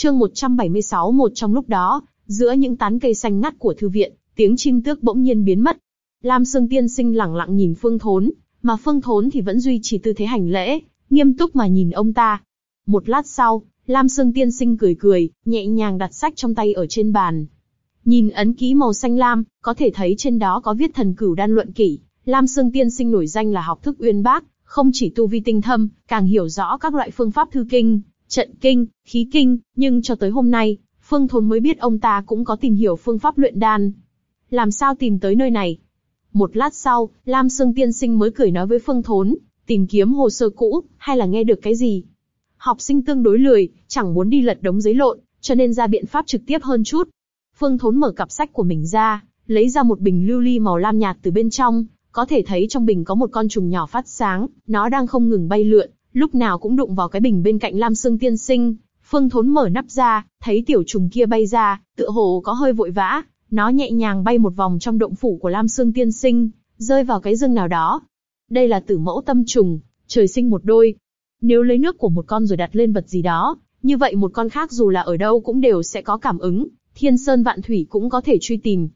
Chương 176 một trong lúc đó, giữa những tán cây xanh ngắt của thư viện, tiếng chim tước bỗng nhiên biến mất. Lam Sương Tiên Sinh lẳng lặng nhìn Phương Thốn, mà Phương Thốn thì vẫn duy trì tư thế hành lễ, nghiêm túc mà nhìn ông ta. Một lát sau, Lam Sương Tiên Sinh cười cười, nhẹ nhàng đặt sách trong tay ở trên bàn. Nhìn ấn ký màu xanh lam, có thể thấy trên đó có viết thần cửu đan luận kỷ. Lam Sương Tiên Sinh nổi danh là học thức uyên bác, không chỉ tu vi tinh thâm, càng hiểu rõ các loại phương pháp thư kinh, trận kinh, khí kinh, nhưng cho tới hôm nay, Phương Thốn mới biết ông ta cũng có tìm hiểu phương pháp luyện đan. Làm sao tìm tới nơi này? Một lát sau, Lam Sương Tiên Sinh mới cười nói với Phương Thốn, tìm kiếm hồ sơ cũ, hay là nghe được cái gì? Học sinh tương đối lười, chẳng muốn đi lật đống giấy lộn, cho nên ra biện pháp trực tiếp hơn chút. Phương Thốn mở cặp sách của mình ra, lấy ra một bình lưu ly màu lam nhạt từ bên trong, có thể thấy trong bình có một con trùng nhỏ phát sáng, nó đang không ngừng bay lượn, lúc nào cũng đụng vào cái bình bên cạnh Lam Sương Tiên Sinh. Phương Thốn mở nắp ra, thấy tiểu trùng kia bay ra, tựa hồ có hơi vội vã, nó nhẹ nhàng bay một vòng trong động phủ của Lam Sương Tiên Sinh, rơi vào cái rừng nào đó. Đây là tử mẫu tâm trùng, trời sinh một đôi. Nếu lấy nước của một con rồi đặt lên vật gì đó, như vậy một con khác dù là ở đâu cũng đều sẽ có cảm ứng, thiên sơn vạn thủy cũng có thể truy tìm.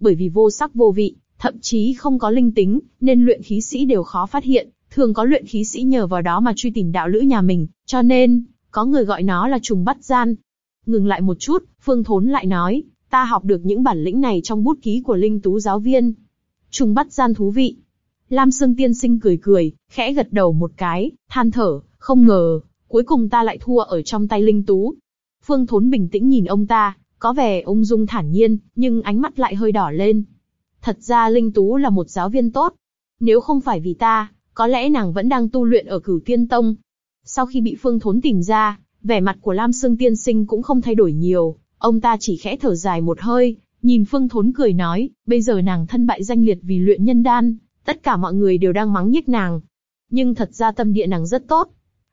Bởi vì vô sắc vô vị, thậm chí không có linh tính, nên luyện khí sĩ đều khó phát hiện, thường có luyện khí sĩ nhờ vào đó mà truy tìm đạo lữ nhà mình, cho nên, có người gọi nó là trùng bắt gian. Ngừng lại một chút, Phương Thốn lại nói, ta học được những bản lĩnh này trong bút ký của Linh Tú giáo viên. Trùng bắt gian thú vị. Lam Sương Tiên Sinh cười cười, khẽ gật đầu một cái, than thở, không ngờ, cuối cùng ta lại thua ở trong tay Linh Tú. Phương Thốn bình tĩnh nhìn ông ta, có vẻ ung dung thản nhiên, nhưng ánh mắt lại hơi đỏ lên. Thật ra Linh Tú là một giáo viên tốt. Nếu không phải vì ta, có lẽ nàng vẫn đang tu luyện ở cửu tiên tông. Sau khi bị Phương Thốn tìm ra, vẻ mặt của Lam Sương Tiên Sinh cũng không thay đổi nhiều, ông ta chỉ khẽ thở dài một hơi, nhìn Phương Thốn cười nói, bây giờ nàng thân bại danh liệt vì luyện nhân đan, tất cả mọi người đều đang mắng nhiếc nàng. Nhưng thật ra tâm địa nàng rất tốt.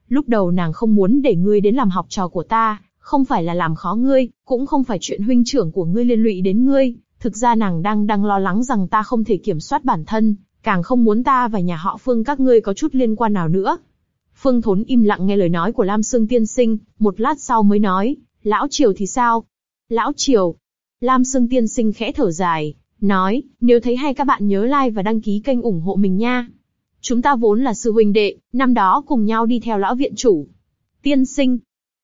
Lúc đầu nàng không muốn để ngươi đến làm học trò của ta, không phải là làm khó ngươi, cũng không phải chuyện huynh trưởng của ngươi liên lụy đến ngươi. Thực ra nàng đang đang lo lắng rằng ta không thể kiểm soát bản thân, càng không muốn ta và nhà họ Phương các ngươi có chút liên quan nào nữa. Phương Thốn im lặng nghe lời nói của Lam Sương Tiên Sinh, một lát sau mới nói, Lão Triều thì sao? Lão Triều. Lam Sương Tiên Sinh khẽ thở dài, nói, nếu thấy hay các bạn nhớ like và đăng ký kênh ủng hộ mình nha. Chúng ta vốn là sư huynh đệ, năm đó cùng nhau đi theo lão viện chủ. Tiên Sinh.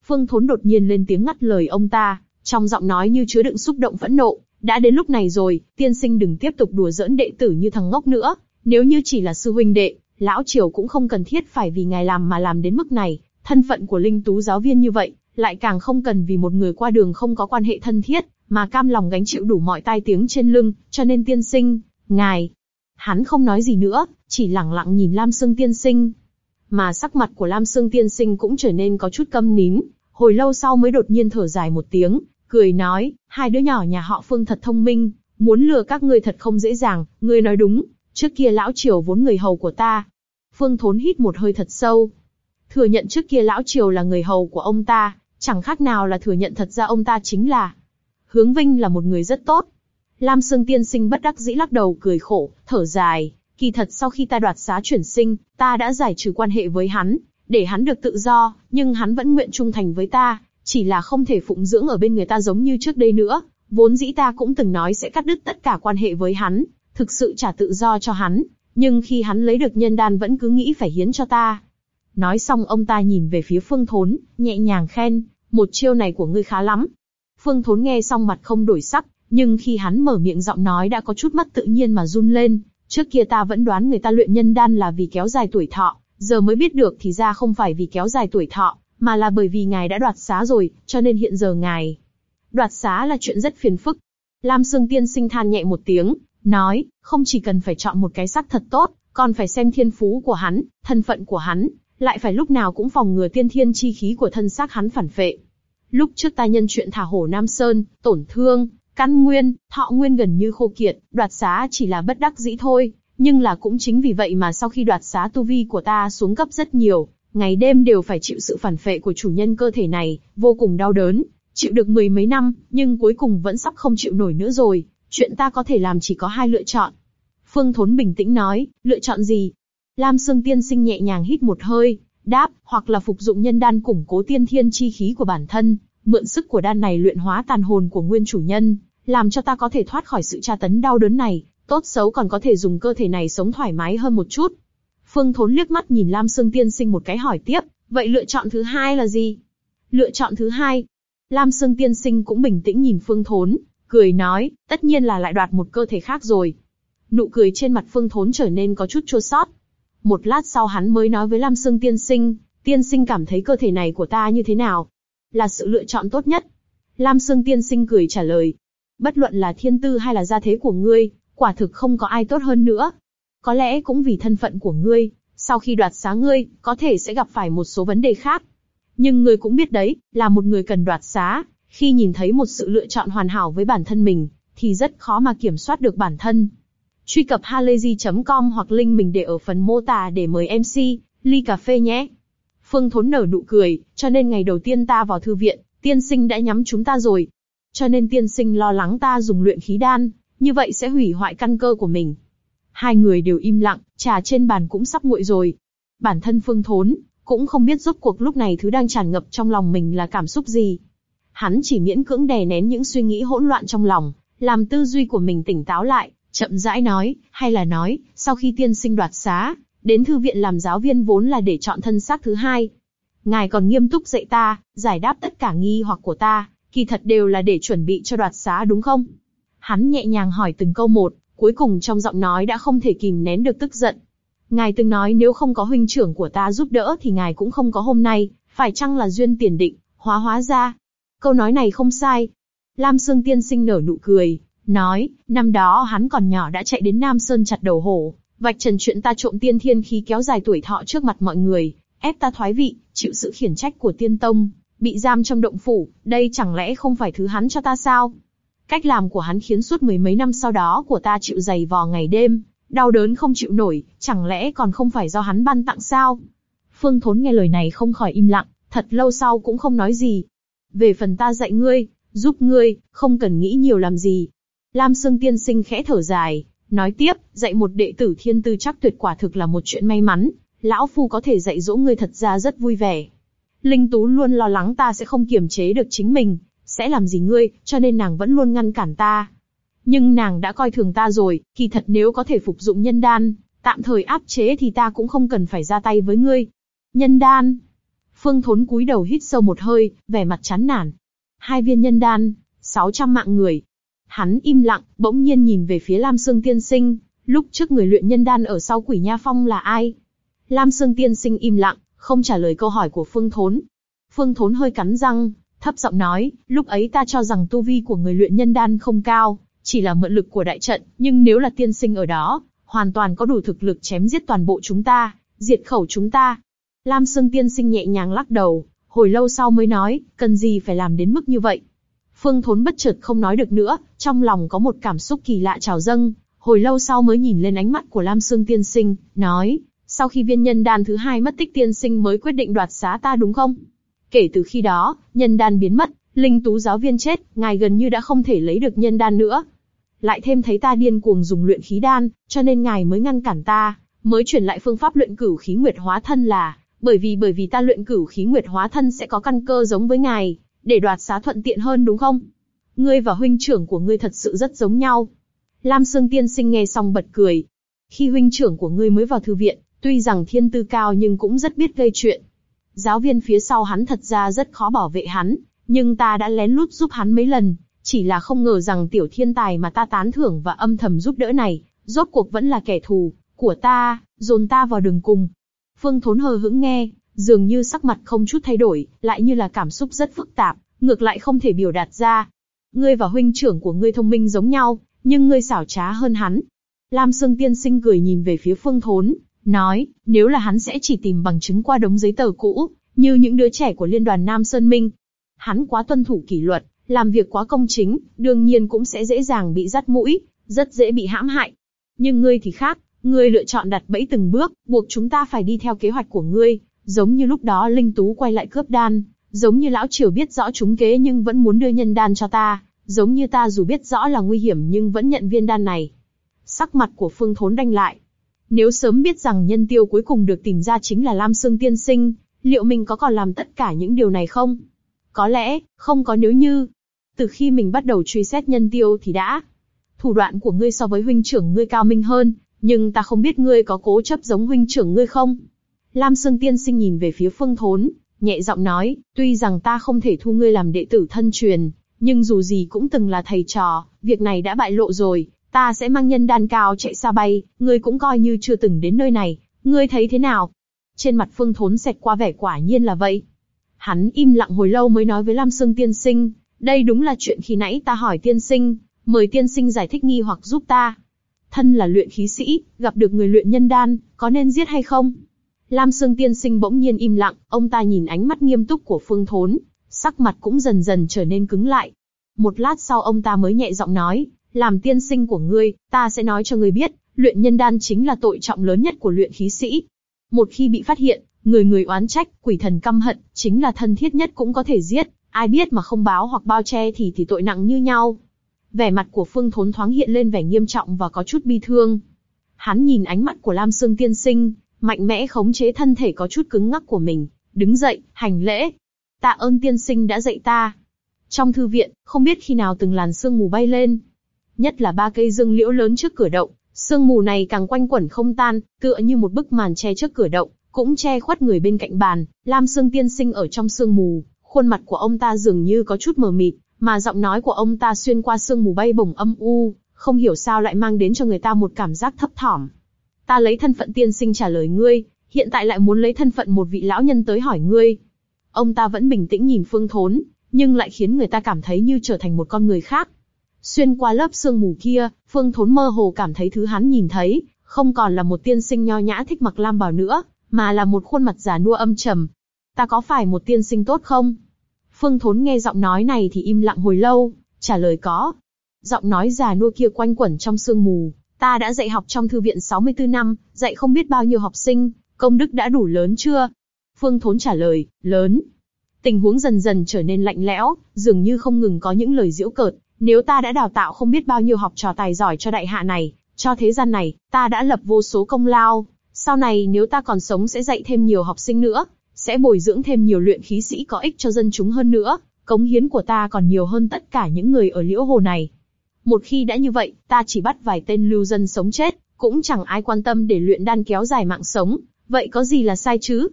Phương Thốn đột nhiên lên tiếng ngắt lời ông ta, trong giọng nói như chứa đựng xúc động phẫn nộ. Đã đến lúc này rồi, tiên sinh đừng tiếp tục đùa giỡn đệ tử như thằng ngốc nữa, nếu như chỉ là sư huynh đệ, lão triều cũng không cần thiết phải vì ngài làm mà làm đến mức này. Thân phận của linh tú giáo viên như vậy, lại càng không cần vì một người qua đường không có quan hệ thân thiết, mà cam lòng gánh chịu đủ mọi tai tiếng trên lưng, cho nên tiên sinh, ngài. Hắn không nói gì nữa, chỉ lặng lặng nhìn Lam Sương tiên sinh. Mà sắc mặt của Lam Sương tiên sinh cũng trở nên có chút câm nín, hồi lâu sau mới đột nhiên thở dài một tiếng, cười nói, hai đứa nhỏ nhà họ Phương thật thông minh, muốn lừa các ngươi thật không dễ dàng, ngươi nói đúng, Trước kia lão triều vốn người hầu của ta. Phương Thốn hít một hơi thật sâu. Thừa nhận trước kia lão triều là người hầu của ông ta, chẳng khác nào là thừa nhận thật ra ông ta chính là. Hướng Vinh là một người rất tốt. Lam Sương Tiên Sinh bất đắc dĩ lắc đầu cười khổ, thở dài. Kỳ thật sau khi ta đoạt xá chuyển sinh, ta đã giải trừ quan hệ với hắn, để hắn được tự do, nhưng hắn vẫn nguyện trung thành với ta, chỉ là không thể phụng dưỡng ở bên người ta giống như trước đây nữa. Vốn dĩ ta cũng từng nói sẽ cắt đứt tất cả quan hệ với hắn, thực sự trả tự do cho hắn, nhưng khi hắn lấy được nhân đan vẫn cứ nghĩ phải hiến cho ta. Nói xong ông ta nhìn về phía Phương Thốn, nhẹ nhàng khen, một chiêu này của ngươi khá lắm. Phương Thốn nghe xong mặt không đổi sắc, nhưng khi hắn mở miệng giọng nói đã có chút mất tự nhiên mà run lên. Trước kia ta vẫn đoán người ta luyện nhân đan là vì kéo dài tuổi thọ, giờ mới biết được thì ra không phải vì kéo dài tuổi thọ, mà là bởi vì ngài đã đoạt xá rồi, cho nên hiện giờ ngài đoạt xá là chuyện rất phiền phức. Lam Sương Tiên sinh than nhẹ một tiếng, nói, không chỉ cần phải chọn một cái sắc thật tốt, còn phải xem thiên phú của hắn, thân phận của hắn, lại phải lúc nào cũng phòng ngừa tiên thiên chi khí của thân xác hắn phản phệ. Lúc trước ta nhân chuyện thả hổ Nam Sơn, tổn thương, căn nguyên, thọ nguyên gần như khô kiệt, đoạt xá chỉ là bất đắc dĩ thôi, nhưng là cũng chính vì vậy mà sau khi đoạt xá tu vi của ta xuống cấp rất nhiều, ngày đêm đều phải chịu sự phản phệ của chủ nhân cơ thể này, vô cùng đau đớn, chịu được mười mấy năm, nhưng cuối cùng vẫn sắp không chịu nổi nữa rồi, chuyện ta có thể làm chỉ có hai lựa chọn. Phương Thốn bình tĩnh nói, lựa chọn gì? Lam Sương Tiên Sinh nhẹ nhàng hít một hơi, đáp, hoặc là phục dụng nhân đan củng cố tiên thiên chi khí của bản thân, mượn sức của đan này luyện hóa tàn hồn của nguyên chủ nhân, làm cho ta có thể thoát khỏi sự tra tấn đau đớn này, tốt xấu còn có thể dùng cơ thể này sống thoải mái hơn một chút. Phương Thốn liếc mắt nhìn Lam Sương Tiên Sinh một cái hỏi tiếp, vậy lựa chọn thứ hai là gì? Lựa chọn thứ hai. Lam Sương Tiên Sinh cũng bình tĩnh nhìn Phương Thốn, cười nói, tất nhiên là lại đoạt một cơ thể khác rồi. Nụ cười trên mặt Phương Thốn trở nên có chút chua xót. Một lát sau hắn mới nói với Lam Sương Tiên Sinh, Tiên Sinh cảm thấy cơ thể này của ta như thế nào? Là sự lựa chọn tốt nhất. Lam Sương Tiên Sinh cười trả lời, bất luận là thiên tư hay là gia thế của ngươi, quả thực không có ai tốt hơn nữa. Có lẽ cũng vì thân phận của ngươi, sau khi đoạt xá ngươi, có thể sẽ gặp phải một số vấn đề khác. Nhưng ngươi cũng biết đấy, là một người cần đoạt xá, khi nhìn thấy một sự lựa chọn hoàn hảo với bản thân mình, thì rất khó mà kiểm soát được bản thân. Truy cập halayzi.com hoặc link mình để ở phần mô tả để mời MC, ly cà phê nhé. Phương Thốn nở nụ cười, cho nên ngày đầu tiên ta vào thư viện, tiên sinh đã nhắm chúng ta rồi. Cho nên tiên sinh lo lắng ta dùng luyện khí đan, như vậy sẽ hủy hoại căn cơ của mình. Hai người đều im lặng, trà trên bàn cũng sắp nguội rồi. Bản thân Phương Thốn, cũng không biết rốt cuộc lúc này thứ đang tràn ngập trong lòng mình là cảm xúc gì. Hắn chỉ miễn cưỡng đè nén những suy nghĩ hỗn loạn trong lòng, làm tư duy của mình tỉnh táo lại, chậm rãi nói, hay là nói, sau khi tiên sinh đoạt xá, đến thư viện làm giáo viên vốn là để chọn thân xác thứ hai. Ngài còn nghiêm túc dạy ta, giải đáp tất cả nghi hoặc của ta, kỳ thật đều là để chuẩn bị cho đoạt xá đúng không? Hắn nhẹ nhàng hỏi từng câu một, cuối cùng trong giọng nói đã không thể kìm nén được tức giận. Ngài từng nói nếu không có huynh trưởng của ta giúp đỡ thì ngài cũng không có hôm nay, phải chăng là duyên tiền định, hóa hóa ra? Câu nói này không sai. Lam Sương Tiên Sinh nở nụ cười, nói, năm đó hắn còn nhỏ đã chạy đến Nam Sơn chặt đầu hổ, vạch trần chuyện ta trộm tiên thiên khí kéo dài tuổi thọ trước mặt mọi người, ép ta thoái vị, chịu sự khiển trách của tiên tông, bị giam trong động phủ, đây chẳng lẽ không phải thứ hắn cho ta sao? Cách làm của hắn khiến suốt mười mấy năm sau đó của ta chịu dày vò ngày đêm, đau đớn không chịu nổi, chẳng lẽ còn không phải do hắn ban tặng sao? Phương Thốn nghe lời này không khỏi im lặng, thật lâu sau cũng không nói gì. Về phần ta dạy ngươi, giúp ngươi, không cần nghĩ nhiều làm gì. Lam Sương Tiên Sinh khẽ thở dài, nói tiếp, dạy một đệ tử thiên tư chắc tuyệt quả thực là một chuyện may mắn, lão phu có thể dạy dỗ ngươi thật ra rất vui vẻ. Linh Tú luôn lo lắng ta sẽ không kiềm chế được chính mình, sẽ làm gì ngươi, cho nên nàng vẫn luôn ngăn cản ta. Nhưng nàng đã coi thường ta rồi, kỳ thật nếu có thể phục dụng nhân đan, tạm thời áp chế thì ta cũng không cần phải ra tay với ngươi. Nhân đan. Phương Thốn cúi đầu hít sâu một hơi, vẻ mặt chán nản. Hai viên nhân đan, 600 mạng người. Hắn im lặng, bỗng nhiên nhìn về phía Lam Sương Tiên Sinh, lúc trước người luyện nhân đan ở sau Quỷ Nha Phong là ai? Lam Sương Tiên Sinh im lặng, không trả lời câu hỏi của Phương Thốn. Phương Thốn hơi cắn răng, thấp giọng nói, lúc ấy ta cho rằng tu vi của người luyện nhân đan không cao, chỉ là mượn lực của đại trận, nhưng nếu là tiên sinh ở đó, hoàn toàn có đủ thực lực chém giết toàn bộ chúng ta, diệt khẩu chúng ta. Lam Sương tiên sinh nhẹ nhàng lắc đầu, hồi lâu sau mới nói, cần gì phải làm đến mức như vậy. Phương Thốn bất chợt không nói được nữa, trong lòng có một cảm xúc kỳ lạ trào dâng, hồi lâu sau mới nhìn lên ánh mắt của Lam Sương tiên sinh, nói, sau khi viên nhân đan thứ hai mất tích tiên sinh mới quyết định đoạt xá ta đúng không? Kể từ khi đó, nhân đan biến mất, linh tú giáo viên chết, ngài gần như đã không thể lấy được nhân đan nữa. Lại thêm thấy ta điên cuồng dùng luyện khí đan, cho nên ngài mới ngăn cản ta, mới chuyển lại phương pháp luyện cửu khí nguyệt hóa thân là, bởi vì bởi vì ta luyện cửu khí nguyệt hóa thân sẽ có căn cơ giống với ngài, để đoạt xá thuận tiện hơn đúng không? Ngươi và huynh trưởng của ngươi thật sự rất giống nhau. Lam Sương Tiên Sinh nghe xong bật cười. Khi huynh trưởng của ngươi mới vào thư viện, tuy rằng thiên tư cao nhưng cũng rất biết gây chuyện, Giáo viên phía sau hắn thật ra rất khó bảo vệ hắn, nhưng ta đã lén lút giúp hắn mấy lần, chỉ là không ngờ rằng tiểu thiên tài mà ta tán thưởng và âm thầm giúp đỡ này, rốt cuộc vẫn là kẻ thù của ta, dồn ta vào đường cùng. Phương Thốn hờ hững nghe, dường như sắc mặt không chút thay đổi, lại như là cảm xúc rất phức tạp, ngược lại không thể biểu đạt ra. Ngươi và huynh trưởng của ngươi thông minh giống nhau, nhưng ngươi xảo trá hơn hắn. Lam Sương Tiên Sinh cười nhìn về phía Phương Thốn, nói, nếu là hắn sẽ chỉ tìm bằng chứng qua đống giấy tờ cũ, như những đứa trẻ của liên đoàn Nam Sơn Minh. Hắn quá tuân thủ kỷ luật, làm việc quá công chính, đương nhiên cũng sẽ dễ dàng bị dắt mũi, rất dễ bị hãm hại. Nhưng ngươi thì khác, ngươi lựa chọn đặt bẫy từng bước, buộc chúng ta phải đi theo kế hoạch của ngươi, giống như lúc đó Linh Tú quay lại cướp đan, giống như lão triều biết rõ chúng kế nhưng vẫn muốn đưa nhân đan cho ta, giống như ta dù biết rõ là nguy hiểm nhưng vẫn nhận viên đan này. Sắc mặt của Phương Thốn đanh lại, nếu sớm biết rằng nhân tiêu cuối cùng được tìm ra chính là Lam Sương Tiên Sinh, liệu mình có còn làm tất cả những điều này không? Có lẽ, không có nếu như. Từ khi mình bắt đầu truy xét nhân tiêu thì đã. Thủ đoạn của ngươi so với huynh trưởng ngươi cao minh hơn, nhưng ta không biết ngươi có cố chấp giống huynh trưởng ngươi không. Lam Sương Tiên Sinh nhìn về phía Phương Thốn, nhẹ giọng nói, tuy rằng ta không thể thu ngươi làm đệ tử thân truyền, nhưng dù gì cũng từng là thầy trò, việc này đã bại lộ rồi, ta sẽ mang nhân đan cao chạy xa bay, ngươi cũng coi như chưa từng đến nơi này, ngươi thấy thế nào? Trên mặt Phương Thốn xẹt qua vẻ quả nhiên là vậy. Hắn im lặng hồi lâu mới nói với Lam Sương Tiên Sinh, đây đúng là chuyện khi nãy ta hỏi Tiên Sinh, mời Tiên Sinh giải thích nghi hoặc giúp ta. Thân là luyện khí sĩ, gặp được người luyện nhân đan, có nên giết hay không? Lam Sương Tiên Sinh bỗng nhiên im lặng, ông ta nhìn ánh mắt nghiêm túc của Phương Thốn, sắc mặt cũng dần dần trở nên cứng lại. Một lát sau ông ta mới nhẹ giọng nói, làm tiên sinh của ngươi, ta sẽ nói cho ngươi biết, luyện nhân đan chính là tội trọng lớn nhất của luyện khí sĩ. Một khi bị phát hiện, người người oán trách, quỷ thần căm hận, chính là thân thiết nhất cũng có thể giết, ai biết mà không báo hoặc bao che thì thì tội nặng như nhau. Vẻ mặt của Phương Thốn thoáng hiện lên vẻ nghiêm trọng và có chút bi thương. Hắn nhìn ánh mắt của Lam Sương Tiên Sinh, mạnh mẽ khống chế thân thể có chút cứng ngắc của mình, đứng dậy, hành lễ. Tạ ơn tiên sinh đã dạy ta. Trong thư viện, không biết khi nào từng làn sương mù bay lên. Nhất là ba cây dương liễu lớn trước cửa động, sương mù này càng quanh quẩn không tan, tựa như một bức màn che trước cửa động, cũng che khuất người bên cạnh bàn. Lam Sương tiên sinh ở trong sương mù, khuôn mặt của ông ta dường như có chút mờ mịt, mà giọng nói của ông ta xuyên qua sương mù bay bổng âm u, không hiểu sao lại mang đến cho người ta một cảm giác thấp thỏm. Ta lấy thân phận tiên sinh trả lời ngươi, hiện tại lại muốn lấy thân phận một vị lão nhân tới hỏi ngươi. Ông ta vẫn bình tĩnh nhìn Phương Thốn, nhưng lại khiến người ta cảm thấy như trở thành một con người khác. Xuyên qua lớp sương mù kia, Phương Thốn mơ hồ cảm thấy thứ hắn nhìn thấy, không còn là một tiên sinh nho nhã thích mặc lam bào nữa, mà là một khuôn mặt già nua âm trầm. Ta có phải một tiên sinh tốt không? Phương Thốn nghe giọng nói này thì im lặng hồi lâu, trả lời có. Giọng nói già nua kia quanh quẩn trong sương mù, Ta đã dạy học trong thư viện 64 năm, dạy không biết bao nhiêu học sinh, công đức đã đủ lớn chưa? Phương Thốn trả lời, lớn. Tình huống dần dần trở nên lạnh lẽo, dường như không ngừng có những lời giễu cợt. Nếu ta đã đào tạo không biết bao nhiêu học trò tài giỏi cho đại hạ này, cho thế gian này, ta đã lập vô số công lao. Sau này nếu ta còn sống sẽ dạy thêm nhiều học sinh nữa, sẽ bồi dưỡng thêm nhiều luyện khí sĩ có ích cho dân chúng hơn nữa. Cống hiến của ta còn nhiều hơn tất cả những người ở liễu hồ này. Một khi đã như vậy, ta chỉ bắt vài tên lưu dân sống chết, cũng chẳng ai quan tâm để luyện đan kéo dài mạng sống, vậy có gì là sai chứ?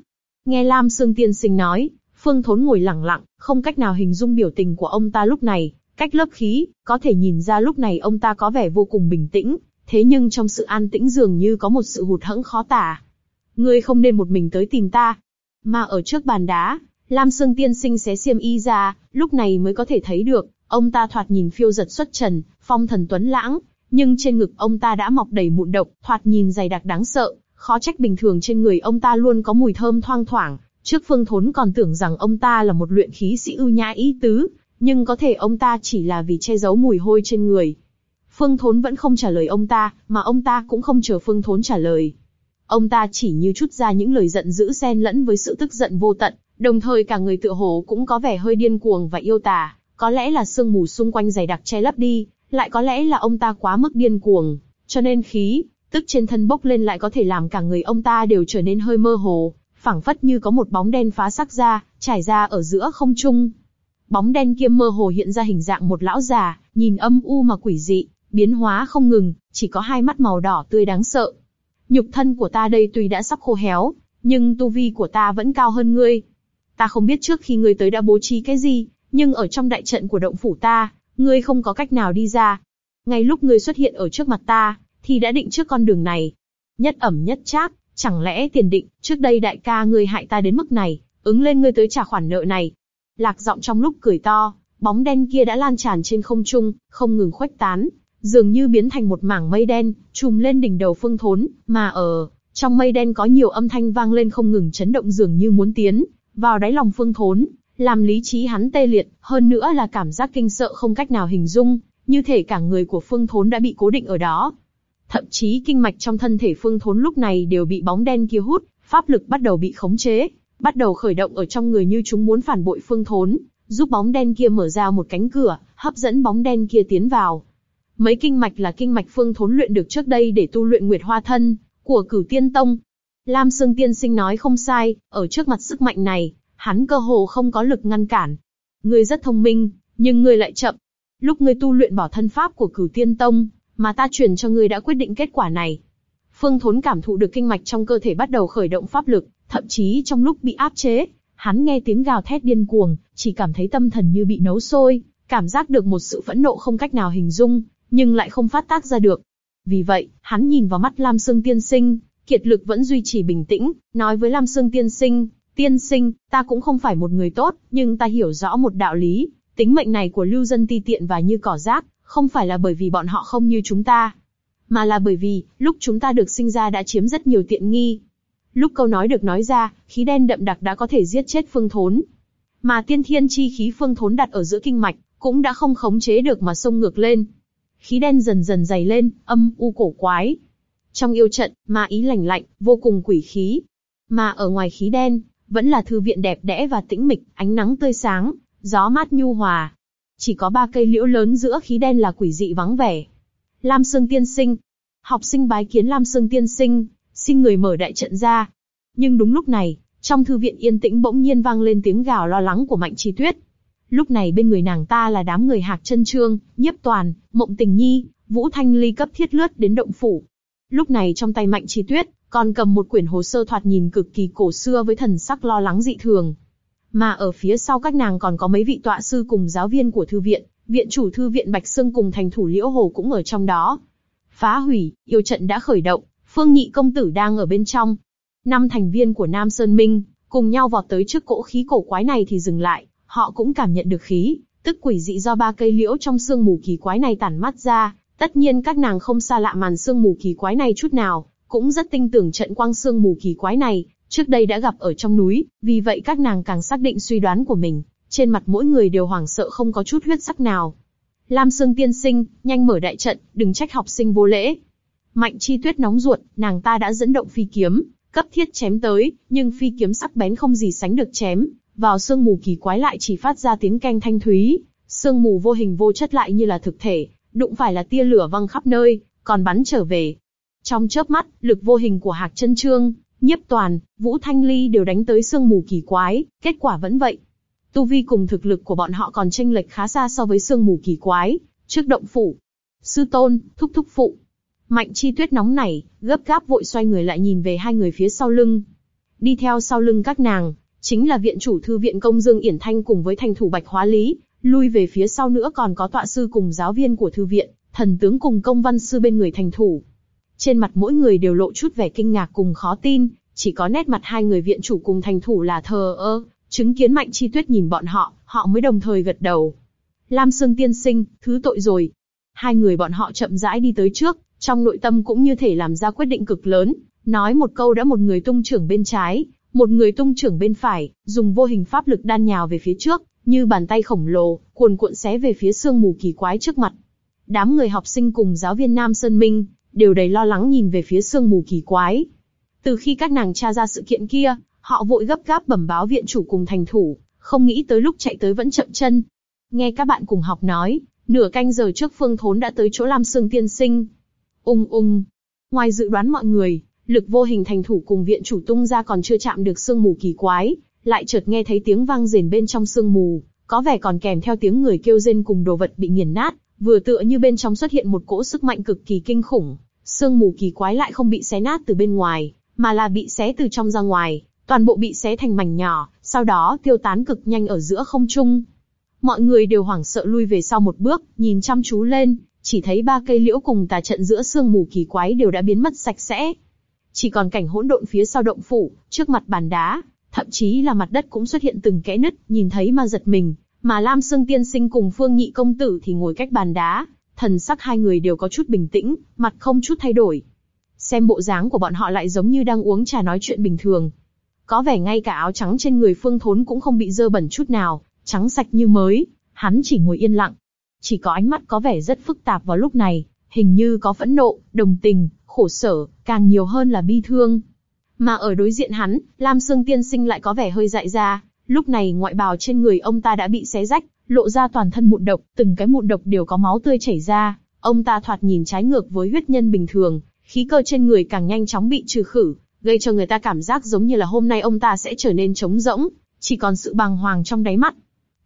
Nghe Lam Sương Tiên Sinh nói, Phương Thốn ngồi lặng lặng, không cách nào hình dung biểu tình của ông ta lúc này, cách lớp khí, có thể nhìn ra lúc này ông ta có vẻ vô cùng bình tĩnh, thế nhưng trong sự an tĩnh dường như có một sự hụt hẫng khó tả. Ngươi không nên một mình tới tìm ta, mà ở trước bàn đá, Lam Sương Tiên Sinh xé xiêm y ra, lúc này mới có thể thấy được, ông ta thoạt nhìn phiêu giật xuất trần, phong thần tuấn lãng, nhưng trên ngực ông ta đã mọc đầy mụn độc, thoạt nhìn dày đặc đáng sợ, khó trách bình thường trên người ông ta luôn có mùi thơm thoang thoảng. Trước Phương Thốn còn tưởng rằng ông ta là một luyện khí sĩ ưu nhã ý tứ, nhưng có thể ông ta chỉ là vì che giấu mùi hôi trên người. Phương Thốn vẫn không trả lời ông ta, mà ông ta cũng không chờ Phương Thốn trả lời. Ông ta chỉ như chút ra những lời giận dữ xen lẫn với sự tức giận vô tận, đồng thời cả người tựa hồ cũng có vẻ hơi điên cuồng và yêu tà. Có lẽ là sương mù xung quanh dày đặc che lấp đi, lại có lẽ là ông ta quá mức điên cuồng, cho nên khí, tức trên thân bốc lên lại có thể làm cả người ông ta đều trở nên hơi mơ hồ, phảng phất như có một bóng đen phá sắc ra, trải ra ở giữa không trung. Bóng đen kia mơ hồ hiện ra hình dạng một lão già, nhìn âm u mà quỷ dị, biến hóa không ngừng, chỉ có hai mắt màu đỏ tươi đáng sợ. Nhục thân của ta đây tuy đã sắp khô héo, nhưng tu vi của ta vẫn cao hơn ngươi. Ta không biết trước khi ngươi tới đã bố trí cái gì, nhưng ở trong đại trận của động phủ ta, ngươi không có cách nào đi ra. Ngay lúc ngươi xuất hiện ở trước mặt ta, thì đã định trước con đường này. Nhất ẩm nhất chắc, chẳng lẽ tiền định, trước đây đại ca ngươi hại ta đến mức này, ứng lên ngươi tới trả khoản nợ này. Lạc giọng trong lúc cười to, bóng đen kia đã lan tràn trên không trung, không ngừng khuếch tán, dường như biến thành một mảng mây đen, trùm lên đỉnh đầu phương thốn, mà ở trong mây đen có nhiều âm thanh vang lên không ngừng chấn động dường như muốn tiến vào đáy lòng phương thốn, làm lý trí hắn tê liệt, hơn nữa là cảm giác kinh sợ không cách nào hình dung, như thể cả người của Phương Thốn đã bị cố định ở đó. Thậm chí kinh mạch trong thân thể Phương Thốn lúc này đều bị bóng đen kia hút, pháp lực bắt đầu bị khống chế, bắt đầu khởi động ở trong người như chúng muốn phản bội Phương Thốn, giúp bóng đen kia mở ra một cánh cửa, hấp dẫn bóng đen kia tiến vào. Mấy kinh mạch là kinh mạch Phương Thốn luyện được trước đây để tu luyện Nguyệt Hoa Thân của Cửu Tiên Tông. Lam Sương Tiên Sinh nói không sai, ở trước mặt sức mạnh này, hắn cơ hồ không có lực ngăn cản. Ngươi rất thông minh, nhưng ngươi lại chậm. Lúc ngươi tu luyện bỏ thân pháp của cửu tiên tông, mà ta truyền cho ngươi đã quyết định kết quả này. Phương Thốn cảm thụ được kinh mạch trong cơ thể bắt đầu khởi động pháp lực, thậm chí trong lúc bị áp chế, hắn nghe tiếng gào thét điên cuồng, chỉ cảm thấy tâm thần như bị nấu sôi, cảm giác được một sự phẫn nộ không cách nào hình dung, nhưng lại không phát tác ra được. Vì vậy, hắn nhìn vào mắt Lam Sương Tiên Sinh, kiệt lực vẫn duy trì bình tĩnh, nói với Lam Sương Tiên Sinh, Tiên Sinh, ta cũng không phải một người tốt, nhưng ta hiểu rõ một đạo lý, tính mệnh này của lưu dân ti tiện và như cỏ rác, không phải là bởi vì bọn họ không như chúng ta, mà là bởi vì, lúc chúng ta được sinh ra đã chiếm rất nhiều tiện nghi. Lúc câu nói được nói ra, khí đen đậm đặc đã có thể giết chết phương thốn. Mà tiên thiên chi khí phương thốn đặt ở giữa kinh mạch, cũng đã không khống chế được mà xông ngược lên. Khí đen dần dần dày lên, âm u cổ quái. Trong yêu trận, ma ý lạnh lạnh, vô cùng quỷ khí. Mà ở ngoài khí đen, vẫn là thư viện đẹp đẽ và tĩnh mịch, ánh nắng tươi sáng, gió mát nhu hòa. Chỉ có ba cây liễu lớn giữa khí đen là quỷ dị vắng vẻ. Lam Sương Tiên Sinh. Học sinh bái kiến Lam Sương Tiên Sinh, xin người mở đại trận ra. Nhưng đúng lúc này, trong thư viện yên tĩnh bỗng nhiên vang lên tiếng gào lo lắng của Mạnh Chi Tuyết. Lúc này bên người nàng ta là đám người Hạc Chân Trương, Nhiếp Toàn, Mộng Tình Nhi, Vũ Thanh Ly cấp thiết lướt đến động phủ. Lúc này trong tay Mạnh Chi Tuyết còn cầm một quyển hồ sơ thoạt nhìn cực kỳ cổ xưa với thần sắc lo lắng dị thường. Mà ở phía sau các nàng còn có mấy vị tọa sư cùng giáo viên của thư viện, viện chủ thư viện Bạch Sương cùng thành thủ Liễu Hồ cũng ở trong đó. Phá hủy, yêu trận đã khởi động, Phương Nhị công tử đang ở bên trong. Năm thành viên của Nam Sơn Minh cùng nhau vọt tới trước cỗ khí cổ quái này thì dừng lại, họ cũng cảm nhận được khí, tức quỷ dị do ba cây liễu trong sương mù kỳ quái này tản mắt ra. Tất nhiên các nàng không xa lạ màn sương mù kỳ quái này chút nào, cũng rất tin tưởng trận quang sương mù kỳ quái này, trước đây đã gặp ở trong núi, vì vậy các nàng càng xác định suy đoán của mình, trên mặt mỗi người đều hoảng sợ không có chút huyết sắc nào. Lam Sương tiên sinh, nhanh mở đại trận, đừng trách học sinh vô lễ. Mạnh Chi Tuyết nóng ruột, nàng ta đã dẫn động phi kiếm, cấp thiết chém tới, nhưng phi kiếm sắc bén không gì sánh được chém, vào sương mù kỳ quái lại chỉ phát ra tiếng canh thanh thúy, sương mù vô hình vô chất lại như là thực thể, đụng phải là tia lửa văng khắp nơi, còn bắn trở về. Trong chớp mắt, lực vô hình của Hạc Chân Trương, Nhiếp Toàn, Vũ Thanh Ly đều đánh tới sương mù kỳ quái, kết quả vẫn vậy. Tu vi cùng thực lực của bọn họ còn chênh lệch khá xa so với sương mù kỳ quái, trước động phủ. Sư tôn, thúc thúc phụ. Mạnh chi tuyết nóng nảy, gấp gáp vội xoay người lại nhìn về hai người phía sau lưng. Đi theo sau lưng các nàng, chính là viện chủ thư viện công dương Yển Thanh cùng với thành thủ Bạch Hóa Lý, lui về phía sau nữa còn có tọa sư cùng giáo viên của thư viện, thần tướng cùng công văn sư bên người thành thủ. Trên mặt mỗi người đều lộ chút vẻ kinh ngạc cùng khó tin, chỉ có nét mặt hai người viện chủ cùng thành thủ là thờ ơ, chứng kiến Mạnh Chi Tuyết nhìn bọn họ, họ mới đồng thời gật đầu. Lam Sương tiên sinh, thứ tội rồi. Hai người bọn họ chậm rãi đi tới trước, trong nội tâm cũng như thể làm ra quyết định cực lớn, nói một câu đã một người tung trưởng bên trái, một người tung trưởng bên phải, dùng vô hình pháp lực đan nhào về phía trước, như bàn tay khổng lồ, cuồn cuộn xé về phía sương mù kỳ quái trước mặt. Đám người học sinh cùng giáo viên Nam Sơn Minh, đều đầy lo lắng nhìn về phía sương mù kỳ quái. Từ khi các nàng tra ra sự kiện kia, họ vội gấp gáp bẩm báo viện chủ cùng thành thủ, không nghĩ tới lúc chạy tới vẫn chậm chân. Nghe các bạn cùng học nói, nửa canh giờ trước Phương Thốn đã tới chỗ Lam Sương Tiên Sinh. Ung ung. Ngoài dự đoán mọi người, lực vô hình thành thủ cùng viện chủ tung ra còn chưa chạm được sương mù kỳ quái, lại chợt nghe thấy tiếng vang rền bên trong sương mù, có vẻ còn kèm theo tiếng người kêu rên cùng đồ vật bị nghiền nát, vừa tựa như bên trong xuất hiện một cỗ sức mạnh cực kỳ kinh khủng. Sương mù kỳ quái lại không bị xé nát từ bên ngoài, mà là bị xé từ trong ra ngoài, toàn bộ bị xé thành mảnh nhỏ, sau đó tiêu tán cực nhanh ở giữa không trung. Mọi người đều hoảng sợ lui về sau một bước, nhìn chăm chú lên, chỉ thấy ba cây liễu cùng tà trận giữa sương mù kỳ quái đều đã biến mất sạch sẽ. Chỉ còn cảnh hỗn độn phía sau động phủ, trước mặt bàn đá, thậm chí là mặt đất cũng xuất hiện từng kẽ nứt, nhìn thấy mà giật mình. Mà Lam Sương Tiên Sinh cùng Phương Nhị Công Tử thì ngồi cách bàn đá, thần sắc hai người đều có chút bình tĩnh, mặt không chút thay đổi. Xem bộ dáng của bọn họ lại giống như đang uống trà nói chuyện bình thường. Có vẻ ngay cả áo trắng trên người Phương Thốn cũng không bị dơ bẩn chút nào, trắng sạch như mới. Hắn chỉ ngồi yên lặng, chỉ có ánh mắt có vẻ rất phức tạp vào lúc này, hình như có phẫn nộ, đồng tình, khổ sở, càng nhiều hơn là bi thương. Mà ở đối diện hắn, Lam Sương Tiên Sinh lại có vẻ hơi dại ra, lúc này ngoại bào trên người ông ta đã bị xé rách, lộ ra toàn thân mụn độc, từng cái mụn độc đều có máu tươi chảy ra, ông ta thoạt nhìn trái ngược với huyết nhân bình thường, khí cơ trên người càng nhanh chóng bị trừ khử, gây cho người ta cảm giác giống như là hôm nay ông ta sẽ trở nên trống rỗng, chỉ còn sự bàng hoàng trong đáy mắt.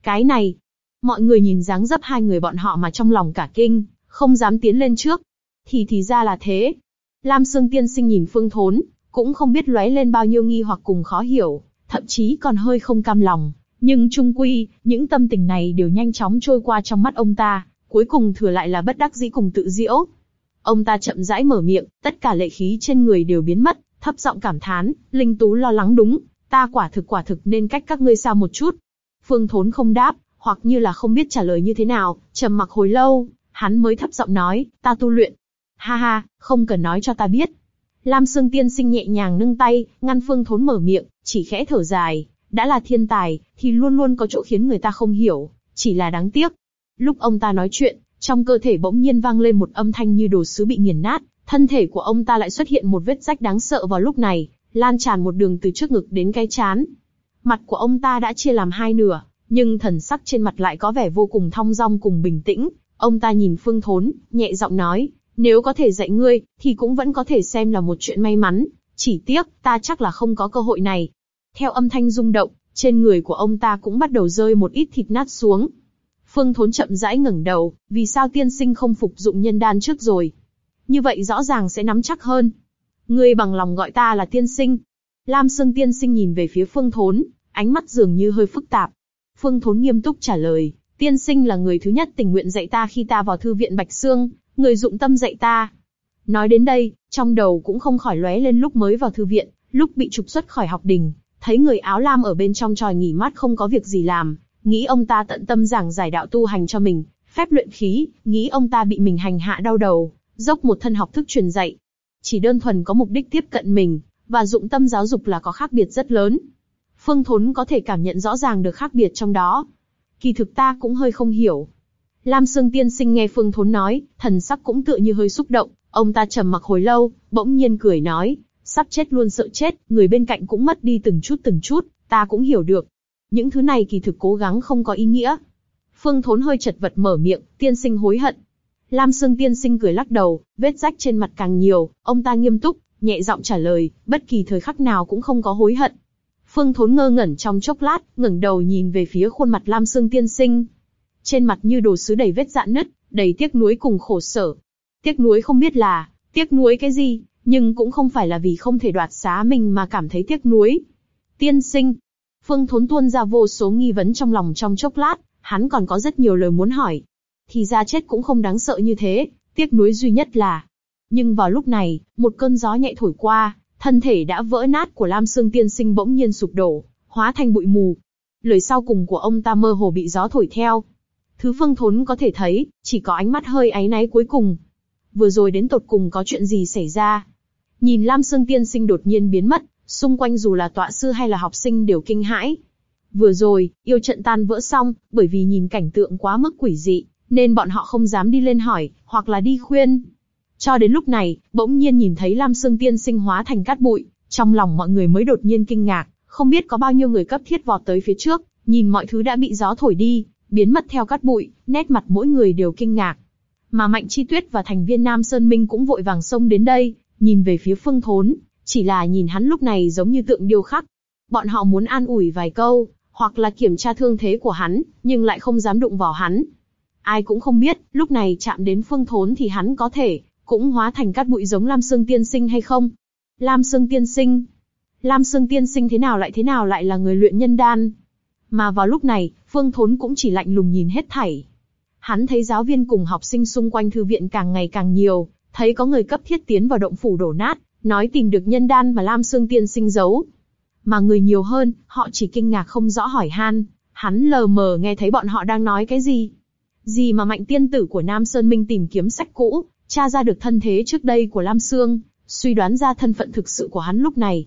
Cái này, mọi người nhìn dáng dấp hai người bọn họ mà trong lòng cả kinh, không dám tiến lên trước. Thì thì ra là thế. Lam Sương tiên sinh nhìn Phương Thốn, cũng không biết lóe lên bao nhiêu nghi hoặc cùng khó hiểu, thậm chí còn hơi không cam lòng. Nhưng trung quy, những tâm tình này đều nhanh chóng trôi qua trong mắt ông ta, cuối cùng thừa lại là bất đắc dĩ cùng tự diễu. Ông ta chậm rãi mở miệng, tất cả lệ khí trên người đều biến mất, thấp giọng cảm thán, Linh Tú lo lắng đúng, ta quả thực quả thực nên cách các ngươi xa một chút. Phương Thốn không đáp, hoặc như là không biết trả lời như thế nào, trầm mặc hồi lâu, hắn mới thấp giọng nói, ta tu luyện. Ha ha, không cần nói cho ta biết. Lam Sương Tiên Sinh nhẹ nhàng nâng tay, ngăn Phương Thốn mở miệng, chỉ khẽ thở dài. Đã là thiên tài, thì luôn luôn có chỗ khiến người ta không hiểu, chỉ là đáng tiếc. Lúc ông ta nói chuyện, trong cơ thể bỗng nhiên vang lên một âm thanh như đồ sứ bị nghiền nát, thân thể của ông ta lại xuất hiện một vết rách đáng sợ vào lúc này, lan tràn một đường từ trước ngực đến cái chán. Mặt của ông ta đã chia làm hai nửa, nhưng thần sắc trên mặt lại có vẻ vô cùng thong dong cùng bình tĩnh. Ông ta nhìn Phương Thốn, nhẹ giọng nói, nếu có thể dạy ngươi, thì cũng vẫn có thể xem là một chuyện may mắn. Chỉ tiếc, ta chắc là không có cơ hội này. Theo âm thanh rung động, trên người của ông ta cũng bắt đầu rơi một ít thịt nát xuống. Phương Thốn chậm rãi ngẩng đầu, vì sao tiên sinh không phục dụng nhân đan trước rồi? Như vậy rõ ràng sẽ nắm chắc hơn. Ngươi bằng lòng gọi ta là tiên sinh. Lam Sương tiên sinh nhìn về phía Phương Thốn, ánh mắt dường như hơi phức tạp. Phương Thốn nghiêm túc trả lời, tiên sinh là người thứ nhất tình nguyện dạy ta khi ta vào thư viện Bạch Sương, người dụng tâm dạy ta. Nói đến đây, trong đầu cũng không khỏi lóe lên lúc mới vào thư viện, lúc bị trục xuất khỏi học đình, thấy người áo lam ở bên trong tròi nghỉ mát không có việc gì làm, nghĩ ông ta tận tâm giảng giải đạo tu hành cho mình, phép luyện khí, nghĩ ông ta bị mình hành hạ đau đầu, dốc một thân học thức truyền dạy. Chỉ đơn thuần có mục đích tiếp cận mình, và dụng tâm giáo dục là có khác biệt rất lớn. Phương Thốn có thể cảm nhận rõ ràng được khác biệt trong đó. Kỳ thực ta cũng hơi không hiểu. Lam Sương Tiên Sinh nghe Phương Thốn nói, thần sắc cũng tựa như hơi xúc động. Ông ta trầm mặc hồi lâu, bỗng nhiên cười nói, sắp chết luôn sợ chết, người bên cạnh cũng mất đi từng chút từng chút, ta cũng hiểu được. Những thứ này kỳ thực cố gắng không có ý nghĩa. Phương Thốn hơi chật vật mở miệng, tiên sinh hối hận. Lam Sương Tiên Sinh cười lắc đầu, vết rách trên mặt càng nhiều, ông ta nghiêm túc, nhẹ giọng trả lời, bất kỳ thời khắc nào cũng không có hối hận. Phương Thốn ngơ ngẩn trong chốc lát, ngẩng đầu nhìn về phía khuôn mặt Lam Sương Tiên Sinh. Trên mặt như đồ sứ đầy vết dạn nứt, đầy tiếc nuối cùng khổ sở. Tiếc nuối không biết là, tiếc nuối cái gì, nhưng cũng không phải là vì không thể đoạt xá mình mà cảm thấy tiếc nuối. Tiên sinh, Phương Thốn tuôn ra vô số nghi vấn trong lòng trong chốc lát, hắn còn có rất nhiều lời muốn hỏi. Thì ra chết cũng không đáng sợ như thế, tiếc nuối duy nhất là. Nhưng vào lúc này, một cơn gió nhẹ thổi qua, thân thể đã vỡ nát của Lam Sương Tiên Sinh bỗng nhiên sụp đổ, hóa thành bụi mù. Lời sau cùng của ông ta mơ hồ bị gió thổi theo. Thứ Phương Thốn có thể thấy, chỉ có ánh mắt hơi áy náy cuối cùng. Vừa rồi đến tột cùng có chuyện gì xảy ra? Nhìn Lam Sương Tiên Sinh đột nhiên biến mất, xung quanh dù là tọa sư hay là học sinh đều kinh hãi. Vừa rồi, yêu trận tan vỡ xong, bởi vì nhìn cảnh tượng quá mức quỷ dị, nên bọn họ không dám đi lên hỏi, hoặc là đi khuyên. Cho đến lúc này, bỗng nhiên nhìn thấy Lam Sương Tiên sinh hóa thành cát bụi, trong lòng mọi người mới đột nhiên kinh ngạc, không biết có bao nhiêu người cấp thiết vọt tới phía trước, nhìn mọi thứ đã bị gió thổi đi, biến mất theo cát bụi, nét mặt mỗi người đều kinh ngạc. Mà Mạnh Chi Tuyết và thành viên Nam Sơn Minh cũng vội vàng xông đến đây, nhìn về phía Phương Thốn, chỉ là nhìn hắn lúc này giống như tượng điêu khắc. Bọn họ muốn an ủi vài câu, hoặc là kiểm tra thương thế của hắn, nhưng lại không dám đụng vào hắn. Ai cũng không biết, lúc này chạm đến Phương Thốn thì hắn có thể cũng hóa thành cát bụi giống Lam Sương Tiên Sinh hay không? Lam Sương Tiên Sinh, Lam Sương Tiên Sinh thế nào lại thế nào lại là người luyện nhân đan? Mà vào lúc này, Phương Thốn cũng chỉ lạnh lùng nhìn hết thảy. Hắn thấy giáo viên cùng học sinh xung quanh thư viện càng ngày càng nhiều, thấy có người cấp thiết tiến vào động phủ đổ nát, nói tìm được nhân đan mà Lam Sương Tiên sinh giấu. Mà người nhiều hơn, họ chỉ kinh ngạc không rõ hỏi han, hắn lờ mờ nghe thấy bọn họ đang nói cái gì. Gì mà mạnh tiên tử của Nam Sơn Minh tìm kiếm sách cũ, tra ra được thân thế trước đây của Lam Sương, suy đoán ra thân phận thực sự của hắn lúc này.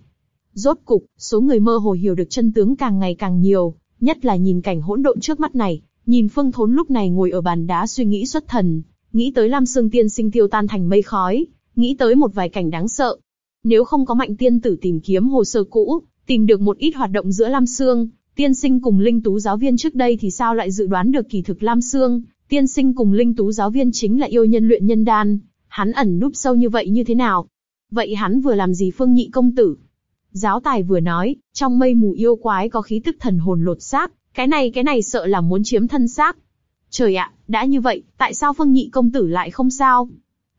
Rốt cục, số người mơ hồ hiểu được chân tướng càng ngày càng nhiều, nhất là nhìn cảnh hỗn độn trước mắt này, nhìn Phương Thốn lúc này ngồi ở bàn đá suy nghĩ xuất thần, nghĩ tới Lam Sương Tiên sinh tiêu tan thành mây khói, nghĩ tới một vài cảnh đáng sợ. Nếu không có mạnh tiên tử tìm kiếm hồ sơ cũ, tìm được một ít hoạt động giữa Lam Sương, tiên sinh cùng linh tú giáo viên trước đây thì sao lại dự đoán được kỳ thực Lam Sương, tiên sinh cùng linh tú giáo viên chính là yêu nhân luyện nhân đan, hắn ẩn núp sâu như vậy như thế nào? Vậy hắn vừa làm gì phương nhị công tử? Giáo tài vừa nói, trong mây mù yêu quái có khí tức thần hồn lột xác, Cái này cái này sợ là muốn chiếm thân xác. Trời ạ, đã như vậy, tại sao Phương Nhị công tử lại không sao?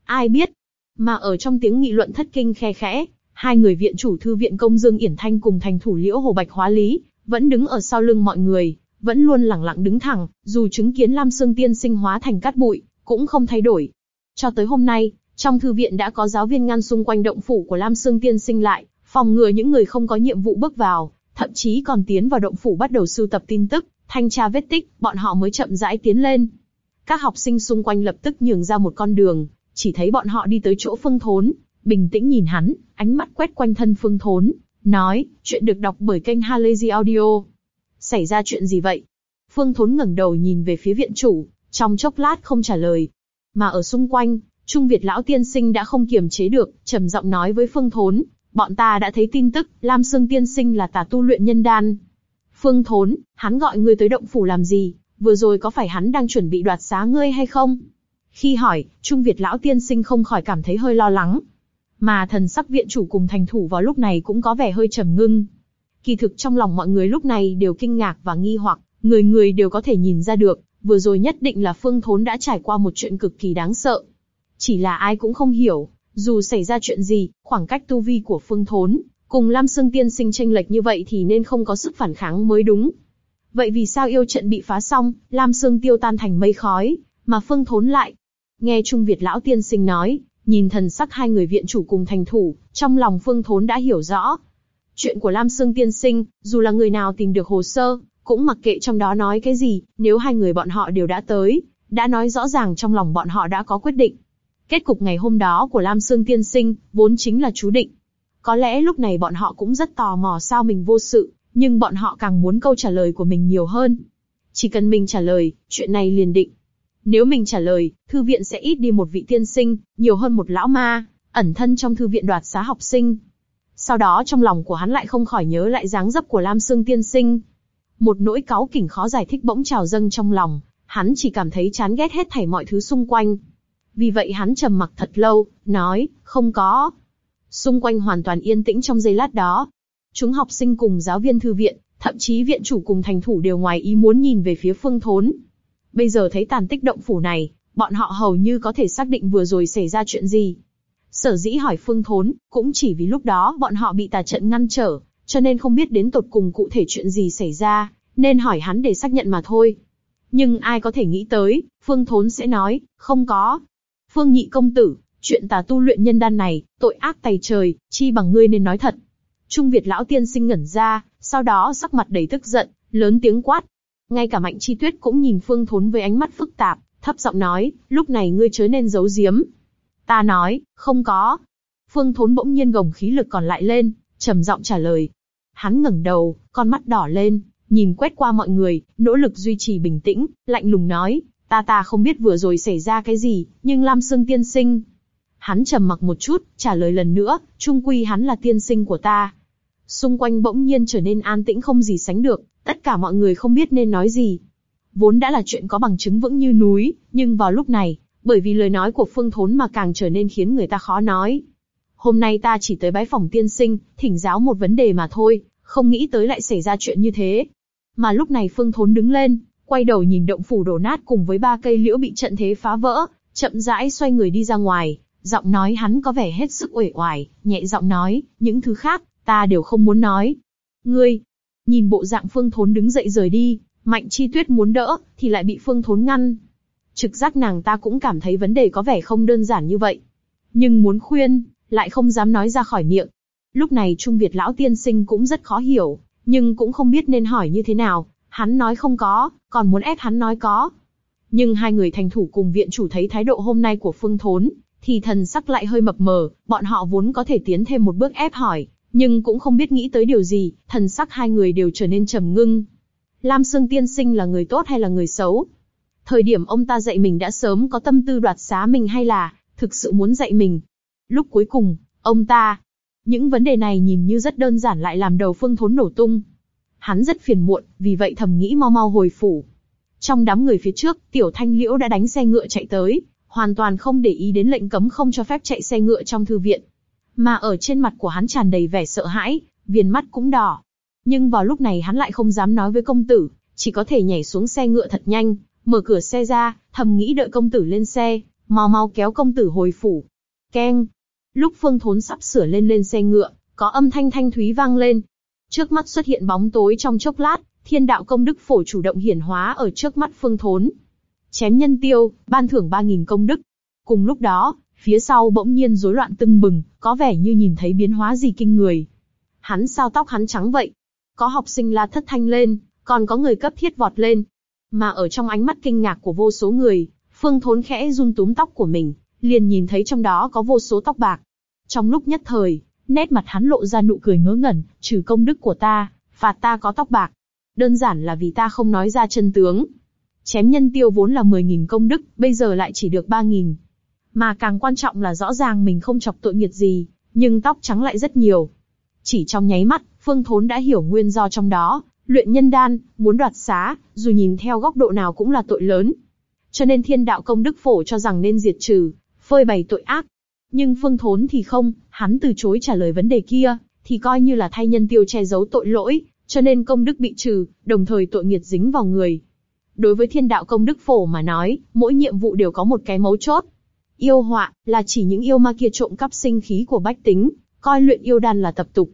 Ai biết? Mà ở trong tiếng nghị luận thất kinh khe khẽ, hai người viện chủ thư viện công Dương Yển Thanh cùng thành thủ liễu Hồ Bạch Hóa Lý, vẫn đứng ở sau lưng mọi người, vẫn luôn lẳng lặng đứng thẳng, dù chứng kiến Lam Sương Tiên sinh hóa thành cát bụi, cũng không thay đổi. Cho tới hôm nay, trong thư viện đã có giáo viên ngăn xung quanh động phủ của Lam Sương Tiên sinh lại, phòng ngừa những người không có nhiệm vụ bước vào, thậm chí còn tiến vào động phủ bắt đầu sưu tập tin tức, thanh tra vết tích, bọn họ mới chậm rãi tiến lên. Các học sinh xung quanh lập tức nhường ra một con đường, chỉ thấy bọn họ đi tới chỗ Phương Thốn, bình tĩnh nhìn hắn, ánh mắt quét quanh thân Phương Thốn, nói, chuyện được đọc bởi kênh Halazy Audio. Xảy ra chuyện gì vậy? Phương Thốn ngẩng đầu nhìn về phía viện chủ, trong chốc lát không trả lời. Mà ở xung quanh, Trung Việt lão tiên sinh đã không kiềm chế được, trầm giọng nói với Phương Thốn, bọn ta đã thấy tin tức, Lam Sương tiên sinh là tà tu luyện nhân đan. Phương Thốn, hắn gọi ngươi tới động phủ làm gì? Vừa rồi có phải hắn đang chuẩn bị đoạt xá ngươi hay không? Khi hỏi, Trung Việt lão tiên sinh không khỏi cảm thấy hơi lo lắng. Mà thần sắc viện chủ cùng thành thủ vào lúc này cũng có vẻ hơi trầm ngưng. Kỳ thực trong lòng mọi người lúc này đều kinh ngạc và nghi hoặc, người người đều có thể nhìn ra được, vừa rồi nhất định là Phương Thốn đã trải qua một chuyện cực kỳ đáng sợ. Chỉ là ai cũng không hiểu, dù xảy ra chuyện gì, khoảng cách tu vi của Phương Thốn, cùng Lam Sương Tiên sinh tranh lệch như vậy thì nên không có sức phản kháng mới đúng. Vậy vì sao yêu trận bị phá xong, Lam Sương tiêu tan thành mây khói, mà Phương Thốn lại? Nghe Trung Việt lão tiên sinh nói, nhìn thần sắc hai người viện chủ cùng thành thủ, trong lòng Phương Thốn đã hiểu rõ. Chuyện của Lam Sương tiên sinh, dù là người nào tìm được hồ sơ, cũng mặc kệ trong đó nói cái gì, nếu hai người bọn họ đều đã tới, đã nói rõ ràng trong lòng bọn họ đã có quyết định. Kết cục ngày hôm đó của Lam Sương tiên sinh, vốn chính là chú định. Có lẽ lúc này bọn họ cũng rất tò mò sao mình vô sự, nhưng bọn họ càng muốn câu trả lời của mình nhiều hơn. Chỉ cần mình trả lời, chuyện này liền định. Nếu mình trả lời, thư viện sẽ ít đi một vị tiên sinh, nhiều hơn một lão ma, ẩn thân trong thư viện đoạt xá học sinh. Sau đó trong lòng của hắn lại không khỏi nhớ lại dáng dấp của Lam Sương tiên sinh. Một nỗi cáu kỉnh khó giải thích bỗng trào dâng trong lòng, hắn chỉ cảm thấy chán ghét hết thảy mọi thứ xung quanh. Vì vậy hắn trầm mặc thật lâu, nói, không có. Xung quanh hoàn toàn yên tĩnh trong giây lát đó. Chúng học sinh cùng giáo viên thư viện, thậm chí viện chủ cùng thành thủ đều ngoài ý muốn nhìn về phía phương thốn. Bây giờ thấy tàn tích động phủ này, bọn họ hầu như có thể xác định vừa rồi xảy ra chuyện gì. Sở dĩ hỏi phương thốn, cũng chỉ vì lúc đó bọn họ bị tà trận ngăn trở, cho nên không biết đến tột cùng cụ thể chuyện gì xảy ra, nên hỏi hắn để xác nhận mà thôi. Nhưng ai có thể nghĩ tới, phương thốn sẽ nói, không có. Phương nhị công tử, chuyện tà tu luyện nhân đan này, tội ác tày trời, chi bằng ngươi nên nói thật. Trung Việt lão tiên sinh ngẩn ra, sau đó sắc mặt đầy tức giận, lớn tiếng quát, ngay cả Mạnh Chi Tuyết cũng nhìn Phương Thốn với ánh mắt phức tạp, thấp giọng nói, lúc này ngươi chớ nên giấu giếm. Ta nói, không có. Phương Thốn bỗng nhiên gồng khí lực còn lại lên, trầm giọng trả lời. Hắn ngẩng đầu, con mắt đỏ lên, nhìn quét qua mọi người, nỗ lực duy trì bình tĩnh, lạnh lùng nói, ta ta không biết vừa rồi xảy ra cái gì, nhưng Lam Sương tiên sinh. Hắn trầm mặc một chút, trả lời lần nữa, trung quy hắn là tiên sinh của ta. Xung quanh bỗng nhiên trở nên an tĩnh không gì sánh được, Tất cả mọi người không biết nên nói gì. Vốn đã là chuyện có bằng chứng vững như núi, nhưng vào lúc này, bởi vì lời nói của Phương Thốn mà càng trở nên khiến người ta khó nói. Hôm nay ta chỉ tới bái phòng tiên sinh, thỉnh giáo một vấn đề mà thôi, không nghĩ tới lại xảy ra chuyện như thế. Mà lúc này Phương Thốn đứng lên, quay đầu nhìn động phủ đổ nát cùng với ba cây liễu bị trận thế phá vỡ, chậm rãi xoay người đi ra ngoài, giọng nói hắn có vẻ hết sức uể oải, nhẹ giọng nói, những thứ khác, ta đều không muốn nói. Ngươi, Nhìn bộ dạng Phương Thốn đứng dậy rời đi, Mạnh Chi Tuyết muốn đỡ, thì lại bị Phương Thốn ngăn. Trực giác nàng ta cũng cảm thấy vấn đề có vẻ không đơn giản như vậy. Nhưng muốn khuyên, lại không dám nói ra khỏi miệng. Lúc này Trung Việt Lão Tiên Sinh cũng rất khó hiểu, nhưng cũng không biết nên hỏi như thế nào. Hắn nói không có, còn muốn ép hắn nói có. Nhưng hai người thành thủ cùng viện chủ thấy thái độ hôm nay của Phương Thốn, thì thần sắc lại hơi mập mờ, bọn họ vốn có thể tiến thêm một bước ép hỏi, nhưng cũng không biết nghĩ tới điều gì, thần sắc hai người đều trở nên trầm ngưng. Lam Sương Tiên Sinh là người tốt hay là người xấu? Thời điểm ông ta dạy mình đã sớm có tâm tư đoạt xá mình hay là thực sự muốn dạy mình? Lúc cuối cùng, ông ta, những vấn đề này nhìn như rất đơn giản lại làm đầu Phương Thốn nổ tung. Hắn rất phiền muộn, vì vậy thầm nghĩ mau mau hồi phủ. Trong đám người phía trước, Tiểu Thanh Liễu đã đánh xe ngựa chạy tới, hoàn toàn không để ý đến lệnh cấm không cho phép chạy xe ngựa trong thư viện mà ở trên mặt của hắn tràn đầy vẻ sợ hãi, viền mắt cũng đỏ. Nhưng vào lúc này hắn lại không dám nói với công tử, chỉ có thể nhảy xuống xe ngựa thật nhanh, mở cửa xe ra, thầm nghĩ đợi công tử lên xe, mau mau kéo công tử hồi phủ. Keng. Lúc Phương Thốn sắp sửa lên lên xe ngựa, có âm thanh thanh thúy vang lên. Trước mắt xuất hiện bóng tối trong chốc lát, thiên đạo công đức phổ chủ động hiển hóa ở trước mắt Phương Thốn. Chém nhân tiêu, ban thưởng 3.000 công đức. Cùng lúc đó, phía sau bỗng nhiên rối loạn tưng bừng, có vẻ như nhìn thấy biến hóa gì kinh người. Hắn sao tóc hắn trắng vậy? Có học sinh la thất thanh lên, còn có người cấp thiết vọt lên. Mà ở trong ánh mắt kinh ngạc của vô số người, Phương Thốn khẽ run túm tóc của mình, liền nhìn thấy trong đó có vô số tóc bạc. Trong lúc nhất thời, nét mặt hắn lộ ra nụ cười ngớ ngẩn, trừ công đức của ta, phạt ta có tóc bạc. Đơn giản là vì ta không nói ra chân tướng. Chém nhân tiêu vốn là 10.000 công đức, bây giờ lại chỉ được 3.000. Mà càng quan trọng là rõ ràng mình không chọc tội nghiệt gì, nhưng tóc trắng lại rất nhiều. Chỉ trong nháy mắt, Phương Thốn đã hiểu nguyên do trong đó, luyện nhân đan, muốn đoạt xá, dù nhìn theo góc độ nào cũng là tội lớn. Cho nên thiên đạo công đức phổ cho rằng nên diệt trừ, phơi bày tội ác. Nhưng Phương Thốn thì không, hắn từ chối trả lời vấn đề kia, thì coi như là thay nhân tiêu che giấu tội lỗi, cho nên công đức bị trừ, đồng thời tội nghiệt dính vào người. Đối với thiên đạo công đức phổ mà nói, mỗi nhiệm vụ đều có một cái mấu chốt. Yêu họa, là chỉ những yêu ma kia trộm cắp sinh khí của bách tính, coi luyện yêu đan là tập tục.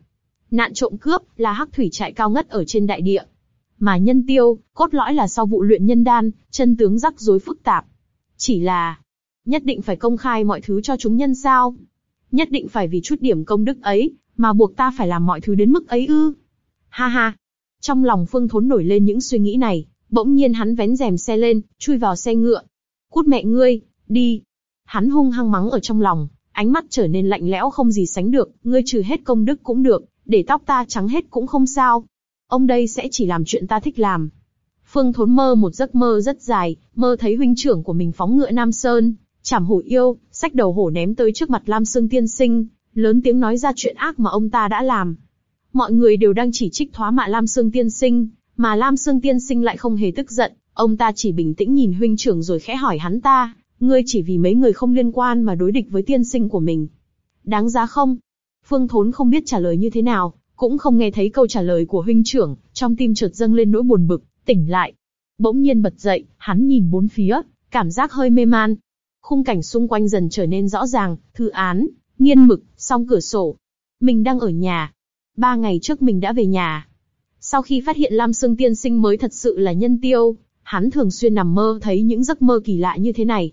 Nạn trộm cướp, là hắc thủy trại cao ngất ở trên đại địa. Mà nhân tiêu, cốt lõi là sau vụ luyện nhân đan, chân tướng rắc rối phức tạp. Chỉ là, nhất định phải công khai mọi thứ cho chúng nhân sao? Nhất định phải vì chút điểm công đức ấy, mà buộc ta phải làm mọi thứ đến mức ấy ư? Ha ha! Trong lòng Phương Thốn nổi lên những suy nghĩ này, bỗng nhiên hắn vén rèm xe lên, chui vào xe ngựa. Cút mẹ ngươi, đi! Hắn hung hăng mắng ở trong lòng, ánh mắt trở nên lạnh lẽo không gì sánh được, ngươi trừ hết công đức cũng được, để tóc ta trắng hết cũng không sao. Ông đây sẽ chỉ làm chuyện ta thích làm. Phương Thốn mơ một giấc mơ rất dài, mơ thấy huynh trưởng của mình phóng ngựa Nam Sơn, chảm hổ yêu, sách đầu hổ ném tới trước mặt Lam Sương Tiên Sinh, lớn tiếng nói ra chuyện ác mà ông ta đã làm. Mọi người đều đang chỉ trích thoá mạ Lam Sương Tiên Sinh, mà Lam Sương Tiên Sinh lại không hề tức giận, ông ta chỉ bình tĩnh nhìn huynh trưởng rồi khẽ hỏi hắn ta, ngươi chỉ vì mấy người không liên quan mà đối địch với tiên sinh của mình. Đáng giá không? Phương Thốn không biết trả lời như thế nào, cũng không nghe thấy câu trả lời của huynh trưởng, trong tim chợt dâng lên nỗi buồn bực, tỉnh lại. Bỗng nhiên bật dậy, hắn nhìn bốn phía, cảm giác hơi mê man. Khung cảnh xung quanh dần trở nên rõ ràng, thư án, nghiên mực, song cửa sổ. Mình đang ở nhà. Ba ngày trước mình đã về nhà. Sau khi phát hiện Lam Sương Tiên Sinh mới thật sự là nhân tiêu, hắn thường xuyên nằm mơ thấy những giấc mơ kỳ lạ như thế này.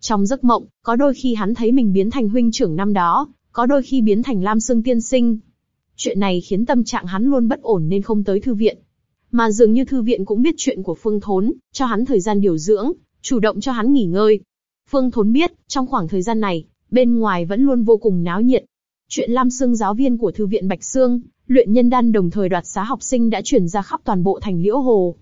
Trong giấc mộng, có đôi khi hắn thấy mình biến thành huynh trưởng năm đó, có đôi khi biến thành Lam Sương Tiên Sinh. Chuyện này khiến tâm trạng hắn luôn bất ổn nên không tới thư viện. Mà dường như thư viện cũng biết chuyện của Phương Thốn, cho hắn thời gian điều dưỡng, chủ động cho hắn nghỉ ngơi. Phương Thốn biết, trong khoảng thời gian này, bên ngoài vẫn luôn vô cùng náo nhiệt. Chuyện Lam Sương giáo viên của thư viện Bạch Sương, luyện nhân đan đồng thời đoạt xá học sinh đã truyền ra khắp toàn bộ thành Liễu Hồ.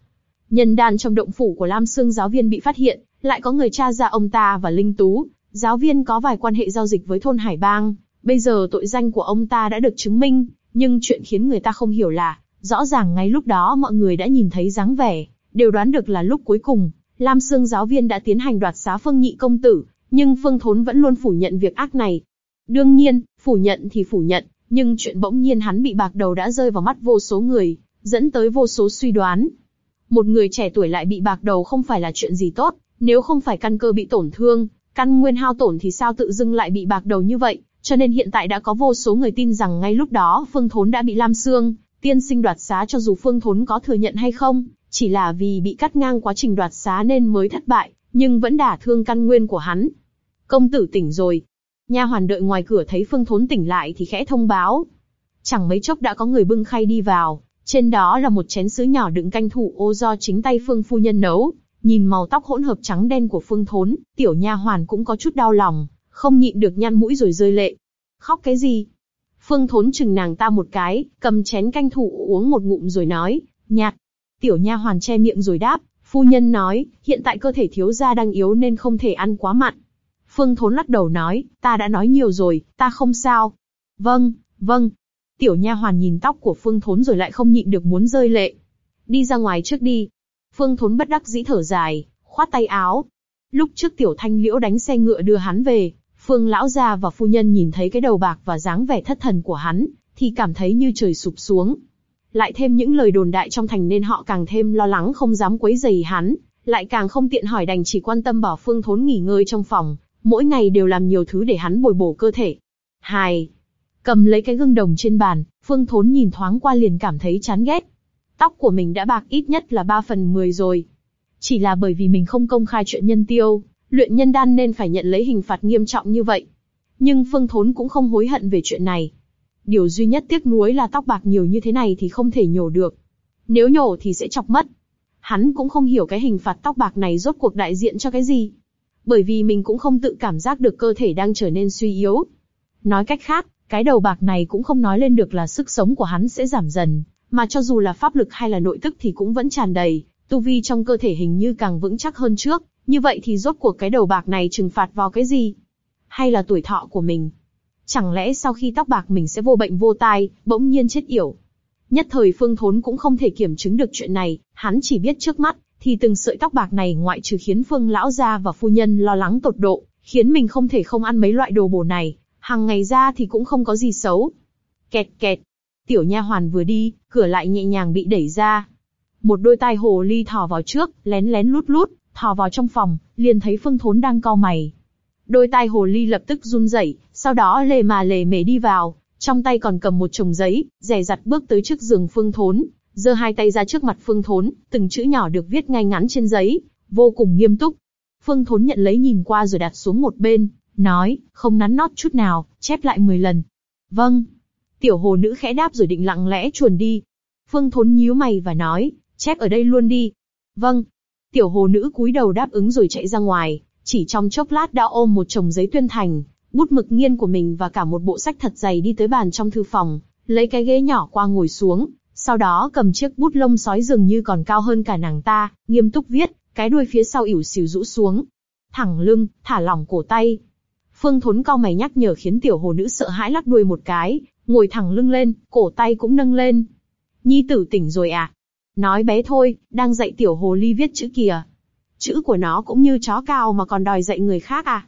Nhân đan trong động phủ của Lam Sương giáo viên bị phát hiện, lại có người tra ra ông ta và Linh Tú, giáo viên có vài quan hệ giao dịch với thôn Hải Bang. Bây giờ tội danh của ông ta đã được chứng minh, nhưng chuyện khiến người ta không hiểu là, rõ ràng ngay lúc đó mọi người đã nhìn thấy dáng vẻ, đều đoán được là lúc cuối cùng, Lam Sương giáo viên đã tiến hành đoạt xá Phương Nhị công tử, nhưng Phương Thốn vẫn luôn phủ nhận việc ác này. Đương nhiên, phủ nhận thì phủ nhận, nhưng chuyện bỗng nhiên hắn bị bạc đầu đã rơi vào mắt vô số người, dẫn tới vô số suy đoán. Một người trẻ tuổi lại bị bạc đầu không phải là chuyện gì tốt, nếu không phải căn cơ bị tổn thương, căn nguyên hao tổn thì sao tự dưng lại bị bạc đầu như vậy? Cho nên hiện tại đã có vô số người tin rằng ngay lúc đó Phương Thốn đã bị Lam Sương, tiên sinh đoạt xá cho dù Phương Thốn có thừa nhận hay không, chỉ là vì bị cắt ngang quá trình đoạt xá nên mới thất bại, nhưng vẫn đả thương căn nguyên của hắn. Công tử tỉnh rồi. Nha hoàn đợi ngoài cửa thấy Phương Thốn tỉnh lại thì khẽ thông báo. Chẳng mấy chốc đã có người bưng khay đi vào, trên đó là một chén sứ nhỏ đựng canh thủ ô do chính tay Phương phu nhân nấu. Nhìn màu tóc hỗn hợp trắng đen của Phương Thốn, tiểu nha hoàn cũng có chút đau lòng, không nhịn được nhăn mũi rồi rơi lệ. Khóc cái gì? Phương Thốn chừng nàng ta một cái, cầm chén canh thủ uống một ngụm rồi nói, nhạt. Tiểu nha hoàn che miệng rồi đáp, phu nhân nói, hiện tại cơ thể thiếu gia đang yếu nên không thể ăn quá mặn. Phương Thốn lắc đầu nói, ta đã nói nhiều rồi, ta không sao. Vâng, vâng. Tiểu nha hoàn nhìn tóc của Phương Thốn rồi lại không nhịn được muốn rơi lệ. Đi ra ngoài trước đi. Phương Thốn bất đắc dĩ thở dài, khoát tay áo. Lúc trước Tiểu Thanh Liễu đánh xe ngựa đưa hắn về, Phương lão gia và phu nhân nhìn thấy cái đầu bạc và dáng vẻ thất thần của hắn, thì cảm thấy như trời sụp xuống lại thêm những lời đồn đại trong thành nên họ càng thêm lo lắng không dám quấy rầy hắn, lại càng không tiện hỏi đành chỉ quan tâm bảo Phương Thốn nghỉ ngơi trong phòng, mỗi ngày đều làm nhiều thứ để hắn bồi bổ cơ thể. Hai, cầm lấy cái gương đồng trên bàn, Phương Thốn nhìn thoáng qua liền cảm thấy chán ghét. Tóc của mình đã bạc ít nhất là 3 phần 10 rồi. Chỉ là bởi vì mình không công khai chuyện nhân tiêu, luyện nhân đan nên phải nhận lấy hình phạt nghiêm trọng như vậy. Nhưng Phương Thốn cũng không hối hận về chuyện này. Điều duy nhất tiếc nuối là tóc bạc nhiều như thế này thì không thể nhổ được. Nếu nhổ thì sẽ chọc mất. Hắn cũng không hiểu cái hình phạt tóc bạc này rốt cuộc đại diện cho cái gì. Bởi vì mình cũng không tự cảm giác được cơ thể đang trở nên suy yếu. Nói cách khác, cái đầu bạc này cũng không nói lên được là sức sống của hắn sẽ giảm dần, mà cho dù là pháp lực hay là nội tức thì cũng vẫn tràn đầy, tu vi trong cơ thể hình như càng vững chắc hơn trước, như vậy thì rốt cuộc cái đầu bạc này trừng phạt vào cái gì? Hay là tuổi thọ của mình? Chẳng lẽ sau khi tóc bạc mình sẽ vô bệnh vô tai, bỗng nhiên chết yểu? Nhất thời Phương Thốn cũng không thể kiểm chứng được chuyện này, hắn chỉ biết trước mắt, thì từng sợi tóc bạc này ngoại trừ khiến Phương lão gia và phu nhân lo lắng tột độ, khiến mình không thể không ăn mấy loại đồ bổ này, hàng ngày ra thì cũng không có gì xấu. Kẹt kẹt, tiểu nha hoàn vừa đi, cửa lại nhẹ nhàng bị đẩy ra. Một đôi tai hồ ly thò vào trước, lén lén lút lút, thò vào trong phòng, liền thấy Phương Thốn đang cau mày. Đôi tai hồ ly lập tức run rẩy, sau đó lề mà lề mề đi vào, trong tay còn cầm một chồng giấy, rè rặt bước tới trước giường Phương Thốn, giơ hai tay ra trước mặt Phương Thốn, từng chữ nhỏ được viết ngay ngắn trên giấy, vô cùng nghiêm túc. Phương Thốn nhận lấy nhìn qua rồi đặt xuống một bên, nói, không nắn nót chút nào, chép lại 10 lần. Vâng. Tiểu hồ nữ khẽ đáp rồi định lặng lẽ chuồn đi. Phương Thốn nhíu mày và nói, chép ở đây luôn đi. Vâng. Tiểu hồ nữ cúi đầu đáp ứng rồi chạy ra ngoài, chỉ trong chốc lát đã ôm một chồng giấy tuyên thành, bút mực nghiên của mình và cả một bộ sách thật dày đi tới bàn trong thư phòng, lấy cái ghế nhỏ qua ngồi xuống, sau đó cầm chiếc bút lông sói dường như còn cao hơn cả nàng ta, nghiêm túc viết, cái đuôi phía sau ỉu xìu rũ xuống. Thẳng lưng, thả lỏng cổ tay. Phương Thốn cao mày nhắc nhở khiến tiểu hồ nữ sợ hãi lắc đuôi một cái, ngồi thẳng lưng lên, cổ tay cũng nâng lên. Nhi tử tỉnh rồi à? Nói bé thôi, đang dạy tiểu hồ ly viết chữ kìa. Chữ của nó cũng như chó cao mà còn đòi dạy người khác à?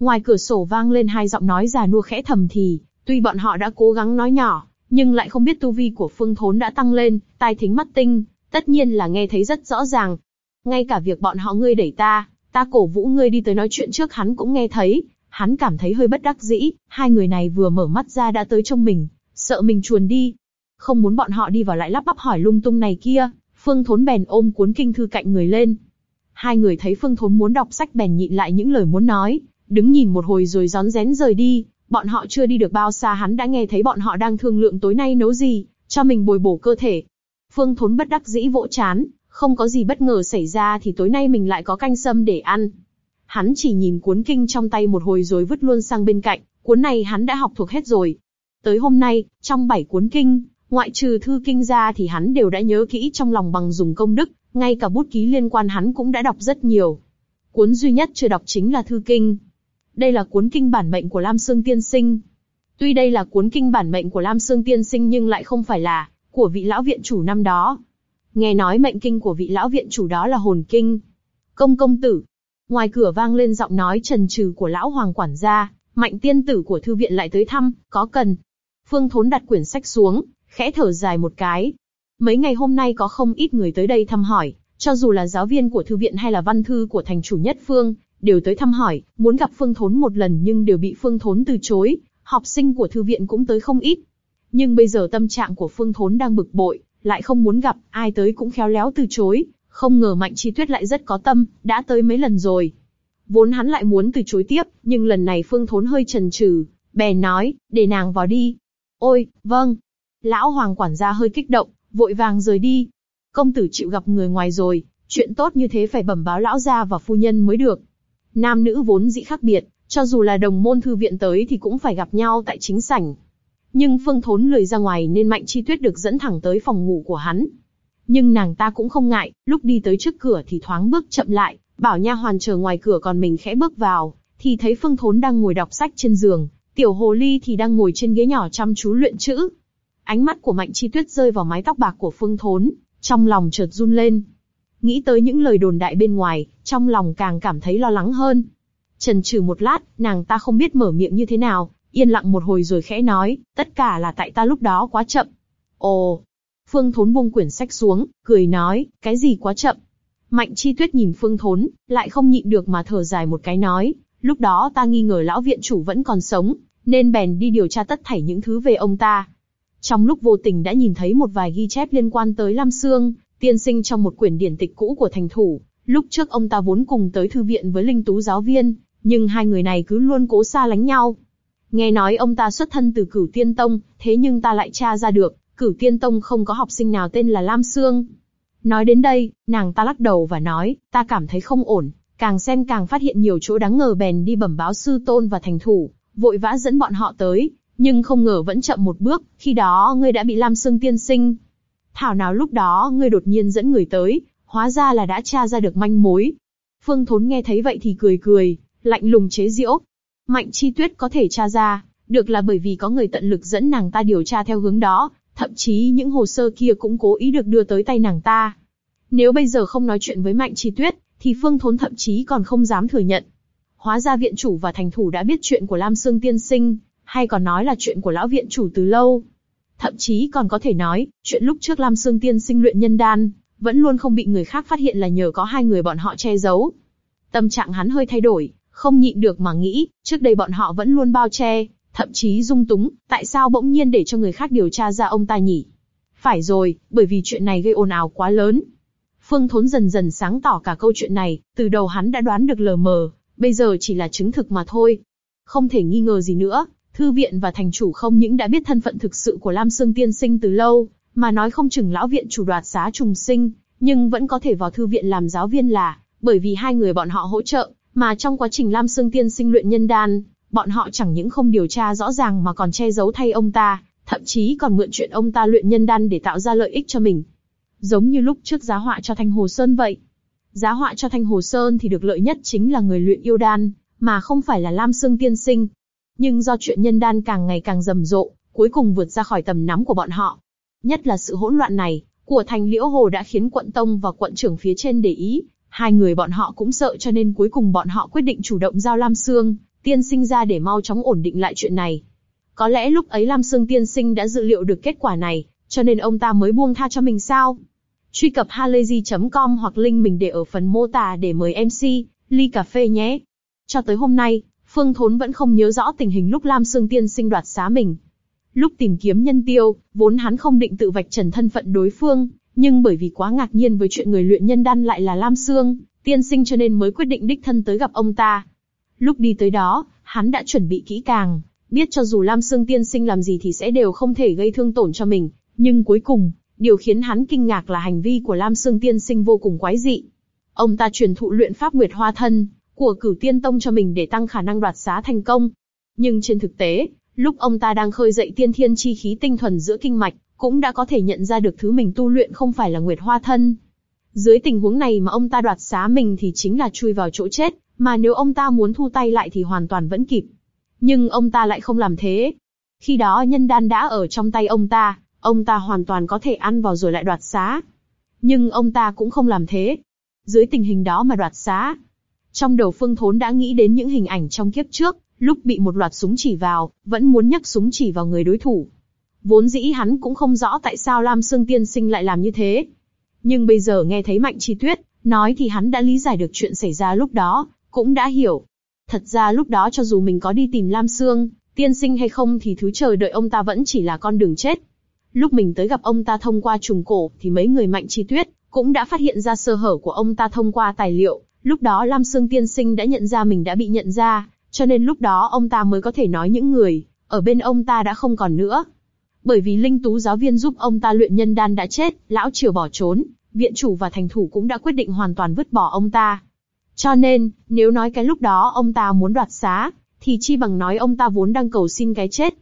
Ngoài cửa sổ vang lên hai giọng nói già nua khẽ thầm thì, tuy bọn họ đã cố gắng nói nhỏ, nhưng lại không biết tu vi của Phương Thốn đã tăng lên, tai thính mắt tinh, tất nhiên là nghe thấy rất rõ ràng. Ngay cả việc bọn họ ngươi đẩy ta, ta cổ vũ ngươi đi tới nói chuyện trước hắn cũng nghe thấy, hắn cảm thấy hơi bất đắc dĩ, hai người này vừa mở mắt ra đã tới trong mình, sợ mình chuồn đi. Không muốn bọn họ đi vào lại lắp bắp hỏi lung tung này kia, Phương Thốn bèn ôm cuốn kinh thư cạnh người lên. Hai người thấy Phương Thốn muốn đọc sách bèn nhịn lại những lời muốn nói, đứng nhìn một hồi rồi rón rén rời đi. Bọn họ chưa đi được bao xa hắn đã nghe thấy bọn họ đang thương lượng tối nay nấu gì, cho mình bồi bổ cơ thể. Phương Thốn bất đắc dĩ vỗ chán, không có gì bất ngờ xảy ra thì tối nay mình lại có canh sâm để ăn. Hắn chỉ nhìn cuốn kinh trong tay một hồi rồi vứt luôn sang bên cạnh, cuốn này hắn đã học thuộc hết rồi. Tới hôm nay, trong bảy cuốn kinh, ngoại trừ thư kinh ra thì hắn đều đã nhớ kỹ trong lòng bằng dùng công đức, ngay cả bút ký liên quan hắn cũng đã đọc rất nhiều. Cuốn duy nhất chưa đọc chính là thư kinh. Đây là cuốn kinh bản mệnh của Lam Sương Tiên Sinh. Tuy đây là cuốn kinh bản mệnh của Lam Sương Tiên Sinh nhưng lại không phải là của vị lão viện chủ năm đó. Nghe nói mệnh kinh của vị lão viện chủ đó là hồn kinh. Công công tử. Ngoài cửa vang lên giọng nói trần trừ của lão hoàng quản gia, mạnh tiên tử của thư viện lại tới thăm, có cần. Phương Thốn đặt quyển sách xuống, khẽ thở dài một cái. Mấy ngày hôm nay có không ít người tới đây thăm hỏi, cho dù là giáo viên của thư viện hay là văn thư của thành chủ nhất phương, đều tới thăm hỏi, muốn gặp Phương Thốn một lần nhưng đều bị Phương Thốn từ chối. Học sinh của thư viện cũng tới không ít. Nhưng bây giờ tâm trạng của Phương Thốn đang bực bội, lại không muốn gặp, ai tới cũng khéo léo từ chối. Không ngờ Mạnh Chi Tuyết lại rất có tâm, đã tới mấy lần rồi. Vốn hắn lại muốn từ chối tiếp, nhưng lần này Phương Thốn hơi chần chừ, bèn nói, để nàng vào đi. Ôi, vâng. Lão Hoàng quản gia hơi kích động, vội vàng rời đi. Công tử chịu gặp người ngoài rồi, chuyện tốt như thế phải bẩm báo lão gia và phu nhân mới được. Nam nữ vốn dĩ khác biệt, cho dù là đồng môn thư viện tới thì cũng phải gặp nhau tại chính sảnh. Nhưng Phương Thốn lười ra ngoài nên Mạnh Chi Tuyết được dẫn thẳng tới phòng ngủ của hắn. Nhưng nàng ta cũng không ngại, lúc đi tới trước cửa thì thoáng bước chậm lại, bảo nha hoàn chờ ngoài cửa còn mình khẽ bước vào, thì thấy Phương Thốn đang ngồi đọc sách trên giường, tiểu hồ ly thì đang ngồi trên ghế nhỏ chăm chú luyện chữ. Ánh mắt của Mạnh Chi Tuyết rơi vào mái tóc bạc của Phương Thốn, trong lòng chợt run lên. Nghĩ tới những lời đồn đại bên ngoài, trong lòng càng cảm thấy lo lắng hơn. Trần trừ một lát, nàng ta không biết mở miệng như thế nào, yên lặng một hồi rồi khẽ nói, tất cả là tại ta lúc đó quá chậm. Ồ, Phương Thốn buông quyển sách xuống, cười nói, cái gì quá chậm. Mạnh Chi Tuyết nhìn Phương Thốn, lại không nhịn được mà thở dài một cái nói, lúc đó ta nghi ngờ lão viện chủ vẫn còn sống, nên bèn đi điều tra tất thảy những thứ về ông ta. Trong lúc vô tình đã nhìn thấy một vài ghi chép liên quan tới Lam Sương, tiên sinh trong một quyển điển tịch cũ của thành thủ. Lúc trước ông ta vốn cùng tới thư viện với linh tú giáo viên, nhưng hai người này cứ luôn cố xa lánh nhau. Nghe nói ông ta xuất thân từ Cửu Tiên Tông, thế nhưng ta lại tra ra được, Cửu Tiên Tông không có học sinh nào tên là Lam Sương. Nói đến đây, nàng ta lắc đầu và nói, ta cảm thấy không ổn, càng xem càng phát hiện nhiều chỗ đáng ngờ bèn đi bẩm báo sư tôn và thành thủ, vội vã dẫn bọn họ tới, nhưng không ngờ vẫn chậm một bước, khi đó ngươi đã bị Lam Sương tiên sinh. Thảo nào lúc đó ngươi đột nhiên dẫn người tới, hóa ra là đã tra ra được manh mối. Phương Thốn nghe thấy vậy thì cười cười, lạnh lùng chế giễu. Mạnh Chi Tuyết có thể tra ra, được là bởi vì có người tận lực dẫn nàng ta điều tra theo hướng đó, thậm chí những hồ sơ kia cũng cố ý được đưa tới tay nàng ta. Nếu bây giờ không nói chuyện với Mạnh Chi Tuyết, thì Phương Thốn thậm chí còn không dám thừa nhận. Hóa ra viện chủ và thành thủ đã biết chuyện của Lam Sương Tiên Sinh, hay còn nói là chuyện của lão viện chủ từ lâu. Thậm chí còn có thể nói, chuyện lúc trước Lam Sương Tiên Sinh luyện nhân đan, vẫn luôn không bị người khác phát hiện là nhờ có hai người bọn họ che giấu. Tâm trạng hắn hơi thay đổi, không nhịn được mà nghĩ, trước đây bọn họ vẫn luôn bao che, thậm chí dung túng, tại sao bỗng nhiên để cho người khác điều tra ra ông ta nhỉ? Phải rồi, bởi vì chuyện này gây ồn ào quá lớn. Phương Thốn dần dần sáng tỏ cả câu chuyện này, từ đầu hắn đã đoán được lờ mờ, bây giờ chỉ là chứng thực mà thôi. Không thể nghi ngờ gì nữa, thư viện và thành chủ không những đã biết thân phận thực sự của Lam Sương Tiên Sinh từ lâu, mà nói không chừng lão viện chủ đoạt xá trùng sinh, nhưng vẫn có thể vào thư viện làm giáo viên là, bởi vì hai người bọn họ hỗ trợ, mà trong quá trình Lam Sương Tiên Sinh luyện nhân đan, bọn họ chẳng những không điều tra rõ ràng mà còn che giấu thay ông ta, thậm chí còn mượn chuyện ông ta luyện nhân đan để tạo ra lợi ích cho mình. Giống như lúc trước giá họa cho Thanh Hồ Sơn vậy. Giá họa cho Thanh Hồ Sơn thì được lợi nhất chính là người luyện yêu đan, mà không phải là Lam Sương Tiên Sinh. Nhưng do chuyện nhân đan càng ngày càng rầm rộ, cuối cùng vượt ra khỏi tầm nắm của bọn họ. Nhất là sự hỗn loạn này, của thành Liễu Hồ đã khiến quận Tông và quận trưởng phía trên để ý, hai người bọn họ cũng sợ cho nên cuối cùng bọn họ quyết định chủ động giao Lam Sương, tiên sinh ra để mau chóng ổn định lại chuyện này. Có lẽ lúc ấy Lam Sương tiên sinh đã dự liệu được kết quả này, cho nên ông ta mới buông tha cho mình sao? Truy cập halayzi.com hoặc link mình để ở phần mô tả để mời MC, ly cà phê nhé. Cho tới hôm nay, Phương Thốn vẫn không nhớ rõ tình hình lúc Lam Sương Tiên sinh đoạt xá mình. Lúc tìm kiếm nhân tiêu, vốn hắn không định tự vạch trần thân phận đối phương, nhưng bởi vì quá ngạc nhiên với chuyện người luyện nhân đan lại là Lam Sương, tiên sinh cho nên mới quyết định đích thân tới gặp ông ta. Lúc đi tới đó, hắn đã chuẩn bị kỹ càng, biết cho dù Lam Sương tiên sinh làm gì thì sẽ đều không thể gây thương tổn cho mình, nhưng cuối cùng, điều khiến hắn kinh ngạc là hành vi của Lam Sương tiên sinh vô cùng quái dị. Ông ta truyền thụ luyện pháp Nguyệt Hoa Thân của Cửu Tiên Tông cho mình để tăng khả năng đoạt xá thành công. Nhưng trên thực tế, lúc ông ta đang khơi dậy tiên thiên chi khí tinh thuần giữa kinh mạch, cũng đã có thể nhận ra được thứ mình tu luyện không phải là Nguyệt Hoa Thân. Dưới tình huống này mà ông ta đoạt xá mình thì chính là chui vào chỗ chết, mà nếu ông ta muốn thu tay lại thì hoàn toàn vẫn kịp. Nhưng ông ta lại không làm thế. Khi đó nhân đan đã ở trong tay ông ta, ông ta hoàn toàn có thể ăn vào rồi lại đoạt xá. Nhưng ông ta cũng không làm thế. Dưới tình hình đó mà đoạt xá. Trong đầu Phương Thốn đã nghĩ đến những hình ảnh trong kiếp trước, lúc bị một loạt súng chỉ vào, vẫn muốn nhấc súng chỉ vào người đối thủ. Vốn dĩ hắn cũng không rõ tại sao Lam Sương Tiên Sinh lại làm như thế. Nhưng bây giờ nghe thấy Mạnh Chi Tuyết nói thì hắn đã lý giải được chuyện xảy ra lúc đó, cũng đã hiểu. Thật ra lúc đó cho dù mình có đi tìm Lam Sương, Tiên Sinh hay không thì thứ chờ đợi ông ta vẫn chỉ là con đường chết. Lúc mình tới gặp ông ta thông qua trùng cổ thì mấy người Mạnh Chi Tuyết cũng đã phát hiện ra sơ hở của ông ta thông qua tài liệu. Lúc đó Lam Sương Tiên Sinh đã nhận ra mình đã bị nhận ra, cho nên lúc đó ông ta mới có thể nói những người ở bên ông ta đã không còn nữa. Bởi vì linh tú giáo viên giúp ông ta luyện nhân đan đã chết, lão triều bỏ trốn, viện chủ và thành thủ cũng đã quyết định hoàn toàn vứt bỏ ông ta. Cho nên, nếu nói cái lúc đó ông ta muốn đoạt xá, thì chi bằng nói ông ta vốn đang cầu xin cái chết.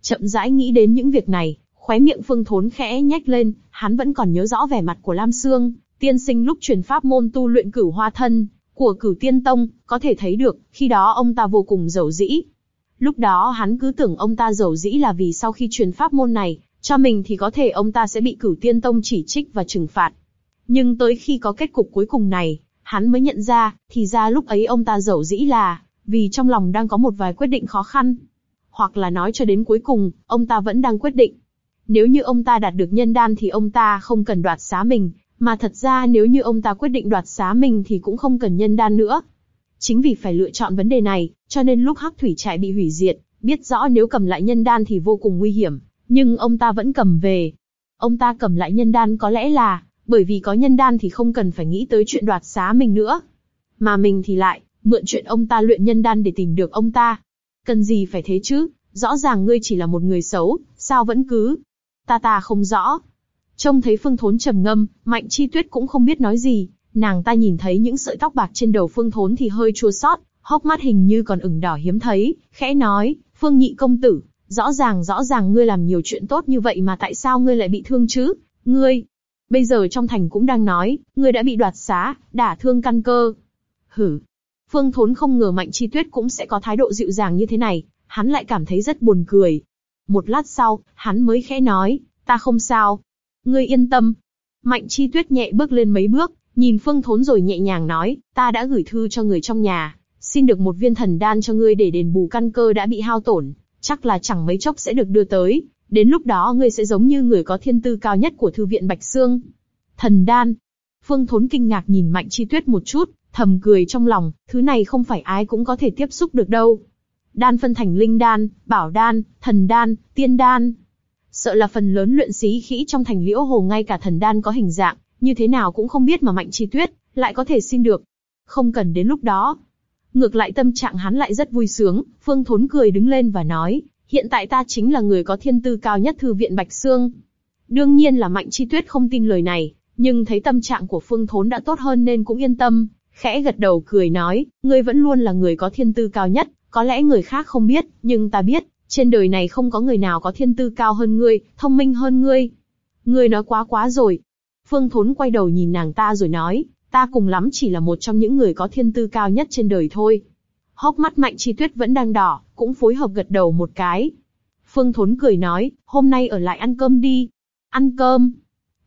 Chậm rãi nghĩ đến những việc này, khóe miệng Phương Thốn khẽ nhếch lên, hắn vẫn còn nhớ rõ vẻ mặt của Lam Sương, tiên sinh lúc truyền pháp môn tu luyện cửu hoa thân của cửu tiên tông, có thể thấy được khi đó ông ta vô cùng giàu dĩ, Lúc đó hắn cứ tưởng ông ta giàu dĩ là vì sau khi truyền pháp môn này, cho mình thì có thể ông ta sẽ bị cửu tiên tông chỉ trích và trừng phạt. Nhưng tới khi có kết cục cuối cùng này, hắn mới nhận ra, thì ra lúc ấy ông ta giàu dĩ là, vì trong lòng đang có một vài quyết định khó khăn. Hoặc là nói cho đến cuối cùng, ông ta vẫn đang quyết định. Nếu như ông ta đạt được nhân đan thì ông ta không cần đoạt xá mình, mà thật ra nếu như ông ta quyết định đoạt xá mình thì cũng không cần nhân đan nữa. Chính vì phải lựa chọn vấn đề này, cho nên lúc hắc thủy trại bị hủy diệt, biết rõ nếu cầm lại nhân đan thì vô cùng nguy hiểm, nhưng ông ta vẫn cầm về. Ông ta cầm lại nhân đan có lẽ là, bởi vì có nhân đan thì không cần phải nghĩ tới chuyện đoạt xá mình nữa. Mà mình thì lại, mượn chuyện ông ta luyện nhân đan để tìm được ông ta. Cần gì phải thế chứ, rõ ràng ngươi chỉ là một người xấu, sao vẫn cứ... Ta ta không rõ. Trông thấy Phương Thốn trầm ngâm, Mạnh Chi Tuyết cũng không biết nói gì, nàng ta nhìn thấy những sợi tóc bạc trên đầu Phương Thốn thì hơi chua xót, hốc mắt hình như còn ửng đỏ hiếm thấy, khẽ nói, Phương Nhị công tử, rõ ràng rõ ràng ngươi làm nhiều chuyện tốt như vậy mà tại sao ngươi lại bị thương chứ? Ngươi, bây giờ trong thành cũng đang nói, ngươi đã bị đoạt xá, đả thương căn cơ. Hử. Phương Thốn không ngờ Mạnh Chi Tuyết cũng sẽ có thái độ dịu dàng như thế này, hắn lại cảm thấy rất buồn cười. Một lát sau, hắn mới khẽ nói, ta không sao. Ngươi yên tâm. Mạnh Chi Tuyết nhẹ bước lên mấy bước, nhìn Phương Thốn rồi nhẹ nhàng nói, ta đã gửi thư cho người trong nhà, xin được một viên thần đan cho ngươi để đền bù căn cơ đã bị hao tổn, chắc là chẳng mấy chốc sẽ được đưa tới. Đến lúc đó ngươi sẽ giống như người có thiên tư cao nhất của thư viện Bạch Sương. Thần đan. Phương Thốn kinh ngạc nhìn Mạnh Chi Tuyết một chút, thầm cười trong lòng, thứ này không phải ai cũng có thể tiếp xúc được đâu. Đan phân thành linh đan, bảo đan, thần đan, tiên đan. Sợ là phần lớn luyện sĩ khí trong thành liễu hồ ngay cả thần đan có hình dạng, như thế nào cũng không biết mà Mạnh Chi Tuyết lại có thể xin được. Không cần đến lúc đó. Ngược lại tâm trạng hắn lại rất vui sướng, Phương Thốn cười đứng lên và nói, hiện tại ta chính là người có thiên tư cao nhất thư viện Bạch Sương. Đương nhiên là Mạnh Chi Tuyết không tin lời này, nhưng thấy tâm trạng của Phương Thốn đã tốt hơn nên cũng yên tâm, khẽ gật đầu cười nói, ngươi vẫn luôn là người có thiên tư cao nhất, có lẽ người khác không biết, nhưng ta biết, trên đời này không có người nào có thiên tư cao hơn ngươi, thông minh hơn ngươi. Ngươi nói quá quá rồi. Phương Thốn quay đầu nhìn nàng ta rồi nói, ta cùng lắm chỉ là một trong những người có thiên tư cao nhất trên đời thôi. Hốc mắt Mạnh Chi Tuyết vẫn đang đỏ, cũng phối hợp gật đầu một cái. Phương Thốn cười nói, hôm nay ở lại ăn cơm đi. Ăn cơm.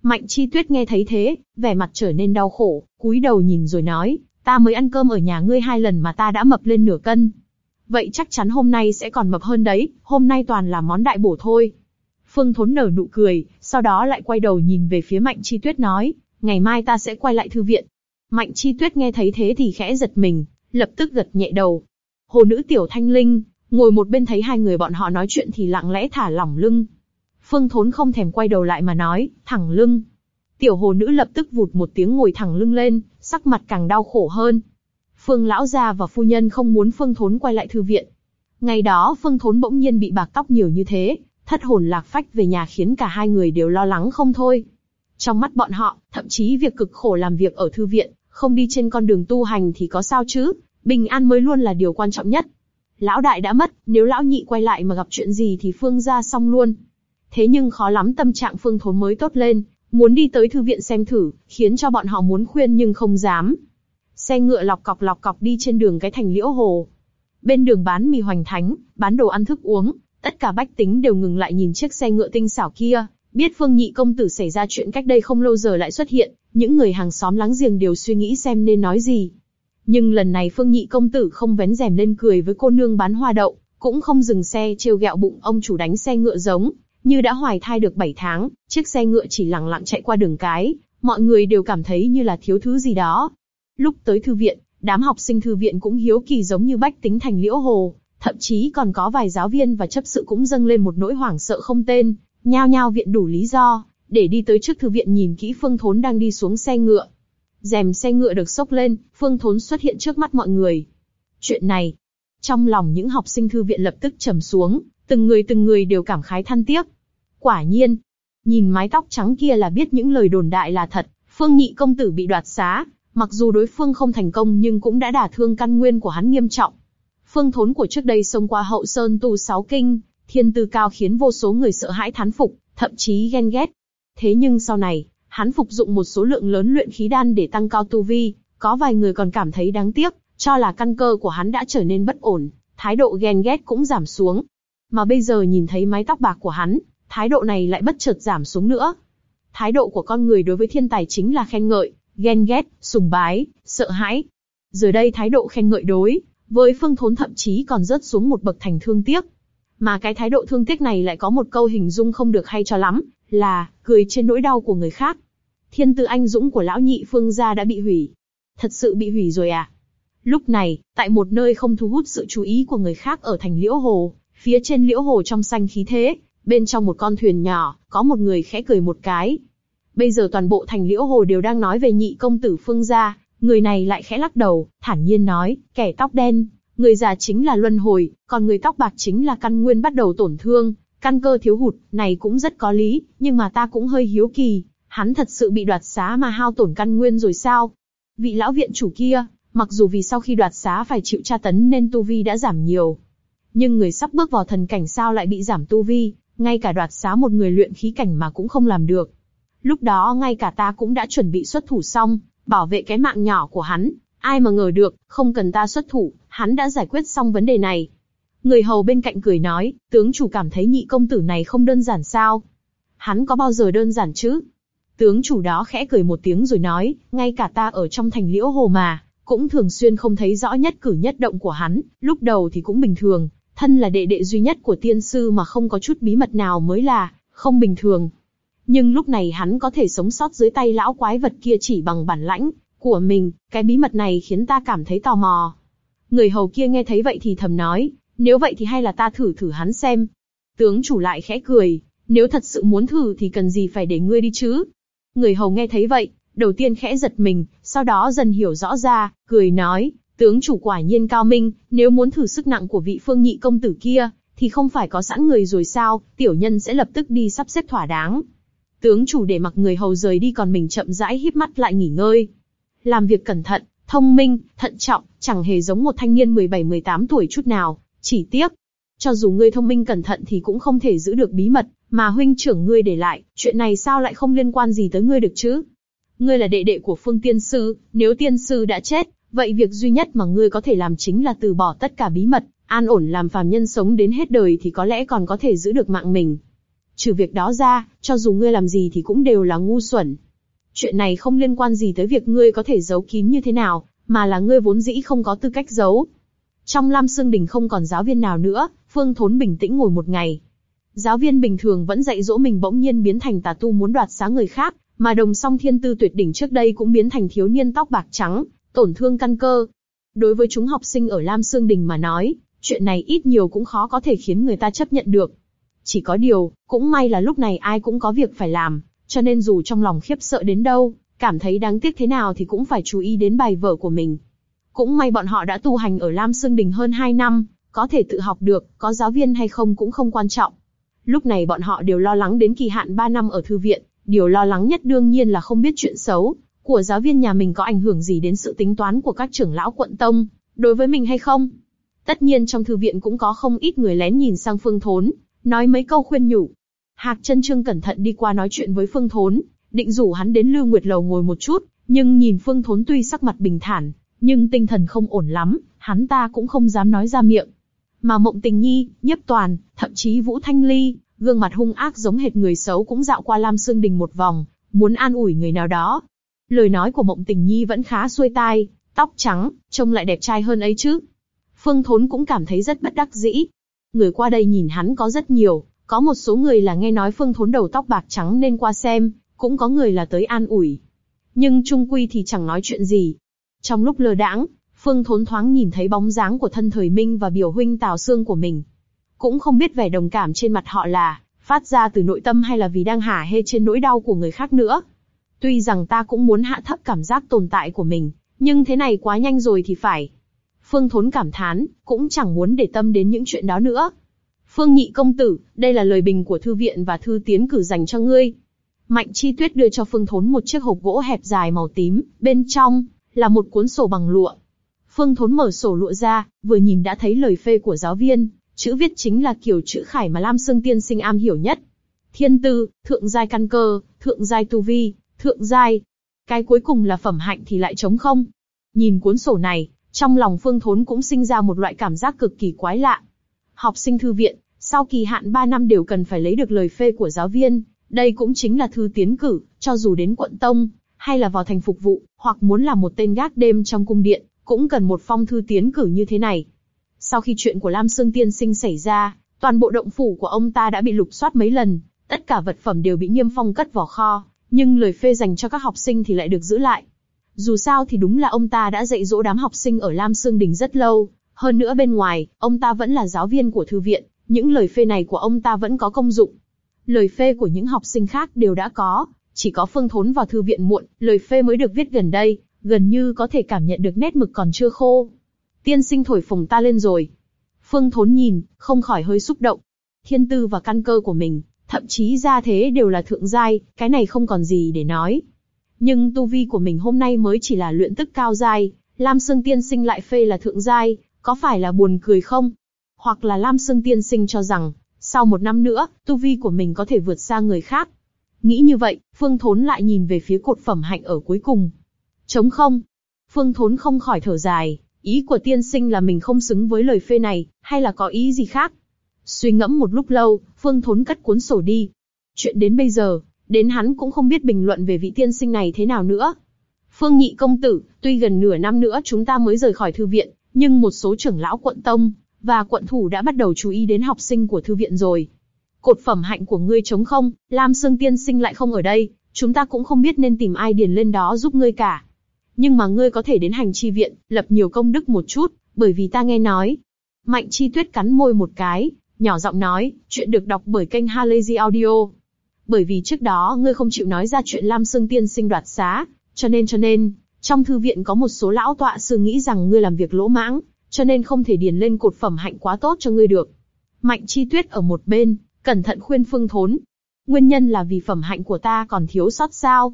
Mạnh Chi Tuyết nghe thấy thế, vẻ mặt trở nên đau khổ, cúi đầu nhìn rồi nói, ta mới ăn cơm ở nhà ngươi hai lần mà ta đã mập lên nửa cân. Vậy chắc chắn hôm nay sẽ còn mập hơn đấy, hôm nay toàn là món đại bổ thôi. Phương Thốn nở nụ cười, sau đó lại quay đầu nhìn về phía Mạnh Chi Tuyết nói, ngày mai ta sẽ quay lại thư viện. Mạnh Chi Tuyết nghe thấy thế thì khẽ giật mình, lập tức gật nhẹ đầu. Hồ nữ Tiểu Thanh Linh, ngồi một bên thấy hai người bọn họ nói chuyện thì lặng lẽ thả lỏng lưng. Phương Thốn không thèm quay đầu lại mà nói, thẳng lưng. Tiểu hồ nữ lập tức vụt một tiếng ngồi thẳng lưng lên, sắc mặt càng đau khổ hơn. Phương lão gia và phu nhân không muốn Phương Thốn quay lại thư viện. Ngày đó Phương Thốn bỗng nhiên bị bạc tóc nhiều như thế, thất hồn lạc phách về nhà khiến cả hai người đều lo lắng không thôi. Trong mắt bọn họ, thậm chí việc cực khổ làm việc ở thư viện, không đi trên con đường tu hành thì có sao chứ, bình an mới luôn là điều quan trọng nhất. Lão đại đã mất, nếu lão nhị quay lại mà gặp chuyện gì thì Phương gia xong luôn. Thế nhưng khó lắm tâm trạng Phương Thốn mới tốt lên, muốn đi tới thư viện xem thử, khiến cho bọn họ muốn khuyên nhưng không dám. Xe ngựa lọc cọc lọc cọc đi trên đường cái thành liễu hồ. Bên đường bán mì hoành thánh, bán đồ ăn thức uống, tất cả bách tính đều ngừng lại nhìn chiếc xe ngựa tinh xảo kia, biết Phương Nhị công tử xảy ra chuyện cách đây không lâu giờ lại xuất hiện, những người hàng xóm láng giềng đều suy nghĩ xem nên nói gì. Nhưng lần này Phương Nhị công tử không vén rèm lên cười với cô nương bán hoa đậu, cũng không dừng xe trêu ghẹo bụng ông chủ đánh xe ngựa giống, như đã hoài thai được 7 tháng, chiếc xe ngựa chỉ lặng lặng chạy qua đường cái, mọi người đều cảm thấy như là thiếu thứ gì đó. Lúc tới thư viện, đám học sinh thư viện cũng hiếu kỳ giống như bách tính thành liễu hồ, thậm chí còn có vài giáo viên và chấp sự cũng dâng lên một nỗi hoảng sợ không tên, nhao nhao viện đủ lý do, để đi tới trước thư viện nhìn kỹ Phương Thốn đang đi xuống xe ngựa. Rèm xe ngựa được xốc lên, Phương Thốn xuất hiện trước mắt mọi người. Chuyện này, trong lòng những học sinh thư viện lập tức trầm xuống, từng người từng người đều cảm khái than tiếc. Quả nhiên, nhìn mái tóc trắng kia là biết những lời đồn đại là thật. Phương Nhị công tử bị đoạt xá, mặc dù đối phương không thành công nhưng cũng đã đả thương căn nguyên của hắn nghiêm trọng. Phương Thốn của trước đây xông qua hậu sơn tu sáu kinh, thiên tư cao khiến vô số người sợ hãi thán phục, thậm chí ghen ghét. Thế nhưng sau này, hắn phục dụng một số lượng lớn luyện khí đan để tăng cao tu vi, có vài người còn cảm thấy đáng tiếc, cho là căn cơ của hắn đã trở nên bất ổn, thái độ ghen ghét cũng giảm xuống. Mà bây giờ nhìn thấy mái tóc bạc của hắn, thái độ này lại bất chợt giảm xuống nữa. Thái độ của con người đối với thiên tài chính là khen ngợi, ghen ghét, sùng bái, sợ hãi. Giờ đây thái độ khen ngợi đối với Phương Thốn thậm chí còn rớt xuống một bậc thành thương tiếc. mà cái thái độ thương tiếc này lại có một câu hình dung không được hay cho lắm, là, cười trên nỗi đau của người khác. Thiên tư anh dũng của lão nhị phương gia đã bị hủy. Thật sự bị hủy rồi à? Lúc này, tại một nơi không thu hút sự chú ý của người khác ở thành Liễu Hồ, phía trên Liễu Hồ trong xanh khí thế, bên trong một con thuyền nhỏ, có một người khẽ cười một cái. Bây giờ toàn bộ thành Liễu Hồ đều đang nói về nhị công tử Phương gia, người này lại khẽ lắc đầu, thản nhiên nói, kẻ tóc đen, người già chính là luân hồi, còn người tóc bạc chính là căn nguyên bắt đầu tổn thương, căn cơ thiếu hụt, này cũng rất có lý, nhưng mà ta cũng hơi hiếu kỳ, hắn thật sự bị đoạt xá mà hao tổn căn nguyên rồi sao? Vị lão viện chủ kia, mặc dù vì sau khi đoạt xá phải chịu tra tấn nên tu vi đã giảm nhiều, nhưng người sắp bước vào thần cảnh sao lại bị giảm tu vi, ngay cả đoạt xá một người luyện khí cảnh mà cũng không làm được. Lúc đó ngay cả ta cũng đã chuẩn bị xuất thủ xong, bảo vệ cái mạng nhỏ của hắn, ai mà ngờ được, không cần ta xuất thủ, hắn đã giải quyết xong vấn đề này. Người hầu bên cạnh cười nói, tướng chủ cảm thấy nhị công tử này không đơn giản sao? Hắn có bao giờ đơn giản chứ? Tướng chủ đó khẽ cười một tiếng rồi nói, ngay cả ta ở trong thành liễu hồ mà, cũng thường xuyên không thấy rõ nhất cử nhất động của hắn, lúc đầu thì cũng bình thường, thân là đệ đệ duy nhất của tiên sư mà không có chút bí mật nào mới là, không bình thường. Nhưng lúc này hắn có thể sống sót dưới tay lão quái vật kia chỉ bằng bản lãnh của mình, cái bí mật này khiến ta cảm thấy tò mò. Người hầu kia nghe thấy vậy thì thầm nói, nếu vậy thì hay là ta thử thử hắn xem. Tướng chủ lại khẽ cười, nếu thật sự muốn thử thì cần gì phải để ngươi đi chứ. Người hầu nghe thấy vậy, đầu tiên khẽ giật mình, sau đó dần hiểu rõ ra, cười nói, tướng chủ quả nhiên cao minh, nếu muốn thử sức nặng của vị phương nhị công tử kia, thì không phải có sẵn người rồi sao, tiểu nhân sẽ lập tức đi sắp xếp thỏa đáng. Tướng chủ để mặc người hầu rời đi còn mình chậm rãi híp mắt lại nghỉ ngơi. Làm việc cẩn thận, thông minh, thận trọng, chẳng hề giống một thanh niên 17-18 tuổi chút nào, chỉ tiếc. Cho dù ngươi thông minh cẩn thận thì cũng không thể giữ được bí mật, mà huynh trưởng ngươi để lại, chuyện này sao lại không liên quan gì tới ngươi được chứ? Ngươi là đệ đệ của phương tiên sư, nếu tiên sư đã chết, vậy việc duy nhất mà ngươi có thể làm chính là từ bỏ tất cả bí mật, an ổn làm phàm nhân sống đến hết đời thì có lẽ còn có thể giữ được mạng mình. Trừ việc đó ra, cho dù ngươi làm gì thì cũng đều là ngu xuẩn. Chuyện này không liên quan gì tới việc ngươi có thể giấu kín như thế nào, mà là ngươi vốn dĩ không có tư cách giấu. Trong Lam Sương Đình không còn giáo viên nào nữa, Phương Thốn bình tĩnh ngồi một ngày. Giáo viên bình thường vẫn dạy dỗ mình bỗng nhiên biến thành tà tu muốn đoạt xá người khác, mà đồng song thiên tư tuyệt đỉnh trước đây cũng biến thành thiếu niên tóc bạc trắng, tổn thương căn cơ. Đối với chúng học sinh ở Lam Sương Đình mà nói, chuyện này ít nhiều cũng khó có thể khiến người ta chấp nhận được. Chỉ có điều, cũng may là lúc này ai cũng có việc phải làm, cho nên dù trong lòng khiếp sợ đến đâu, cảm thấy đáng tiếc thế nào thì cũng phải chú ý đến bài vở của mình. Cũng may bọn họ đã tu hành ở Lam Sương Đình hơn 2 năm, có thể tự học được, có giáo viên hay không cũng không quan trọng. Lúc này bọn họ đều lo lắng đến kỳ hạn 3 năm ở thư viện, điều lo lắng nhất đương nhiên là không biết chuyện xấu của giáo viên nhà mình có ảnh hưởng gì đến sự tính toán của các trưởng lão quận tông, đối với mình hay không. Tất nhiên trong thư viện cũng có không ít người lén nhìn sang Phương Thốn, nói mấy câu khuyên nhủ. Hạc chân trương cẩn thận đi qua nói chuyện với Phương Thốn, định rủ hắn đến Lưu Nguyệt Lầu ngồi một chút, nhưng nhìn Phương Thốn tuy sắc mặt bình thản, nhưng tinh thần không ổn lắm, hắn ta cũng không dám nói ra miệng. Mà Mộng Tình Nhi, Nhiếp Toàn, thậm chí Vũ Thanh Ly, gương mặt hung ác giống hệt người xấu cũng dạo qua Lam Sương Đình một vòng, muốn an ủi người nào đó. Lời nói của Mộng Tình Nhi vẫn khá xuôi tai, tóc trắng, trông lại đẹp trai hơn ấy chứ. Phương Thốn cũng cảm thấy rất bất đắc dĩ. Người qua đây nhìn hắn có rất nhiều, có một số người là nghe nói Phương Thốn đầu tóc bạc trắng nên qua xem, cũng có người là tới an ủi. Nhưng trung quy thì chẳng nói chuyện gì. Trong lúc lơ đãng, Phương Thốn thoáng nhìn thấy bóng dáng của thân thời Minh và biểu huynh Tào xương của mình. Cũng không biết vẻ đồng cảm trên mặt họ là phát ra từ nội tâm hay là vì đang hả hê trên nỗi đau của người khác nữa. Tuy rằng ta cũng muốn hạ thấp cảm giác tồn tại của mình, nhưng thế này quá nhanh rồi thì phải. Phương Thốn cảm thán, cũng chẳng muốn để tâm đến những chuyện đó nữa. Phương Nhị công tử, đây là lời bình của thư viện và thư tiến cử dành cho ngươi. Mạnh Chi Tuyết đưa cho Phương Thốn một chiếc hộp gỗ hẹp dài màu tím, bên trong là một cuốn sổ bằng lụa. Phương Thốn mở sổ lụa ra, vừa nhìn đã thấy lời phê của giáo viên, chữ viết chính là kiểu chữ khải mà Lam Sương Tiên Sinh am hiểu nhất. Thiên tư, thượng giai căn cơ, thượng giai tu vi, thượng giai. Cái cuối cùng là phẩm hạnh thì lại trống không. Nhìn cuốn sổ này, trong lòng Phương Thốn cũng sinh ra một loại cảm giác cực kỳ quái lạ. Học sinh thư viện, sau kỳ hạn 3 năm đều cần phải lấy được lời phê của giáo viên, đây cũng chính là thư tiến cử, cho dù đến quận tông, hay là vào thành phục vụ, hoặc muốn làm một tên gác đêm trong cung điện, cũng cần một phong thư tiến cử như thế này. Sau khi chuyện của Lam Sương Tiên Sinh xảy ra, Toàn bộ động phủ của ông ta đã bị lục soát mấy lần, tất cả vật phẩm đều bị niêm phong cất vào kho, nhưng lời phê dành cho các học sinh thì lại được giữ lại. Dù sao thì đúng là ông ta đã dạy dỗ đám học sinh ở Lam Sương Đình rất lâu, hơn nữa bên ngoài, ông ta vẫn là giáo viên của thư viện, những lời phê này của ông ta vẫn có công dụng. Lời phê của những học sinh khác đều đã có, chỉ có Phương Thốn vào thư viện muộn, lời phê mới được viết gần đây, gần như có thể cảm nhận được nét mực còn chưa khô. Tiên sinh thổi phồng ta lên rồi. Phương Thốn nhìn, không khỏi hơi xúc động. Thiên tư và căn cơ của mình, thậm chí gia thế đều là thượng giai, cái này không còn gì để nói. Nhưng tu vi của mình hôm nay mới chỉ là luyện tức cao giai, Lam Sương Tiên Sinh lại phê là thượng giai, có phải là buồn cười không? Hoặc là Lam Sương Tiên Sinh cho rằng, sau một năm nữa, tu vi của mình có thể vượt xa người khác. Nghĩ như vậy, Phương Thốn lại nhìn về phía cột phẩm hạnh ở cuối cùng. chống không? Phương Thốn không khỏi thở dài, ý của tiên sinh là mình không xứng với lời phê này, hay là có ý gì khác? Suy ngẫm một lúc lâu, Phương Thốn cất cuốn sổ đi. Chuyện đến bây giờ, đến hắn cũng không biết bình luận về vị tiên sinh này thế nào nữa. Phương Nhị công tử, tuy gần nửa năm nữa chúng ta mới rời khỏi thư viện, nhưng một số trưởng lão quận tông và quận thủ đã bắt đầu chú ý đến học sinh của thư viện rồi. Cột phẩm hạnh của ngươi chống không, Lam Sương tiên sinh lại không ở đây, chúng ta cũng không biết nên tìm ai điền lên đó giúp ngươi cả. Nhưng mà ngươi có thể đến hành chi viện, lập nhiều công đức một chút, bởi vì ta nghe nói. Mạnh chi tuyết cắn môi một cái, nhỏ giọng nói, chuyện được đọc bởi kênh Halazy Audio. Bởi vì trước đó ngươi không chịu nói ra chuyện Lam Sương tiên sinh đoạt xá, cho nên cho nên, trong thư viện có một số lão tọa sư nghĩ rằng ngươi làm việc lỗ mãng, cho nên không thể điền lên cột phẩm hạnh quá tốt cho ngươi được. Mạnh chi tuyết ở một bên, cẩn thận khuyên Phương Thốn. Nguyên nhân là vì phẩm hạnh của ta còn thiếu sót sao?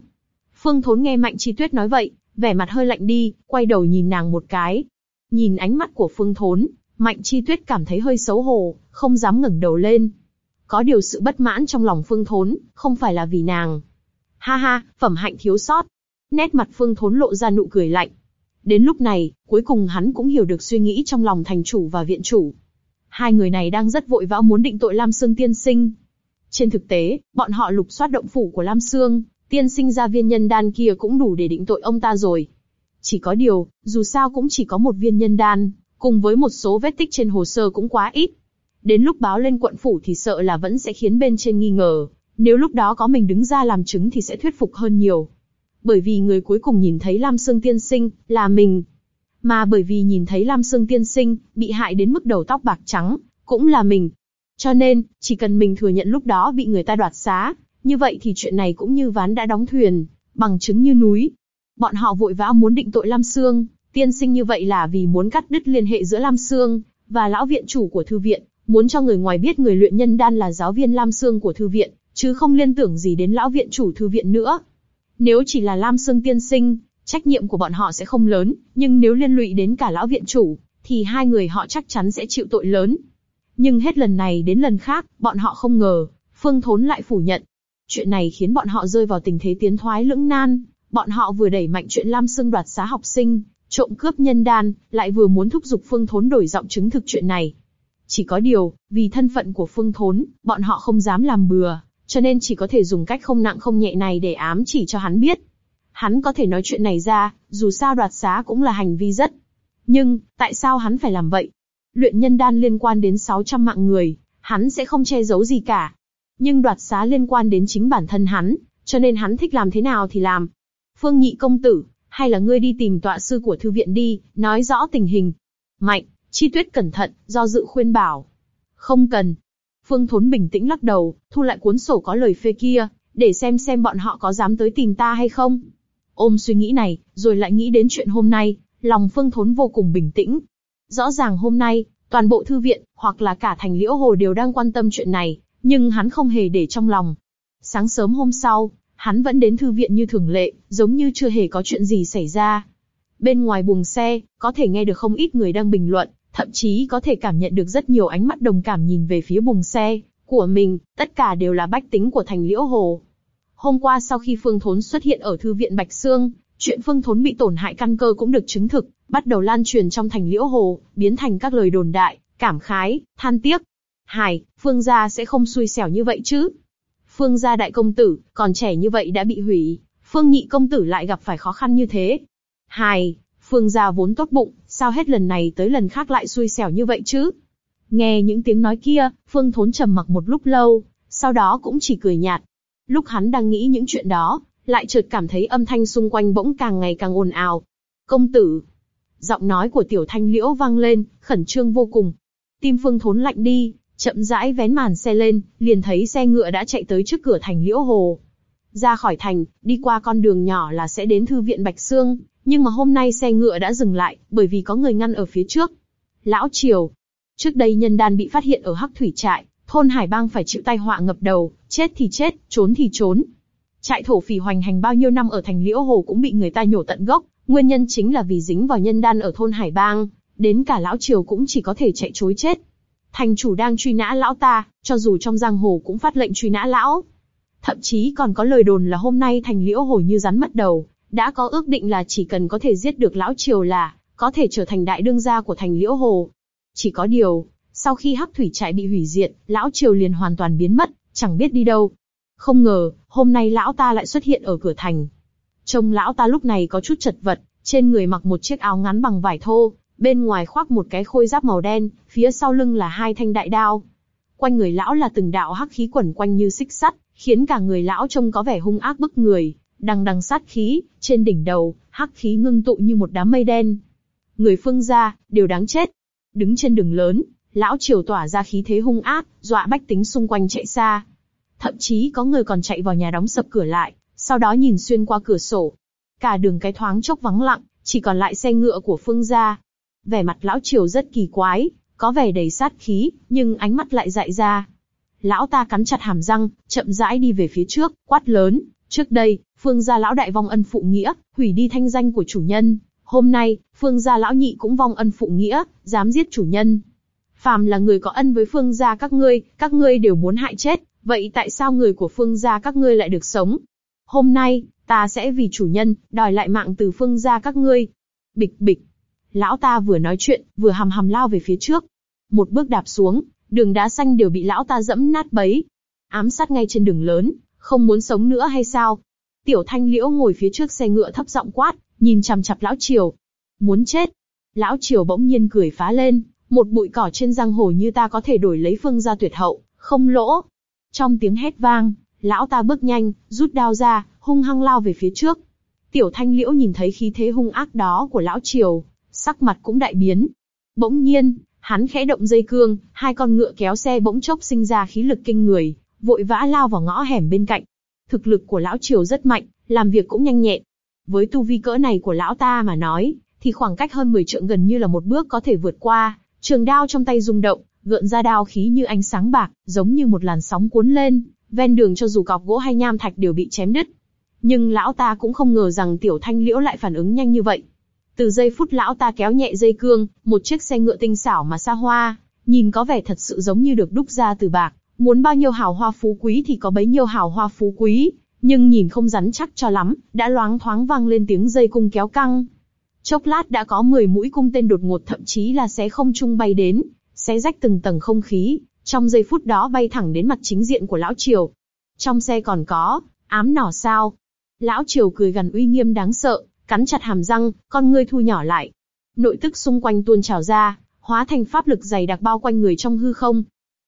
Phương Thốn nghe Mạnh chi tuyết nói vậy, vẻ mặt hơi lạnh đi, quay đầu nhìn nàng một cái. Nhìn ánh mắt của Phương Thốn, Mạnh chi tuyết cảm thấy hơi xấu hổ, không dám ngẩng đầu lên. Có điều sự bất mãn trong lòng Phương Thốn, không phải là vì nàng. Ha ha, phẩm hạnh thiếu sót, Nét mặt Phương Thốn lộ ra nụ cười lạnh. Đến lúc này, cuối cùng hắn cũng hiểu được suy nghĩ trong lòng thành chủ và viện chủ. Hai người này đang rất vội vã muốn định tội Lam Sương tiên sinh. Trên thực tế, bọn họ lục soát động phủ của Lam Sương, tiên sinh ra viên nhân đan kia cũng đủ để định tội ông ta rồi. Chỉ có điều, dù sao cũng chỉ có một viên nhân đan, cùng với một số vết tích trên hồ sơ cũng quá ít. Đến lúc báo lên quận phủ thì sợ là vẫn sẽ khiến bên trên nghi ngờ, nếu lúc đó có mình đứng ra làm chứng thì sẽ thuyết phục hơn nhiều bởi vì người cuối cùng nhìn thấy Lam Sương Tiên Sinh là mình, mà bởi vì nhìn thấy Lam Sương Tiên Sinh bị hại đến mức đầu tóc bạc trắng, cũng là mình. Cho nên, chỉ cần mình thừa nhận lúc đó bị người ta đoạt xá, như vậy thì chuyện này cũng như ván đã đóng thuyền, bằng chứng như núi. Bọn họ vội vã muốn định tội Lam Sương, tiên sinh như vậy là vì muốn cắt đứt liên hệ giữa Lam Sương và lão viện chủ của thư viện, muốn cho người ngoài biết người luyện nhân đan là giáo viên Lam Sương của thư viện, chứ không liên tưởng gì đến lão viện chủ thư viện nữa. Nếu chỉ là Lam Sương tiên sinh, trách nhiệm của bọn họ sẽ không lớn, nhưng nếu liên lụy đến cả lão viện chủ, thì hai người họ chắc chắn sẽ chịu tội lớn. Nhưng hết lần này đến lần khác, bọn họ không ngờ, Phương Thốn lại phủ nhận. Chuyện này khiến bọn họ rơi vào tình thế tiến thoái lưỡng nan. Bọn họ vừa đẩy mạnh chuyện Lam Sương đoạt xá học sinh, trộm cướp nhân đan, lại vừa muốn thúc giục Phương Thốn đổi giọng chứng thực chuyện này. Chỉ có điều, vì thân phận của Phương Thốn, bọn họ không dám làm bừa cho nên chỉ có thể dùng cách không nặng không nhẹ này để ám chỉ cho hắn biết. Hắn có thể nói chuyện này ra, dù sao đoạt xá cũng là hành vi rất. Nhưng, tại sao hắn phải làm vậy? Luyện nhân đan liên quan đến 600 mạng người, hắn sẽ không che giấu gì cả. Nhưng đoạt xá liên quan đến chính bản thân hắn, cho nên hắn thích làm thế nào thì làm. Phương nhị công tử, hay là ngươi đi tìm tọa sư của thư viện đi, nói rõ tình hình. Mạnh, chi tuyết cẩn thận, do dự khuyên bảo. Không cần, Phương Thốn bình tĩnh lắc đầu, thu lại cuốn sổ có lời phê kia, để xem xem bọn họ có dám tới tìm ta hay không. Ôm suy nghĩ này, rồi lại nghĩ đến chuyện hôm nay, lòng Phương Thốn vô cùng bình tĩnh. Rõ ràng hôm nay, toàn bộ thư viện, hoặc là cả thành liễu hồ đều đang quan tâm chuyện này, nhưng hắn không hề để trong lòng. Sáng sớm hôm sau, hắn vẫn đến thư viện như thường lệ, giống như chưa hề có chuyện gì xảy ra. Bên ngoài buồng xe, có thể nghe được không ít người đang bình luận, thậm chí có thể cảm nhận được rất nhiều ánh mắt đồng cảm nhìn về phía bùng xe của mình, tất cả đều là bách tính của thành Liễu Hồ. Hôm qua sau khi Phương Thốn xuất hiện ở thư viện Bạch Sương, chuyện Phương Thốn bị tổn hại căn cơ cũng được chứng thực, bắt đầu lan truyền trong thành Liễu Hồ, biến thành các lời đồn đại, cảm khái, than tiếc. Hải, Phương gia sẽ không xui xẻo như vậy chứ? Phương gia đại công tử, còn trẻ như vậy đã bị hủy, Phương nhị công tử lại gặp phải khó khăn như thế. Hải, Phương gia vốn tốt bụng, sao hết lần này tới lần khác lại xui xẻo như vậy chứ? Nghe những tiếng nói kia, Phương Thốn trầm mặc một lúc lâu, sau đó cũng chỉ cười nhạt. Lúc hắn đang nghĩ những chuyện đó, lại chợt cảm thấy âm thanh xung quanh bỗng càng ngày càng ồn ào. Công tử, giọng nói của tiểu thanh liễu vang lên, khẩn trương vô cùng. Tim Phương Thốn lạnh đi, chậm rãi vén màn xe lên, liền thấy xe ngựa đã chạy tới trước cửa thành liễu hồ. Ra khỏi thành, đi qua con đường nhỏ là sẽ đến thư viện Bạch Sương, nhưng mà hôm nay xe ngựa đã dừng lại, bởi vì có người ngăn ở phía trước. Lão Triều, trước đây nhân đan bị phát hiện ở Hắc Thủy Trại, thôn Hải Bang phải chịu tai họa ngập đầu, chết thì chết, trốn thì trốn. Trại thổ phỉ hoành hành bao nhiêu năm ở thành Liễu Hồ cũng bị người ta nhổ tận gốc, nguyên nhân chính là vì dính vào nhân đan ở thôn Hải Bang, đến cả lão triều cũng chỉ có thể chạy trối chết. Thành chủ đang truy nã lão ta, cho dù trong giang hồ cũng phát lệnh truy nã lão. Thậm chí còn có lời đồn là hôm nay thành Liễu Hồ như rắn mất đầu, đã có ước định là chỉ cần có thể giết được lão triều là có thể trở thành đại đương gia của thành Liễu Hồ. Chỉ có điều, sau khi Hắc Thủy trại bị hủy diệt, lão triều liền hoàn toàn biến mất, chẳng biết đi đâu. Không ngờ, hôm nay lão ta lại xuất hiện ở cửa thành. Trông lão ta lúc này có chút chật vật, trên người mặc một chiếc áo ngắn bằng vải thô, bên ngoài khoác một cái khôi giáp màu đen, phía sau lưng là hai thanh đại đao. Quanh người lão là từng đạo hắc khí quẩn quanh như xích sắt, khiến cả người lão trông có vẻ hung ác bức người, đằng đằng sát khí, trên đỉnh đầu, hắc khí ngưng tụ như một đám mây đen. Người phương gia, đều đáng chết. Đứng trên đường lớn, lão triều tỏa ra khí thế hung ác, dọa bách tính xung quanh chạy xa. Thậm chí có người còn chạy vào nhà đóng sập cửa lại, sau đó nhìn xuyên qua cửa sổ. Cả đường cái thoáng chốc vắng lặng, chỉ còn lại xe ngựa của phương gia. Vẻ mặt lão triều rất kỳ quái, có vẻ đầy sát khí, nhưng ánh mắt lại dại ra. Lão ta cắn chặt hàm răng, chậm rãi đi về phía trước, quát lớn. Trước đây, phương gia lão đại vong ân phụ nghĩa, hủy đi thanh danh của chủ nhân. Hôm nay, phương gia lão nhị cũng vong ân phụ nghĩa, dám giết chủ nhân. Phàm là người có ân với phương gia các ngươi, các ngươi đều muốn hại chết. Vậy tại sao người của phương gia các ngươi lại được sống? Hôm nay, ta sẽ vì chủ nhân, đòi lại mạng từ phương gia các ngươi. Bịch bịch. Lão ta vừa nói chuyện, vừa hầm hầm lao về phía trước. Một bước đạp xuống, đường đá xanh đều bị lão ta dẫm nát bấy. Ám sát ngay trên đường lớn, không muốn sống nữa hay sao? Tiểu thanh liễu ngồi phía trước xe ngựa thấp giọng quát, nhìn chằm chằm lão triều. Muốn chết. Lão triều bỗng nhiên cười phá lên, một bụi cỏ trên giang hồ như ta có thể đổi lấy phương gia tuyệt hậu, không lỗ. Trong tiếng hét vang, lão ta bước nhanh, rút đao ra, hung hăng lao về phía trước. Tiểu thanh liễu nhìn thấy khí thế hung ác đó của lão triều, sắc mặt cũng đại biến. Bỗng nhiên, hắn khẽ động dây cương, hai con ngựa kéo xe bỗng chốc sinh ra khí lực kinh người, vội vã lao vào ngõ hẻm bên cạnh. Thực lực của lão triều rất mạnh, làm việc cũng nhanh nhẹn. Với tu vi cỡ này của lão ta mà nói, thì khoảng cách hơn 10 trượng gần như là một bước có thể vượt qua. Trường đao trong tay rung động, gợn ra đao khí như ánh sáng bạc, giống như một làn sóng cuốn lên, ven đường cho dù cọc gỗ hay nham thạch đều bị chém đứt. Nhưng lão ta cũng không ngờ rằng tiểu thanh liễu lại phản ứng nhanh như vậy. Từ giây phút lão ta kéo nhẹ dây cương, một chiếc xe ngựa tinh xảo mà xa hoa, nhìn có vẻ thật sự giống như được đúc ra từ bạc, muốn bao nhiêu hào hoa phú quý thì có bấy nhiêu hào hoa phú quý, nhưng nhìn không rắn chắc cho lắm, đã loáng thoáng vang lên tiếng dây cung kéo căng. Chốc lát đã có 10 mũi cung tên đột ngột thậm chí là xé không trung bay đến, xé rách từng tầng không khí, trong giây phút đó bay thẳng đến mặt chính diện của lão triều. Trong xe còn có, ám nỏ sao? Lão triều cười gần uy nghiêm đáng sợ, cắn chặt hàm răng, con ngươi thu nhỏ lại. Nội tức xung quanh tuôn trào ra, hóa thành pháp lực dày đặc bao quanh người trong hư không.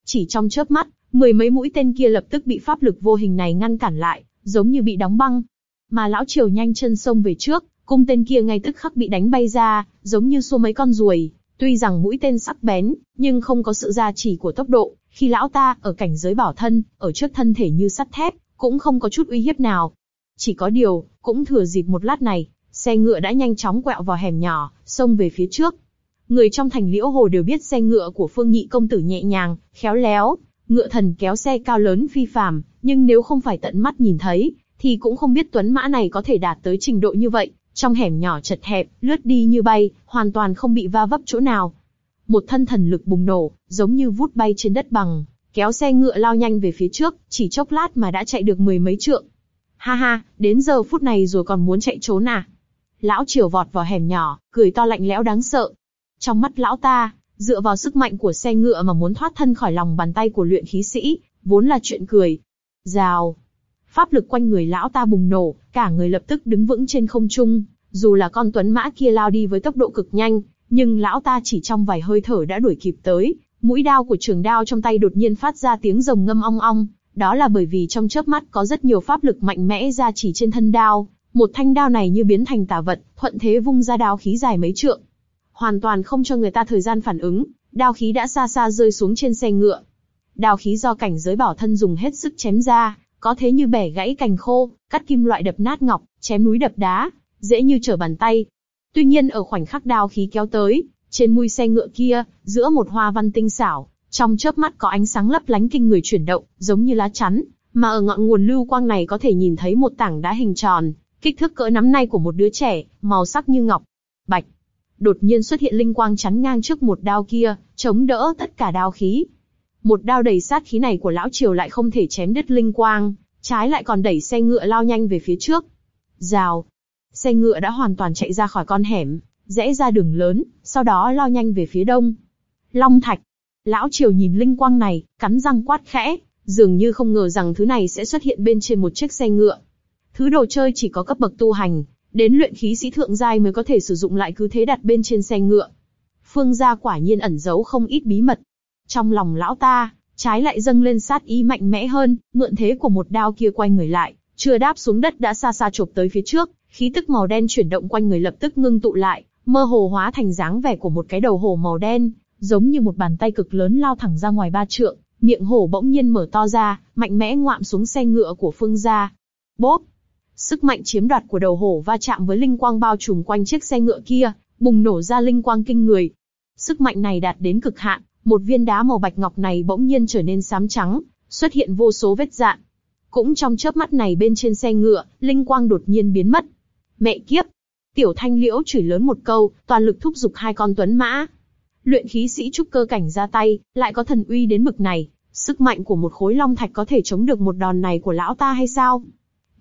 Chỉ trong chớp mắt, mười mấy mũi tên kia lập tức bị pháp lực vô hình này ngăn cản lại, giống như bị đóng băng. Mà lão triều nhanh chân xông về trước, cung tên kia ngay tức khắc bị đánh bay ra, giống như xua mấy con ruồi. Tuy rằng mũi tên sắc bén, nhưng không có sự gia trì của tốc độ, khi lão ta ở cảnh giới bảo thân, ở trước thân thể như sắt thép, cũng không có chút uy hiếp nào. Chỉ có điều, cũng thừa dịp một lát này, xe ngựa đã nhanh chóng quẹo vào hẻm nhỏ, xông về phía trước. Người trong thành liễu hồ đều biết xe ngựa của phương nhị công tử nhẹ nhàng, khéo léo, ngựa thần kéo xe cao lớn phi phàm, nhưng nếu không phải tận mắt nhìn thấy, thì cũng không biết tuấn mã này có thể đạt tới trình độ như vậy. Trong hẻm nhỏ chật hẹp, lướt đi như bay, hoàn toàn không bị va vấp chỗ nào. Một thân thần lực bùng nổ, giống như vút bay trên đất bằng, kéo xe ngựa lao nhanh về phía trước, chỉ chốc lát mà đã chạy được mười mấy trượng. Ha ha, đến giờ phút này rồi còn muốn chạy trốn à? Lão triều vọt vào hẻm nhỏ, cười to lạnh lẽo đáng sợ. Trong mắt lão ta, dựa vào sức mạnh của xe ngựa mà muốn thoát thân khỏi lòng bàn tay của luyện khí sĩ, vốn là chuyện cười. Rào, pháp lực quanh người lão ta bùng nổ, cả người lập tức đứng vững trên không trung. Dù là con tuấn mã kia lao đi với tốc độ cực nhanh, nhưng lão ta chỉ trong vài hơi thở đã đuổi kịp tới, Mũi đao của trường đao trong tay đột nhiên phát ra tiếng rồng ngâm ong ong, đó là bởi vì trong chớp mắt có rất nhiều pháp lực mạnh mẽ ra chỉ trên thân đao, một thanh đao này như biến thành tà vật, thuận thế vung ra đao khí dài mấy trượng. Hoàn toàn không cho người ta thời gian phản ứng, đao khí đã xa xa rơi xuống trên xe ngựa. Đao khí do cảnh giới bảo thân dùng hết sức chém ra, có thế như bẻ gãy cành khô, cắt kim loại đập nát ngọc, chém núi đập đá, dễ như trở bàn tay. Tuy nhiên ở khoảnh khắc đao khí kéo tới, trên mui xe ngựa kia, giữa một hoa văn tinh xảo, trong chớp mắt có ánh sáng lấp lánh kinh người chuyển động, giống như lá chắn, mà ở ngọn nguồn lưu quang này có thể nhìn thấy một tảng đá hình tròn, kích thước cỡ nắm nay của một đứa trẻ, màu sắc như ngọc. Bạch. Đột nhiên xuất hiện linh quang chắn ngang trước một đao kia, chống đỡ tất cả đao khí. Một đao đầy sát khí này của lão triều lại không thể chém đứt linh quang, trái lại còn đẩy xe ngựa lao nhanh về phía trước. Rào. Xe ngựa đã hoàn toàn chạy ra khỏi con hẻm, rẽ ra đường lớn, sau đó lao nhanh về phía đông. Long Thạch. Lão Triều nhìn linh quang này, cắn răng quát khẽ, dường như không ngờ rằng thứ này sẽ xuất hiện bên trên một chiếc xe ngựa. Thứ đồ chơi chỉ có cấp bậc tu hành, đến luyện khí sĩ thượng giai mới có thể sử dụng lại cứ thế đặt bên trên xe ngựa. Phương gia quả nhiên ẩn giấu không ít bí mật. Trong lòng lão ta, trái lại dâng lên sát ý mạnh mẽ hơn, mượn thế của một đao kia quay người lại, chưa đáp xuống đất đã xa xa chộp tới phía trước, khí tức màu đen chuyển động quanh người lập tức ngưng tụ lại, mơ hồ hóa thành dáng vẻ của một cái đầu hổ màu đen, giống như một bàn tay cực lớn lao thẳng ra ngoài ba trượng, miệng hổ bỗng nhiên mở to ra, mạnh mẽ ngoạm xuống xe ngựa của Phương gia. Bốp! Sức mạnh chiếm đoạt của đầu hổ va chạm với linh quang bao trùm quanh chiếc xe ngựa kia, bùng nổ ra linh quang kinh người. Sức mạnh này đạt đến cực hạn, một viên đá màu bạch ngọc này bỗng nhiên trở nên xám trắng, xuất hiện vô số vết dạn. Cũng trong chớp mắt này bên trên xe ngựa, linh quang đột nhiên biến mất. Mẹ kiếp, Tiểu Thanh Liễu chửi lớn một câu, toàn lực thúc giục hai con tuấn mã. Luyện khí sĩ trúc cơ cảnh ra tay, lại có thần uy đến bực này, sức mạnh của một khối long thạch có thể chống được một đòn này của lão ta hay sao?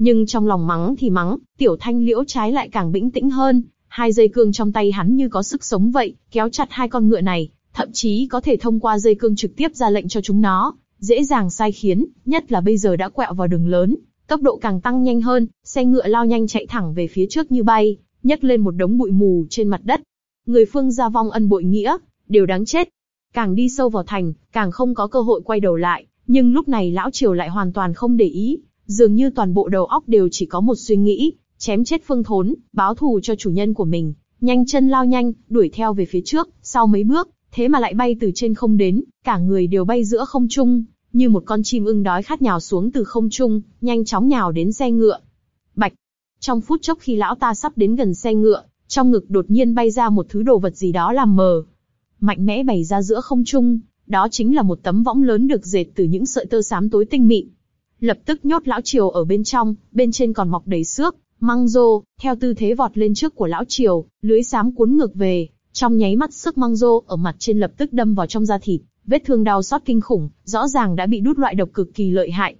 Nhưng trong lòng mắng thì mắng, Tiểu Thanh Liễu trái lại càng bĩnh tĩnh hơn, hai dây cương trong tay hắn như có sức sống vậy, kéo chặt hai con ngựa này, thậm chí có thể thông qua dây cương trực tiếp ra lệnh cho chúng nó, dễ dàng sai khiến, nhất là bây giờ đã quẹo vào đường lớn, tốc độ càng tăng nhanh hơn, xe ngựa lao nhanh chạy thẳng về phía trước như bay, nhấc lên một đống bụi mù trên mặt đất. Người phương gia vong ân bội nghĩa, đều đáng chết. Càng đi sâu vào thành, càng không có cơ hội quay đầu lại, nhưng lúc này lão triều lại hoàn toàn không để ý, dường như toàn bộ đầu óc đều chỉ có một suy nghĩ, chém chết phương thốn, báo thù cho chủ nhân của mình, nhanh chân lao nhanh, đuổi theo về phía trước, sau mấy bước, thế mà lại bay từ trên không đến, cả người đều bay giữa không trung, như một con chim ưng đói khát nhào xuống từ không trung, nhanh chóng nhào đến xe ngựa. Bạch, trong phút chốc khi lão ta sắp đến gần xe ngựa, trong ngực đột nhiên bay ra một thứ đồ vật gì đó làm mờ. Mạnh mẽ bày ra giữa không trung, đó chính là một tấm võng lớn được dệt từ những sợi tơ xám tối tinh mịn. Lập tức nhốt lão triều ở bên trong, bên trên còn mọc đầy xước, măng rô, theo tư thế vọt lên trước của lão triều, lưới xám cuốn ngược về, trong nháy mắt sức măng rô ở mặt trên lập tức đâm vào trong da thịt, vết thương đau xót kinh khủng, rõ ràng đã bị đút loại độc cực kỳ lợi hại.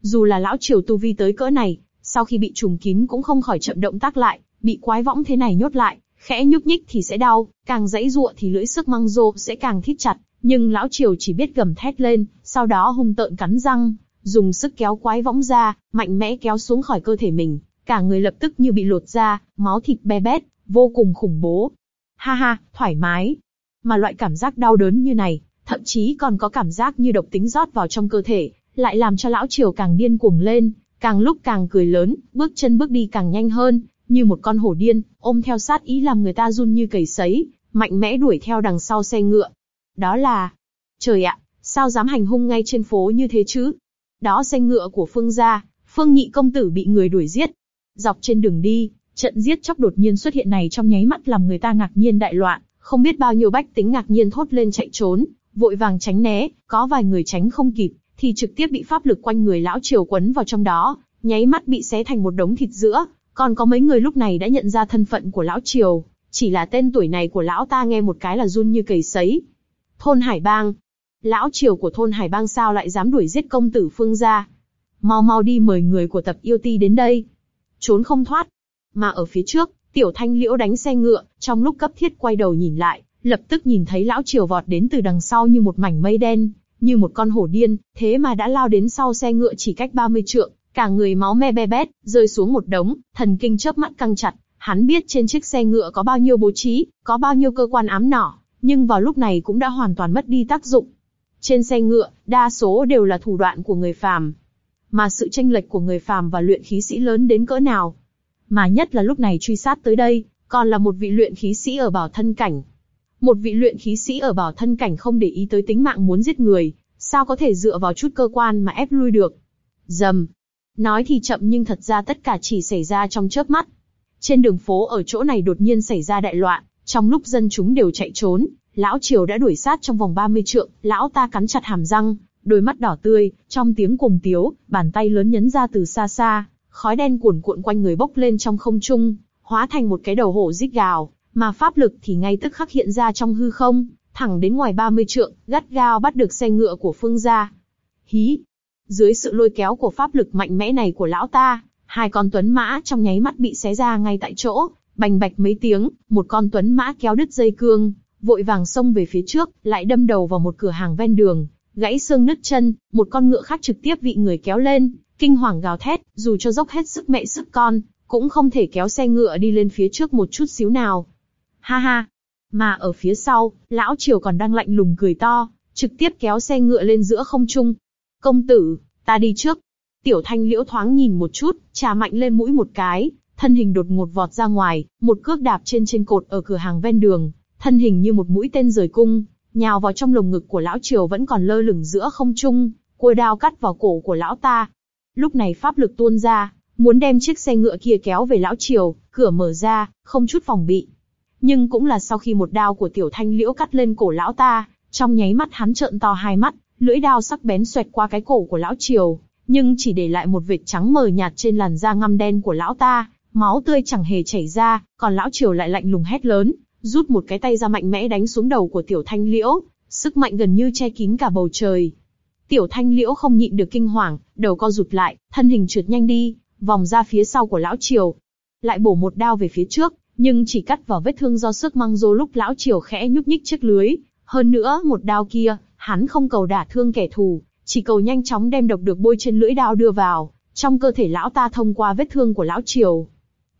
Dù là lão triều tu vi tới cỡ này, sau khi bị trùng kín cũng không khỏi chậm động tác lại, bị quái võng thế này nhốt lại, khẽ nhúc nhích thì sẽ đau, càng dãy dụa thì lưỡi sức măng rô sẽ càng thít chặt, nhưng lão triều chỉ biết gầm thét lên, sau đó hung tợn cắn răng, dùng sức kéo quái võng ra, mạnh mẽ kéo xuống khỏi cơ thể mình, cả người lập tức như bị lột ra, máu thịt be bét, vô cùng khủng bố. Ha ha, thoải mái. Mà loại cảm giác đau đớn như này, thậm chí còn có cảm giác như độc tính rót vào trong cơ thể, lại làm cho lão triều càng điên cuồng lên, càng lúc càng cười lớn, bước chân bước đi càng nhanh hơn, như một con hổ điên, ôm theo sát ý làm người ta run như cầy sấy, mạnh mẽ đuổi theo đằng sau xe ngựa. Đó là... Trời ạ, sao dám hành hung ngay trên phố như thế chứ? Đó xe ngựa của Phương gia, Phương nhị công tử bị người đuổi giết. Dọc trên đường đi, trận giết chóc đột nhiên xuất hiện này trong nháy mắt làm người ta ngạc nhiên đại loạn, không biết bao nhiêu bách tính ngạc nhiên thốt lên chạy trốn, vội vàng tránh né, có vài người tránh không kịp, thì trực tiếp bị pháp lực quanh người lão triều quấn vào trong đó, nháy mắt bị xé thành một đống thịt giữa. Còn có mấy người lúc này đã nhận ra thân phận của lão triều, chỉ là tên tuổi này của lão ta nghe một cái là run như cầy sấy. Thôn Hải Bang, lão triều của thôn Hải Bang sao lại dám đuổi giết công tử Phương gia? Mau mau đi mời người của tập yêu ti đến đây. Trốn không thoát. Mà ở phía trước, tiểu thanh liễu đánh xe ngựa, trong lúc cấp thiết quay đầu nhìn lại, lập tức nhìn thấy lão triều vọt đến từ đằng sau như một mảnh mây đen, như một con hổ điên, thế mà đã lao đến sau xe ngựa chỉ cách 30 trượng, cả người máu me be bét, rơi xuống một đống, thần kinh chớp mắt căng chặt, hắn biết trên chiếc xe ngựa có bao nhiêu bố trí, có bao nhiêu cơ quan ám nỏ, nhưng vào lúc này cũng đã hoàn toàn mất đi tác dụng. Trên xe ngựa, đa số đều là thủ đoạn của người phàm. Mà sự tranh lệch của người phàm và luyện khí sĩ lớn đến cỡ nào. Mà nhất là lúc này truy sát tới đây, còn là một vị luyện khí sĩ ở bảo thân cảnh. Một vị luyện khí sĩ ở bảo thân cảnh không để ý tới tính mạng muốn giết người, sao có thể dựa vào chút cơ quan mà ép lui được. Dầm. Nói thì chậm nhưng thật ra tất cả chỉ xảy ra trong chớp mắt. Trên đường phố ở chỗ này đột nhiên xảy ra đại loạn, trong lúc dân chúng đều chạy trốn, lão triều đã đuổi sát trong vòng 30 trượng, lão ta cắn chặt hàm răng, đôi mắt đỏ tươi, trong tiếng cùng tiếu, bàn tay lớn nhấn ra từ xa xa, khói đen cuồn cuộn quanh người bốc lên trong không trung, hóa thành một cái đầu hổ rít gào, mà pháp lực thì ngay tức khắc hiện ra trong hư không, thẳng đến ngoài 30 trượng, gắt gao bắt được xe ngựa của phương gia. Hí! Dưới sự lôi kéo của pháp lực mạnh mẽ này của lão ta, hai con tuấn mã trong nháy mắt bị xé ra ngay tại chỗ, bành bạch mấy tiếng, một con tuấn mã kéo đứt dây cương, vội vàng xông về phía trước, lại đâm đầu vào một cửa hàng ven đường, gãy xương nứt chân, một con ngựa khác trực tiếp bị người kéo lên, kinh hoàng gào thét, dù cho dốc hết sức mẹ sức con, cũng không thể kéo xe ngựa đi lên phía trước một chút xíu nào. Ha ha! Mà ở phía sau, lão triều còn đang lạnh lùng cười to, trực tiếp kéo xe ngựa lên giữa không trung. Công tử, ta đi trước. Tiểu thanh liễu thoáng nhìn một chút, trà mạnh lên mũi một cái, thân hình đột ngột vọt ra ngoài, một cước đạp trên trên cột ở cửa hàng ven đường, thân hình như một mũi tên rời cung, nhào vào trong lồng ngực của lão triều vẫn còn lơ lửng giữa không trung, cua đao cắt vào cổ của lão ta. Lúc này pháp lực tuôn ra, muốn đem chiếc xe ngựa kia kéo về lão triều, cửa mở ra, không chút phòng bị. Nhưng cũng là sau khi một đao của tiểu thanh liễu cắt lên cổ lão ta, trong nháy mắt hắn trợn to hai mắt, lưỡi đao sắc bén xoẹt qua cái cổ của lão triều, nhưng chỉ để lại một vệt trắng mờ nhạt trên làn da ngăm đen của lão ta, máu tươi chẳng hề chảy ra, còn lão triều lại lạnh lùng hét lớn, rút một cái tay ra mạnh mẽ đánh xuống đầu của tiểu thanh liễu, sức mạnh gần như che kín cả bầu trời. Tiểu thanh liễu không nhịn được kinh hoàng, đầu co rụt lại, thân hình trượt nhanh đi, vòng ra phía sau của lão triều. Lại bổ một đao về phía trước, nhưng chỉ cắt vào vết thương do sức mang dô lúc lão triều khẽ nhúc nhích chiếc lưới. Hơn nữa, một đao kia, hắn không cầu đả thương kẻ thù, chỉ cầu nhanh chóng đem độc được bôi trên lưỡi đao đưa vào, trong cơ thể lão ta thông qua vết thương của lão triều.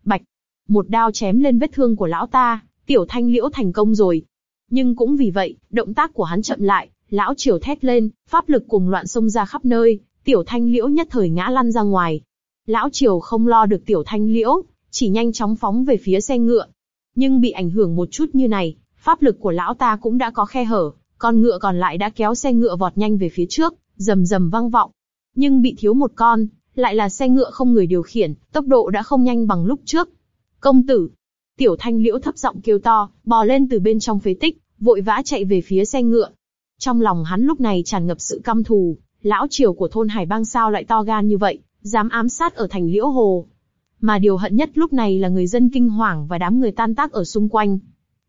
Bạch, một đao chém lên vết thương của lão ta, tiểu thanh liễu thành công rồi. Nhưng cũng vì vậy, động tác của hắn chậm lại, lão triều thét lên, pháp lực cùng loạn xông ra khắp nơi, tiểu thanh liễu nhất thời ngã lăn ra ngoài. Lão triều không lo được tiểu thanh liễu, chỉ nhanh chóng phóng về phía xe ngựa. Nhưng bị ảnh hưởng một chút như này, pháp lực của lão ta cũng đã có khe hở, con ngựa còn lại đã kéo xe ngựa vọt nhanh về phía trước, rầm rầm vang vọng. Nhưng bị thiếu một con, lại là xe ngựa không người điều khiển, tốc độ đã không nhanh bằng lúc trước. Công tử, tiểu thanh liễu thấp giọng kêu to, bò lên từ bên trong phế tích, vội vã chạy về phía xe ngựa. Trong lòng hắn lúc này tràn ngập sự căm thù, lão triều của thôn Hải Bang sao lại to gan như vậy, dám ám sát ở thành liễu hồ. Mà điều hận nhất lúc này là người dân kinh hoàng và đám người tan tác ở xung quanh.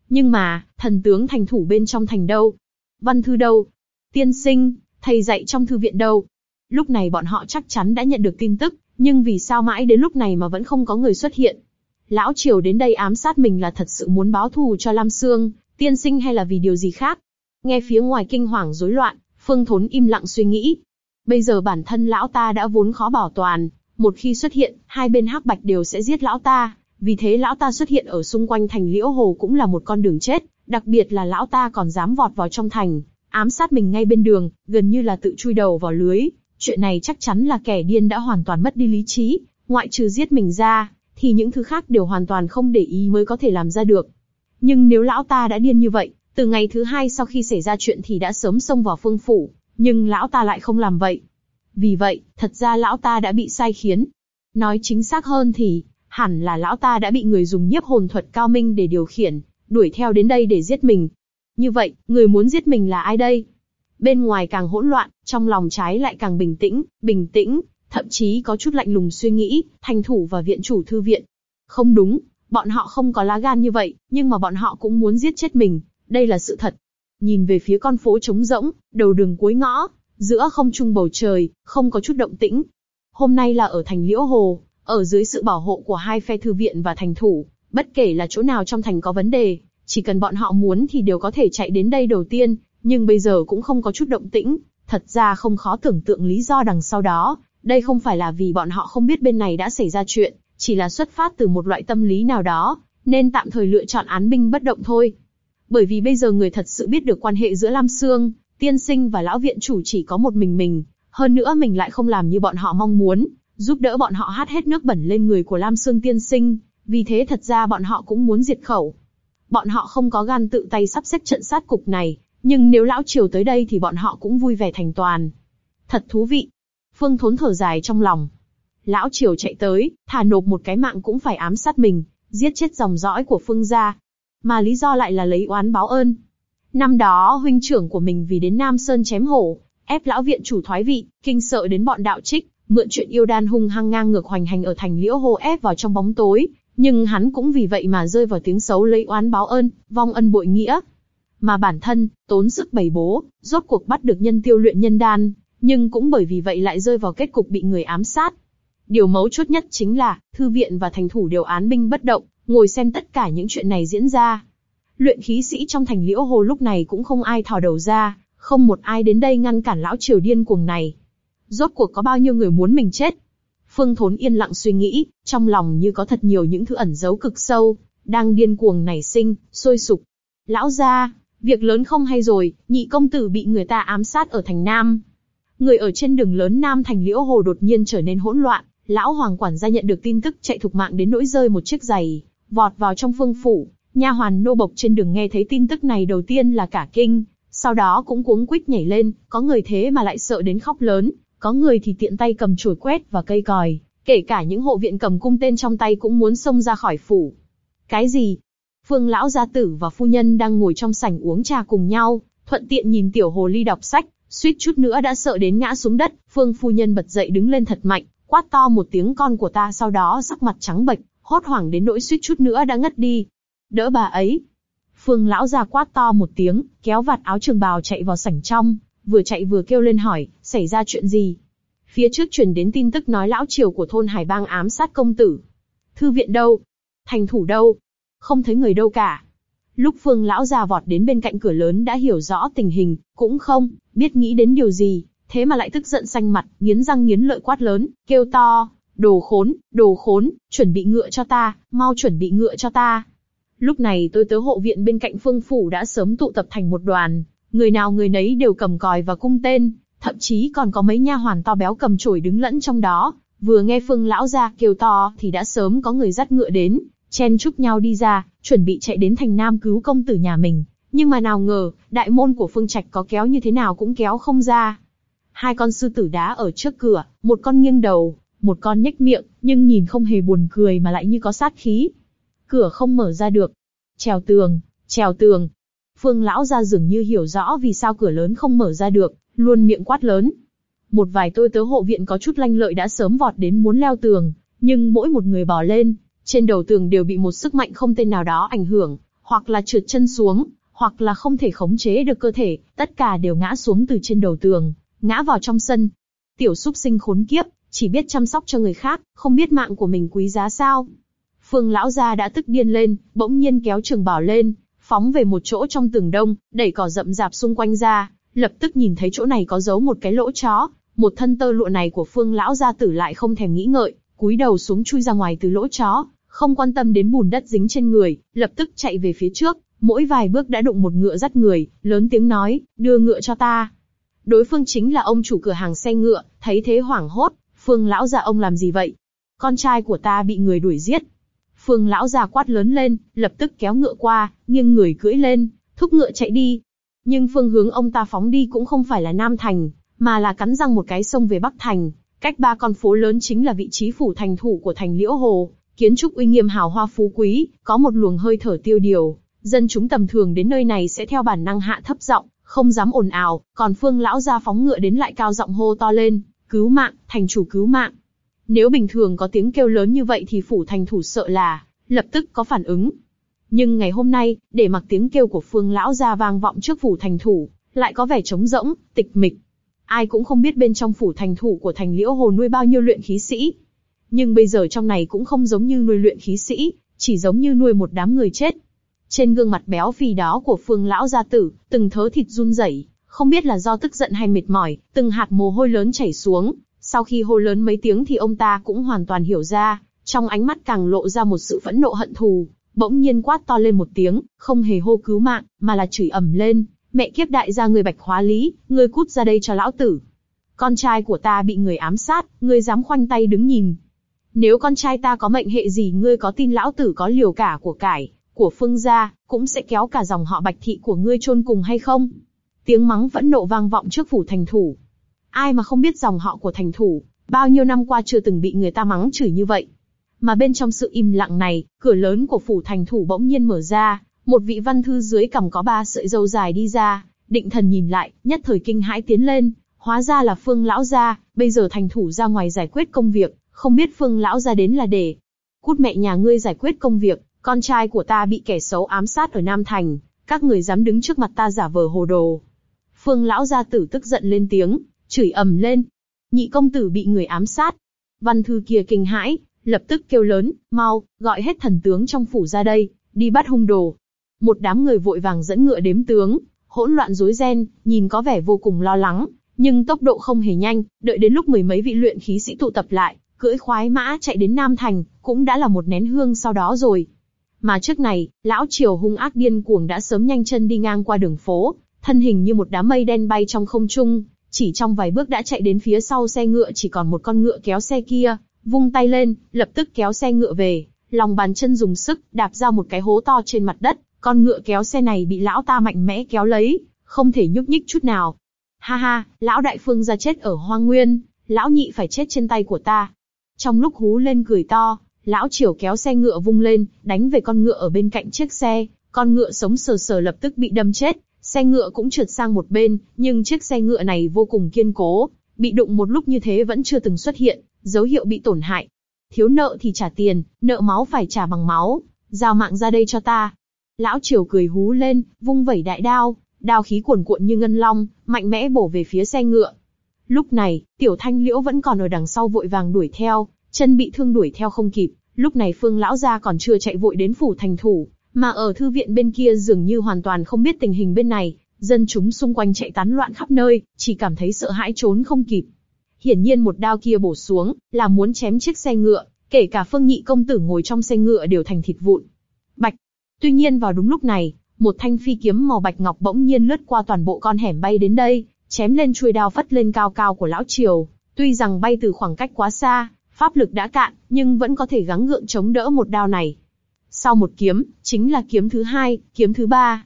Nhưng mà, thần tướng thành thủ bên trong thành đâu? Văn thư đâu? Tiên sinh, thầy dạy trong thư viện đâu? Lúc này bọn họ chắc chắn đã nhận được tin tức, nhưng vì sao mãi đến lúc này mà vẫn không có người xuất hiện? Lão Triều đến đây ám sát mình là thật sự muốn báo thù cho Lam Sương, tiên sinh hay là vì điều gì khác? Nghe phía ngoài kinh hoàng rối loạn, Phương Thốn im lặng suy nghĩ. Bây giờ bản thân lão ta đã vốn khó bảo toàn, một khi xuất hiện, hai bên hắc bạch đều sẽ giết lão ta. Vì thế lão ta xuất hiện ở xung quanh thành liễu hồ cũng là một con đường chết, đặc biệt là lão ta còn dám vọt vào trong thành, ám sát mình ngay bên đường, gần như là tự chui đầu vào lưới. Chuyện này chắc chắn là kẻ điên đã hoàn toàn mất đi lý trí, ngoại trừ giết mình ra, thì những thứ khác đều hoàn toàn không để ý mới có thể làm ra được. Nhưng nếu lão ta đã điên như vậy, từ ngày thứ hai sau khi xảy ra chuyện thì đã sớm xông vào phương phủ, nhưng lão ta lại không làm vậy. Vì vậy, thật ra lão ta đã bị sai khiến. Nói chính xác hơn thì, hẳn là lão ta đã bị người dùng nhiếp hồn thuật cao minh để điều khiển, đuổi theo đến đây để giết mình. Như vậy, người muốn giết mình là ai đây? Bên ngoài càng hỗn loạn, trong lòng trái lại càng bình tĩnh, bình tĩnh, thậm chí có chút lạnh lùng suy nghĩ, thành thủ và viện chủ thư viện. Không đúng, bọn họ không có lá gan như vậy, nhưng mà bọn họ cũng muốn giết chết mình, đây là sự thật. Nhìn về phía con phố trống rỗng, đầu đường cuối ngõ, giữa không trung bầu trời, không có chút động tĩnh. Hôm nay là ở thành Liễu Hồ, ở dưới sự bảo hộ của hai phe thư viện và thành thủ, bất kể là chỗ nào trong thành có vấn đề, chỉ cần bọn họ muốn thì đều có thể chạy đến đây đầu tiên, nhưng bây giờ cũng không có chút động tĩnh, thật ra không khó tưởng tượng lý do đằng sau đó, đây không phải là vì bọn họ không biết bên này đã xảy ra chuyện, chỉ là xuất phát từ một loại tâm lý nào đó, nên tạm thời lựa chọn án binh bất động thôi. Bởi vì bây giờ người thật sự biết được quan hệ giữa Lam Sương, tiên sinh và lão viện chủ chỉ có một mình mình, hơn nữa mình lại không làm như bọn họ mong muốn, giúp đỡ bọn họ hát hết nước bẩn lên người của Lam Sương tiên sinh, vì thế thật ra bọn họ cũng muốn diệt khẩu. Bọn họ không có gan tự tay sắp xếp trận sát cục này, nhưng nếu lão triều tới đây thì bọn họ cũng vui vẻ thành toàn. Thật thú vị. Phương Thốn thở dài trong lòng. Lão triều chạy tới, thả nộp một cái mạng cũng phải ám sát mình, giết chết dòng dõi của Phương gia. Mà lý do lại là lấy oán báo ơn. Năm đó huynh trưởng của mình vì đến Nam Sơn chém hổ, ép lão viện chủ thoái vị, kinh sợ đến bọn đạo trích, mượn chuyện yêu đan hung hăng ngang ngược hoành hành ở thành liễu hồ ép vào trong bóng tối, nhưng hắn cũng vì vậy mà rơi vào tiếng xấu lấy oán báo ơn, vong ân bội nghĩa. Mà bản thân, tốn sức bày bố, rốt cuộc bắt được nhân tiêu luyện nhân đan, nhưng cũng bởi vì vậy lại rơi vào kết cục bị người ám sát. Điều mấu chốt nhất chính là, thư viện và thành thủ đều án binh bất động, ngồi xem tất cả những chuyện này diễn ra. Luyện khí sĩ trong thành liễu hồ lúc này cũng không ai thò đầu ra, không một ai đến đây ngăn cản lão triều điên cuồng này. Rốt cuộc có bao nhiêu người muốn mình chết? Phương Thốn yên lặng suy nghĩ, trong lòng như có thật nhiều những thứ ẩn giấu cực sâu, đang điên cuồng nảy sinh, sôi sục. Lão gia, việc lớn không hay rồi, nhị công tử bị người ta ám sát ở thành Nam. Người ở trên đường lớn Nam thành Liễu Hồ đột nhiên trở nên hỗn loạn, lão hoàng quản gia nhận được tin tức chạy thục mạng đến nỗi rơi một chiếc giày, vọt vào trong phương phủ. Nha hoàn nô bộc trên đường nghe thấy tin tức này đầu tiên là cả kinh, sau đó cũng cuống quýt nhảy lên, có người thế mà lại sợ đến khóc lớn, có người thì tiện tay cầm chổi quét và cây còi, kể cả những hộ viện cầm cung tên trong tay cũng muốn xông ra khỏi phủ. Cái gì? Phương lão gia tử và phu nhân đang ngồi trong sảnh uống trà cùng nhau, thuận tiện nhìn tiểu hồ ly đọc sách, suýt chút nữa đã sợ đến ngã xuống đất. Phương phu nhân bật dậy đứng lên thật mạnh, quát to một tiếng con của ta sau đó sắc mặt trắng bệch, hốt hoảng đến nỗi suýt chút nữa đã ngất đi. Đỡ bà ấy. Phương lão già quát to một tiếng, kéo vạt áo trường bào chạy vào sảnh trong, vừa chạy vừa kêu lên hỏi, xảy ra chuyện gì? Phía trước truyền đến tin tức nói lão triều của thôn Hải Bang ám sát công tử. Thư viện đâu? Thành thủ đâu? Không thấy người đâu cả. Lúc Phương lão già vọt đến bên cạnh cửa lớn đã hiểu rõ tình hình, cũng không biết nghĩ đến điều gì, thế mà lại tức giận xanh mặt, nghiến răng nghiến lợi quát lớn, kêu to, đồ khốn, đồ khốn, chuẩn bị ngựa cho ta, mau chuẩn bị ngựa cho ta. Lúc này tôi tớ hộ viện bên cạnh phương phủ đã sớm tụ tập thành một đoàn, người nào người nấy đều cầm còi và cung tên, thậm chí còn có mấy nha hoàn to béo cầm chổi đứng lẫn trong đó. Vừa nghe Phương lão gia kêu to thì đã sớm có người dắt ngựa đến, chen chúc nhau đi ra, chuẩn bị chạy đến thành Nam cứu công tử nhà mình. Nhưng mà nào ngờ, đại môn của Phương Trạch có kéo như thế nào cũng kéo không ra. Hai con sư tử đá ở trước cửa, một con nghiêng đầu, một con nhếch miệng, nhưng nhìn không hề buồn cười mà lại như có sát khí. Cửa không mở ra được. Trèo tường, trèo tường, Phương lão ra dường như hiểu rõ vì sao cửa lớn không mở ra được, luôn miệng quát lớn. Một vài tôi tớ hộ viện có chút lanh lợi đã sớm vọt đến muốn leo tường, nhưng mỗi một người bỏ lên, trên đầu tường đều bị một sức mạnh không tên nào đó ảnh hưởng, hoặc là trượt chân xuống, hoặc là không thể khống chế được cơ thể, tất cả đều ngã xuống từ trên đầu tường, ngã vào trong sân. Tiểu súc sinh khốn kiếp, chỉ biết chăm sóc cho người khác, không biết mạng của mình quý giá sao. Phương lão gia đã tức điên lên, bỗng nhiên kéo trường bảo lên, phóng về một chỗ trong tường đông, đẩy cỏ rậm rạp xung quanh ra, lập tức nhìn thấy chỗ này có giấu một cái lỗ chó, một thân tơ lụa này của Phương lão gia tử lại không thèm nghĩ ngợi, cúi đầu xuống chui ra ngoài từ lỗ chó, không quan tâm đến bùn đất dính trên người, lập tức chạy về phía trước, mỗi vài bước đã đụng một ngựa dắt người, lớn tiếng nói, đưa ngựa cho ta. Đối phương chính là ông chủ cửa hàng xe ngựa, thấy thế hoảng hốt, Phương lão già ông làm gì vậy? Con trai của ta bị người đuổi giết, Phương lão già quát lớn lên, lập tức kéo ngựa qua, nghiêng người cưỡi lên, thúc ngựa chạy đi. Nhưng phương hướng ông ta phóng đi cũng không phải là Nam Thành, mà là cắn răng một cái sông về Bắc Thành. Cách ba con phố lớn chính là vị trí phủ thành thủ của thành Liễu Hồ, kiến trúc uy nghiêm hào hoa phú quý, có một luồng hơi thở tiêu điều. Dân chúng tầm thường đến nơi này sẽ theo bản năng hạ thấp giọng, không dám ồn ào, còn phương lão gia phóng ngựa đến lại cao giọng hô to lên, cứu mạng, thành chủ cứu mạng. Nếu bình thường có tiếng kêu lớn như vậy thì phủ thành thủ sợ là lập tức có phản ứng. Nhưng ngày hôm nay, để mặc tiếng kêu của phương lão gia vang vọng trước phủ thành thủ, lại có vẻ trống rỗng, tịch mịch. Ai cũng không biết bên trong phủ thành thủ của thành liễu hồ nuôi bao nhiêu luyện khí sĩ. Nhưng bây giờ trong này cũng không giống như nuôi luyện khí sĩ, chỉ giống như nuôi một đám người chết. Trên gương mặt béo phì đó của phương lão gia tử, từng thớ thịt run rẩy, không biết là do tức giận hay mệt mỏi, từng hạt mồ hôi lớn chảy xuống, sau khi hô lớn mấy tiếng thì ông ta cũng hoàn toàn hiểu ra, trong ánh mắt càng lộ ra một sự phẫn nộ hận thù, bỗng nhiên quát to lên một tiếng, không hề hô cứu mạng, mà là chửi ầm lên, mẹ kiếp đại gia người bạch hóa lý, ngươi cút ra đây cho lão tử. Con trai của ta bị người ám sát, ngươi dám khoanh tay đứng nhìn. Nếu con trai ta có mệnh hệ gì ngươi có tin lão tử có liều cả của cải, của phương gia, cũng sẽ kéo cả dòng họ bạch thị của ngươi chôn cùng hay không? Tiếng mắng vẫn nộ vang vọng trước phủ thành thủ. Ai mà không biết dòng họ của thành thủ, bao nhiêu năm qua chưa từng bị người ta mắng chửi như vậy. Mà bên trong sự im lặng này, cửa lớn của phủ thành thủ bỗng nhiên mở ra, một vị văn thư dưới cằm có ba sợi râu dài đi ra, định thần nhìn lại, nhất thời kinh hãi tiến lên, hóa ra là Phương lão gia, bây giờ thành thủ ra ngoài giải quyết công việc, không biết Phương lão gia đến là để cút mẹ nhà ngươi giải quyết công việc, con trai của ta bị kẻ xấu ám sát ở Nam Thành, các người dám đứng trước mặt ta giả vờ hồ đồ. Phương lão gia tử tức giận lên tiếng, chửi ầm lên. Nhị công tử bị người ám sát. Văn thư kia kinh hãi, lập tức kêu lớn, mau, gọi hết thần tướng trong phủ ra đây, đi bắt hung đồ. Một đám người vội vàng dẫn ngựa đếm tướng, hỗn loạn rối ren, nhìn có vẻ vô cùng lo lắng, nhưng tốc độ không hề nhanh, đợi đến lúc mười mấy vị luyện khí sĩ tụ tập lại, cưỡi khoái mã chạy đến Nam Thành, cũng đã là một nén hương sau đó rồi. Mà trước này, lão triều hung ác điên cuồng đã sớm nhanh chân đi ngang qua đường phố, thân hình như một đám mây đen bay trong không trung, chỉ trong vài bước đã chạy đến phía sau xe ngựa chỉ còn một con ngựa kéo xe kia, vung tay lên, lập tức kéo xe ngựa về, lòng bàn chân dùng sức, đạp ra một cái hố to trên mặt đất, con ngựa kéo xe này bị lão ta mạnh mẽ kéo lấy, không thể nhúc nhích chút nào. Ha ha, lão đại phương ra chết ở hoang nguyên, lão nhị phải chết trên tay của ta. Trong lúc hú lên cười to, lão triều kéo xe ngựa vung lên, đánh về con ngựa ở bên cạnh chiếc xe, con ngựa sống sờ sờ lập tức bị đâm chết, xe ngựa cũng trượt sang một bên, nhưng chiếc xe ngựa này vô cùng kiên cố, bị đụng một lúc như thế vẫn chưa từng xuất hiện, dấu hiệu bị tổn hại. Thiếu nợ thì trả tiền, nợ máu phải trả bằng máu, giao mạng ra đây cho ta. Lão Triều cười hú lên, vung vẩy đại đao, đao khí cuồn cuộn như ngân long, mạnh mẽ bổ về phía xe ngựa. Lúc này, Tiểu Thanh Liễu vẫn còn ở đằng sau vội vàng đuổi theo, chân bị thương đuổi theo không kịp. Lúc này Phương lão gia còn chưa chạy vội đến phủ thành thủ, mà ở thư viện bên kia dường như hoàn toàn không biết tình hình bên này, dân chúng xung quanh chạy tán loạn khắp nơi, chỉ cảm thấy sợ hãi trốn không kịp. Hiển nhiên một đao kia bổ xuống, là muốn chém chiếc xe ngựa, kể cả Phương Nhị công tử ngồi trong xe ngựa đều thành thịt vụn. Bạch. Tuy nhiên vào đúng lúc này, một thanh phi kiếm màu bạch ngọc bỗng nhiên lướt qua toàn bộ con hẻm bay đến đây, chém lên chuôi đao phất lên cao cao của lão triều. Tuy rằng bay từ khoảng cách quá xa, pháp lực đã cạn, nhưng vẫn có thể gắng gượng chống đỡ một đao này. Sau một kiếm, chính là kiếm thứ hai, kiếm thứ ba.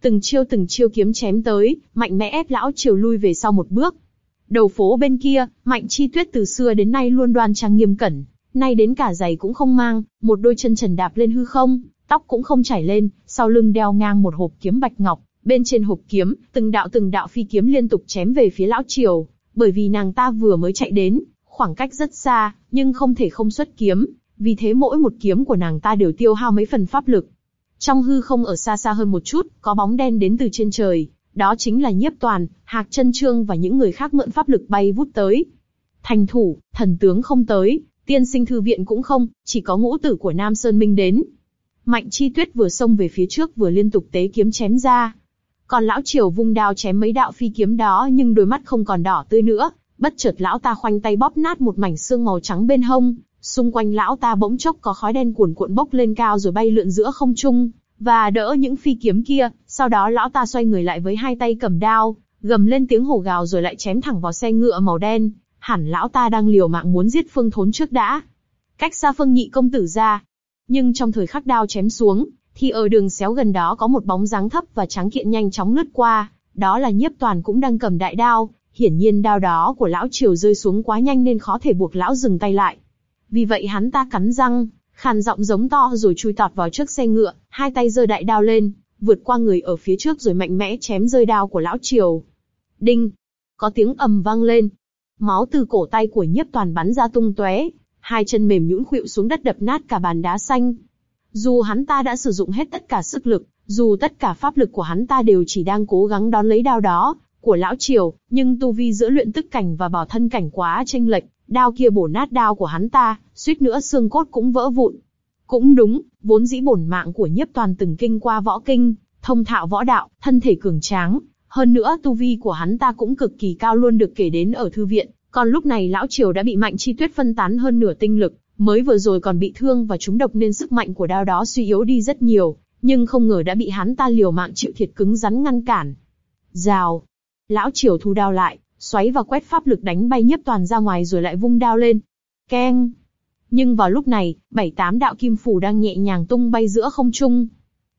Từng chiêu từng chiêu kiếm chém tới, mạnh mẽ ép lão triều lui về sau một bước. Đầu phố bên kia, Mạnh Chi Tuyết từ xưa đến nay luôn đoan trang nghiêm cẩn, nay đến cả giày cũng không mang, một đôi chân trần đạp lên hư không, tóc cũng không chảy lên, sau lưng đeo ngang một hộp kiếm bạch ngọc, bên trên hộp kiếm, từng đạo từng đạo phi kiếm liên tục chém về phía lão triều, bởi vì nàng ta vừa mới chạy đến, khoảng cách rất xa, nhưng không thể không xuất kiếm, vì thế mỗi một kiếm của nàng ta đều tiêu hao mấy phần pháp lực. Trong hư không ở xa xa hơn một chút, có bóng đen đến từ trên trời, đó chính là nhiếp toàn, hạc chân trương và những người khác mượn pháp lực bay vút tới. Thành thủ, thần tướng không tới, tiên sinh thư viện cũng không, chỉ có ngũ tử của Nam Sơn Minh đến. Mạnh chi tuyết vừa xông về phía trước vừa liên tục tế kiếm chém ra. Còn lão triều vung đao chém mấy đạo phi kiếm đó nhưng đôi mắt không còn đỏ tươi nữa, bất chợt lão ta khoanh tay bóp nát một mảnh xương màu trắng bên hông, xung quanh lão ta bỗng chốc có khói đen cuồn cuộn bốc lên cao rồi bay lượn giữa không trung, và đỡ những phi kiếm kia, sau đó lão ta xoay người lại với hai tay cầm đao, gầm lên tiếng hổ gào rồi lại chém thẳng vào xe ngựa màu đen, hẳn lão ta đang liều mạng muốn giết Phương Thốn trước đã. Cách xa Phương Nhị công tử ra, nhưng trong thời khắc đao chém xuống, thì ở đường xéo gần đó có một bóng dáng thấp và trắng kiện nhanh chóng lướt qua, đó là Nhiếp Toàn cũng đang cầm đại đao, hiển nhiên đao đó của lão triều rơi xuống quá nhanh nên khó thể buộc lão dừng tay lại. Vì vậy hắn ta cắn răng, khàn giọng giống to rồi chui tọt vào trước xe ngựa, hai tay giơ đại đao lên, vượt qua người ở phía trước rồi mạnh mẽ chém rơi đao của lão triều. Đinh! Có tiếng ầm vang lên. Máu từ cổ tay của nhiếp toàn bắn ra tung tóe, hai chân mềm nhũn khuỵu xuống đất đập nát cả bàn đá xanh. Dù hắn ta đã sử dụng hết tất cả sức lực, dù tất cả pháp lực của hắn ta đều chỉ đang cố gắng đón lấy đao đó của lão triều, nhưng tu vi giữa luyện tức cảnh và bảo thân cảnh quá chênh lệch, đao kia bổ nát đao của hắn ta, suýt nữa xương cốt cũng vỡ vụn. Cũng đúng, vốn dĩ bổn mạng của nhiếp toàn từng kinh qua võ kinh, thông thạo võ đạo, thân thể cường tráng, hơn nữa tu vi của hắn ta cũng cực kỳ cao luôn được kể đến ở thư viện, còn lúc này lão triều đã bị mạnh chi tuyết phân tán hơn nửa tinh lực, Mới vừa rồi còn bị thương và trúng độc nên sức mạnh của đao đó suy yếu đi rất nhiều, nhưng không ngờ đã bị hắn ta liều mạng chịu thiệt cứng rắn ngăn cản. Rào. Lão triều thu đao lại, xoáy và quét pháp lực đánh bay nhiếp toàn ra ngoài rồi lại vung đao lên. Keng. Nhưng vào lúc này, bảy tám đạo kim phủ đang nhẹ nhàng tung bay giữa không trung.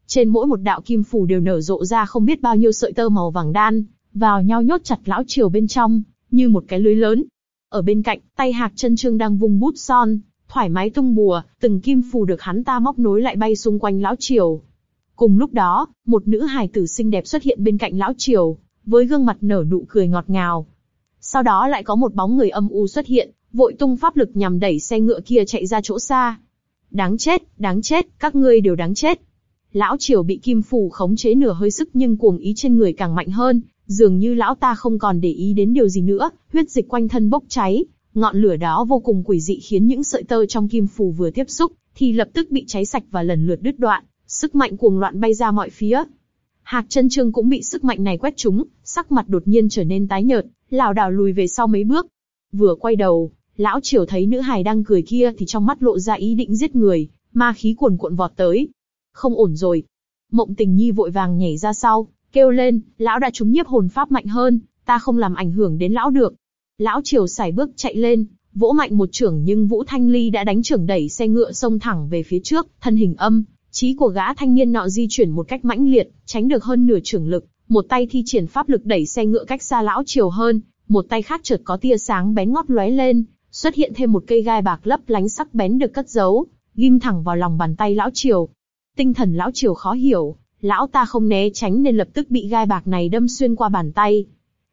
Trên mỗi một đạo kim phủ đều nở rộ ra không biết bao nhiêu sợi tơ màu vàng đan, vào nhau nhốt chặt lão triều bên trong, như một cái lưới lớn. Ở bên cạnh, tay hạc chân trương đang vung bút son, thoải mái tung bùa, từng kim phù được hắn ta móc nối lại bay xung quanh lão triều. Cùng lúc đó, một nữ hài tử xinh đẹp xuất hiện bên cạnh lão triều, với gương mặt nở nụ cười ngọt ngào. Sau đó lại có một bóng người âm u xuất hiện, vội tung pháp lực nhằm đẩy xe ngựa kia chạy ra chỗ xa. Đáng chết, đáng chết, các ngươi đều đáng chết. Lão triều bị kim phù khống chế nửa hơi sức nhưng cuồng ý trên người càng mạnh hơn, dường như lão ta không còn để ý đến điều gì nữa, huyết dịch quanh thân bốc cháy, ngọn lửa đó vô cùng quỷ dị khiến những sợi tơ trong kim phù vừa tiếp xúc, thì lập tức bị cháy sạch và lần lượt đứt đoạn, sức mạnh cuồng loạn bay ra mọi phía. Hạc chân trương cũng bị sức mạnh này quét trúng, sắc mặt đột nhiên trở nên tái nhợt, lảo đảo lùi về sau mấy bước. Vừa quay đầu, lão triều thấy nữ hài đang cười kia thì trong mắt lộ ra ý định giết người, ma khí cuồn cuộn vọt tới. Không ổn rồi. Mộng tình nhi vội vàng nhảy ra sau, kêu lên, lão đã trúng nhiếp hồn pháp mạnh hơn, ta không làm ảnh hưởng đến lão được. Lão triều xài bước chạy lên, vỗ mạnh một trưởng nhưng Vũ Thanh Ly đã đánh trưởng đẩy xe ngựa xông thẳng về phía trước, thân hình âm, trí của gã thanh niên nọ di chuyển một cách mãnh liệt, tránh được hơn nửa trưởng lực, một tay thi triển pháp lực đẩy xe ngựa cách xa lão triều hơn, một tay khác chợt có tia sáng bén ngót lóe lên, xuất hiện thêm một cây gai bạc lấp lánh sắc bén được cất giấu, ghim thẳng vào lòng bàn tay lão triều. Tinh thần lão triều khó hiểu, lão ta không né tránh nên lập tức bị gai bạc này đâm xuyên qua bàn tay.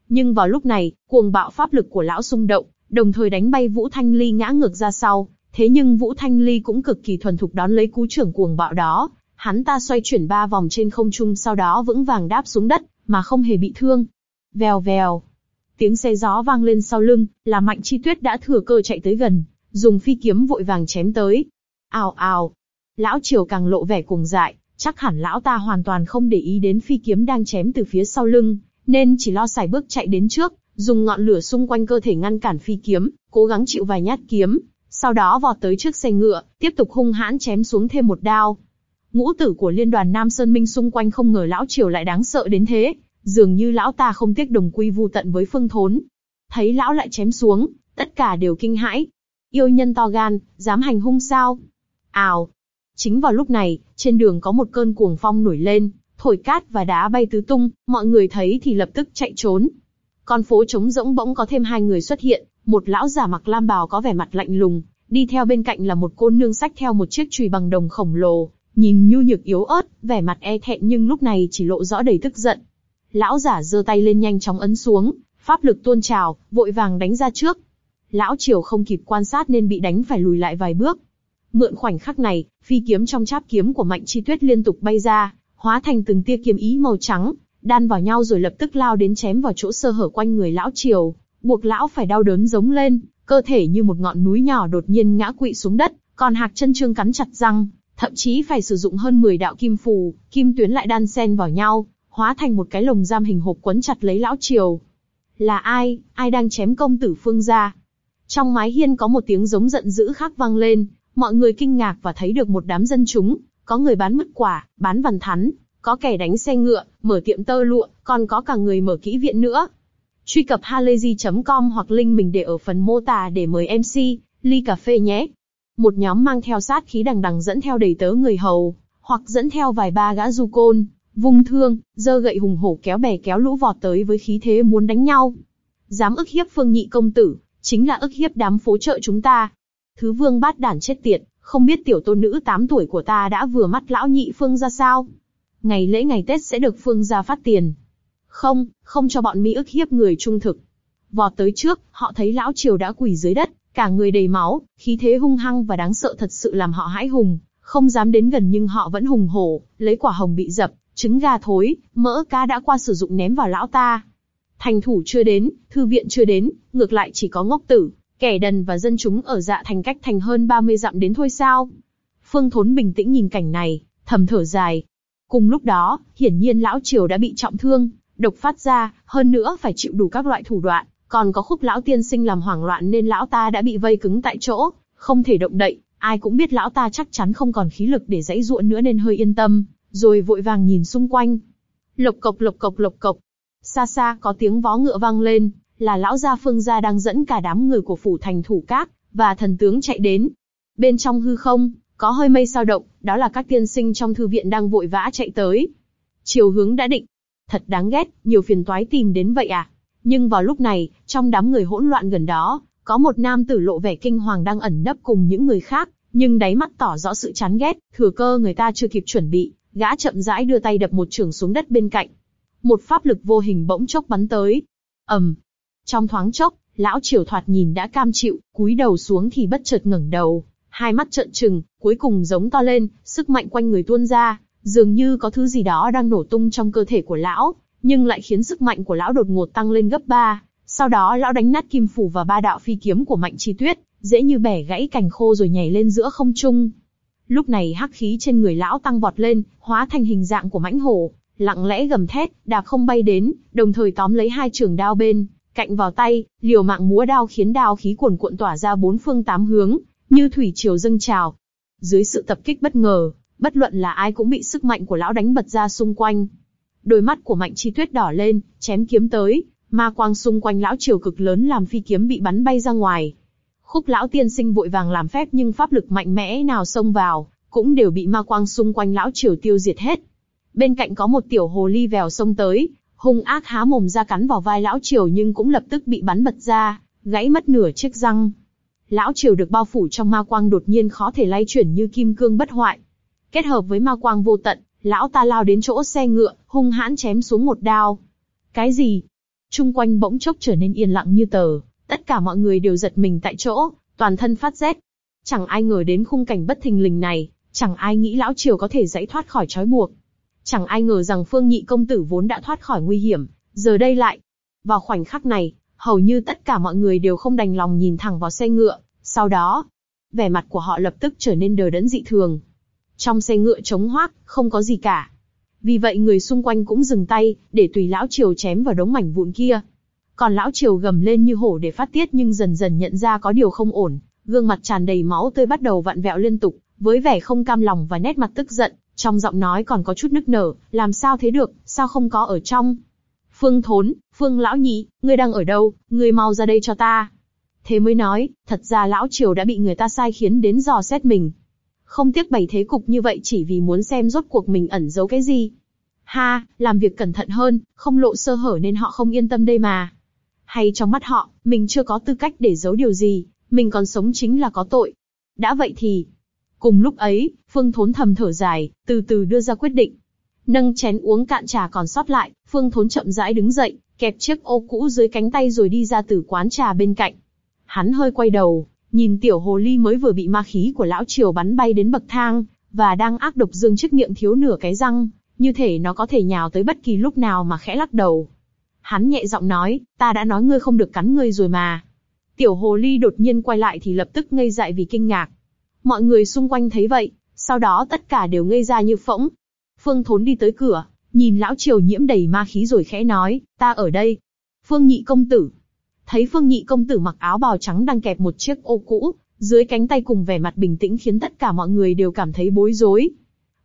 Nhưng vào lúc này, cuồng bạo pháp lực của lão xung động, đồng thời đánh bay Vũ Thanh Ly ngã ngược ra sau. Thế nhưng Vũ Thanh Ly cũng cực kỳ thuần thục đón lấy cú trưởng cuồng bạo đó. Hắn ta xoay chuyển ba vòng trên không trung sau đó vững vàng đáp xuống đất, mà không hề bị thương. Vèo vèo. Tiếng xe gió vang lên sau lưng, là Mạnh Chi Tuyết đã thừa cơ chạy tới gần, dùng phi kiếm vội vàng chém tới. Ào ào. Lão Triều càng lộ vẻ cuồng dại, chắc hẳn lão ta hoàn toàn không để ý đến phi kiếm đang chém từ phía sau lưng, nên chỉ lo xài bước chạy đến trước, dùng ngọn lửa xung quanh cơ thể ngăn cản phi kiếm, cố gắng chịu vài nhát kiếm, sau đó vọt tới trước xe ngựa, tiếp tục hung hãn chém xuống thêm một đao. Ngũ tử của liên đoàn Nam Sơn Minh xung quanh không ngờ lão triều lại đáng sợ đến thế, dường như lão ta không tiếc đồng quy vu tận với phương thốn. Thấy lão lại chém xuống, tất cả đều kinh hãi. Yêu nhân to gan, dám hành hung sao? Ào! Chính vào lúc này, trên đường có một cơn cuồng phong nổi lên, thổi cát và đá bay tứ tung, mọi người thấy thì lập tức chạy trốn. Con phố trống rỗng bỗng có thêm hai người xuất hiện, một lão giả mặc lam bào có vẻ mặt lạnh lùng, đi theo bên cạnh là một cô nương sách theo một chiếc chùy bằng đồng khổng lồ, nhìn nhu nhược yếu ớt, vẻ mặt e thẹn nhưng lúc này chỉ lộ rõ đầy tức giận. Lão giả giơ tay lên nhanh chóng ấn xuống, pháp lực tuôn trào, vội vàng đánh ra trước. Lão triều không kịp quan sát nên bị đánh phải lùi lại vài bước. Mượn khoảnh khắc này, phi kiếm trong cháp kiếm của Mạnh Chi Tuyết liên tục bay ra, hóa thành từng tia kiếm ý màu trắng, đan vào nhau rồi lập tức lao đến chém vào chỗ sơ hở quanh người lão triều, buộc lão phải đau đớn giống lên, cơ thể như một ngọn núi nhỏ đột nhiên ngã quỵ xuống đất, còn hạc chân trương cắn chặt răng, thậm chí phải sử dụng hơn 10 đạo kim phù, kim tuyến lại đan xen vào nhau, hóa thành một cái lồng giam hình hộp quấn chặt lấy lão triều. Là ai, ai đang chém công tử phương gia? Trong mái hiên có một tiếng giống giận dữ khác vang lên, mọi người kinh ngạc và thấy được một đám dân chúng, có người bán mứt quả, bán vằn thắn, có kẻ đánh xe ngựa, mở tiệm tơ lụa, còn có cả người mở kỹ viện nữa. Truy cập halayzi.com hoặc link mình để ở phần mô tả để mời MC, ly cà phê nhé. Một nhóm mang theo sát khí đằng đằng dẫn theo đầy tớ người hầu, hoặc dẫn theo vài ba gã du côn, vung thương, giơ gậy hùng hổ kéo bè kéo lũ vọt tới với khí thế muốn đánh nhau. Dám ức hiếp phương nhị công tử, chính là ức hiếp đám phố chợ chúng ta. Thứ vương bát đản chết tiệt, không biết tiểu tôn nữ 8 tuổi của ta đã vừa mắt lão nhị phương ra sao? Ngày lễ ngày Tết sẽ được phương gia phát tiền. Không, không cho bọn Mỹ ức hiếp người trung thực. Vọt tới trước, họ thấy lão triều đã quỳ dưới đất, cả người đầy máu, khí thế hung hăng và đáng sợ thật sự làm họ hãi hùng, không dám đến gần nhưng họ vẫn hùng hổ, lấy quả hồng bị dập, trứng gà thối, mỡ cá đã qua sử dụng ném vào lão ta. Thành thủ chưa đến, thư viện chưa đến, ngược lại chỉ có ngốc tử, Kẻ đần và dân chúng ở dạ thành cách thành hơn 30 dặm đến thôi sao? Phương Thốn bình tĩnh nhìn cảnh này, thầm thở dài. Cùng lúc đó, hiển nhiên lão triều đã bị trọng thương, độc phát ra, hơn nữa phải chịu đủ các loại thủ đoạn, còn có khúc lão tiên sinh làm hoảng loạn nên lão ta đã bị vây cứng tại chỗ, Không thể động đậy, ai cũng biết lão ta chắc chắn không còn khí lực để dãy ruộng nữa nên hơi yên tâm, rồi vội vàng nhìn xung quanh. Lộc cộc lộc cộc lộc cộc. Xa xa có tiếng vó ngựa vang lên, là lão gia phương gia đang dẫn cả đám người của phủ thành thủ các, và thần tướng chạy đến. Bên trong hư không, có hơi mây sao động, đó là các tiên sinh trong thư viện đang vội vã chạy tới. Chiều hướng đã định. Thật đáng ghét, nhiều phiền toái tìm đến vậy à? Nhưng vào lúc này, trong đám người hỗn loạn gần đó, có một nam tử lộ vẻ kinh hoàng đang ẩn nấp cùng những người khác, nhưng đáy mắt tỏ rõ sự chán ghét, thừa cơ người ta chưa kịp chuẩn bị, gã chậm rãi đưa tay đập một trường xuống đất bên cạnh. Một pháp lực vô hình bỗng chốc bắn tới. ầm, trong thoáng chốc, lão triều thoạt nhìn đã cam chịu, cúi đầu xuống thì bất chợt ngẩng đầu, hai mắt trợn trừng, cuối cùng giống to lên, sức mạnh quanh người tuôn ra, dường như có thứ gì đó đang nổ tung trong cơ thể của lão, nhưng lại khiến sức mạnh của lão đột ngột tăng lên gấp ba. Sau đó lão đánh nát kim phủ và ba đạo phi kiếm của Mạnh Chi Tuyết, dễ như bẻ gãy cành khô rồi nhảy lên giữa không trung. Lúc này hắc khí trên người lão tăng vọt lên, hóa thành hình dạng của mãnh hổ, lặng lẽ gầm thét, đạp không bay đến, đồng thời tóm lấy hai trường đao bên, cạnh vào tay, liều mạng múa đao khiến đao khí cuồn cuộn tỏa ra bốn phương tám hướng, như thủy triều dâng trào. Dưới sự tập kích bất ngờ, bất luận là ai cũng bị sức mạnh của lão đánh bật ra xung quanh. Đôi mắt của Mạnh Chi Tuyết đỏ lên, chém kiếm tới, ma quang xung quanh lão triều cực lớn làm phi kiếm bị bắn bay ra ngoài. Khúc lão tiên sinh vội vàng làm phép nhưng pháp lực mạnh mẽ nào xông vào, cũng đều bị ma quang xung quanh lão triều tiêu diệt hết. Bên cạnh có một tiểu hồ ly vèo xông tới, hung ác há mồm ra cắn vào vai lão triều nhưng cũng lập tức bị bắn bật ra, gãy mất nửa chiếc răng. Lão triều được bao phủ trong ma quang đột nhiên khó thể lay chuyển như kim cương bất hoại. Kết hợp với ma quang vô tận, lão ta lao đến chỗ xe ngựa, hung hãn chém xuống một đao. Cái gì? Trung quanh bỗng chốc trở nên yên lặng như tờ, tất cả mọi người đều giật mình tại chỗ, toàn thân phát rét. Chẳng ai ngờ đến khung cảnh bất thình lình này, chẳng ai nghĩ lão triều có thể dãy thoát khỏi trói buộc. Chẳng ai ngờ rằng Phương Nhị công tử vốn đã thoát khỏi nguy hiểm, giờ đây lại. Vào khoảnh khắc này, hầu như tất cả mọi người đều không đành lòng nhìn thẳng vào xe ngựa, sau đó, vẻ mặt của họ lập tức trở nên đờ đẫn dị thường. Trong xe ngựa trống hoác, không có gì cả. Vì vậy người xung quanh cũng dừng tay, để tùy lão triều chém vào đống mảnh vụn kia. Còn lão triều gầm lên như hổ để phát tiết nhưng dần dần nhận ra có điều không ổn, gương mặt tràn đầy máu tươi bắt đầu vặn vẹo liên tục, với vẻ không cam lòng và nét mặt tức giận, trong giọng nói còn có chút nức nở, làm sao thế được, sao không có ở trong? Phương Thốn, Phương Lão Nhị, ngươi đang ở đâu, ngươi mau ra đây cho ta. Thế mới nói, thật ra Lão Triều đã bị người ta sai khiến đến dò xét mình. Không tiếc bày thế cục như vậy chỉ vì muốn xem rốt cuộc mình ẩn giấu cái gì. Ha, làm việc cẩn thận hơn, không lộ sơ hở nên họ không yên tâm đây mà. Hay trong mắt họ, mình chưa có tư cách để giấu điều gì, mình còn sống chính là có tội. Đã vậy thì, Cùng lúc ấy, Phương Thốn thầm thở dài, từ từ đưa ra quyết định. Nâng chén uống cạn trà còn sót lại, Phương Thốn chậm rãi đứng dậy, kẹp chiếc ô cũ dưới cánh tay rồi đi ra từ quán trà bên cạnh. Hắn hơi quay đầu, nhìn tiểu hồ ly mới vừa bị ma khí của lão triều bắn bay đến bậc thang, và đang ác độc dương chiếc miệng thiếu nửa cái răng, như thể nó có thể nhào tới bất kỳ lúc nào mà khẽ lắc đầu. Hắn nhẹ giọng nói, ta đã nói ngươi không được cắn ngươi rồi mà. Tiểu hồ ly đột nhiên quay lại thì lập tức ngây dại vì kinh ngạc. Mọi người xung quanh thấy vậy, sau đó tất cả đều ngây ra như phỗng. Phương Thốn đi tới cửa, nhìn lão triều nhiễm đầy ma khí rồi khẽ nói, ta ở đây. Phương Nhị công tử. Thấy Phương Nhị công tử mặc áo bào trắng đang kẹp một chiếc ô cũ, dưới cánh tay cùng vẻ mặt bình tĩnh khiến tất cả mọi người đều cảm thấy bối rối.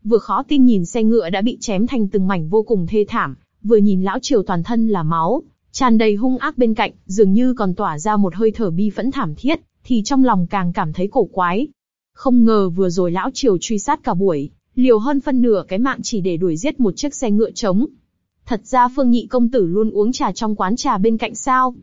Vừa khó tin nhìn xe ngựa đã bị chém thành từng mảnh vô cùng thê thảm, vừa nhìn lão triều toàn thân là máu, tràn đầy hung ác bên cạnh, dường như còn tỏa ra một hơi thở bi phẫn thảm thiết, thì trong lòng càng cảm thấy cổ quái. Không ngờ vừa rồi lão triều truy sát cả buổi, liều hơn phân nửa cái mạng chỉ để đuổi giết một chiếc xe ngựa trống. Thật ra Phương Nhị công tử luôn uống trà trong quán trà bên cạnh sao?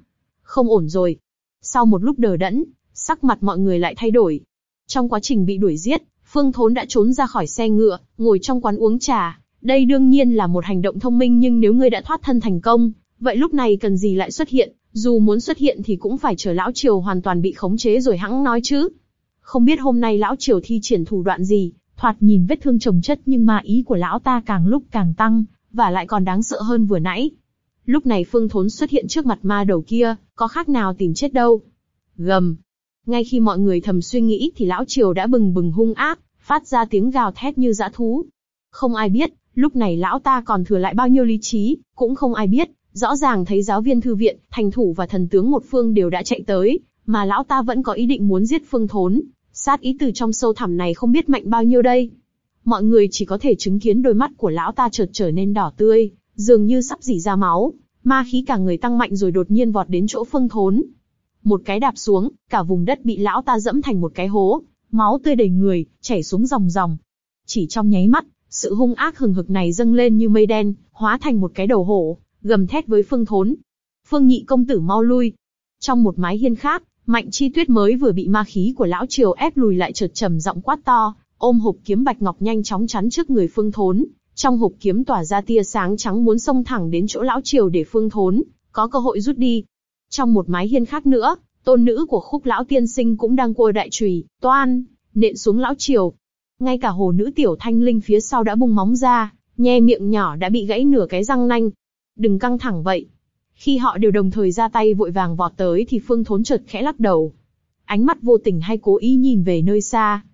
Không ổn rồi. Sau một lúc đờ đẫn, sắc mặt mọi người lại thay đổi. Trong quá trình bị đuổi giết, Phương Thốn đã trốn ra khỏi xe ngựa, ngồi trong quán uống trà. Đây đương nhiên là một hành động thông minh nhưng nếu ngươi đã thoát thân thành công, vậy lúc này cần gì lại xuất hiện? Dù muốn xuất hiện thì cũng phải chờ lão triều hoàn toàn bị khống chế rồi hãng nói chứ. Không biết hôm nay lão triều thi triển thủ đoạn gì, thoạt nhìn vết thương chồng chất nhưng mà ý của lão ta càng lúc càng tăng, và lại còn đáng sợ hơn vừa nãy. Lúc này Phương Thốn xuất hiện trước mặt ma đầu kia, có khác nào tìm chết đâu. Gầm. Ngay khi mọi người thầm suy nghĩ thì lão triều đã bừng bừng hung ác, phát ra tiếng gào thét như dã thú. Không ai biết, lúc này lão ta còn thừa lại bao nhiêu lý trí, cũng không ai biết. Rõ ràng thấy giáo viên thư viện, thành thủ và thần tướng một phương đều đã chạy tới, mà lão ta vẫn có ý định muốn giết Phương Thốn, Sát ý từ trong sâu thẳm này không biết mạnh bao nhiêu đây. Mọi người chỉ có thể chứng kiến đôi mắt của lão ta chợt trở nên đỏ tươi, dường như sắp dỉ ra máu, ma khí cả người tăng mạnh rồi đột nhiên vọt đến chỗ phương thốn. Một cái đạp xuống, cả vùng đất bị lão ta dẫm thành một cái hố, máu tươi đầy người, chảy xuống dòng dòng. Chỉ trong nháy mắt, sự hung ác hừng hực này dâng lên như mây đen, hóa thành một cái đầu hổ, gầm thét với phương thốn. Phương nhị công tử mau lui. Trong một mái hiên khác, Mạnh Chi Tuyết mới vừa bị ma khí của lão triều ép lùi lại chợt trầm giọng quát to, ôm hộp kiếm bạch ngọc nhanh chóng chắn trước người Phương Thốn. Trong hộp kiếm tỏa ra tia sáng trắng muốn xông thẳng đến chỗ lão triều để Phương Thốn có cơ hội rút đi. Trong một mái hiên khác nữa, tôn nữ của khúc lão tiên sinh cũng đang cua đại chùy, toan, nện xuống lão triều. Ngay cả hồ nữ tiểu thanh linh phía sau đã bung móng ra, nhe miệng nhỏ đã bị gãy nửa cái răng nanh. Đừng căng thẳng vậy, khi họ đều đồng thời ra tay vội vàng vọt tới thì Phương Thốn chợt khẽ lắc đầu. Ánh mắt vô tình hay cố ý nhìn về nơi xa.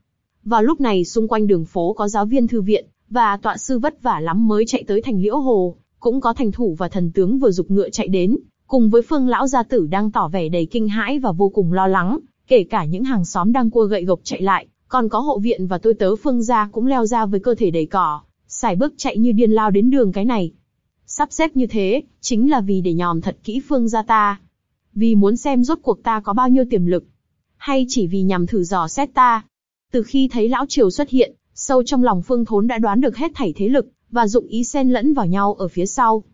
Vào lúc này xung quanh đường phố có giáo viên thư viện, và tọa sư vất vả lắm mới chạy tới thành liễu hồ, cũng có thành thủ và thần tướng vừa dục ngựa chạy đến, cùng với phương lão gia tử đang tỏ vẻ đầy kinh hãi và vô cùng lo lắng, kể cả những hàng xóm đang cua gậy gộc chạy lại, còn có hộ viện và tôi tớ phương gia cũng leo ra với cơ thể đầy cỏ, xài bước chạy như điên lao đến đường cái này. Sắp xếp như thế, chính là vì để nhòm thật kỹ phương gia ta. Vì muốn xem rốt cuộc ta có bao nhiêu tiềm lực. Hay chỉ vì nhằm thử dò xét ta. Từ khi thấy lão triều xuất hiện, sâu trong lòng phương thốn đã đoán được hết thảy thế lực, và dụng ý xen lẫn vào nhau ở phía sau.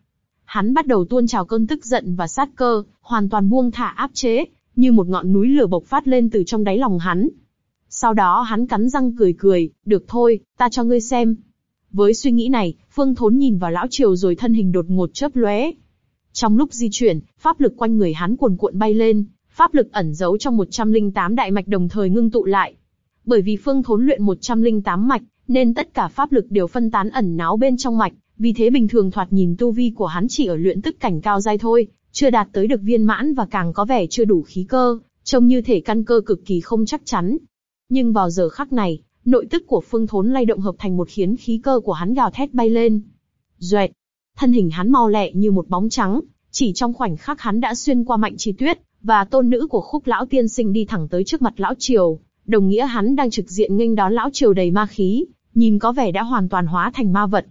Hắn bắt đầu tuôn trào cơn tức giận và sát cơ, hoàn toàn buông thả áp chế, như một ngọn núi lửa bộc phát lên từ trong đáy lòng hắn. Sau đó hắn cắn răng cười cười, được thôi, ta cho ngươi xem. Với suy nghĩ này, Phương Thốn nhìn vào lão triều rồi thân hình đột ngột chớp lóe. Trong lúc di chuyển, pháp lực quanh người hắn cuồn cuộn bay lên, pháp lực ẩn giấu trong 108 đại mạch đồng thời ngưng tụ lại. Bởi vì Phương Thốn luyện 108 mạch, nên tất cả pháp lực đều phân tán ẩn náu bên trong mạch, vì thế bình thường thoạt nhìn tu vi của hắn chỉ ở luyện tức cảnh cao giai thôi, chưa đạt tới được viên mãn và càng có vẻ chưa đủ khí cơ, trông như thể căn cơ cực kỳ không chắc chắn. Nhưng vào giờ khắc này, nội tức của Phương Thốn lay động hợp thành một khiến khí cơ của hắn gào thét bay lên. duệ, thân hình hắn mau lẹ như một bóng trắng, chỉ trong khoảnh khắc hắn đã xuyên qua Mạnh Chi Tuyết và tôn nữ của Khúc lão tiên sinh đi thẳng tới trước mặt lão triều, đồng nghĩa hắn đang trực diện nghênh đón lão triều đầy ma khí, nhìn có vẻ đã hoàn toàn hóa thành ma vật.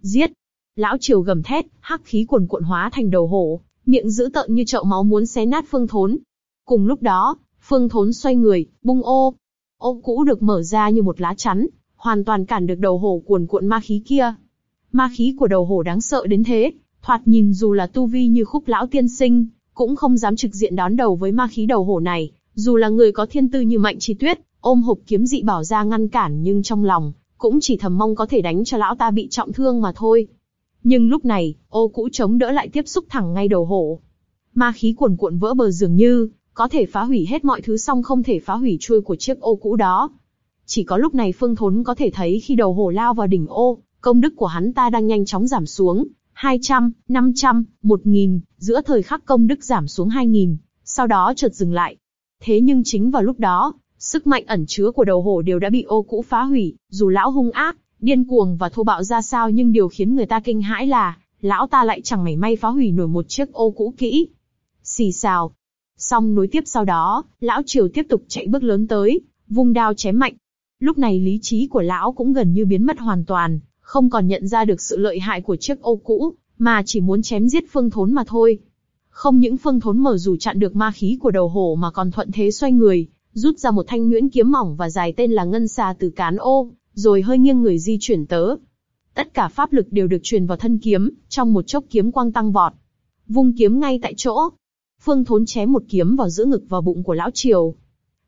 Giết! Lão triều gầm thét, hắc khí cuồn cuộn hóa thành đầu hổ, miệng dữ tợn như chậu máu muốn xé nát Phương Thốn. Cùng lúc đó, Phương Thốn xoay người, bung ô, ô cũ được mở ra như một lá chắn, hoàn toàn cản được đầu hổ cuồn cuộn ma khí kia. Ma khí của đầu hổ đáng sợ đến thế, thoạt nhìn dù là tu vi như khúc lão tiên sinh, cũng không dám trực diện đón đầu với ma khí đầu hổ này. Dù là người có thiên tư như mạnh chi tuyết, ôm hộp kiếm dị bảo ra ngăn cản nhưng trong lòng cũng chỉ thầm mong có thể đánh cho lão ta bị trọng thương mà thôi. Nhưng lúc này, ô cũ chống đỡ lại tiếp xúc thẳng ngay đầu hổ. Ma khí cuồn cuộn vỡ bờ dường như có thể phá hủy hết mọi thứ song không thể phá hủy chuôi của chiếc ô cũ đó. Chỉ có lúc này Phương Thốn có thể thấy khi đầu hổ lao vào đỉnh ô, công đức của hắn ta đang nhanh chóng giảm xuống, 200, 500, 1000, giữa thời khắc công đức giảm xuống 2000, sau đó chợt dừng lại. Thế nhưng chính vào lúc đó, sức mạnh ẩn chứa của đầu hổ đều đã bị ô cũ phá hủy, dù lão hung ác, điên cuồng và thô bạo ra sao nhưng điều khiến người ta kinh hãi là, lão ta lại chẳng mảy may phá hủy nổi một chiếc ô cũ kỹ. Xì xào, song nối tiếp sau đó, lão triều tiếp tục chạy bước lớn tới, vung đao chém mạnh. Lúc này lý trí của lão cũng gần như biến mất hoàn toàn, không còn nhận ra được sự lợi hại của chiếc ô cũ, mà chỉ muốn chém giết phương thốn mà thôi. Không những phương thốn mở dù chặn được ma khí của đầu hổ mà còn thuận thế xoay người, rút ra một thanh nhuyễn kiếm mỏng và dài tên là ngân xà từ cán ô, rồi hơi nghiêng người di chuyển tớ. Tất cả pháp lực đều được truyền vào thân kiếm, trong một chốc kiếm quang tăng vọt. Vung kiếm ngay tại chỗ, Phương Thốn chém một kiếm vào giữa ngực và bụng của lão triều.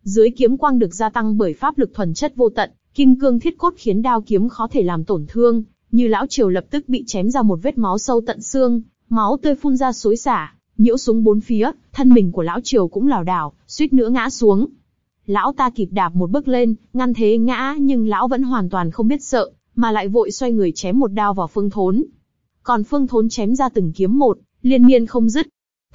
Dưới kiếm quang được gia tăng bởi pháp lực thuần chất vô tận, kim cương thiết cốt khiến đao kiếm khó thể làm tổn thương, như lão triều lập tức bị chém ra một vết máu sâu tận xương, máu tươi phun ra xối xả, nhiễu xuống bốn phía, thân mình của lão triều cũng lảo đảo, suýt nữa ngã xuống. Lão ta kịp đạp một bước lên, ngăn thế ngã nhưng lão vẫn hoàn toàn không biết sợ, mà lại vội xoay người chém một đao vào phương thốn. Còn phương thốn chém ra từng kiếm một, liên miên không dứt,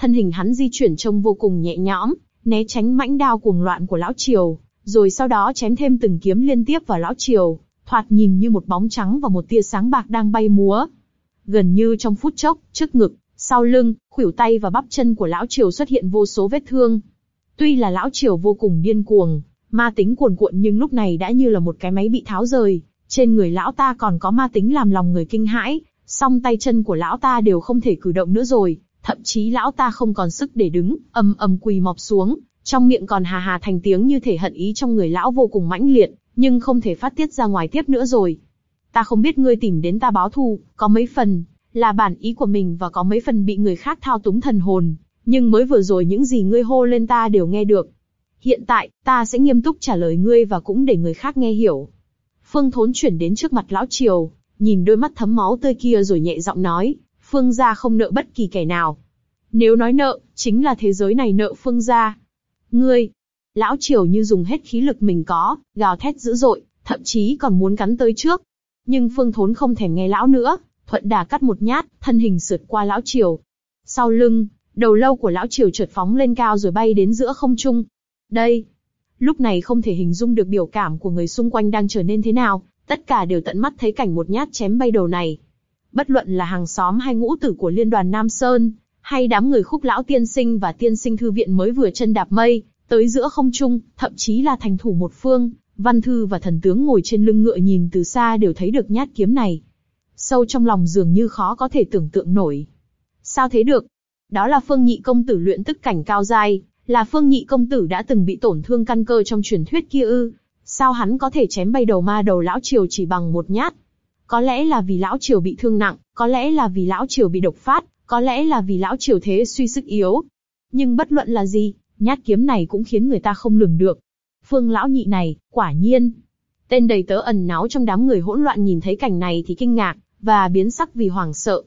thân hình hắn di chuyển trông vô cùng nhẹ nhõm, né tránh mãnh đao cuồng loạn của lão triều, rồi sau đó chém thêm từng kiếm liên tiếp vào lão triều, thoạt nhìn như một bóng trắng và một tia sáng bạc đang bay múa. Gần như trong phút chốc, trước ngực, sau lưng, khuỷu tay và bắp chân của lão triều xuất hiện vô số vết thương. Tuy là lão triều vô cùng điên cuồng, Ma tính cuồn cuộn nhưng lúc này đã như là một cái máy bị tháo rời, trên người lão ta còn có ma tính làm lòng người kinh hãi, song tay chân của lão ta đều không thể cử động nữa rồi, thậm chí lão ta không còn sức để đứng, ầm ầm quỳ mọp xuống, trong miệng còn hà hà thành tiếng như thể hận ý trong người lão vô cùng mãnh liệt, nhưng không thể phát tiết ra ngoài tiếp nữa rồi. Ta không biết ngươi tìm đến ta báo thù, có mấy phần là bản ý của mình và có mấy phần bị người khác thao túng thần hồn, nhưng mới vừa rồi những gì ngươi hô lên ta đều nghe được. Hiện tại, ta sẽ nghiêm túc trả lời ngươi và cũng để người khác nghe hiểu. Phương Thốn chuyển đến trước mặt lão triều, nhìn đôi mắt thấm máu tươi kia rồi nhẹ giọng nói, Phương gia không nợ bất kỳ kẻ nào. Nếu nói nợ, chính là thế giới này nợ Phương gia. Ngươi, lão triều như dùng hết khí lực mình có, gào thét dữ dội, thậm chí còn muốn cắn tới trước. Nhưng Phương Thốn không thèm nghe lão nữa, thuận đà cắt một nhát, thân hình sượt qua lão triều. Sau lưng, đầu lâu của lão triều trượt phóng lên cao rồi bay đến giữa không trung. Đây, lúc này không thể hình dung được biểu cảm của người xung quanh đang trở nên thế nào, tất cả đều tận mắt thấy cảnh một nhát chém bay đầu này. Bất luận là hàng xóm hay ngũ tử của liên đoàn Nam Sơn, hay đám người khúc lão tiên sinh và tiên sinh thư viện mới vừa chân đạp mây, tới giữa không trung, thậm chí là thành thủ một phương, văn thư và thần tướng ngồi trên lưng ngựa nhìn từ xa đều thấy được nhát kiếm này. Sâu trong lòng dường như khó có thể tưởng tượng nổi. Sao thế được? Đó là phương nhị công tử luyện tức cảnh cao giai, là phương nhị công tử đã từng bị tổn thương căn cơ trong truyền thuyết kia ư? Sao hắn có thể chém bay đầu ma đầu lão triều chỉ bằng một nhát? Có lẽ là vì lão triều bị thương nặng, có lẽ là vì lão triều bị độc phát, có lẽ là vì lão triều thế suy sức yếu. Nhưng bất luận là gì, nhát kiếm này cũng khiến người ta không lường được. Phương lão nhị này, quả nhiên. Tên đầy tớ ẩn náu trong đám người hỗn loạn nhìn thấy cảnh này thì kinh ngạc, và biến sắc vì hoảng sợ.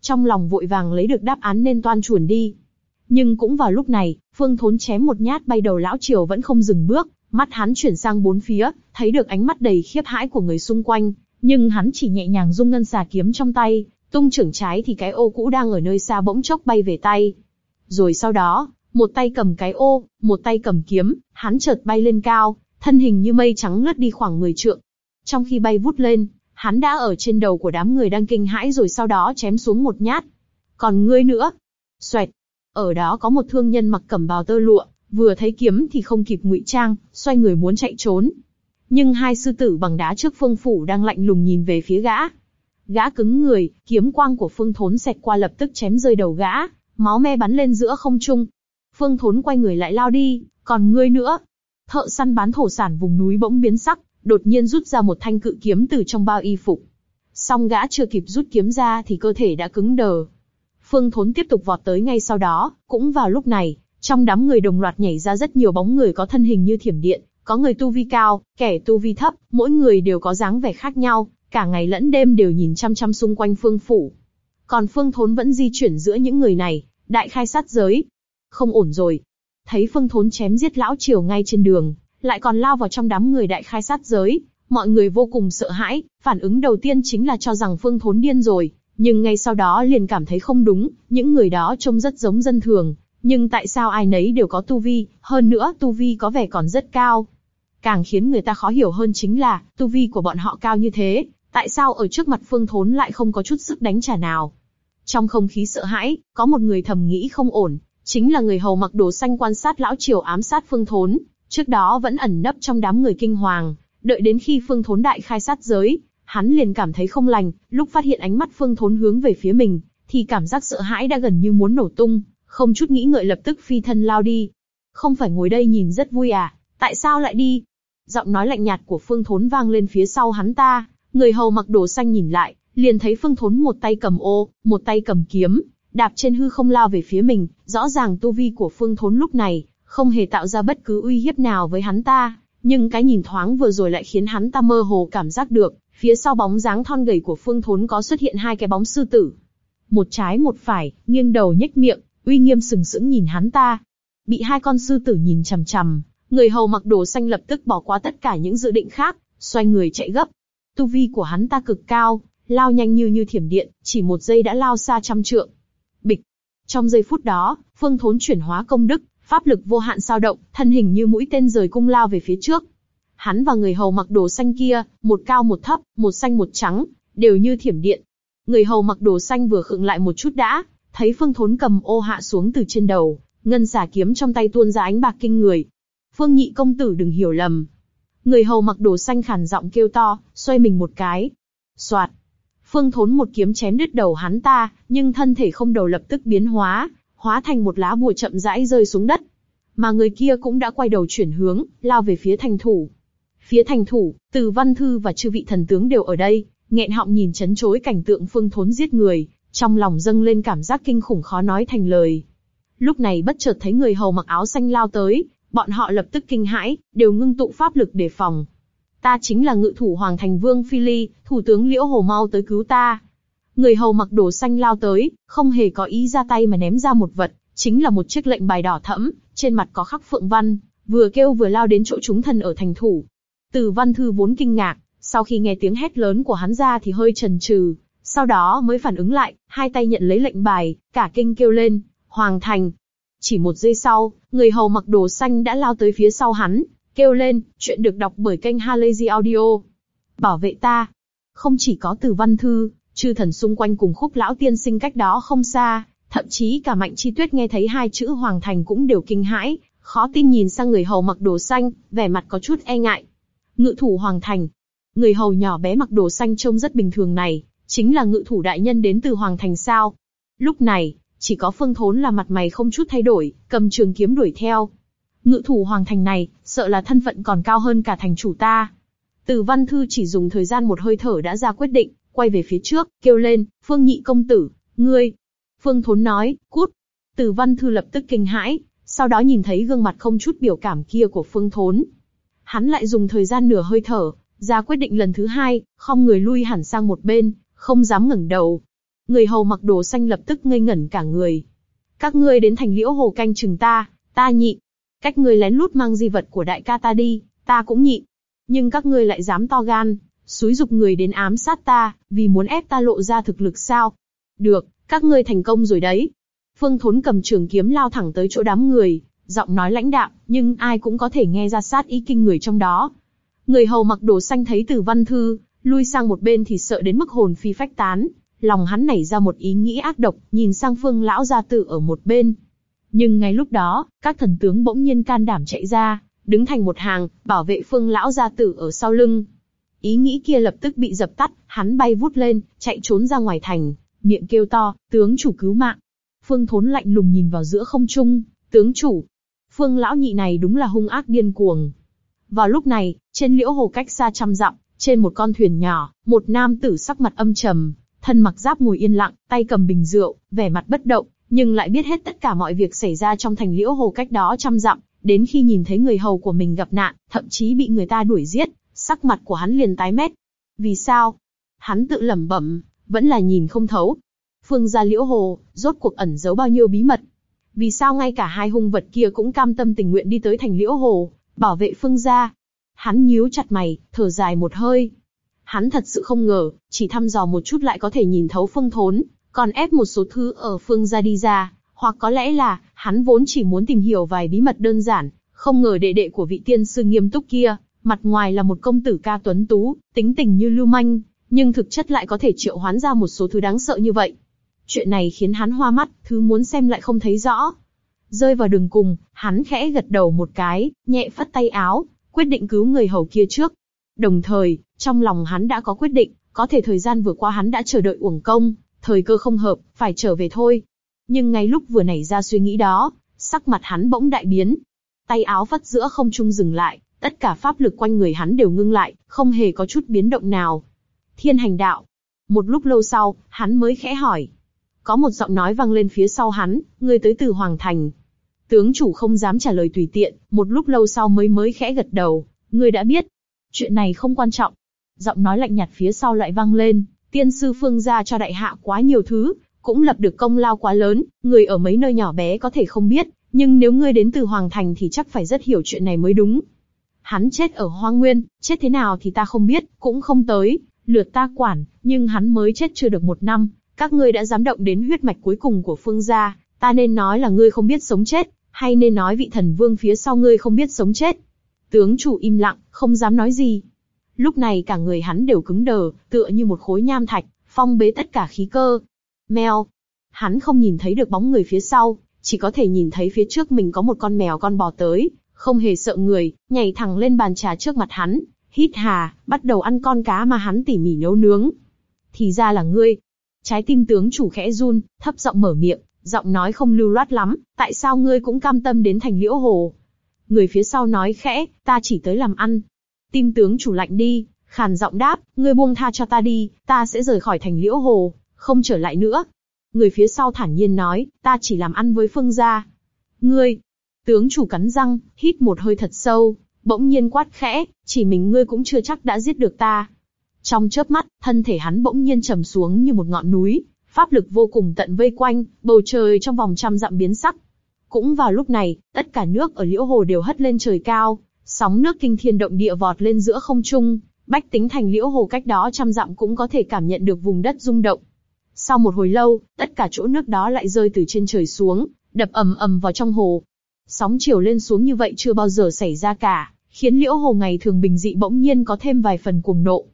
Trong lòng vội vàng lấy được đáp án nên toan chuồn đi. Nhưng cũng vào lúc này, Phương Thốn chém một nhát bay đầu lão triều vẫn không dừng bước, mắt hắn chuyển sang bốn phía, thấy được ánh mắt đầy khiếp hãi của người xung quanh, nhưng hắn chỉ nhẹ nhàng dung ngân xà kiếm trong tay, tung trưởng trái thì cái ô cũ đang ở nơi xa bỗng chốc bay về tay. Rồi sau đó, một tay cầm cái ô, một tay cầm kiếm, hắn chợt bay lên cao, thân hình như mây trắng lướt đi khoảng 10 trượng. Trong khi bay vút lên, hắn đã ở trên đầu của đám người đang kinh hãi rồi sau đó chém xuống một nhát. Còn ngươi nữa? Xoẹt. Ở đó có một thương nhân mặc cẩm bào tơ lụa, vừa thấy kiếm thì không kịp ngụy trang, xoay người muốn chạy trốn. Nhưng hai sư tử bằng đá trước phương phủ đang lạnh lùng nhìn về phía gã. Gã cứng người, kiếm quang của phương thốn xẹt qua lập tức chém rơi đầu gã, máu me bắn lên giữa không trung. Phương thốn quay người lại lao đi, còn ngươi nữa. Thợ săn bán thổ sản vùng núi bỗng biến sắc, đột nhiên rút ra một thanh cự kiếm từ trong bao y phục. Song gã chưa kịp rút kiếm ra thì cơ thể đã cứng đờ. Phương Thốn tiếp tục vọt tới ngay sau đó, cũng vào lúc này, trong đám người đồng loạt nhảy ra rất nhiều bóng người có thân hình như thiểm điện, có người tu vi cao, kẻ tu vi thấp, mỗi người đều có dáng vẻ khác nhau, cả ngày lẫn đêm đều nhìn chăm chăm xung quanh Phương phủ. Còn Phương Thốn vẫn di chuyển giữa những người này, đại khai sát giới. Không ổn rồi. Thấy Phương Thốn chém giết lão triều ngay trên đường, lại còn lao vào trong đám người đại khai sát giới, mọi người vô cùng sợ hãi, phản ứng đầu tiên chính là cho rằng Phương Thốn điên rồi, nhưng ngay sau đó liền cảm thấy không đúng, những người đó trông rất giống dân thường, nhưng tại sao ai nấy đều có tu vi, hơn nữa tu vi có vẻ còn rất cao. Càng khiến người ta khó hiểu hơn chính là, tu vi của bọn họ cao như thế, tại sao ở trước mặt Phương Thốn lại không có chút sức đánh trả nào. Trong không khí sợ hãi, có một người thầm nghĩ không ổn, chính là người hầu mặc đồ xanh quan sát lão triều ám sát Phương Thốn, trước đó vẫn ẩn nấp trong đám người kinh hoàng, đợi đến khi Phương Thốn đại khai sát giới, hắn liền cảm thấy không lành, lúc phát hiện ánh mắt Phương Thốn hướng về phía mình, thì cảm giác sợ hãi đã gần như muốn nổ tung, không chút nghĩ ngợi lập tức phi thân lao đi. Không phải ngồi đây nhìn rất vui à? Tại sao lại đi? Giọng nói lạnh nhạt của Phương Thốn vang lên phía sau hắn ta. Người hầu mặc đồ xanh nhìn lại, liền thấy Phương Thốn một tay cầm ô, một tay cầm kiếm, đạp trên hư không lao về phía mình. Rõ ràng tu vi của Phương Thốn lúc này không hề tạo ra bất cứ uy hiếp nào với hắn ta, nhưng cái nhìn thoáng vừa rồi lại khiến hắn ta mơ hồ cảm giác được, phía sau bóng dáng thon gầy của Phương Thốn có xuất hiện hai cái bóng sư tử, một trái một phải, nghiêng đầu nhếch miệng, uy nghiêm sừng sững nhìn hắn ta. Bị hai con sư tử nhìn chằm chằm, người hầu mặc đồ xanh lập tức bỏ qua tất cả những dự định khác, xoay người chạy gấp. Tu vi của hắn ta cực cao, lao nhanh như như thiểm điện, chỉ một giây đã lao xa trăm trượng. Bịch. Trong giây phút đó, Phương Thốn chuyển hóa công đức, pháp lực vô hạn sao động, thân hình như mũi tên rời cung lao về phía trước. Hắn và người hầu mặc đồ xanh kia, một cao một thấp, một xanh một trắng, đều như thiểm điện. Người hầu mặc đồ xanh vừa khựng lại một chút đã, thấy Phương Thốn cầm ô hạ xuống từ trên đầu, ngân xả kiếm trong tay tuôn ra ánh bạc kinh người. Phương nhị công tử đừng hiểu lầm. Người hầu mặc đồ xanh khàn giọng kêu to, xoay mình một cái. Soạt. Phương thốn một kiếm chém đứt đầu hắn ta, nhưng thân thể không đầu lập tức biến hóa, hóa thành một lá bùa chậm rãi rơi xuống đất. Mà người kia cũng đã quay đầu chuyển hướng, lao về phía thành thủ. Phía thành thủ, Từ Văn Thư và chư vị thần tướng đều ở đây, nghẹn họng nhìn chấn chối cảnh tượng phương thốn giết người, trong lòng dâng lên cảm giác kinh khủng khó nói thành lời. Lúc này bất chợt thấy người hầu mặc áo xanh lao tới, bọn họ lập tức kinh hãi, đều ngưng tụ pháp lực đề phòng. Ta chính là ngự thủ Hoàng Thành Vương Phi Ly, thủ tướng Liễu Hồ mau tới cứu ta. Người hầu mặc đồ xanh lao tới, không hề có ý ra tay mà ném ra một vật, chính là một chiếc lệnh bài đỏ thẫm, trên mặt có khắc phượng văn, vừa kêu vừa lao đến chỗ chúng thần ở thành thủ. Từ văn thư vốn kinh ngạc, sau khi nghe tiếng hét lớn của hắn ra thì hơi chần chừ, sau đó mới phản ứng lại, hai tay nhận lấy lệnh bài, cả kinh kêu lên, Hoàng Thành. Chỉ một giây sau, người hầu mặc đồ xanh đã lao tới phía sau hắn, kêu lên, chuyện được đọc bởi kênh Halazy Audio. Bảo vệ ta. Không chỉ có từ văn thư, chư thần xung quanh cùng khúc lão tiên sinh cách đó không xa, thậm chí cả mạnh chi tuyết nghe thấy hai chữ Hoàng Thành cũng đều kinh hãi, khó tin nhìn sang người hầu mặc đồ xanh, vẻ mặt có chút e ngại. Ngự thủ Hoàng Thành. Người hầu nhỏ bé mặc đồ xanh trông rất bình thường này, chính là ngự thủ đại nhân đến từ Hoàng Thành sao. Lúc này, chỉ có phương thốn là mặt mày không chút thay đổi, cầm trường kiếm đuổi theo. Ngự thủ Hoàng Thành này, sợ là thân phận còn cao hơn cả thành chủ ta. Từ văn thư chỉ dùng thời gian một hơi thở đã ra quyết định, quay về phía trước, kêu lên, phương nhị công tử, ngươi. Phương thốn nói, cút. Từ văn thư lập tức kinh hãi, sau đó nhìn thấy gương mặt không chút biểu cảm kia của phương thốn. Hắn lại dùng thời gian nửa hơi thở, ra quyết định lần thứ hai, không người lui hẳn sang một bên, không dám ngẩng đầu. Người hầu mặc đồ xanh lập tức ngây ngẩn cả người. Các ngươi đến thành liễu hồ canh chừng ta, ta nhị. Cách ngươi lén lút mang di vật của đại ca ta đi, ta cũng nhị. Nhưng các ngươi lại dám to gan, xúi dục người đến ám sát ta, vì muốn ép ta lộ ra thực lực sao? Được, các ngươi thành công rồi đấy. Phương Thốn cầm trường kiếm lao thẳng tới chỗ đám người, giọng nói lãnh đạm, nhưng ai cũng có thể nghe ra sát ý kinh người trong đó. Người hầu mặc đồ xanh thấy Từ Văn Thư, lui sang một bên thì sợ đến mức hồn phi phách tán, lòng hắn nảy ra một ý nghĩ ác độc, nhìn sang Phương lão gia tử ở một bên. Nhưng ngay lúc đó, các thần tướng bỗng nhiên can đảm chạy ra, đứng thành một hàng, bảo vệ Phương lão gia tử ở sau lưng. Ý nghĩ kia lập tức bị dập tắt, hắn bay vút lên, chạy trốn ra ngoài thành, miệng kêu to, tướng chủ cứu mạng. Phương Thốn lạnh lùng nhìn vào giữa không trung, tướng chủ. Phương lão nhị này đúng là hung ác điên cuồng. Vào lúc này, trên liễu hồ cách xa trăm dặm, trên một con thuyền nhỏ, một nam tử sắc mặt âm trầm, thân mặc giáp ngồi yên lặng, tay cầm bình rượu, vẻ mặt bất động, nhưng lại biết hết tất cả mọi việc xảy ra trong thành liễu hồ cách đó trăm dặm. Đến khi nhìn thấy người hầu của mình gặp nạn, thậm chí bị người ta đuổi giết, sắc mặt của hắn liền tái mét. Vì sao? Hắn tự lẩm bẩm, vẫn là nhìn không thấu. Phương gia liễu hồ, rốt cuộc ẩn giấu bao nhiêu bí mật? Vì sao ngay cả hai hung vật kia cũng cam tâm tình nguyện đi tới thành liễu hồ, bảo vệ phương gia? Hắn nhíu chặt mày, thở dài một hơi. Hắn thật sự không ngờ, chỉ thăm dò một chút lại có thể nhìn thấu phương thốn, còn ép một số thứ ở phương gia đi ra, hoặc có lẽ là, hắn vốn chỉ muốn tìm hiểu vài bí mật đơn giản, không ngờ đệ đệ của vị tiên sư nghiêm túc kia, mặt ngoài là một công tử ca tuấn tú, tính tình như lưu manh, nhưng thực chất lại có thể triệu hoán ra một số thứ đáng sợ như vậy. Chuyện này khiến hắn hoa mắt, thứ muốn xem lại không thấy rõ. Rơi vào đường cùng, hắn khẽ gật đầu một cái, nhẹ phất tay áo, quyết định cứu người hầu kia trước. Đồng thời, trong lòng hắn đã có quyết định, có thể thời gian vừa qua hắn đã chờ đợi uổng công, thời cơ không hợp, phải trở về thôi. Nhưng ngay lúc vừa nảy ra suy nghĩ đó, sắc mặt hắn bỗng đại biến. Tay áo vắt giữa không trung dừng lại, tất cả pháp lực quanh người hắn đều ngưng lại, không hề có chút biến động nào. Thiên hành đạo. Một lúc lâu sau, hắn mới khẽ hỏi. Có một giọng nói vang lên phía sau hắn, người tới từ Hoàng Thành. Tướng chủ không dám trả lời tùy tiện, một lúc lâu sau mới mới khẽ gật đầu. Người đã biết. Chuyện này không quan trọng. Giọng nói lạnh nhạt phía sau lại vang lên. Tiên sư phương gia cho đại hạ quá nhiều thứ, cũng lập được công lao quá lớn, người ở mấy nơi nhỏ bé có thể không biết, nhưng nếu ngươi đến từ Hoàng Thành thì chắc phải rất hiểu chuyện này mới đúng. Hắn chết ở Hoang Nguyên, chết thế nào thì ta không biết, cũng không tới, lượt ta quản, nhưng hắn mới chết chưa được một năm, các ngươi đã dám động đến huyết mạch cuối cùng của phương gia, ta nên nói là ngươi không biết sống chết, hay nên nói vị thần vương phía sau ngươi không biết sống chết. Tướng chủ im lặng, không dám nói gì. Lúc này cả người hắn đều cứng đờ, tựa như một khối nham thạch, phong bế tất cả khí cơ. Mèo. Hắn không nhìn thấy được bóng người phía sau, chỉ có thể nhìn thấy phía trước mình có một con mèo con bò tới, không hề sợ người, nhảy thẳng lên bàn trà trước mặt hắn, hít hà, bắt đầu ăn con cá mà hắn tỉ mỉ nấu nướng. Thì ra là ngươi. Trái tim tướng chủ khẽ run, thấp giọng mở miệng, giọng nói không lưu loát lắm, tại sao ngươi cũng cam tâm đến thành liễu hồ? Người phía sau nói khẽ, ta chỉ tới làm ăn. Tim tướng chủ lạnh đi, khàn giọng đáp, ngươi buông tha cho ta đi, ta sẽ rời khỏi thành liễu hồ, không trở lại nữa. Người phía sau thản nhiên nói, ta chỉ làm ăn với phương gia. Ngươi, tướng chủ cắn răng, hít một hơi thật sâu, bỗng nhiên quát khẽ, chỉ mình ngươi cũng chưa chắc đã giết được ta. Trong chớp mắt, thân thể hắn bỗng nhiên trầm xuống như một ngọn núi, pháp lực vô cùng tận vây quanh, bầu trời trong vòng trăm dặm biến sắc. Cũng vào lúc này, tất cả nước ở liễu hồ đều hất lên trời cao, sóng nước kinh thiên động địa vọt lên giữa không trung, bách tính thành liễu hồ cách đó trăm dặm cũng có thể cảm nhận được vùng đất rung động. Sau một hồi lâu, tất cả chỗ nước đó lại rơi từ trên trời xuống, đập ầm ầm vào trong hồ. Sóng chiều lên xuống như vậy chưa bao giờ xảy ra cả, khiến liễu hồ ngày thường bình dị bỗng nhiên có thêm vài phần cuồng nộ.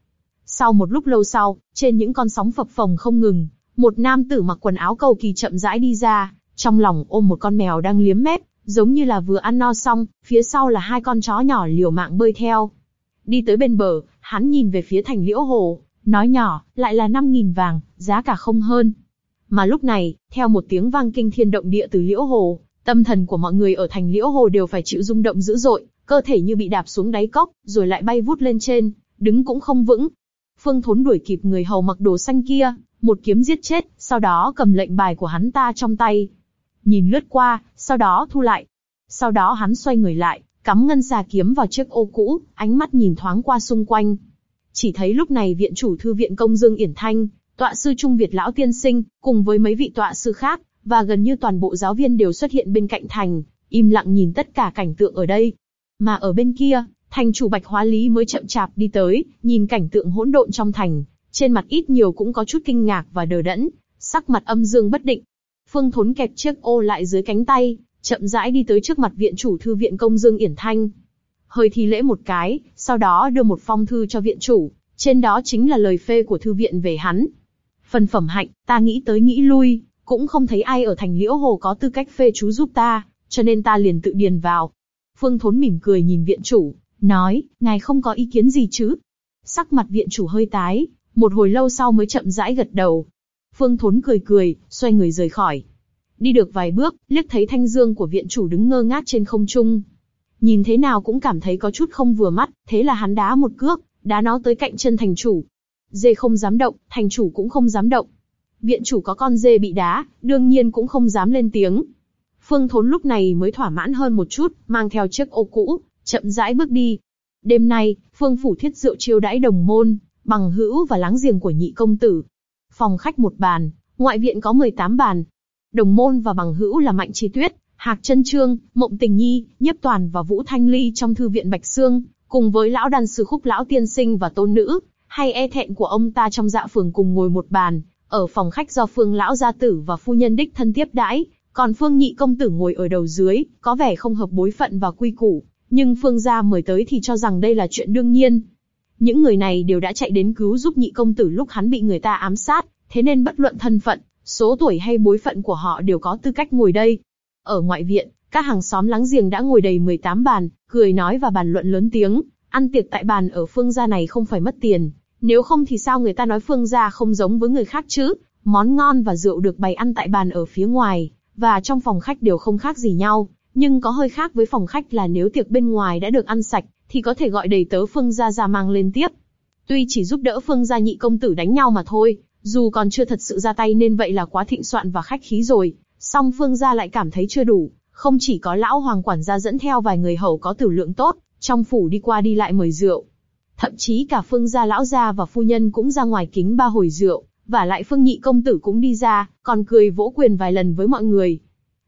Sau một lúc lâu sau, trên những con sóng phập phồng không ngừng, một nam tử mặc quần áo cầu kỳ chậm rãi đi ra, trong lòng ôm một con mèo đang liếm mép, giống như là vừa ăn no xong, phía sau là hai con chó nhỏ liều mạng bơi theo. Đi tới bên bờ, hắn nhìn về phía thành liễu hồ, nói nhỏ, lại là 5.000 vàng, giá cả không hơn. Mà lúc này, theo một tiếng vang kinh thiên động địa từ liễu hồ, tâm thần của mọi người ở thành liễu hồ đều phải chịu rung động dữ dội, cơ thể như bị đạp xuống đáy cốc, rồi lại bay vút lên trên, đứng cũng không vững. Phương Thốn đuổi kịp người hầu mặc đồ xanh kia, một kiếm giết chết, sau đó cầm lệnh bài của hắn ta trong tay. Nhìn lướt qua, sau đó thu lại. Sau đó hắn xoay người lại, cắm ngân xà kiếm vào chiếc ô cũ, ánh mắt nhìn thoáng qua xung quanh. Chỉ thấy lúc này viện chủ thư viện công dương Yển Thanh, tọa sư Trung Việt Lão Tiên Sinh, cùng với mấy vị tọa sư khác, và gần như toàn bộ giáo viên đều xuất hiện bên cạnh thành, im lặng nhìn tất cả cảnh tượng ở đây. Mà ở bên kia, thành chủ Bạch Hóa Lý mới chậm chạp đi tới, nhìn cảnh tượng hỗn độn trong thành, trên mặt ít nhiều cũng có chút kinh ngạc và đờ đẫn, sắc mặt âm dương bất định. Phương Thốn kẹp chiếc ô lại dưới cánh tay, chậm rãi đi tới trước mặt viện chủ thư viện công dương Yển Thanh. Hơi thi lễ một cái, sau đó đưa một phong thư cho viện chủ, trên đó chính là lời phê của thư viện về hắn. Phần phẩm hạnh, ta nghĩ tới nghĩ lui, cũng không thấy ai ở thành liễu hồ có tư cách phê chú giúp ta, cho nên ta liền tự điền vào. Phương Thốn mỉm cười nhìn viện chủ, nói, ngài không có ý kiến gì chứ? Sắc mặt viện chủ hơi tái, một hồi lâu sau mới chậm rãi gật đầu. Phương Thốn cười cười, xoay người rời khỏi. Đi được vài bước, liếc thấy thanh dương của viện chủ đứng ngơ ngác trên không trung. Nhìn thế nào cũng cảm thấy có chút không vừa mắt, thế là hắn đá một cước, đá nó tới cạnh chân thành chủ. Dê không dám động, thành chủ cũng không dám động. Viện chủ có con dê bị đá, đương nhiên cũng không dám lên tiếng. Phương Thốn lúc này mới thỏa mãn hơn một chút, mang theo chiếc ô cũ, chậm rãi bước đi. Đêm nay, Phương Phủ thiết rượu chiêu đãi đồng môn, bằng hữu và láng giềng của nhị công tử. Phòng khách một bàn, ngoại viện có 18 bàn. Đồng môn và bằng hữu là Mạnh Chi Tuyết, Hạc Trân Trương, Mộng Tình Nhi, Nhiếp Toàn và Vũ Thanh Ly trong thư viện Bạch Sương, cùng với lão đàn sư khúc lão tiên sinh và tôn nữ, hay e thẹn của ông ta trong dạ phường cùng ngồi một bàn, ở phòng khách do phương lão gia tử và phu nhân đích thân tiếp đãi, còn phương nhị công tử ngồi ở đầu dưới, có vẻ không hợp bối phận và quy củ, nhưng phương gia mời tới thì cho rằng đây là chuyện đương nhiên, những người này đều đã chạy đến cứu giúp nhị công tử lúc hắn bị người ta ám sát, thế nên bất luận thân phận, số tuổi hay bối phận của họ đều có tư cách ngồi đây. Ở ngoại viện, các hàng xóm láng giềng đã ngồi đầy 18 bàn, cười nói và bàn luận lớn tiếng, ăn tiệc tại bàn ở phương gia này không phải mất tiền, nếu không thì sao người ta nói phương gia không giống với người khác chứ, món ngon và rượu được bày ăn tại bàn ở phía ngoài, và trong phòng khách đều không khác gì nhau, nhưng có hơi khác với phòng khách là nếu tiệc bên ngoài đã được ăn sạch, thì có thể gọi đầy tớ Phương gia ra mang lên tiếp. Tuy chỉ giúp đỡ Phương gia nhị công tử đánh nhau mà thôi, dù còn chưa thật sự ra tay nên vậy là quá thịnh soạn và khách khí rồi, song Phương gia lại cảm thấy chưa đủ, không chỉ có lão hoàng quản gia dẫn theo vài người hầu có tử lượng tốt, trong phủ đi qua đi lại mời rượu. Thậm chí cả Phương gia lão gia và phu nhân cũng ra ngoài kính ba hồi rượu, và lại Phương nhị công tử cũng đi ra, còn cười vỗ quyền vài lần với mọi người.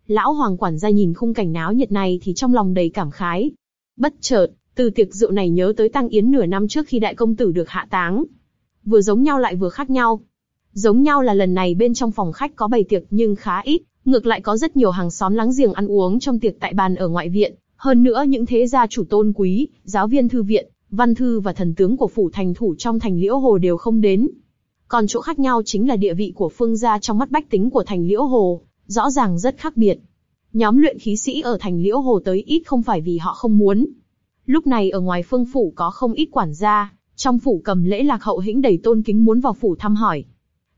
Lão hoàng quản gia nhìn khung cảnh náo nhiệt này thì trong lòng đầy cảm khái. Bất chợt, từ tiệc rượu này nhớ tới tăng yến nửa năm trước khi đại công tử được hạ táng. Vừa giống nhau lại vừa khác nhau. Giống nhau là lần này bên trong phòng khách có bày tiệc nhưng khá ít, ngược lại có rất nhiều hàng xóm láng giềng ăn uống trong tiệc tại bàn ở ngoại viện. Hơn nữa những thế gia chủ tôn quý, giáo viên thư viện, văn thư và thần tướng của phủ thành thủ trong thành liễu hồ đều không đến. Còn chỗ khác nhau chính là địa vị của phương gia trong mắt bách tính của thành liễu hồ, rõ ràng rất khác biệt. nhóm luyện khí sĩ ở thành Liễu Hồ tới ít không phải vì họ không muốn. Lúc này ở ngoài phương phủ có không ít quản gia, trong phủ cầm lễ lạc hậu hĩnh đầy tôn kính muốn vào phủ thăm hỏi.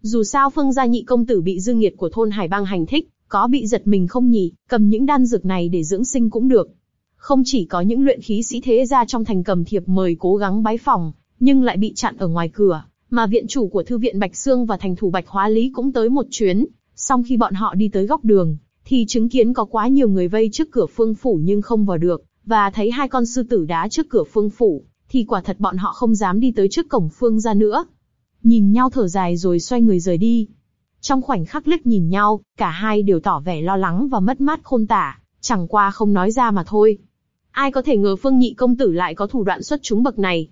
Dù sao phương gia nhị công tử bị dương nghiệt của thôn Hải Bang hành thích, có bị giật mình không nhỉ, cầm những đan dược này để dưỡng sinh cũng được. Không chỉ có những luyện khí sĩ thế gia trong thành cầm thiệp mời cố gắng bái phòng, nhưng lại bị chặn ở ngoài cửa, mà viện chủ của thư viện Bạch xương và thành thủ Bạch Hóa Lý cũng tới một chuyến, Song khi bọn họ đi tới góc đường, thì chứng kiến có quá nhiều người vây trước cửa phương phủ nhưng không vào được, và thấy hai con sư tử đá trước cửa phương phủ, thì quả thật bọn họ không dám đi tới trước cổng phương ra nữa. Nhìn nhau thở dài rồi xoay người rời đi. Trong khoảnh khắc liếc nhìn nhau, cả hai đều tỏ vẻ lo lắng và mất mát khôn tả, chẳng qua không nói ra mà thôi. Ai có thể ngờ Phương Nhị công tử lại có thủ đoạn xuất chúng bậc này.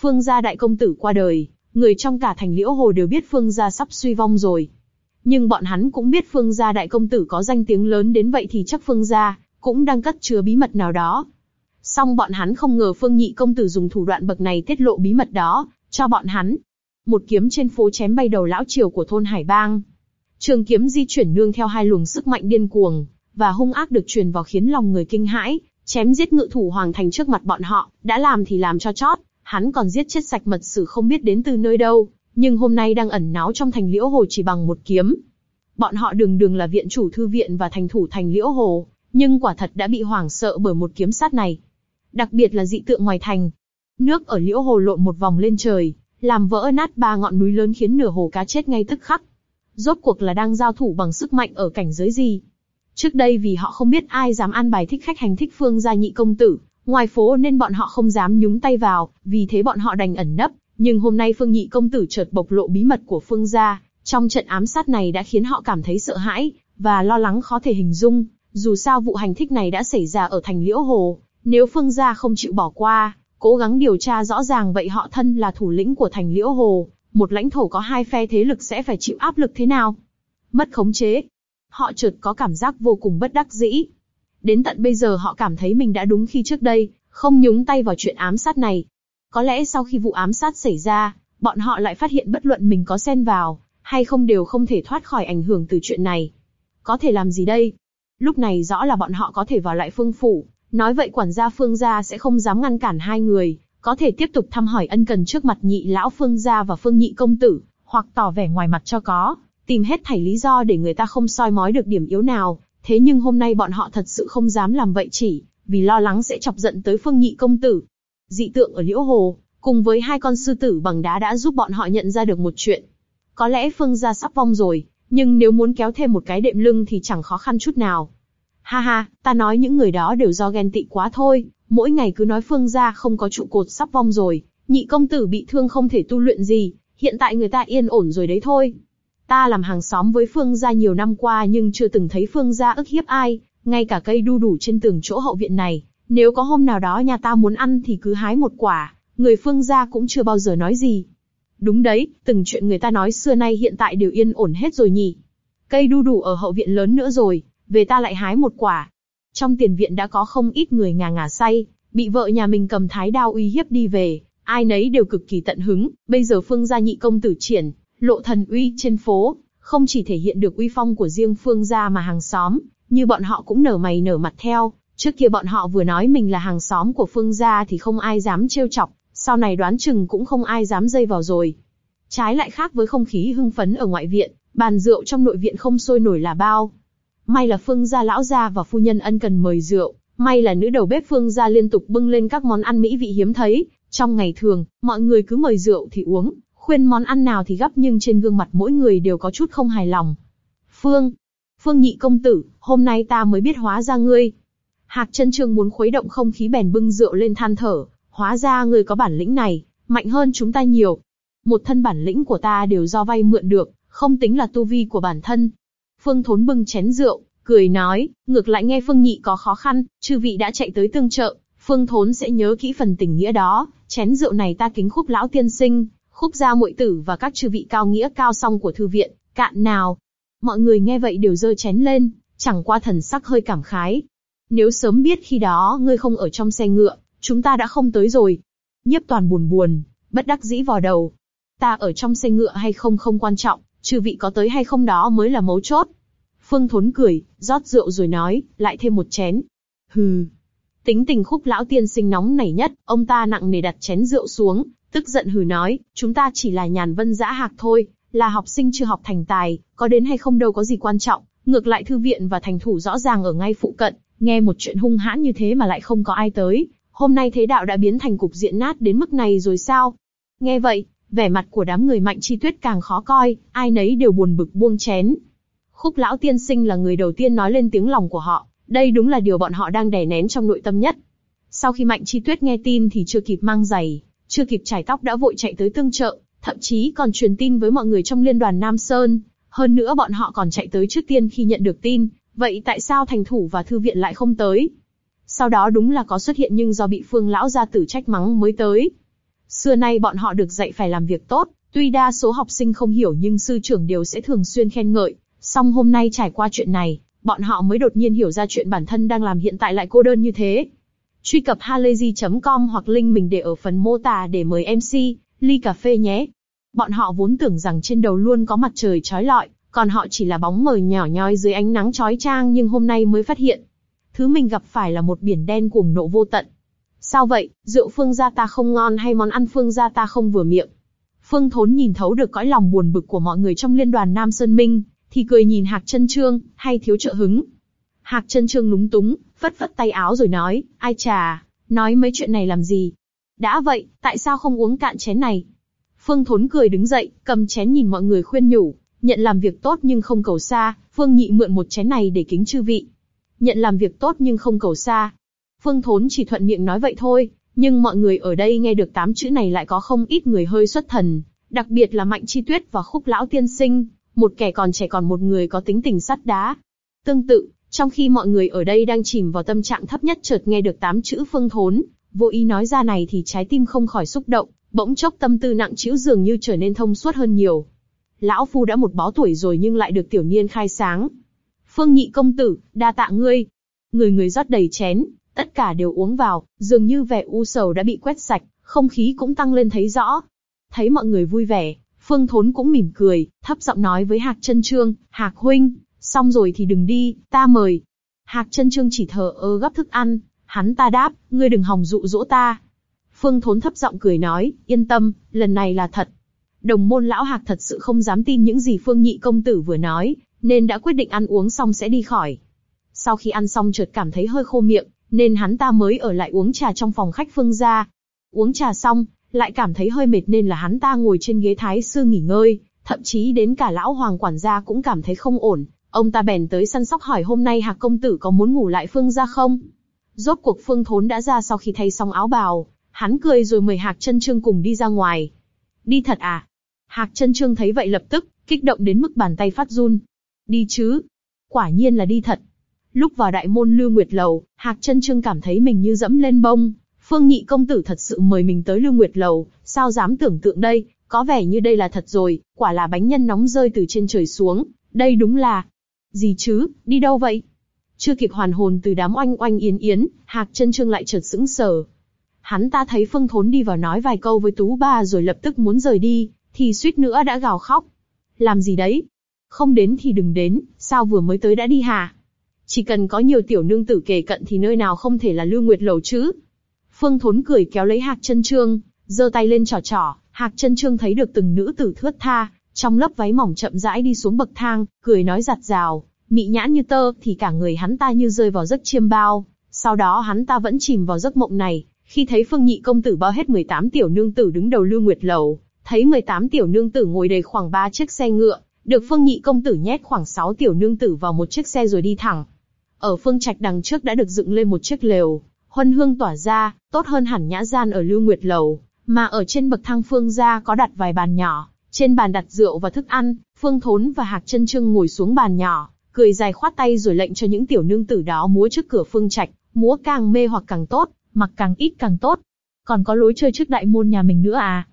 Phương gia đại công tử qua đời, người trong cả thành liễu hồ đều biết Phương gia sắp suy vong rồi. Nhưng bọn hắn cũng biết Phương gia đại công tử có danh tiếng lớn đến vậy thì chắc Phương gia cũng đang cất chứa bí mật nào đó. Song bọn hắn không ngờ Phương nhị công tử dùng thủ đoạn bậc này tiết lộ bí mật đó, cho bọn hắn. Một kiếm trên phố chém bay đầu lão triều của thôn Hải Bang. Trường kiếm di chuyển nương theo hai luồng sức mạnh điên cuồng, và hung ác được truyền vào khiến lòng người kinh hãi, chém giết ngự thủ hoàng thành trước mặt bọn họ, đã làm thì làm cho chót, hắn còn giết chết sạch mật sử không biết đến từ nơi đâu, nhưng hôm nay đang ẩn náu trong thành liễu hồ chỉ bằng một kiếm. Bọn họ đường đường là viện chủ thư viện và thành thủ thành liễu hồ, nhưng quả thật đã bị hoảng sợ bởi một kiếm sát này. Đặc biệt là dị tượng ngoài thành. Nước ở liễu hồ lộn một vòng lên trời, làm vỡ nát ba ngọn núi lớn khiến nửa hồ cá chết ngay tức khắc. Rốt cuộc là đang giao thủ bằng sức mạnh ở cảnh giới gì? Trước đây vì họ không biết ai dám an bài thích khách hành thích phương gia nhị công tử, ngoài phố nên bọn họ không dám nhúng tay vào, vì thế bọn họ đành ẩn nấp, nhưng hôm nay Phương Nhị công tử chợt bộc lộ bí mật của Phương gia, trong trận ám sát này đã khiến họ cảm thấy sợ hãi và lo lắng khó thể hình dung. Dù sao vụ hành thích này đã xảy ra ở thành Liễu Hồ, nếu Phương gia không chịu bỏ qua, cố gắng điều tra rõ ràng vậy họ thân là thủ lĩnh của thành Liễu Hồ, một lãnh thổ có hai phe thế lực sẽ phải chịu áp lực thế nào? Mất khống chế. Họ chợt có cảm giác vô cùng bất đắc dĩ. Đến tận bây giờ họ cảm thấy mình đã đúng khi trước đây, không nhúng tay vào chuyện ám sát này, có lẽ sau khi vụ ám sát xảy ra, bọn họ lại phát hiện bất luận mình có xen vào, hay không đều không thể thoát khỏi ảnh hưởng từ chuyện này. Có thể làm gì đây? Lúc này rõ là bọn họ có thể vào lại phương phủ, nói vậy quản gia phương gia sẽ không dám ngăn cản hai người, có thể tiếp tục thăm hỏi ân cần trước mặt nhị lão phương gia và phương nhị công tử, hoặc tỏ vẻ ngoài mặt cho có, tìm hết thảy lý do để người ta không soi mói được điểm yếu nào. Thế nhưng hôm nay bọn họ thật sự không dám làm vậy chỉ, vì lo lắng sẽ chọc giận tới phương nhị công tử, dị tượng ở liễu hồ, cùng với hai con sư tử bằng đá đã giúp bọn họ nhận ra được một chuyện. Có lẽ Phương gia sắp vong rồi, nhưng nếu muốn kéo thêm một cái đệm lưng thì chẳng khó khăn chút nào. Ha ha, ta nói những người đó đều do ghen tị quá thôi, mỗi ngày cứ nói Phương gia không có trụ cột sắp vong rồi, nhị công tử bị thương không thể tu luyện gì, hiện tại người ta yên ổn rồi đấy thôi. Ta làm hàng xóm với Phương gia nhiều năm qua nhưng chưa từng thấy Phương gia ức hiếp ai, ngay cả cây đu đủ trên tường chỗ hậu viện này, nếu có hôm nào đó nhà ta muốn ăn thì cứ hái một quả, người phương gia cũng chưa bao giờ nói gì. Đúng đấy, từng chuyện người ta nói xưa nay hiện tại đều yên ổn hết rồi nhỉ. Cây đu đủ ở hậu viện lớn nữa rồi, về ta lại hái một quả. Trong tiền viện đã có không ít người ngà ngà say, bị vợ nhà mình cầm thái đao uy hiếp đi về, ai nấy đều cực kỳ tận hứng. Bây giờ phương gia nhị công tử triển, lộ thần uy trên phố, không chỉ thể hiện được uy phong của riêng phương gia mà hàng xóm, như bọn họ cũng nở mày nở mặt theo, Trước kia bọn họ vừa nói mình là hàng xóm của Phương gia thì không ai dám trêu chọc, sau này đoán chừng cũng không ai dám dây vào rồi. Trái lại khác với không khí hưng phấn ở ngoại viện, bàn rượu trong nội viện không sôi nổi là bao. May là Phương gia lão gia và phu nhân ân cần mời rượu, may là nữ đầu bếp Phương gia liên tục bưng lên các món ăn mỹ vị hiếm thấy. Trong ngày thường, mọi người cứ mời rượu thì uống, khuyên món ăn nào thì gấp nhưng trên gương mặt mỗi người đều có chút không hài lòng. Phương, Phương nhị công tử, hôm nay ta mới biết hóa ra ngươi, Hạc chân trương muốn khuấy động không khí bèn bưng rượu lên than thở, hóa ra ngươi có bản lĩnh này, mạnh hơn chúng ta nhiều. Một thân bản lĩnh của ta đều do vay mượn được, không tính là tu vi của bản thân. Phương Thốn bưng chén rượu, cười nói, ngược lại nghe Phương Nhị có khó khăn, chư vị đã chạy tới tương trợ, Phương Thốn sẽ nhớ kỹ phần tình nghĩa đó. Chén rượu này ta kính khúc lão tiên sinh, khúc gia muội tử và các chư vị cao nghĩa cao song của thư viện, cạn nào. Mọi người nghe vậy đều dơ chén lên, chẳng qua thần sắc hơi cảm khái, nếu sớm biết khi đó ngươi không ở trong xe ngựa, chúng ta đã không tới rồi. Nhiếp toàn buồn buồn, bất đắc dĩ vò đầu. Ta ở trong xe ngựa hay không không quan trọng, trừ vị có tới hay không đó mới là mấu chốt. Phương Thốn cười, rót rượu rồi nói, lại thêm một chén. Hừ. Tính tình khúc lão tiên sinh nóng nảy nhất, ông ta nặng nề đặt chén rượu xuống, tức giận hừ nói, chúng ta chỉ là nhàn vân dã hạc thôi, là học sinh chưa học thành tài, có đến hay không đâu có gì quan trọng. Ngược lại thư viện và thành thủ rõ ràng ở ngay phụ cận, nghe một chuyện hung hãn như thế mà lại không có ai tới. Hôm nay thế đạo đã biến thành cục diện nát đến mức này rồi sao? Nghe vậy, vẻ mặt của đám người mạnh chi tuyết càng khó coi, ai nấy đều buồn bực buông chén. Khúc lão tiên sinh là người đầu tiên nói lên tiếng lòng của họ, đây đúng là điều bọn họ đang đè nén trong nội tâm nhất. Sau khi Mạnh Chi Tuyết nghe tin thì chưa kịp mang giày, chưa kịp trải tóc đã vội chạy tới tương trợ, thậm chí còn truyền tin với mọi người trong liên đoàn Nam Sơn. Hơn nữa bọn họ còn chạy tới trước tiên khi nhận được tin, vậy tại sao thành thủ và thư viện lại không tới? Sau đó đúng là có xuất hiện nhưng do bị phương lão gia tử trách mắng mới tới. Xưa nay bọn họ được dạy phải làm việc tốt, tuy đa số học sinh không hiểu nhưng sư trưởng đều sẽ thường xuyên khen ngợi. Song hôm nay trải qua chuyện này, bọn họ mới đột nhiên hiểu ra chuyện bản thân đang làm hiện tại lại cô đơn như thế. Truy cập halayzi.com hoặc link mình để ở phần mô tả để mời MC, ly cà phê nhé. Bọn họ vốn tưởng rằng trên đầu luôn có mặt trời trói lọi, còn họ chỉ là bóng mờ nhỏ nhoi dưới ánh nắng chói chang nhưng hôm nay mới phát hiện. Thứ mình gặp phải là một biển đen cuồng nộ vô tận. Sao vậy, rượu phương gia ta không ngon hay món ăn phương gia ta không vừa miệng? Phương Thốn nhìn thấu được cõi lòng buồn bực của mọi người trong liên đoàn Nam Sơn Minh, thì cười nhìn Hạc Chân Trương, hay thiếu trợ hứng. Hạc Chân Trương lúng túng, phất phất tay áo rồi nói, ai chà, nói mấy chuyện này làm gì? Đã vậy, tại sao không uống cạn chén này? Phương Thốn cười đứng dậy, cầm chén nhìn mọi người khuyên nhủ, nhận làm việc tốt nhưng không cầu xa, Phương Nhị mượn một chén này để kính chư vị. Nhận làm việc tốt nhưng không cầu xa. Phương Thốn chỉ thuận miệng nói vậy thôi, nhưng mọi người ở đây nghe được tám chữ này lại có không ít người hơi xuất thần, đặc biệt là Mạnh Chi Tuyết và Khúc Lão Tiên Sinh, một kẻ còn trẻ còn một người có tính tình sắt đá. Tương tự, trong khi mọi người ở đây đang chìm vào tâm trạng thấp nhất chợt nghe được tám chữ phương thốn, vô ý nói ra này thì trái tim không khỏi xúc động, bỗng chốc tâm tư nặng trĩu dường như trở nên thông suốt hơn nhiều. Lão phu đã một bó tuổi rồi nhưng lại được tiểu niên khai sáng. Phương nhị công tử, đa tạ ngươi. Người người rót đầy chén, tất cả đều uống vào, dường như vẻ u sầu đã bị quét sạch, không khí cũng tăng lên thấy rõ. Thấy mọi người vui vẻ, Phương Thốn cũng mỉm cười, thấp giọng nói với Hạc Chân Trương, Hạc huynh, xong rồi thì đừng đi, ta mời. Hạc Chân Trương chỉ thở ơ gấp thức ăn, hắn ta đáp, ngươi đừng hòng dụ dỗ ta. Phương Thốn thấp giọng cười nói, yên tâm, lần này là thật. Đồng môn lão Hạc thật sự không dám tin những gì Phương Nhị công tử vừa nói, nên đã quyết định ăn uống xong sẽ đi khỏi. Sau khi ăn xong chợt cảm thấy hơi khô miệng, nên hắn ta mới ở lại uống trà trong phòng khách Phương gia. Uống trà xong, lại cảm thấy hơi mệt nên là hắn ta ngồi trên ghế thái sư nghỉ ngơi, thậm chí đến cả lão hoàng quản gia cũng cảm thấy không ổn, ông ta bèn tới săn sóc hỏi hôm nay hạc công tử có muốn ngủ lại phương gia không? Rốt cuộc phương thốn đã ra sau khi thay xong áo bào, hắn cười rồi mời hạc chân trương cùng đi ra ngoài. Đi thật à? Hạc chân trương thấy vậy lập tức, kích động đến mức bàn tay phát run. Đi chứ? Quả nhiên là đi thật. Lúc vào đại môn lưu nguyệt lầu, hạc Trân trương cảm thấy mình như dẫm lên bông, Phương Nhị công tử thật sự mời mình tới Lưu Nguyệt lầu, sao dám tưởng tượng đây, có vẻ như đây là thật rồi, quả là bánh nhân nóng rơi từ trên trời xuống, đây đúng là... Gì chứ, đi đâu vậy? Chưa kịp hoàn hồn từ đám oanh oanh yến yến, Hạc Trân trương lại chợt sững sờ. Hắn ta thấy Phương Thốn đi vào nói vài câu với Tú Ba rồi lập tức muốn rời đi, thì suýt nữa đã gào khóc. Làm gì đấy? Không đến thì đừng đến, sao vừa mới tới đã đi hả? Chỉ cần có nhiều tiểu nương tử kề cận thì nơi nào không thể là Lưu Nguyệt lầu chứ? Phương Thốn cười kéo lấy Hạc Chân Trương, giơ tay lên trò trò. Hạc Chân Trương thấy được từng nữ tử thướt tha, trong lớp váy mỏng chậm rãi đi xuống bậc thang, cười nói giặt rào, mị nhãn như tơ, thì cả người hắn ta như rơi vào giấc chiêm bao. Sau đó hắn ta vẫn chìm vào giấc mộng này, khi thấy Phương Nhị công tử bao hết 18 tiểu nương tử đứng đầu Lưu Nguyệt lầu, thấy 18 tiểu nương tử ngồi đầy khoảng 3 chiếc xe ngựa, được Phương Nhị công tử nhét khoảng 6 tiểu nương tử vào một chiếc xe rồi đi thẳng. Ở phương trạch đằng trước đã được dựng lên một chiếc lều, huân hương tỏa ra, tốt hơn hẳn nhã gian ở Lưu Nguyệt lầu, mà ở trên bậc thang phương gia có đặt vài bàn nhỏ, trên bàn đặt rượu và thức ăn, Phương Thốn và Hạc Chân Trương ngồi xuống bàn nhỏ, cười dài khoát tay rồi lệnh cho những tiểu nương tử đó múa trước cửa phương trạch, múa càng mê hoặc càng tốt, mặc càng ít càng tốt. Còn có lối chơi trước đại môn nhà mình nữa à?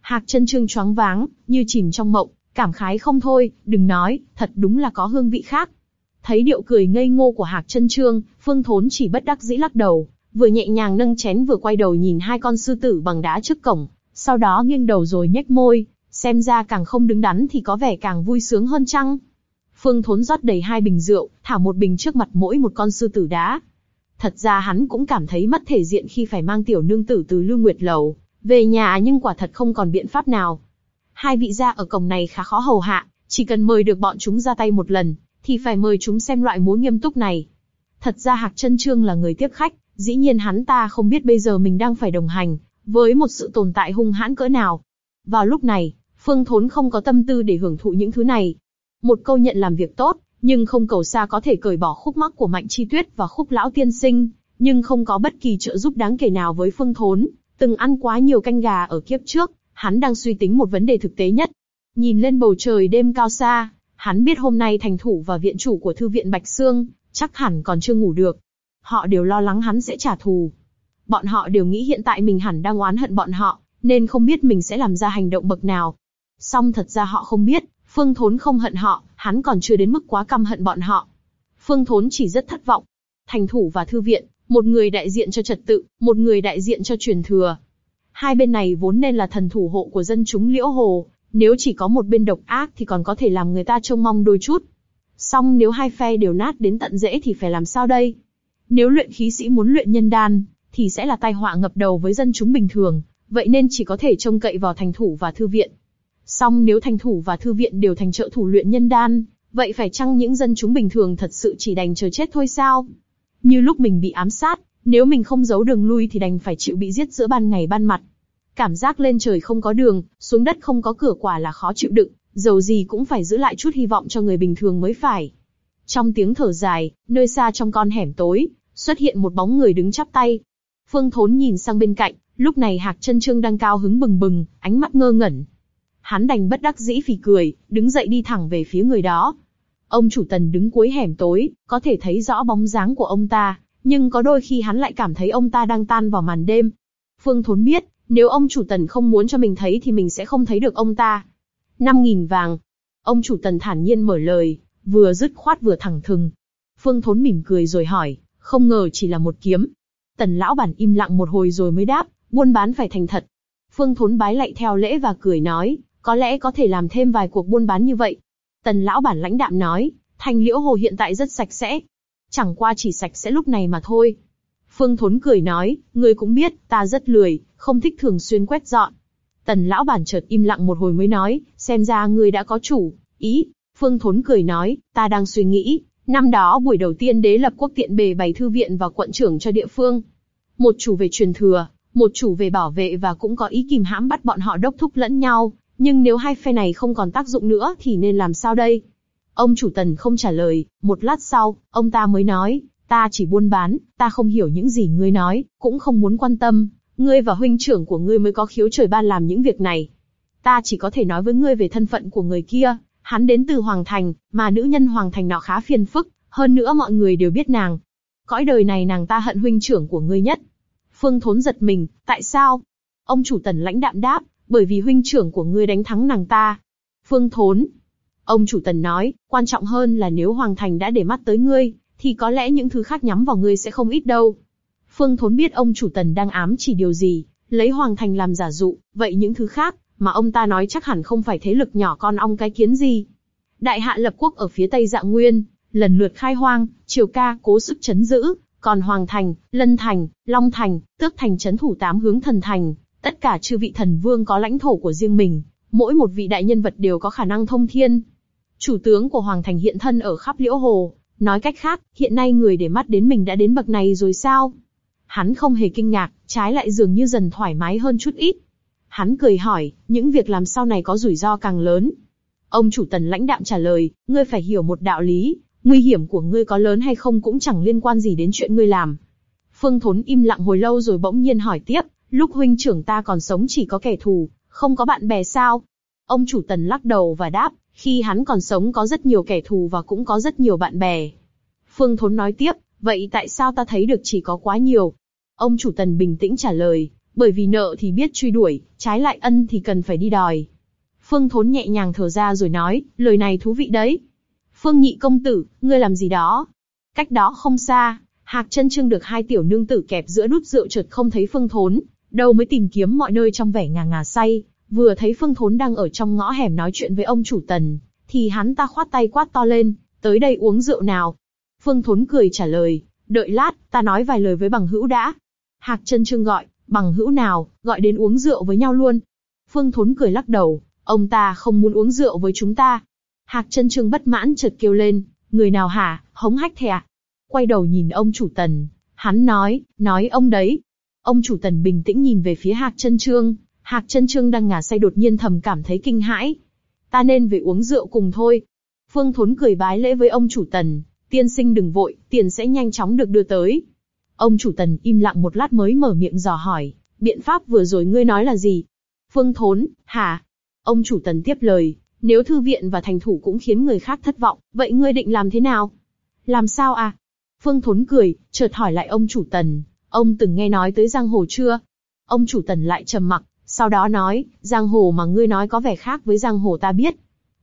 Hạc Chân Trương choáng váng, như chìm trong mộng, cảm khái không thôi, đừng nói, thật đúng là có hương vị khác. Thấy điệu cười ngây ngô của Hạc Trân Trương, Phương Thốn chỉ bất đắc dĩ lắc đầu, vừa nhẹ nhàng nâng chén vừa quay đầu nhìn hai con sư tử bằng đá trước cổng, sau đó nghiêng đầu rồi nhếch môi, xem ra càng không đứng đắn thì có vẻ càng vui sướng hơn chăng. Phương Thốn rót đầy hai bình rượu, thả một bình trước mặt mỗi một con sư tử đá. Thật ra hắn cũng cảm thấy mất thể diện khi phải mang tiểu nương tử từ Lưu Nguyệt Lầu về nhà nhưng quả thật không còn biện pháp nào. Hai vị gia ở cổng này khá khó hầu hạ, chỉ cần mời được bọn chúng ra tay một lần, thì phải mời chúng xem loại múa nghiêm túc này. Thật ra Hạc Chân Trương là người tiếp khách, dĩ nhiên hắn ta không biết bây giờ mình đang phải đồng hành với một sự tồn tại hung hãn cỡ nào. Vào lúc này, Phương Thốn không có tâm tư để hưởng thụ những thứ này. Một câu nhận làm việc tốt, nhưng không cầu xa có thể cởi bỏ khúc mắc của Mạnh Chi Tuyết và khúc lão tiên sinh, nhưng không có bất kỳ trợ giúp đáng kể nào với Phương Thốn. Từng ăn quá nhiều canh gà ở kiếp trước, hắn đang suy tính một vấn đề thực tế nhất. Nhìn lên bầu trời đêm cao xa, hắn biết hôm nay thành thủ và viện chủ của thư viện Bạch Sương chắc hẳn còn chưa ngủ được. Họ đều lo lắng hắn sẽ trả thù. Bọn họ đều nghĩ hiện tại mình hẳn đang oán hận bọn họ, nên không biết mình sẽ làm ra hành động bậc nào. Song thật ra họ không biết, Phương Thốn không hận họ, hắn còn chưa đến mức quá căm hận bọn họ. Phương Thốn chỉ rất thất vọng. Thành thủ và thư viện, một người đại diện cho trật tự, một người đại diện cho truyền thừa. Hai bên này vốn nên là thần thủ hộ của dân chúng Liễu Hồ, nếu chỉ có một bên độc ác thì còn có thể làm người ta trông mong đôi chút. Song nếu hai phe đều nát đến tận rễ thì phải làm sao đây? Nếu luyện khí sĩ muốn luyện nhân đan, thì sẽ là tai họa ngập đầu với dân chúng bình thường, vậy nên chỉ có thể trông cậy vào thành thủ và thư viện. Song nếu thành thủ và thư viện đều thành trợ thủ luyện nhân đan, vậy phải chăng những dân chúng bình thường thật sự chỉ đành chờ chết thôi sao? Như lúc mình bị ám sát, nếu mình không giấu đường lui thì đành phải chịu bị giết giữa ban ngày ban mặt. Cảm giác lên trời không có đường, xuống đất không có cửa quả là khó chịu đựng, dầu gì cũng phải giữ lại chút hy vọng cho người bình thường mới phải. Trong tiếng thở dài, nơi xa trong con hẻm tối, xuất hiện một bóng người đứng chắp tay. Phương Thốn nhìn sang bên cạnh, lúc này Hạc Chân Trương đang cao hứng bừng bừng, ánh mắt ngơ ngẩn. Hắn đành bất đắc dĩ phì cười, đứng dậy đi thẳng về phía người đó. Ông chủ tần đứng cuối hẻm tối, có thể thấy rõ bóng dáng của ông ta, nhưng có đôi khi hắn lại cảm thấy ông ta đang tan vào màn đêm. Phương Thốn biết, nếu ông chủ tần không muốn cho mình thấy thì mình sẽ không thấy được ông ta. Năm nghìn vàng. Ông chủ tần thản nhiên mở lời, vừa dứt khoát vừa thẳng thừng. Phương Thốn mỉm cười rồi hỏi, không ngờ chỉ là một kiếm. Tần lão bản im lặng một hồi rồi mới đáp, buôn bán phải thành thật. Phương Thốn bái lạy theo lễ và cười nói, có lẽ có thể làm thêm vài cuộc buôn bán như vậy. Tần lão bản lãnh đạm nói, thành liễu hồ hiện tại rất sạch sẽ. Chẳng qua chỉ sạch sẽ lúc này mà thôi. Phương Thốn cười nói, ngươi cũng biết, ta rất lười, không thích thường xuyên quét dọn. Tần lão bản chợt im lặng một hồi mới nói, xem ra ngươi đã có chủ, ý. Phương Thốn cười nói, ta đang suy nghĩ, năm đó buổi đầu tiên đế lập quốc tiện bề bày thư viện và quận trưởng cho địa phương. Một chủ về truyền thừa, một chủ về bảo vệ và cũng có ý kìm hãm bắt bọn họ đốc thúc lẫn nhau. Nhưng nếu hai phe này không còn tác dụng nữa thì nên làm sao đây? Ông chủ tần không trả lời, một lát sau, ông ta mới nói, ta chỉ buôn bán, ta không hiểu những gì ngươi nói, cũng không muốn quan tâm, ngươi và huynh trưởng của ngươi mới có khiếu trời ban làm những việc này. Ta chỉ có thể nói với ngươi về thân phận của người kia, hắn đến từ Hoàng Thành, mà nữ nhân Hoàng Thành nọ khá phiền phức, hơn nữa mọi người đều biết nàng. Cõi đời này nàng ta hận huynh trưởng của ngươi nhất. Phương Thốn giật mình, tại sao? Ông chủ tần lãnh đạm đáp, bởi vì huynh trưởng của ngươi đánh thắng nàng ta. Phương Thốn. Ông chủ tần nói, quan trọng hơn là nếu Hoàng Thành đã để mắt tới ngươi, thì có lẽ những thứ khác nhắm vào ngươi sẽ không ít đâu. Phương Thốn biết ông chủ tần đang ám chỉ điều gì, lấy Hoàng Thành làm giả dụ, vậy những thứ khác mà ông ta nói chắc hẳn không phải thế lực nhỏ con ong cái kiến gì. Đại hạ lập quốc ở phía tây dạng nguyên, lần lượt khai hoang, triều ca cố sức chấn giữ, còn Hoàng Thành, Lân Thành, Long Thành, Tước Thành chấn thủ tám hướng thần thành, tất cả chư vị thần vương có lãnh thổ của riêng mình, mỗi một vị đại nhân vật đều có khả năng thông thiên. Chủ tướng của Hoàng Thành hiện thân ở khắp liễu hồ, nói cách khác, hiện nay người để mắt đến mình đã đến bậc này rồi sao? Hắn không hề kinh ngạc, trái lại dường như dần thoải mái hơn chút ít. Hắn cười hỏi, những việc làm sau này có rủi ro càng lớn. Ông chủ tần lãnh đạm trả lời, ngươi phải hiểu một đạo lý, nguy hiểm của ngươi có lớn hay không cũng chẳng liên quan gì đến chuyện ngươi làm. Phương Thốn im lặng hồi lâu rồi bỗng nhiên hỏi tiếp, lúc huynh trưởng ta còn sống chỉ có kẻ thù, không có bạn bè sao? Ông chủ tần lắc đầu và đáp, khi hắn còn sống có rất nhiều kẻ thù và cũng có rất nhiều bạn bè. Phương Thốn nói tiếp, vậy tại sao ta thấy được chỉ có quá nhiều? Ông chủ tần bình tĩnh trả lời, bởi vì nợ thì biết truy đuổi, trái lại ân thì cần phải đi đòi. Phương Thốn nhẹ nhàng thở ra rồi nói, lời này thú vị đấy. Phương Nhị công tử, ngươi làm gì đó? Cách đó không xa, Hạc chân trương được hai tiểu nương tử kẹp giữa nút rượu chợt không thấy Phương Thốn, đâu mới tìm kiếm mọi nơi trong vẻ ngà ngà say. Vừa thấy Phương Thốn đang ở trong ngõ hẻm nói chuyện với ông chủ tần, thì hắn ta khoát tay quát to lên, tới đây uống rượu nào. Phương Thốn cười trả lời, đợi lát, ta nói vài lời với bằng hữu đã. Hạc chân trương gọi, bằng hữu nào, gọi đến uống rượu với nhau luôn. Phương Thốn cười lắc đầu, ông ta không muốn uống rượu với chúng ta. Hạc chân trương bất mãn chợt kêu lên, người nào hả, hống hách thè à? Quay đầu nhìn ông chủ tần, hắn nói, nói ông đấy. Ông chủ tần bình tĩnh nhìn về phía Hạc chân trương, Hạc chân trương đang ngả say đột nhiên thầm cảm thấy kinh hãi. Ta nên về uống rượu cùng thôi. Phương Thốn cười bái lễ với ông chủ tần, tiên sinh đừng vội, tiền sẽ nhanh chóng được đưa tới. Ông chủ tần im lặng một lát mới mở miệng dò hỏi, biện pháp vừa rồi ngươi nói là gì? Phương Thốn, hả? Ông chủ tần tiếp lời, nếu thư viện và thành thủ cũng khiến người khác thất vọng, vậy ngươi định làm thế nào? Làm sao à? Phương Thốn cười, chợt hỏi lại ông chủ tần, ông từng nghe nói tới giang hồ chưa? Ông chủ tần lại trầm mặc, sau đó nói, giang hồ mà ngươi nói có vẻ khác với giang hồ ta biết.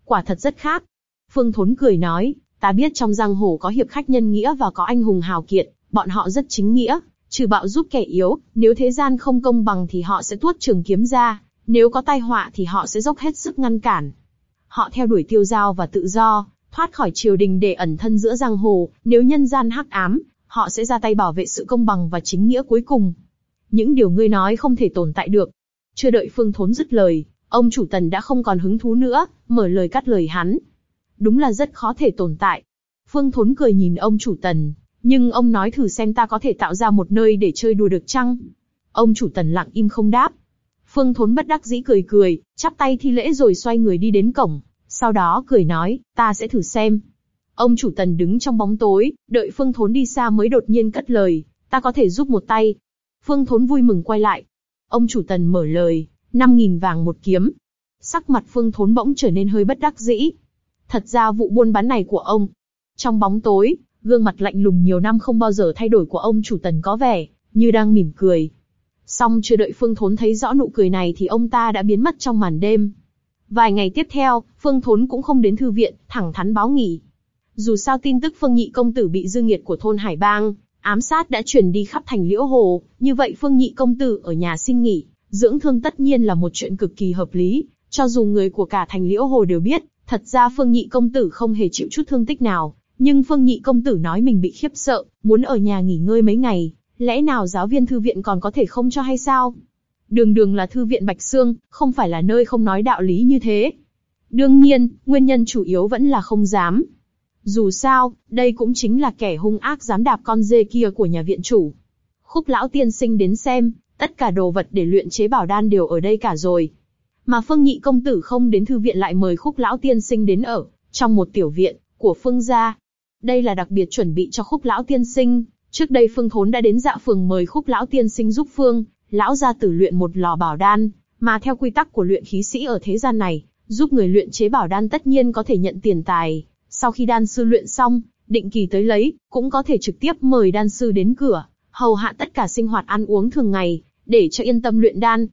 Quả thật rất khác. Phương Thốn cười nói, ta biết trong giang hồ có hiệp khách nhân nghĩa và có anh hùng hào kiệt, bọn họ rất chính nghĩa, trừ bạo giúp kẻ yếu, nếu thế gian không công bằng thì họ sẽ tuốt trường kiếm ra, nếu có tai họa thì họ sẽ dốc hết sức ngăn cản. Họ theo đuổi tiêu giao và tự do, thoát khỏi triều đình để ẩn thân giữa giang hồ, nếu nhân gian hắc ám, họ sẽ ra tay bảo vệ sự công bằng và chính nghĩa cuối cùng. Những điều ngươi nói không thể tồn tại được. Chưa đợi Phương Thốn dứt lời, ông chủ tần đã không còn hứng thú nữa, mở lời cắt lời hắn. Đúng là rất khó thể tồn tại. Phương Thốn cười nhìn ông chủ tần, nhưng ông nói thử xem ta có thể tạo ra một nơi để chơi đùa được chăng? Ông chủ tần lặng im không đáp. Phương Thốn bất đắc dĩ cười cười, chắp tay thi lễ rồi xoay người đi đến cổng. Sau đó cười nói, ta sẽ thử xem. Ông chủ tần đứng trong bóng tối, đợi Phương Thốn đi xa mới đột nhiên cất lời, ta có thể giúp một tay. Phương Thốn vui mừng quay lại. Ông chủ tần mở lời, năm nghìn vàng một kiếm. Sắc mặt Phương Thốn bỗng trở nên hơi bất đắc dĩ. Thật ra vụ buôn bán này của ông, trong bóng tối, gương mặt lạnh lùng nhiều năm không bao giờ thay đổi của ông chủ tần có vẻ như đang mỉm cười. Song chưa đợi Phương Thốn thấy rõ nụ cười này thì ông ta đã biến mất trong màn đêm. Vài ngày tiếp theo, Phương Thốn cũng không đến thư viện, thẳng thắn báo nghỉ. Dù sao tin tức Phương Nhị công tử bị dư nghiệt của thôn Hải Bang ám sát đã chuyển đi khắp thành Liễu Hồ, như vậy Phương Nhị công tử ở nhà xin nghỉ, dưỡng thương tất nhiên là một chuyện cực kỳ hợp lý. Cho dù người của cả thành Liễu Hồ đều biết, thật ra Phương Nhị công tử không hề chịu chút thương tích nào, nhưng Phương Nhị công tử nói mình bị khiếp sợ, muốn ở nhà nghỉ ngơi mấy ngày, lẽ nào giáo viên thư viện còn có thể không cho hay sao? Đường đường là thư viện Bạch xương, không phải là nơi không nói đạo lý như thế. Đương nhiên, nguyên nhân chủ yếu vẫn là không dám. Dù sao, đây cũng chính là kẻ hung ác dám đạp con dê kia của nhà viện chủ. Khúc lão tiên sinh đến xem, tất cả đồ vật để luyện chế bảo đan đều ở đây cả rồi. Mà Phương Nhị công tử không đến thư viện lại mời Khúc lão tiên sinh đến ở, trong một tiểu viện, của Phương gia. Đây là đặc biệt chuẩn bị cho khúc lão tiên sinh. Trước đây Phương Thốn đã đến dạ phường mời khúc lão tiên sinh giúp Phương, lão gia tử luyện một lò bảo đan, mà theo quy tắc của luyện khí sĩ ở thế gian này, giúp người luyện chế bảo đan tất nhiên có thể nhận tiền tài. Sau khi đan sư luyện xong, định kỳ tới lấy, cũng có thể trực tiếp mời đan sư đến cửa, hầu hạ tất cả sinh hoạt ăn uống thường ngày, để cho yên tâm luyện đan.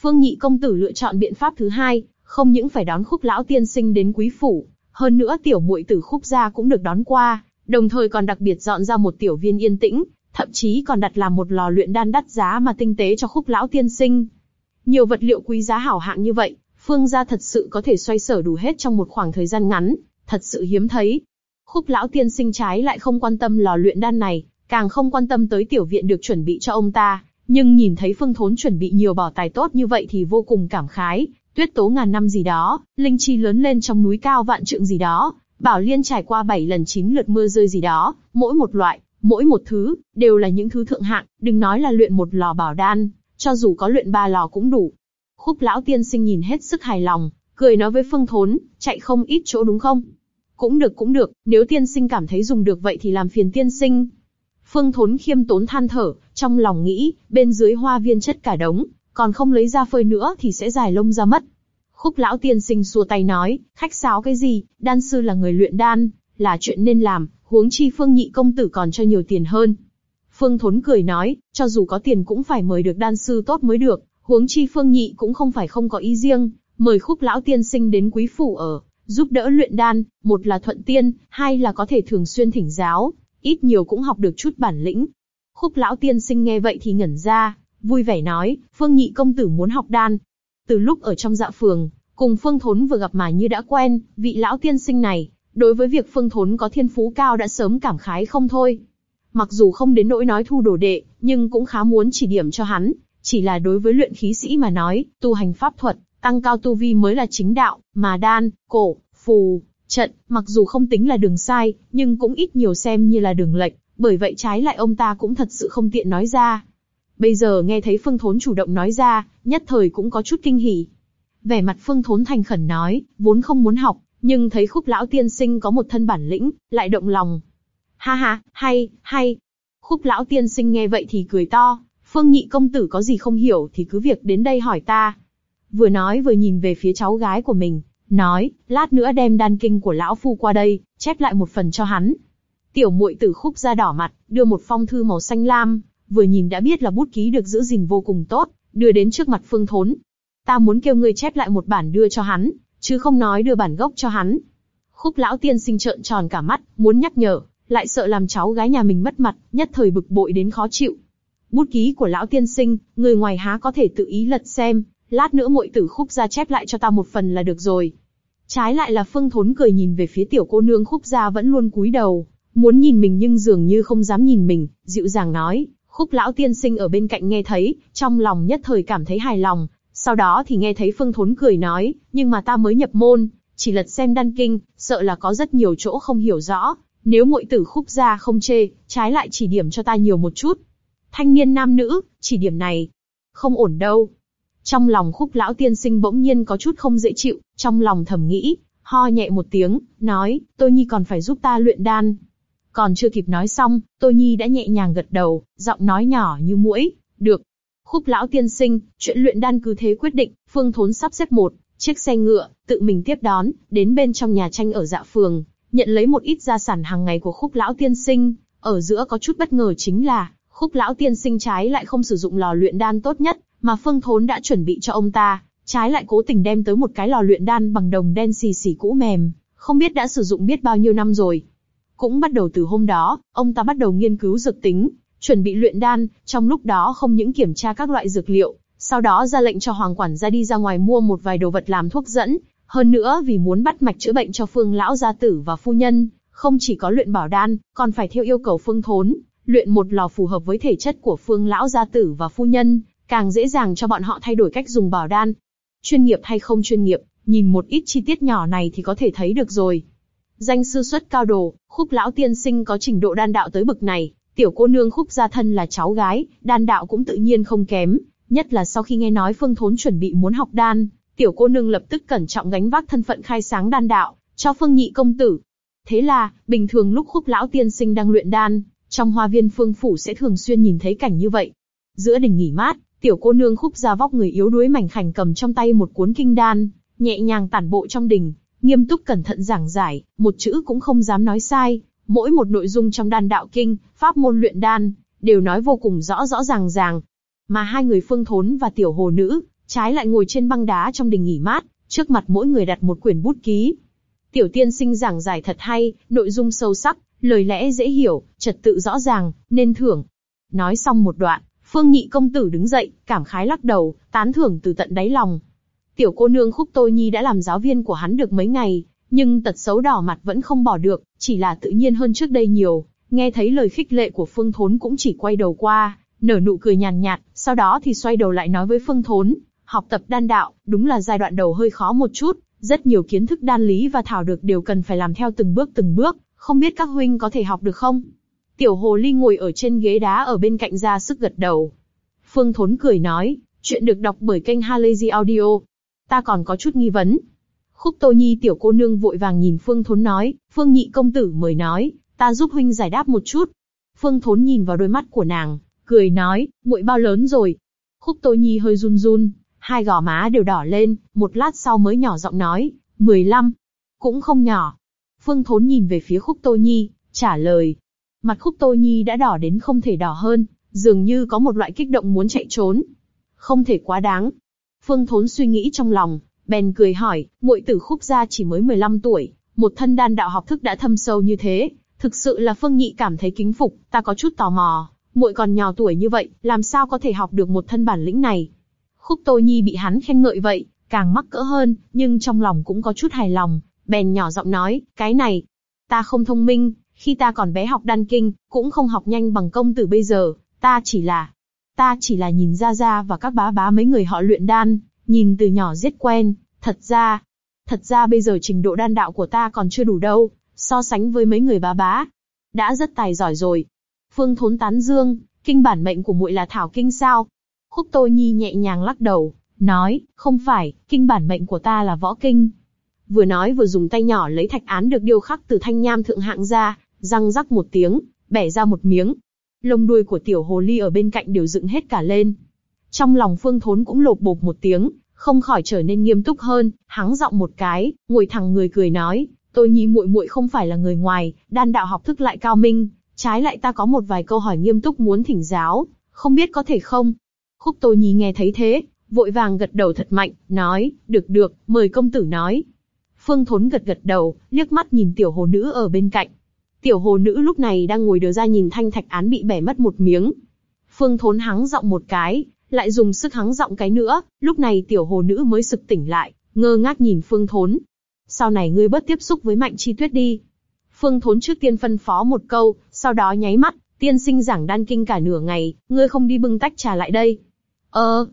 Phương Nhị công tử lựa chọn biện pháp thứ hai, không những phải đón khúc lão tiên sinh đến quý phủ, hơn nữa tiểu muội tử khúc gia cũng được đón qua, đồng thời còn đặc biệt dọn ra một tiểu viên yên tĩnh, thậm chí còn đặt làm một lò luyện đan đắt giá mà tinh tế cho khúc lão tiên sinh. Nhiều vật liệu quý giá hảo hạng như vậy, phương gia thật sự có thể xoay sở đủ hết trong một khoảng thời gian ngắn, thật sự hiếm thấy. Khúc lão tiên sinh trái lại không quan tâm lò luyện đan này, càng không quan tâm tới tiểu viện được chuẩn bị cho ông ta, nhưng nhìn thấy phương thốn chuẩn bị nhiều bảo tài tốt như vậy thì vô cùng cảm khái, tuyết tố ngàn năm gì đó, linh chi lớn lên trong núi cao vạn trượng gì đó, bảo liên trải qua bảy lần chín lượt mưa rơi gì đó, mỗi một loại, mỗi một thứ, đều là những thứ thượng hạng, đừng nói là luyện một lò bảo đan, cho dù có luyện ba lò cũng đủ. Khúc lão tiên sinh nhìn hết sức hài lòng, cười nói với Phương Thốn, chạy không ít chỗ đúng không? Cũng được cũng được, nếu tiên sinh cảm thấy dùng được vậy thì làm phiền tiên sinh. Phương Thốn khiêm tốn than thở, trong lòng nghĩ, bên dưới hoa viên chất cả đống, còn không lấy ra phơi nữa thì sẽ dài lông ra mất. Khúc lão tiên sinh xua tay nói, khách sáo cái gì, đan sư là người luyện đan, là chuyện nên làm, huống chi phương nhị công tử còn cho nhiều tiền hơn. Phương Thốn cười nói, cho dù có tiền cũng phải mời được đan sư tốt mới được, huống chi phương nhị cũng không phải không có ý riêng, mời khúc lão tiên sinh đến quý phủ ở, giúp đỡ luyện đan, một là thuận tiên, hai là có thể thường xuyên thỉnh giáo, ít nhiều cũng học được chút bản lĩnh. Khúc lão tiên sinh nghe vậy thì ngẩn ra, vui vẻ nói, Phương Nhị công tử muốn học đan. Từ lúc ở trong dạ phường, Cùng Phương Thốn vừa gặp mà như đã quen, vị lão tiên sinh này, đối với việc Phương Thốn có thiên phú cao đã sớm cảm khái không thôi. Mặc dù không đến nỗi nói thu đồ đệ, nhưng cũng khá muốn chỉ điểm cho hắn. Chỉ là đối với luyện khí sĩ mà nói, tu hành pháp thuật, tăng cao tu vi mới là chính đạo, mà đan, cổ, phù, trận, mặc dù không tính là đường sai, nhưng cũng ít nhiều xem như là đường lệch. Bởi vậy trái lại ông ta cũng thật sự không tiện nói ra. Bây giờ nghe thấy Phương Thốn chủ động nói ra, nhất thời cũng có chút kinh hỉ. Vẻ mặt Phương Thốn thành khẩn nói, vốn không muốn học, nhưng thấy khúc lão tiên sinh có một thân bản lĩnh, lại động lòng. Ha ha, hay, hay. Khúc lão tiên sinh nghe vậy thì cười to, Phương nhị công tử có gì không hiểu thì cứ việc đến đây hỏi ta. Vừa nói vừa nhìn về phía cháu gái của mình, nói, lát nữa đem đan kinh của lão phu qua đây, chép lại một phần cho hắn. Tiểu muội tử khúc ra đỏ mặt, đưa một phong thư màu xanh lam, vừa nhìn đã biết là bút ký được giữ gìn vô cùng tốt, đưa đến trước mặt Phương Thốn. Ta muốn kêu ngươi chép lại một bản đưa cho hắn, chứ không nói đưa bản gốc cho hắn. Khúc lão tiên sinh trợn tròn cả mắt, muốn nhắc nhở, lại sợ làm cháu gái nhà mình mất mặt, nhất thời bực bội đến khó chịu. Bút ký của lão tiên sinh, người ngoài há có thể tự ý lật xem, lát nữa muội tử khúc gia chép lại cho ta một phần là được rồi. Trái lại là Phương Thốn cười nhìn về phía tiểu cô nương khúc gia vẫn luôn cúi đầu, muốn nhìn mình nhưng dường như không dám nhìn mình, dịu dàng nói, khúc lão tiên sinh ở bên cạnh nghe thấy, trong lòng nhất thời cảm thấy hài lòng, sau đó thì nghe thấy Phương Thốn cười nói, nhưng mà ta mới nhập môn, chỉ lật xem đan kinh, sợ là có rất nhiều chỗ không hiểu rõ, nếu muội tử khúc gia không chê, trái lại chỉ điểm cho ta nhiều một chút. Thanh niên nam nữ, chỉ điểm này, không ổn đâu. Trong lòng khúc lão tiên sinh bỗng nhiên có chút không dễ chịu, trong lòng thầm nghĩ, ho nhẹ một tiếng, nói, tôi nhi còn phải giúp ta luyện đan. Còn chưa kịp nói xong, tôi Nhi đã nhẹ nhàng gật đầu, giọng nói nhỏ như mũi, được. Khúc lão tiên sinh, chuyện luyện đan cứ thế quyết định, Phương Thốn sắp xếp một chiếc xe ngựa, tự mình tiếp đón, đến bên trong nhà tranh ở dạ phường, nhận lấy một ít gia sản hàng ngày của khúc lão tiên sinh. Ở giữa có chút bất ngờ chính là, khúc lão tiên sinh trái lại không sử dụng lò luyện đan tốt nhất, mà Phương Thốn đã chuẩn bị cho ông ta, trái lại cố tình đem tới một cái lò luyện đan bằng đồng đen xì xì cũ mềm, không biết đã sử dụng biết bao nhiêu năm rồi. Cũng bắt đầu từ hôm đó, ông ta bắt đầu nghiên cứu dược tính, chuẩn bị luyện đan, trong lúc đó không những kiểm tra các loại dược liệu, sau đó ra lệnh cho hoàng quản gia đi ra ngoài mua một vài đồ vật làm thuốc dẫn, hơn nữa vì muốn bắt mạch chữa bệnh cho phương lão gia tử và phu nhân, không chỉ có luyện bảo đan, còn phải theo yêu cầu phương thốn, luyện một lò phù hợp với thể chất của phương lão gia tử và phu nhân, càng dễ dàng cho bọn họ thay đổi cách dùng bảo đan. Chuyên nghiệp hay không chuyên nghiệp, nhìn một ít chi tiết nhỏ này thì có thể thấy được rồi. Danh sư xuất cao đồ, khúc lão tiên sinh có trình độ đan đạo tới bực này, tiểu cô nương khúc gia thân là cháu gái, đan đạo cũng tự nhiên không kém, nhất là sau khi nghe nói phương thốn chuẩn bị muốn học đan, tiểu cô nương lập tức cẩn trọng gánh vác thân phận khai sáng đan đạo, cho phương nhị công tử. Thế là, bình thường lúc khúc lão tiên sinh đang luyện đan, trong hoa viên phương phủ sẽ thường xuyên nhìn thấy cảnh như vậy. Giữa đình nghỉ mát, tiểu cô nương khúc gia vóc người yếu đuối mảnh khảnh cầm trong tay một cuốn kinh đan, nhẹ nhàng tản bộ trong đình, nghiêm túc cẩn thận giảng giải, một chữ cũng không dám nói sai. Mỗi một nội dung trong đan đạo kinh, pháp môn luyện đan, đều nói vô cùng rõ rõ ràng ràng. Mà hai người phương thốn và tiểu hồ nữ, trái lại ngồi trên băng đá trong đình nghỉ mát, trước mặt mỗi người đặt một quyển bút ký. Tiểu tiên sinh giảng giải thật hay, nội dung sâu sắc, lời lẽ dễ hiểu, trật tự rõ ràng, nên thưởng. Nói xong một đoạn, Phương Nhị công tử đứng dậy, cảm khái lắc đầu, tán thưởng từ tận đáy lòng. Tiểu cô nương Khúc Tô Nhi đã làm giáo viên của hắn được mấy ngày, nhưng tật xấu đỏ mặt vẫn không bỏ được, chỉ là tự nhiên hơn trước đây nhiều. Nghe thấy lời khích lệ của Phương Thốn cũng chỉ quay đầu qua, nở nụ cười nhàn nhạt, sau đó thì xoay đầu lại nói với Phương Thốn, học tập đan đạo, đúng là giai đoạn đầu hơi khó một chút, rất nhiều kiến thức đan lý và thảo được đều cần phải làm theo từng bước từng bước, không biết các huynh có thể học được không? Tiểu hồ ly ngồi ở trên ghế đá ở bên cạnh ra sức gật đầu. Phương Thốn cười nói, chuyện được đọc bởi kênh Halazy Audio. Ta còn có chút nghi vấn. Khúc Tô Nhi tiểu cô nương vội vàng nhìn Phương Thốn nói, Phương Nhị công tử mời nói, ta giúp huynh giải đáp một chút. Phương Thốn nhìn vào đôi mắt của nàng, cười nói, muội bao lớn rồi? Khúc Tô Nhi hơi run run, hai gò má đều đỏ lên, một lát sau mới nhỏ giọng nói, 15. Cũng không nhỏ. Phương Thốn nhìn về phía Khúc Tô Nhi, trả lời. Mặt Khúc Tô Nhi đã đỏ đến không thể đỏ hơn, dường như có một loại kích động muốn chạy trốn. Không thể quá đáng. Phương Thốn suy nghĩ trong lòng, bèn cười hỏi, muội tử Khúc gia chỉ mới 15 tuổi, một thân đan đạo học thức đã thâm sâu như thế, thực sự là Phương Nhị cảm thấy kính phục, ta có chút tò mò, muội còn nhỏ tuổi như vậy, làm sao có thể học được một thân bản lĩnh này? Khúc Tô Nhi bị hắn khen ngợi vậy, càng mắc cỡ hơn, nhưng trong lòng cũng có chút hài lòng, bèn nhỏ giọng nói, cái này, ta không thông minh, khi ta còn bé học đan kinh, cũng không học nhanh bằng công tử bây giờ, ta chỉ là, ta chỉ là nhìn ra ra và các bá bá mấy người họ luyện đan, nhìn từ nhỏ giết quen, thật ra, thật ra bây giờ trình độ đan đạo của ta còn chưa đủ đâu, so sánh với mấy người bá bá, đã rất tài giỏi rồi. Phương Thốn tán dương, kinh bản mệnh của muội là thảo kinh sao? Khúc Tô Nhi nhẹ nhàng lắc đầu, nói, không phải, kinh bản mệnh của ta là võ kinh. Vừa nói vừa dùng tay nhỏ lấy thạch án được điêu khắc từ thanh nham thượng hạng ra, răng rắc một tiếng, bẻ ra một miếng. Lông đuôi của tiểu hồ ly ở bên cạnh đều dựng hết cả lên. Trong lòng Phương Thốn cũng lột bột một tiếng, không khỏi trở nên nghiêm túc hơn, hắng giọng một cái, ngồi thẳng người cười nói, tôi nhi muội muội không phải là người ngoài, đan đạo học thức lại cao minh, trái lại ta có một vài câu hỏi nghiêm túc muốn thỉnh giáo, không biết có thể không? Khúc Tô Nhi nghe thấy thế, vội vàng gật đầu thật mạnh, nói, được được, mời công tử nói. Phương Thốn gật gật đầu, liếc mắt nhìn tiểu hồ nữ ở bên cạnh. Tiểu hồ nữ lúc này đang ngồi đờ ra nhìn thanh thạch án bị bẻ mất một miếng. Phương Thốn hắng giọng một cái, lại dùng sức hắng giọng cái nữa, lúc này tiểu hồ nữ mới sực tỉnh lại, ngơ ngác nhìn Phương Thốn. Sau này ngươi bớt tiếp xúc với Mạnh Chi Tuyết đi. Phương Thốn trước tiên phân phó một câu, sau đó nháy mắt, tiên sinh giảng đan kinh cả nửa ngày, ngươi không đi bưng tách trà lại đây. Ờ,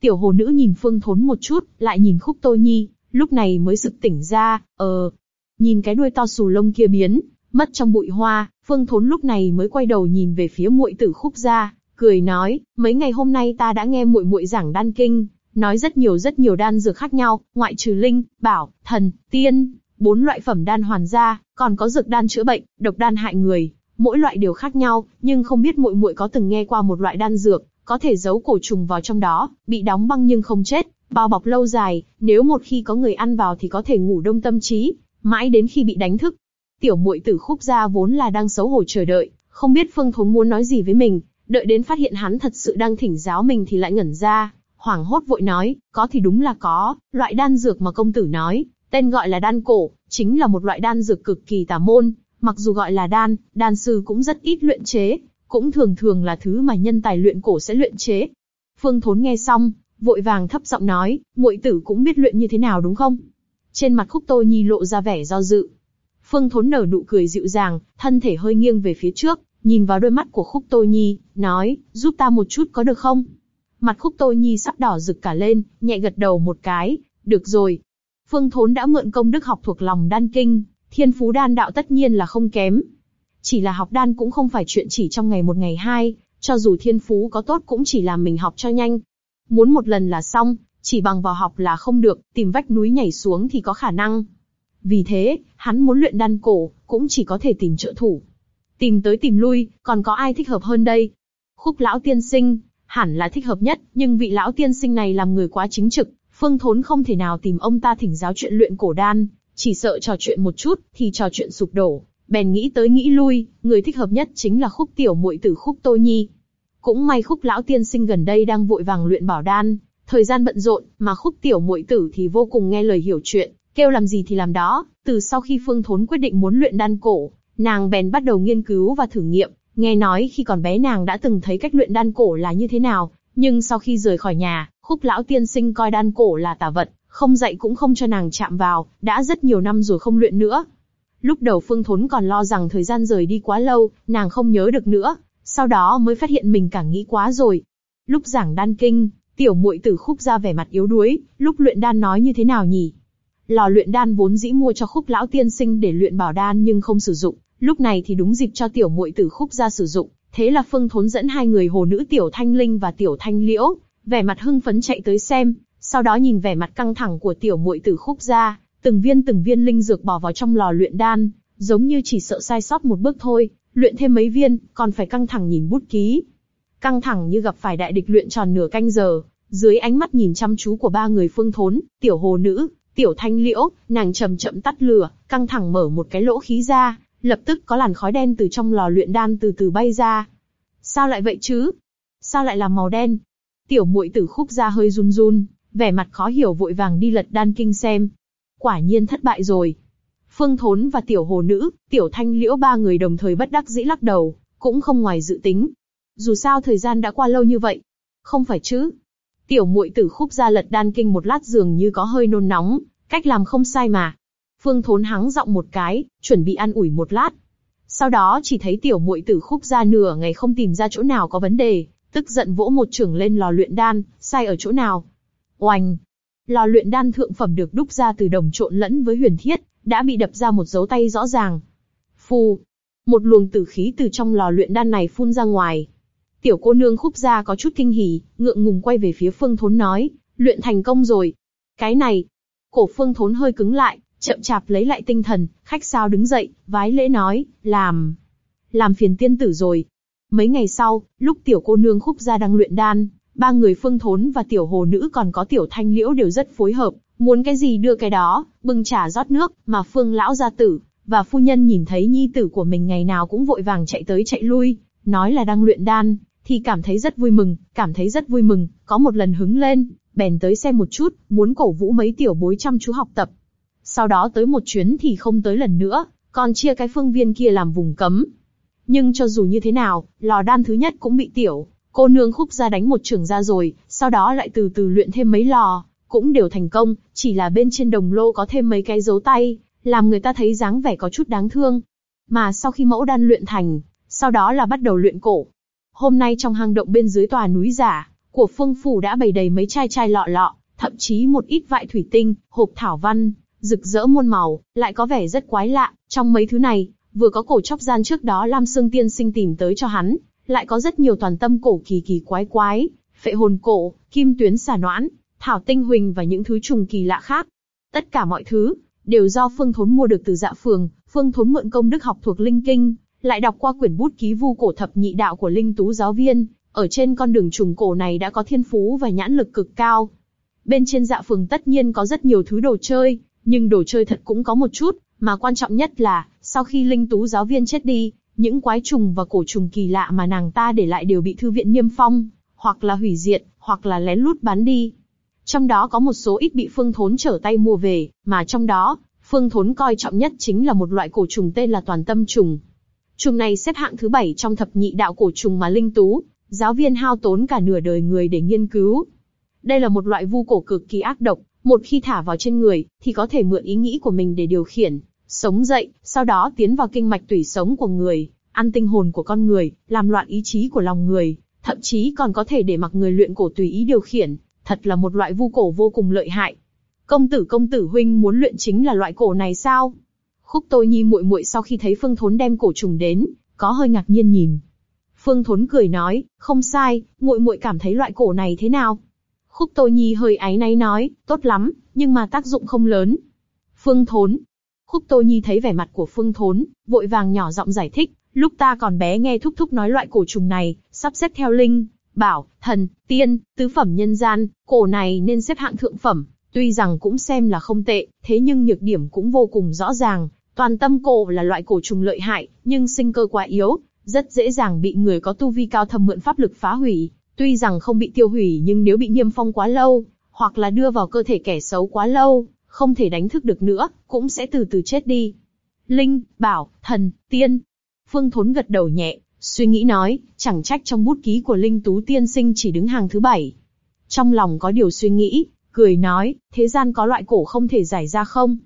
tiểu hồ nữ nhìn Phương Thốn một chút, lại nhìn Khúc Tô Nhi, lúc này mới sực tỉnh ra, ờ, nhìn cái đuôi to xù lông kia biến, mất trong bụi hoa, Phương Thốn lúc này mới quay đầu nhìn về phía muội tử Khúc gia, cười nói, mấy ngày hôm nay ta đã nghe muội muội giảng đan kinh, nói rất nhiều rất nhiều đan dược khác nhau, ngoại trừ linh, bảo, thần, tiên, bốn loại phẩm đan hoàn ra, còn có dược đan chữa bệnh, độc đan hại người, mỗi loại đều khác nhau, nhưng không biết muội muội có từng nghe qua một loại đan dược, có thể giấu cổ trùng vào trong đó, bị đóng băng nhưng không chết, bao bọc lâu dài, nếu một khi có người ăn vào thì có thể ngủ đông tâm trí, mãi đến khi bị đánh thức. Tiểu muội tử khúc gia vốn là đang xấu hổ chờ đợi, không biết Phương Thốn muốn nói gì với mình, đợi đến phát hiện hắn thật sự đang thỉnh giáo mình thì lại ngẩn ra, hoảng hốt vội nói, có thì đúng là có, loại đan dược mà công tử nói, tên gọi là đan cổ, chính là một loại đan dược cực kỳ tà môn, mặc dù gọi là đan, đan sư cũng rất ít luyện chế, cũng thường thường là thứ mà nhân tài luyện cổ sẽ luyện chế. Phương Thốn nghe xong, vội vàng thấp giọng nói, muội tử cũng biết luyện như thế nào đúng không? Trên mặt Khúc Tô Nhi lộ ra vẻ do dự. Phương Thốn nở nụ cười dịu dàng, thân thể hơi nghiêng về phía trước, nhìn vào đôi mắt của Khúc Tô Nhi, nói, giúp ta một chút có được không? Mặt Khúc Tô Nhi sắp đỏ rực cả lên, nhẹ gật đầu một cái, được rồi. Phương Thốn đã mượn công đức học thuộc lòng đan kinh, thiên phú đan đạo tất nhiên là không kém. Chỉ là học đan cũng không phải chuyện chỉ trong ngày một ngày hai, cho dù thiên phú có tốt cũng chỉ làm mình học cho nhanh. Muốn một lần là xong, chỉ bằng vào học là không được, tìm vách núi nhảy xuống thì có khả năng. Vì thế, hắn muốn luyện đan cổ, cũng chỉ có thể tìm trợ thủ. Tìm tới tìm lui, còn có ai thích hợp hơn đây? Khúc lão tiên sinh, hẳn là thích hợp nhất, nhưng vị lão tiên sinh này làm người quá chính trực, Phương Thốn không thể nào tìm ông ta thỉnh giáo chuyện luyện cổ đan, chỉ sợ trò chuyện một chút thì trò chuyện sụp đổ. Bèn nghĩ tới nghĩ lui, người thích hợp nhất chính là Khúc tiểu muội tử Khúc Tô Nhi. Cũng may Khúc lão tiên sinh gần đây đang vội vàng luyện bảo đan, thời gian bận rộn, mà Khúc tiểu muội tử thì vô cùng nghe lời hiểu chuyện, kêu làm gì thì làm đó. Từ sau khi Phương Thốn quyết định muốn luyện đan cổ, nàng bèn bắt đầu nghiên cứu và thử nghiệm. Nghe nói khi còn bé nàng đã từng thấy cách luyện đan cổ là như thế nào, nhưng sau khi rời khỏi nhà, khúc lão tiên sinh coi đan cổ là tà vật, không dạy cũng không cho nàng chạm vào, đã rất nhiều năm rồi không luyện nữa. Lúc đầu Phương Thốn còn lo rằng thời gian rời đi quá lâu, nàng không nhớ được nữa, sau đó mới phát hiện mình càng nghĩ quá rồi. Lúc giảng đan kinh, tiểu muội tử khúc ra vẻ mặt yếu đuối, lúc luyện đan nói như thế nào nhỉ? Lò luyện đan vốn dĩ mua cho khúc lão tiên sinh để luyện bảo đan nhưng không sử dụng, lúc này thì đúng dịp cho tiểu muội tử khúc ra sử dụng. Thế là Phương Thốn dẫn hai người hồ nữ tiểu thanh linh và tiểu thanh liễu, vẻ mặt hưng phấn chạy tới xem, sau đó nhìn vẻ mặt căng thẳng của tiểu muội tử khúc ra, từng viên từng viên linh dược bỏ vào trong lò luyện đan, giống như chỉ sợ sai sót một bước thôi, luyện thêm mấy viên, còn phải căng thẳng nhìn bút ký. Căng thẳng như gặp phải đại địch luyện tròn nửa canh giờ, dưới ánh mắt nhìn chăm chú của ba người phương thốn, tiểu hồ nữ, tiểu thanh liễu, nàng chậm chậm tắt lửa, căng thẳng mở một cái lỗ khí ra, lập tức có làn khói đen từ trong lò luyện đan từ từ bay ra. Sao lại vậy chứ? Sao lại là màu đen? Tiểu muội tử khúc ra hơi run run, vẻ mặt khó hiểu vội vàng đi lật đan kinh xem. Quả nhiên thất bại rồi. Phương Thốn và tiểu hồ nữ, tiểu thanh liễu ba người đồng thời bất đắc dĩ lắc đầu, cũng không ngoài dự tính. Dù sao thời gian đã qua lâu như vậy. Không phải chứ? Tiểu muội tử khúc ra lật đan kinh một lát dường như có hơi nôn nóng, cách làm không sai mà. Phương Thốn hắng giọng một cái, chuẩn bị ăn ủi một lát. Sau đó chỉ thấy tiểu muội tử khúc ra nửa ngày không tìm ra chỗ nào có vấn đề, tức giận vỗ một trưởng lên lò luyện đan, sai ở chỗ nào. Oanh! Lò luyện đan thượng phẩm được đúc ra từ đồng trộn lẫn với huyền thiết, đã bị đập ra một dấu tay rõ ràng. Phù! Một luồng tử khí từ trong lò luyện đan này phun ra ngoài. Tiểu cô nương khúc gia có chút kinh hỉ, ngượng ngùng quay về phía phương thốn nói, luyện thành công rồi. Cái này! Cổ phương thốn hơi cứng lại, chậm chạp lấy lại tinh thần, khách sao đứng dậy, vái lễ nói, làm, làm phiền tiên tử rồi. Mấy ngày sau, lúc tiểu cô nương khúc gia đang luyện đan, ba người phương thốn và tiểu hồ nữ còn có tiểu thanh liễu đều rất phối hợp, muốn cái gì đưa cái đó, bưng trà rót nước, mà phương lão gia tử và phu nhân nhìn thấy nhi tử của mình ngày nào cũng vội vàng chạy tới chạy lui, nói là đang luyện đan, thì cảm thấy rất vui mừng, cảm thấy rất vui mừng, có một lần hứng lên, bèn tới xem một chút, muốn cổ vũ mấy tiểu bối chăm chú học tập, sau đó tới một chuyến thì không tới lần nữa, còn chia cái phương viên kia làm vùng cấm. Nhưng cho dù như thế nào, lò đan thứ nhất cũng bị tiểu, cô nương khúc ra đánh một trường ra rồi, sau đó lại từ từ luyện thêm mấy lò, cũng đều thành công, chỉ là bên trên đồng lô có thêm mấy cái dấu tay, làm người ta thấy dáng vẻ có chút đáng thương. Mà sau khi mẫu đan luyện thành, sau đó là bắt đầu luyện cổ. Hôm nay trong hang động bên dưới tòa núi giả, của phương phủ đã bày đầy mấy chai chai lọ lọ, thậm chí một ít vại thủy tinh, hộp thảo văn, rực rỡ muôn màu, lại có vẻ rất quái lạ. Trong mấy thứ này, vừa có cổ chóc gian trước đó Lam Sương Tiên Sinh tìm tới cho hắn, lại có rất nhiều toàn tâm cổ kỳ kỳ quái quái, phệ hồn cổ, kim tuyến xà noãn, thảo tinh huỳnh và những thứ trùng kỳ lạ khác. Tất cả mọi thứ đều do Phương Thốn mua được từ Dạ Phường. Phương Thốn mượn công đức học thuộc Linh Kinh, lại đọc qua quyển bút ký vu cổ thập nhị đạo của Linh Tú giáo viên. Ở trên con đường trùng cổ này đã có thiên phú và nhãn lực cực cao. Bên trên dạ phường tất nhiên có rất nhiều thứ đồ chơi, nhưng đồ chơi thật cũng có một chút, mà quan trọng nhất là, sau khi linh tú giáo viên chết đi, những quái trùng và cổ trùng kỳ lạ mà nàng ta để lại đều bị thư viện niêm phong, hoặc là hủy diệt, hoặc là lén lút bán đi. Trong đó có một số ít bị Phương Thốn trở tay mua về, mà trong đó, Phương Thốn coi trọng nhất chính là một loại cổ trùng tên là toàn tâm trùng. Trùng này xếp hạng thứ bảy trong thập nhị đạo cổ trùng mà Linh Tú, giáo viên hao tốn cả nửa đời người để nghiên cứu. Đây là một loại vu cổ cực kỳ ác độc, một khi thả vào trên người, thì có thể mượn ý nghĩ của mình để điều khiển, sống dậy, sau đó tiến vào kinh mạch tủy sống của người, ăn tinh hồn của con người, làm loạn ý chí của lòng người, thậm chí còn có thể để mặc người luyện cổ tùy ý điều khiển, thật là một loại vu cổ vô cùng lợi hại. Công tử công tử huynh muốn luyện chính là loại cổ này sao? Khúc Tô Nhi muội muội sau khi thấy Phương Thốn đem cổ trùng đến, có hơi ngạc nhiên nhìn. Phương Thốn cười nói, không sai, muội muội cảm thấy loại cổ này thế nào? Khúc Tô Nhi hơi áy náy nói, tốt lắm, nhưng mà tác dụng không lớn. Phương Thốn. Khúc Tô Nhi thấy vẻ mặt của Phương Thốn, vội vàng nhỏ giọng giải thích, lúc ta còn bé nghe thúc thúc nói loại cổ trùng này, sắp xếp theo linh, bảo, thần, tiên, tứ phẩm nhân gian, cổ này nên xếp hạng thượng phẩm, tuy rằng cũng xem là không tệ, thế nhưng nhược điểm cũng vô cùng rõ ràng. Toàn tâm cổ là loại cổ trùng lợi hại, nhưng sinh cơ quá yếu, rất dễ dàng bị người có tu vi cao thâm mượn pháp lực phá hủy. Tuy rằng không bị tiêu hủy nhưng nếu bị niêm phong quá lâu, hoặc là đưa vào cơ thể kẻ xấu quá lâu, không thể đánh thức được nữa, cũng sẽ từ từ chết đi. Linh, bảo, thần, tiên. Phương Thốn gật đầu nhẹ, suy nghĩ nói, chẳng trách trong bút ký của Linh Tú Tiên Sinh chỉ đứng hàng thứ bảy. Trong lòng có điều suy nghĩ, cười nói, thế gian có loại cổ không thể giải ra không?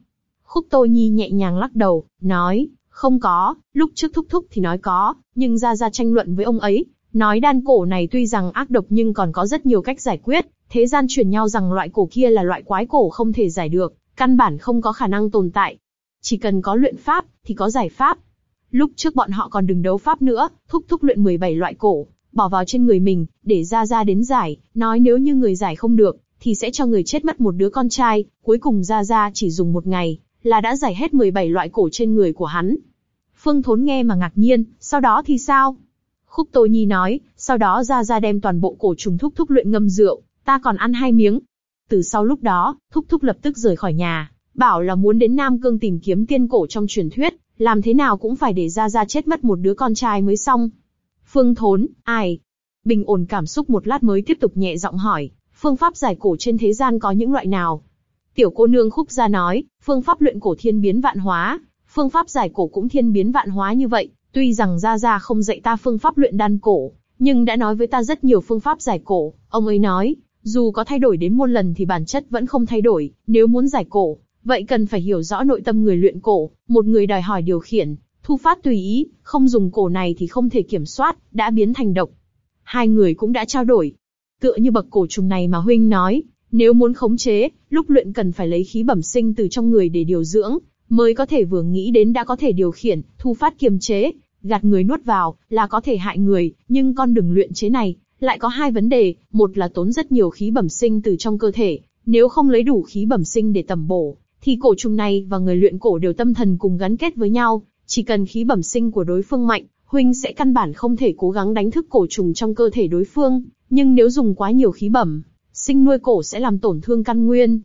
Khúc Tô Nhi nhẹ nhàng lắc đầu, nói, không có, lúc trước thúc thúc thì nói có, nhưng ra ra tranh luận với ông ấy, Nói đan cổ này tuy rằng ác độc nhưng còn có rất nhiều cách giải quyết, thế gian truyền nhau rằng loại cổ kia là loại quái cổ không thể giải được, căn bản không có khả năng tồn tại. Chỉ cần có luyện pháp, thì có giải pháp. Lúc trước bọn họ còn đừng đấu pháp nữa, thúc thúc luyện 17 loại cổ, bỏ vào trên người mình, để ra ra đến giải, nói nếu như người giải không được, thì sẽ cho người chết mất một đứa con trai, cuối cùng ra ra chỉ dùng một ngày, là đã giải hết 17 loại cổ trên người của hắn. Phương Thốn nghe mà ngạc nhiên, sau đó thì sao? Khúc Tô Nhi nói, sau đó ra ra đem toàn bộ cổ trùng thúc thúc luyện ngâm rượu, ta còn ăn hai miếng. Từ sau lúc đó, thúc thúc lập tức rời khỏi nhà, bảo là muốn đến Nam Cương tìm kiếm tiên cổ trong truyền thuyết, làm thế nào cũng phải để ra ra chết mất một đứa con trai mới xong. Phương Thốn, ai? Bình ổn cảm xúc một lát mới tiếp tục nhẹ giọng hỏi, phương pháp giải cổ trên thế gian có những loại nào? Tiểu cô nương khúc ra nói, phương pháp luyện cổ thiên biến vạn hóa, phương pháp giải cổ cũng thiên biến vạn hóa như vậy, Tuy rằng Gia Gia không dạy ta phương pháp luyện đan cổ, nhưng đã nói với ta rất nhiều phương pháp giải cổ. Ông ấy nói, Dù có thay đổi đến muôn lần thì bản chất vẫn không thay đổi, nếu muốn giải cổ, vậy cần phải hiểu rõ nội tâm người luyện cổ, một người đòi hỏi điều khiển, thu phát tùy ý, không dùng cổ này thì không thể kiểm soát, đã biến thành độc. Hai người cũng đã trao đổi. Tựa như bậc cổ trùng này mà huynh nói, nếu muốn khống chế, lúc luyện cần phải lấy khí bẩm sinh từ trong người để điều dưỡng, mới có thể vừa nghĩ đến đã có thể điều khiển, thu phát kiềm chế, gạt người nuốt vào, là có thể hại người, nhưng con đường luyện chế này, lại có hai vấn đề, một là tốn rất nhiều khí bẩm sinh từ trong cơ thể, nếu không lấy đủ khí bẩm sinh để tầm bổ, thì cổ trùng này và người luyện cổ đều tâm thần cùng gắn kết với nhau, chỉ cần khí bẩm sinh của đối phương mạnh, huynh sẽ căn bản không thể cố gắng đánh thức cổ trùng trong cơ thể đối phương, nhưng nếu dùng quá nhiều khí bẩm sinh nuôi cổ sẽ làm tổn thương căn nguyên.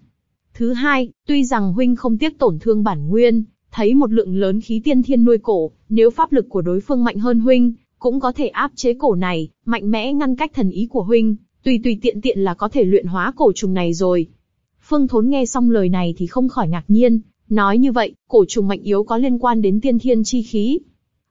Thứ hai, tuy rằng huynh không tiếc tổn thương bản nguyên, thấy một lượng lớn khí tiên thiên nuôi cổ, nếu pháp lực của đối phương mạnh hơn huynh, cũng có thể áp chế cổ này, mạnh mẽ ngăn cách thần ý của huynh, tùy tùy tiện tiện là có thể luyện hóa cổ trùng này rồi. Phương Thốn nghe xong lời này thì không khỏi ngạc nhiên, nói như vậy, cổ trùng mạnh yếu có liên quan đến tiên thiên chi khí.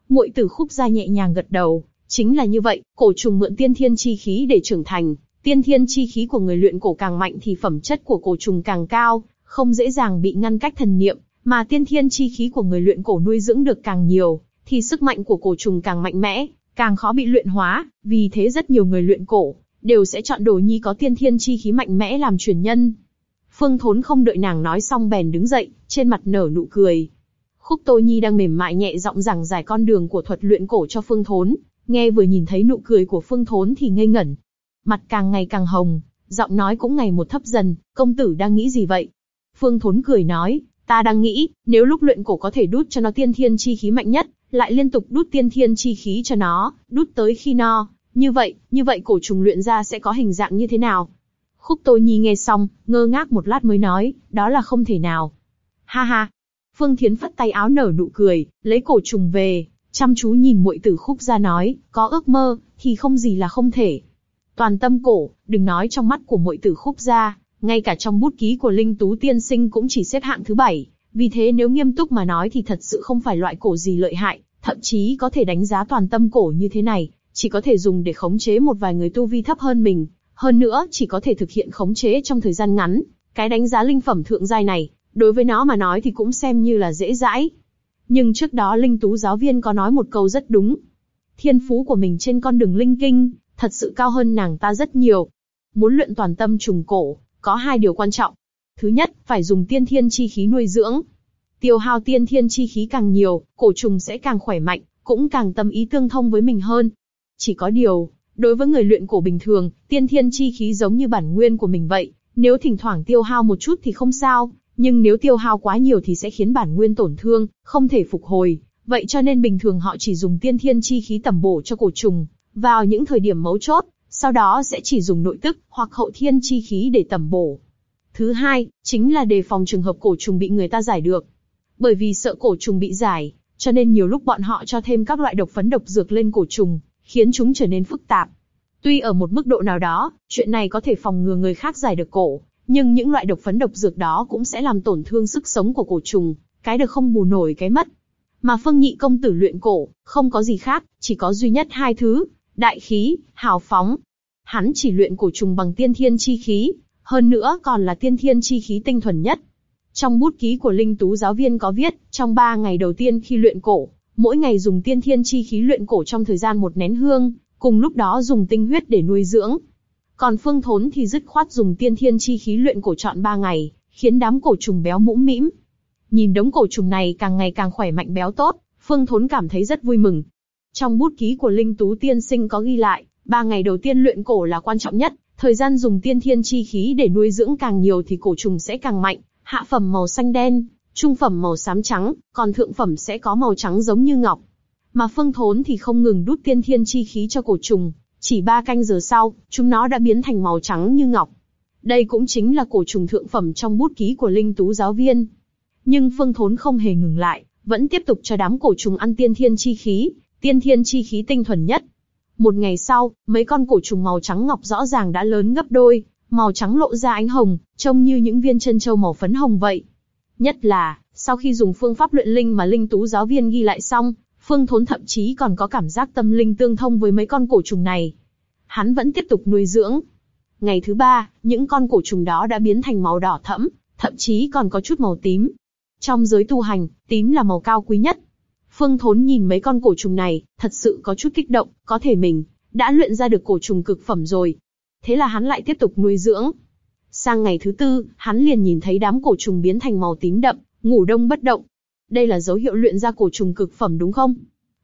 Muội tử khúc gia nhẹ nhàng gật đầu, chính là như vậy, cổ trùng mượn tiên thiên chi khí để trưởng thành, tiên thiên chi khí của người luyện cổ càng mạnh thì phẩm chất của cổ trùng càng cao, không dễ dàng bị ngăn cách thần niệm, mà tiên thiên chi khí của người luyện cổ nuôi dưỡng được càng nhiều, thì sức mạnh của cổ trùng càng mạnh mẽ, càng khó bị luyện hóa, vì thế rất nhiều người luyện cổ đều sẽ chọn đồ nhi có tiên thiên chi khí mạnh mẽ làm truyền nhân. Phương Thốn không đợi nàng nói xong bèn đứng dậy, trên mặt nở nụ cười. Khúc Tô Nhi đang mềm mại nhẹ giọng giảng giải con đường của thuật luyện cổ cho Phương Thốn, nghe vừa nhìn thấy nụ cười của Phương Thốn thì ngây ngẩn, mặt càng ngày càng hồng, giọng nói cũng ngày một thấp dần. Công tử đang nghĩ gì vậy? Phương Thốn cười nói, ta đang nghĩ, nếu lúc luyện cổ có thể đút cho nó tiên thiên chi khí mạnh nhất, lại liên tục đút tiên thiên chi khí cho nó, đút tới khi no, như vậy, như vậy cổ trùng luyện ra sẽ có hình dạng như thế nào? Khúc Tô Nhi nghe xong, ngơ ngác một lát mới nói, đó là không thể nào. Ha ha. Phương Thiến phất tay áo nở nụ cười, lấy cổ trùng về, chăm chú nhìn muội tử Khúc ra nói, có ước mơ, thì không gì là không thể. Toàn tâm cổ, đừng nói trong mắt của muội tử Khúc gia, ngay cả trong bút ký của Linh Tú Tiên Sinh cũng chỉ xếp hạng thứ bảy. Vì thế nếu nghiêm túc mà nói thì thật sự không phải loại cổ gì lợi hại, thậm chí có thể đánh giá toàn tâm cổ như thế này, chỉ có thể dùng để khống chế một vài người tu vi thấp hơn mình, hơn nữa, chỉ có thể thực hiện khống chế trong thời gian ngắn. Cái đánh giá linh phẩm thượng giai này, đối với nó mà nói thì cũng xem như là dễ dãi. Nhưng trước đó linh tú giáo viên có nói một câu rất đúng. Thiên phú của mình trên con đường linh kinh, thật sự cao hơn nàng ta rất nhiều. Muốn luyện toàn tâm trùng cổ, có hai điều quan trọng. Thứ nhất, phải dùng tiên thiên chi khí nuôi dưỡng. Tiêu hao tiên thiên chi khí càng nhiều, cổ trùng sẽ càng khỏe mạnh, cũng càng tâm ý tương thông với mình hơn. Chỉ có điều, Đối với người luyện cổ bình thường, tiên thiên chi khí giống như bản nguyên của mình vậy, nếu thỉnh thoảng tiêu hao một chút thì không sao, nhưng nếu tiêu hao quá nhiều thì sẽ khiến bản nguyên tổn thương, không thể phục hồi. Vậy cho nên bình thường họ chỉ dùng tiên thiên chi khí tẩm bổ cho cổ trùng, vào những thời điểm mấu chốt, sau đó sẽ chỉ dùng nội tức hoặc hậu thiên chi khí để tẩm bổ. Thứ hai, chính là đề phòng trường hợp cổ trùng bị người ta giải được. Bởi vì sợ cổ trùng bị giải, cho nên nhiều lúc bọn họ cho thêm các loại độc phấn độc dược lên cổ trùng, khiến chúng trở nên phức tạp. Tuy ở một mức độ nào đó, chuyện này có thể phòng ngừa người khác giải được cổ, nhưng những loại độc phấn độc dược đó cũng sẽ làm tổn thương sức sống của cổ trùng, cái được không bù nổi cái mất. Mà Phương Nhị công tử luyện cổ, không có gì khác, chỉ có duy nhất hai thứ, đại khí, hào phóng. Hắn chỉ luyện cổ trùng bằng tiên thiên chi khí, hơn nữa còn là tiên thiên chi khí tinh thuần nhất. Trong bút ký của Linh Tú giáo viên có viết, trong ba ngày đầu tiên khi luyện cổ, mỗi ngày dùng tiên thiên chi khí luyện cổ trong thời gian một nén hương, cùng lúc đó dùng tinh huyết để nuôi dưỡng. Còn Phương Thốn thì dứt khoát dùng tiên thiên chi khí luyện cổ chọn ba ngày, khiến đám cổ trùng béo mũm mĩm. Nhìn đống cổ trùng này càng ngày càng khỏe mạnh béo tốt, Phương Thốn cảm thấy rất vui mừng. Trong bút ký của Linh Tú Tiên Sinh có ghi lại, ba ngày đầu tiên luyện cổ là quan trọng nhất, thời gian dùng tiên thiên chi khí để nuôi dưỡng càng nhiều thì cổ trùng sẽ càng mạnh. Hạ phẩm màu xanh đen, trung phẩm màu xám trắng, còn thượng phẩm sẽ có màu trắng giống như ngọc. Mà phương thốn thì không ngừng đút tiên thiên chi khí cho cổ trùng, chỉ ba canh giờ sau, chúng nó đã biến thành màu trắng như ngọc. Đây cũng chính là cổ trùng thượng phẩm trong bút ký của linh tú giáo viên. Nhưng phương thốn không hề ngừng lại, vẫn tiếp tục cho đám cổ trùng ăn tiên thiên chi khí, tiên thiên chi khí tinh thuần nhất. Một ngày sau, mấy con cổ trùng màu trắng ngọc rõ ràng đã lớn gấp đôi, màu trắng lộ ra ánh hồng, trông như những viên chân châu màu phấn hồng vậy. Nhất là, sau khi dùng phương pháp luyện linh mà linh tú giáo viên ghi lại xong, Phương Thốn thậm chí còn có cảm giác tâm linh tương thông với mấy con cổ trùng này. Hắn vẫn tiếp tục nuôi dưỡng. Ngày thứ ba, những con cổ trùng đó đã biến thành màu đỏ thẫm, thậm chí còn có chút màu tím. Trong giới tu hành, tím là màu cao quý nhất. Phương Thốn nhìn mấy con cổ trùng này, thật sự có chút kích động, có thể mình đã luyện ra được cổ trùng cực phẩm rồi. Thế là hắn lại tiếp tục nuôi dưỡng. Sang ngày thứ tư, hắn liền nhìn thấy đám cổ trùng biến thành màu tím đậm, ngủ đông bất động. Đây là dấu hiệu luyện ra cổ trùng cực phẩm đúng không?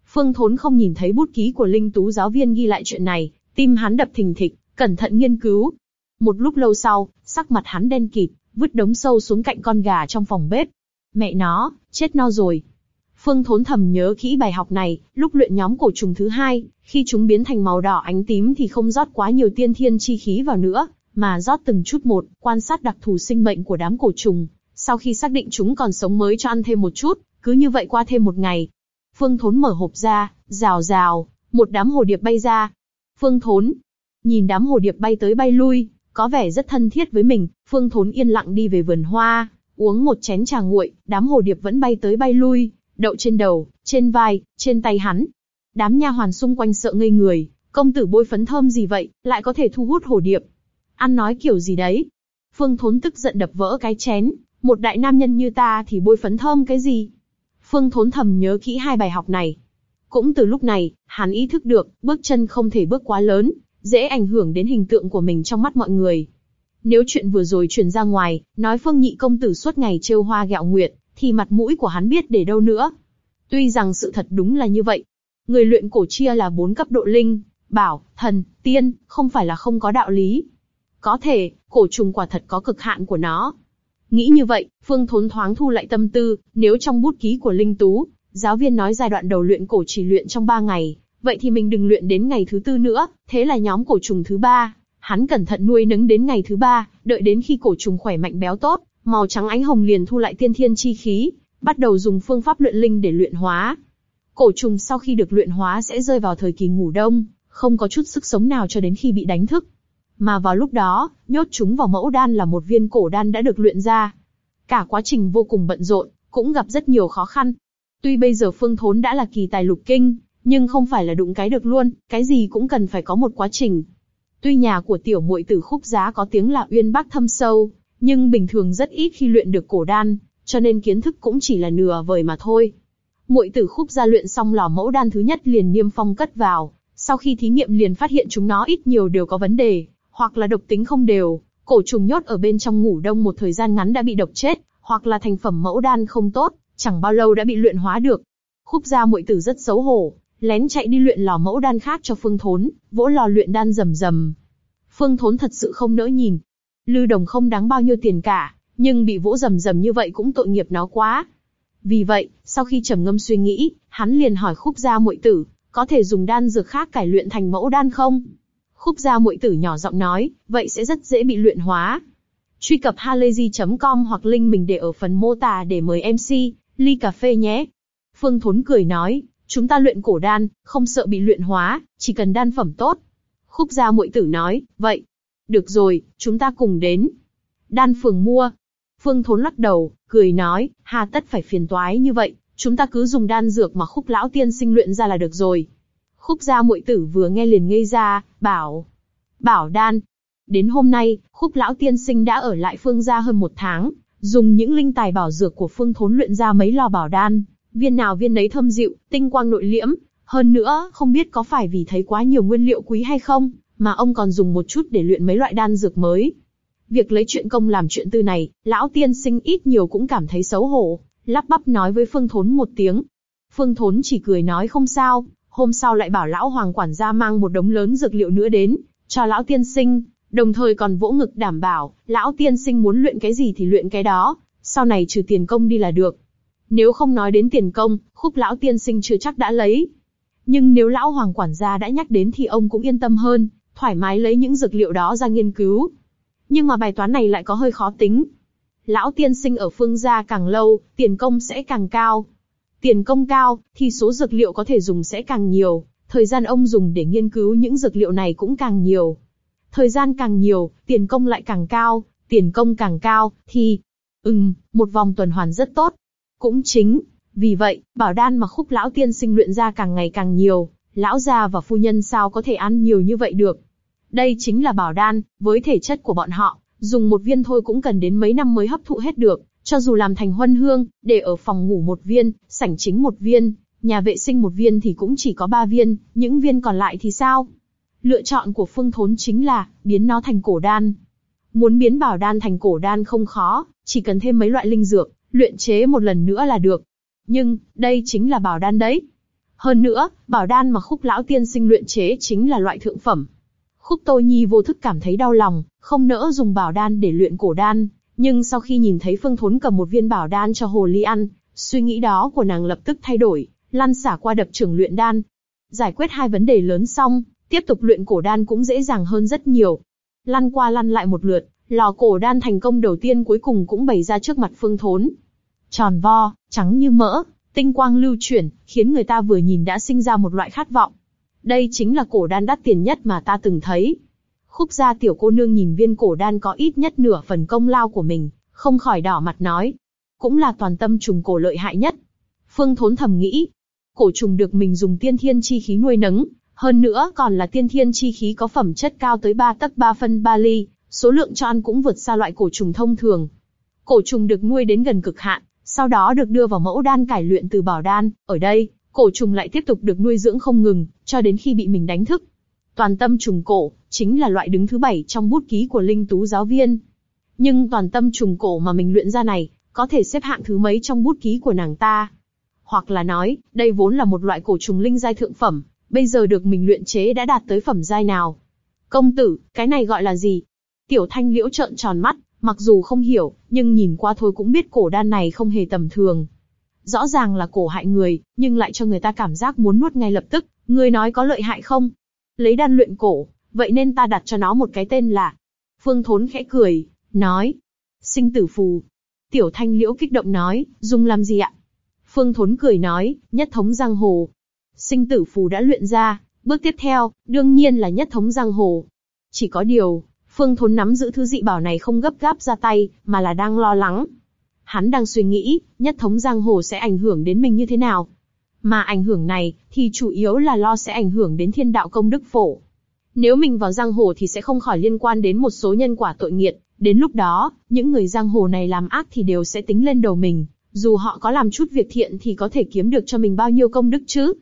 Phương Thốn không nhìn thấy bút ký của Linh Tú giáo viên ghi lại chuyện này, tim hắn đập thình thịch, cẩn thận nghiên cứu. Một lúc lâu sau, sắc mặt hắn đen kịt, vứt đống sâu xuống cạnh con gà trong phòng bếp. Mẹ nó, chết no rồi. Phương Thốn thầm nhớ kỹ bài học này, lúc luyện nhóm cổ trùng thứ hai, khi chúng biến thành màu đỏ ánh tím thì không rót quá nhiều tiên thiên chi khí vào nữa, mà rót từng chút một, quan sát đặc thù sinh mệnh của đám cổ trùng. Sau khi xác định chúng còn sống mới cho ăn thêm một chút, cứ như vậy qua thêm một ngày. Phương Thốn mở hộp ra, rào rào, một đám hồ điệp bay ra. Phương Thốn nhìn đám hồ điệp bay tới bay lui, có vẻ rất thân thiết với mình. Phương Thốn yên lặng đi về vườn hoa, uống một chén trà nguội, đám hồ điệp vẫn bay tới bay lui, đậu trên đầu, trên vai, trên tay hắn. Đám nha hoàn xung quanh sợ ngây người, công tử bôi phấn thơm gì vậy, lại có thể thu hút hồ điệp. Ăn nói kiểu gì đấy? Phương Thốn tức giận đập vỡ cái chén, một đại nam nhân như ta thì bôi phấn thơm cái gì? Phương Thốn thầm nhớ kỹ hai bài học này. Cũng từ lúc này, hắn ý thức được, bước chân không thể bước quá lớn, dễ ảnh hưởng đến hình tượng của mình trong mắt mọi người. Nếu chuyện vừa rồi truyền ra ngoài, nói Phương Nhị công tử suốt ngày trêu hoa gẹo nguyệt, thì mặt mũi của hắn biết để đâu nữa. Tuy rằng sự thật đúng là như vậy. Người luyện cổ chia là bốn cấp độ linh, bảo, thần, tiên, không phải là không có đạo lý. Có thể, cổ trùng quả thật có cực hạn của nó. Nghĩ như vậy, Phương Thốn thoáng thu lại tâm tư, nếu trong bút ký của Linh Tú, giáo viên nói giai đoạn đầu luyện cổ chỉ luyện trong 3 ngày, vậy thì mình đừng luyện đến ngày thứ tư nữa, thế là nhóm cổ trùng thứ ba, hắn cẩn thận nuôi nấng đến ngày thứ ba, đợi đến khi cổ trùng khỏe mạnh béo tốt, màu trắng ánh hồng liền thu lại tiên thiên chi khí, bắt đầu dùng phương pháp luyện linh để luyện hóa. Cổ trùng sau khi được luyện hóa sẽ rơi vào thời kỳ ngủ đông, không có chút sức sống nào cho đến khi bị đánh thức. Mà vào lúc đó, nhốt chúng vào mẫu đan là một viên cổ đan đã được luyện ra. Cả quá trình vô cùng bận rộn, cũng gặp rất nhiều khó khăn. Tuy bây giờ Phương Thốn đã là kỳ tài lục kinh, nhưng không phải là đụng cái được luôn, cái gì cũng cần phải có một quá trình. Tuy nhà của tiểu muội tử khúc giá có tiếng là uyên bác thâm sâu, nhưng bình thường rất ít khi luyện được cổ đan, cho nên kiến thức cũng chỉ là nửa vời mà thôi. Muội tử khúc gia luyện xong lò mẫu đan thứ nhất liền niêm phong cất vào, sau khi thí nghiệm liền phát hiện chúng nó ít nhiều đều có vấn đề, hoặc là độc tính không đều, cổ trùng nhốt ở bên trong ngủ đông một thời gian ngắn đã bị độc chết, hoặc là thành phẩm mẫu đan không tốt, chẳng bao lâu đã bị luyện hóa được. Khúc gia muội tử rất xấu hổ, lén chạy đi luyện lò mẫu đan khác cho Phương Thốn, vỗ lò luyện đan rầm rầm. Phương Thốn thật sự không nỡ nhìn. Lư Đồng không đáng bao nhiêu tiền cả, nhưng bị vỗ rầm rầm như vậy cũng tội nghiệp nó quá. Vì vậy, sau khi trầm ngâm suy nghĩ, hắn liền hỏi Khúc gia muội tử, có thể dùng đan dược khác cải luyện thành mẫu đan không? Khúc gia muội tử nhỏ giọng nói, vậy sẽ rất dễ bị luyện hóa. Truy cập halayzi.com hoặc link mình để ở phần mô tả để mời MC, ly cà phê nhé. Phương Thốn cười nói, chúng ta luyện cổ đan, không sợ bị luyện hóa, chỉ cần đan phẩm tốt. Khúc gia muội tử nói, vậy. Được rồi, chúng ta cùng đến. Đan phường mua. Phương Thốn lắc đầu, cười nói, hà tất phải phiền toái như vậy, chúng ta cứ dùng đan dược mà khúc lão tiên sinh luyện ra là được rồi. Khúc gia muội tử vừa nghe liền ngây ra, bảo, bảo đan. Đến hôm nay, khúc lão tiên sinh đã ở lại phương gia hơn một tháng, dùng những linh tài bảo dược của phương thốn luyện ra mấy lò bảo đan, viên nào viên nấy thâm dịu, tinh quang nội liễm. Hơn nữa, không biết có phải vì thấy quá nhiều nguyên liệu quý hay không, mà ông còn dùng một chút để luyện mấy loại đan dược mới. Việc lấy chuyện công làm chuyện tư này, lão tiên sinh ít nhiều cũng cảm thấy xấu hổ, lắp bắp nói với Phương Thốn một tiếng. Phương Thốn chỉ cười nói không sao, hôm sau lại bảo lão hoàng quản gia mang một đống lớn dược liệu nữa đến, cho lão tiên sinh, đồng thời còn vỗ ngực đảm bảo, lão tiên sinh muốn luyện cái gì thì luyện cái đó, sau này trừ tiền công đi là được. Nếu không nói đến tiền công, khúc lão tiên sinh chưa chắc đã lấy. Nhưng nếu lão hoàng quản gia đã nhắc đến thì ông cũng yên tâm hơn, thoải mái lấy những dược liệu đó ra nghiên cứu. Nhưng mà bài toán này lại có hơi khó tính. Lão tiên sinh ở phương gia càng lâu, tiền công sẽ càng cao. Tiền công cao, thì số dược liệu có thể dùng sẽ càng nhiều, thời gian ông dùng để nghiên cứu những dược liệu này cũng càng nhiều. Thời gian càng nhiều, tiền công lại càng cao, tiền công càng cao, thì... Ừm, một vòng tuần hoàn rất tốt. Cũng chính, vì vậy, bảo đan mà khúc lão tiên sinh luyện ra càng ngày càng nhiều, lão gia và phu nhân sao có thể ăn nhiều như vậy được. Đây chính là bảo đan, với thể chất của bọn họ, dùng một viên thôi cũng cần đến mấy năm mới hấp thụ hết được, cho dù làm thành huân hương, để ở phòng ngủ một viên, sảnh chính một viên, nhà vệ sinh một viên thì cũng chỉ có ba viên, những viên còn lại thì sao? Lựa chọn của Phương Thốn chính là biến nó thành cổ đan. Muốn biến bảo đan thành cổ đan không khó, chỉ cần thêm mấy loại linh dược, luyện chế một lần nữa là được. Nhưng, đây chính là bảo đan đấy. Hơn nữa, bảo đan mà khúc lão tiên sinh luyện chế chính là loại thượng phẩm. Khúc Tô Nhi vô thức cảm thấy đau lòng, không nỡ dùng bảo đan để luyện cổ đan, nhưng sau khi nhìn thấy Phương Thốn cầm một viên bảo đan cho Hồ Ly ăn, suy nghĩ đó của nàng lập tức thay đổi, lăn xả qua đập trưởng luyện đan. Giải quyết hai vấn đề lớn xong, tiếp tục luyện cổ đan cũng dễ dàng hơn rất nhiều. Lăn qua lăn lại một lượt, lò cổ đan thành công đầu tiên cuối cùng cũng bày ra trước mặt Phương Thốn. Tròn vo, trắng như mỡ, tinh quang lưu chuyển, khiến người ta vừa nhìn đã sinh ra một loại khát vọng. Đây chính là cổ đan đắt tiền nhất mà ta từng thấy. Khúc gia tiểu cô nương nhìn viên cổ đan có ít nhất nửa phần công lao của mình, không khỏi đỏ mặt nói. Cũng là toàn tâm trùng cổ lợi hại nhất. Phương Thốn thầm nghĩ, cổ trùng được mình dùng tiên thiên chi khí nuôi nấng, hơn nữa còn là tiên thiên chi khí có phẩm chất cao tới 3 tấc 3 phân 3 ly, số lượng cho ăn cũng vượt xa loại cổ trùng thông thường. Cổ trùng được nuôi đến gần cực hạn, sau đó được đưa vào mẫu đan cải luyện từ bảo đan, ở đây, cổ trùng lại tiếp tục được nuôi dưỡng không ngừng, cho đến khi bị mình đánh thức. Toàn tâm trùng cổ, chính là loại đứng thứ bảy trong bút ký của linh tú giáo viên. Nhưng toàn tâm trùng cổ mà mình luyện ra này, có thể xếp hạng thứ mấy trong bút ký của nàng ta. Hoặc là nói, đây vốn là một loại cổ trùng linh giai thượng phẩm, bây giờ được mình luyện chế đã đạt tới phẩm giai nào. Công tử, cái này gọi là gì? Tiểu thanh liễu trợn tròn mắt, mặc dù không hiểu, nhưng nhìn qua thôi cũng biết cổ đan này không hề tầm thường. Rõ ràng là cổ hại người, nhưng lại cho người ta cảm giác muốn nuốt ngay lập tức, người nói có lợi hại không? Lấy đan luyện cổ, vậy nên ta đặt cho nó một cái tên là... Phương Thốn khẽ cười, nói. Sinh tử phù. Tiểu thanh liễu kích động nói, dùng làm gì ạ? Phương Thốn cười nói, nhất thống giang hồ. Sinh tử phù đã luyện ra, bước tiếp theo, đương nhiên là nhất thống giang hồ. Chỉ có điều, Phương Thốn nắm giữ thứ dị bảo này không gấp gáp ra tay, mà là đang lo lắng. Hắn đang suy nghĩ, nhất thống giang hồ sẽ ảnh hưởng đến mình như thế nào. Mà ảnh hưởng này, thì chủ yếu là lo sẽ ảnh hưởng đến thiên đạo công đức phổ. Nếu mình vào giang hồ thì sẽ không khỏi liên quan đến một số nhân quả tội nghiệt. Đến lúc đó, những người giang hồ này làm ác thì đều sẽ tính lên đầu mình. Dù họ có làm chút việc thiện thì có thể kiếm được cho mình bao nhiêu công đức chứ.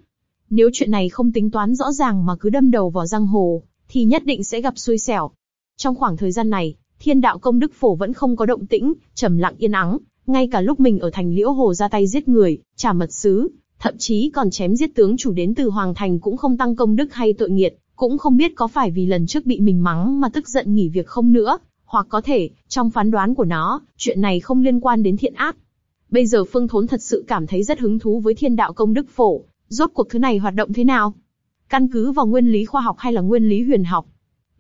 Nếu chuyện này không tính toán rõ ràng mà cứ đâm đầu vào giang hồ, thì nhất định sẽ gặp xui xẻo. Trong khoảng thời gian này, thiên đạo công đức phổ vẫn không có động tĩnh, trầm lặng yên ắng, ngay cả lúc mình ở thành liễu hồ ra tay giết người, trả mật sứ, thậm chí còn chém giết tướng chủ đến từ hoàng thành cũng không tăng công đức hay tội nghiệt, cũng không biết có phải vì lần trước bị mình mắng mà tức giận nghỉ việc không nữa, hoặc có thể, trong phán đoán của nó, chuyện này không liên quan đến thiện ác. Bây giờ Phương Thốn thật sự cảm thấy rất hứng thú với thiên đạo công đức phổ, rốt cuộc thứ này hoạt động thế nào? Căn cứ vào nguyên lý khoa học hay là nguyên lý huyền học?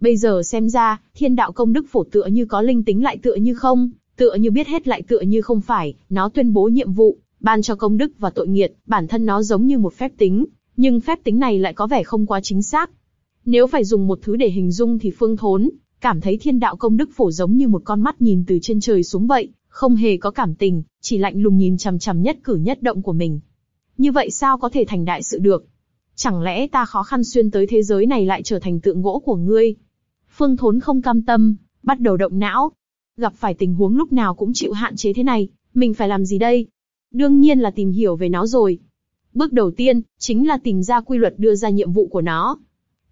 Bây giờ xem ra, thiên đạo công đức phổ tựa như có linh tính lại tựa như không, tựa như biết hết lại tựa như không phải, nó tuyên bố nhiệm vụ, ban cho công đức và tội nghiệt, bản thân nó giống như một phép tính, nhưng phép tính này lại có vẻ không quá chính xác. Nếu phải dùng một thứ để hình dung thì phương thốn, cảm thấy thiên đạo công đức phổ giống như một con mắt nhìn từ trên trời xuống vậy, không hề có cảm tình, chỉ lạnh lùng nhìn chằm chằm nhất cử nhất động của mình. Như vậy sao có thể thành đại sự được? Chẳng lẽ ta khó khăn xuyên tới thế giới này lại trở thành tượng gỗ của ngươi? Phương Thốn không cam tâm, bắt đầu động não. Gặp phải tình huống lúc nào cũng chịu hạn chế thế này, mình phải làm gì đây? Đương nhiên là tìm hiểu về nó rồi. Bước đầu tiên, chính là tìm ra quy luật đưa ra nhiệm vụ của nó.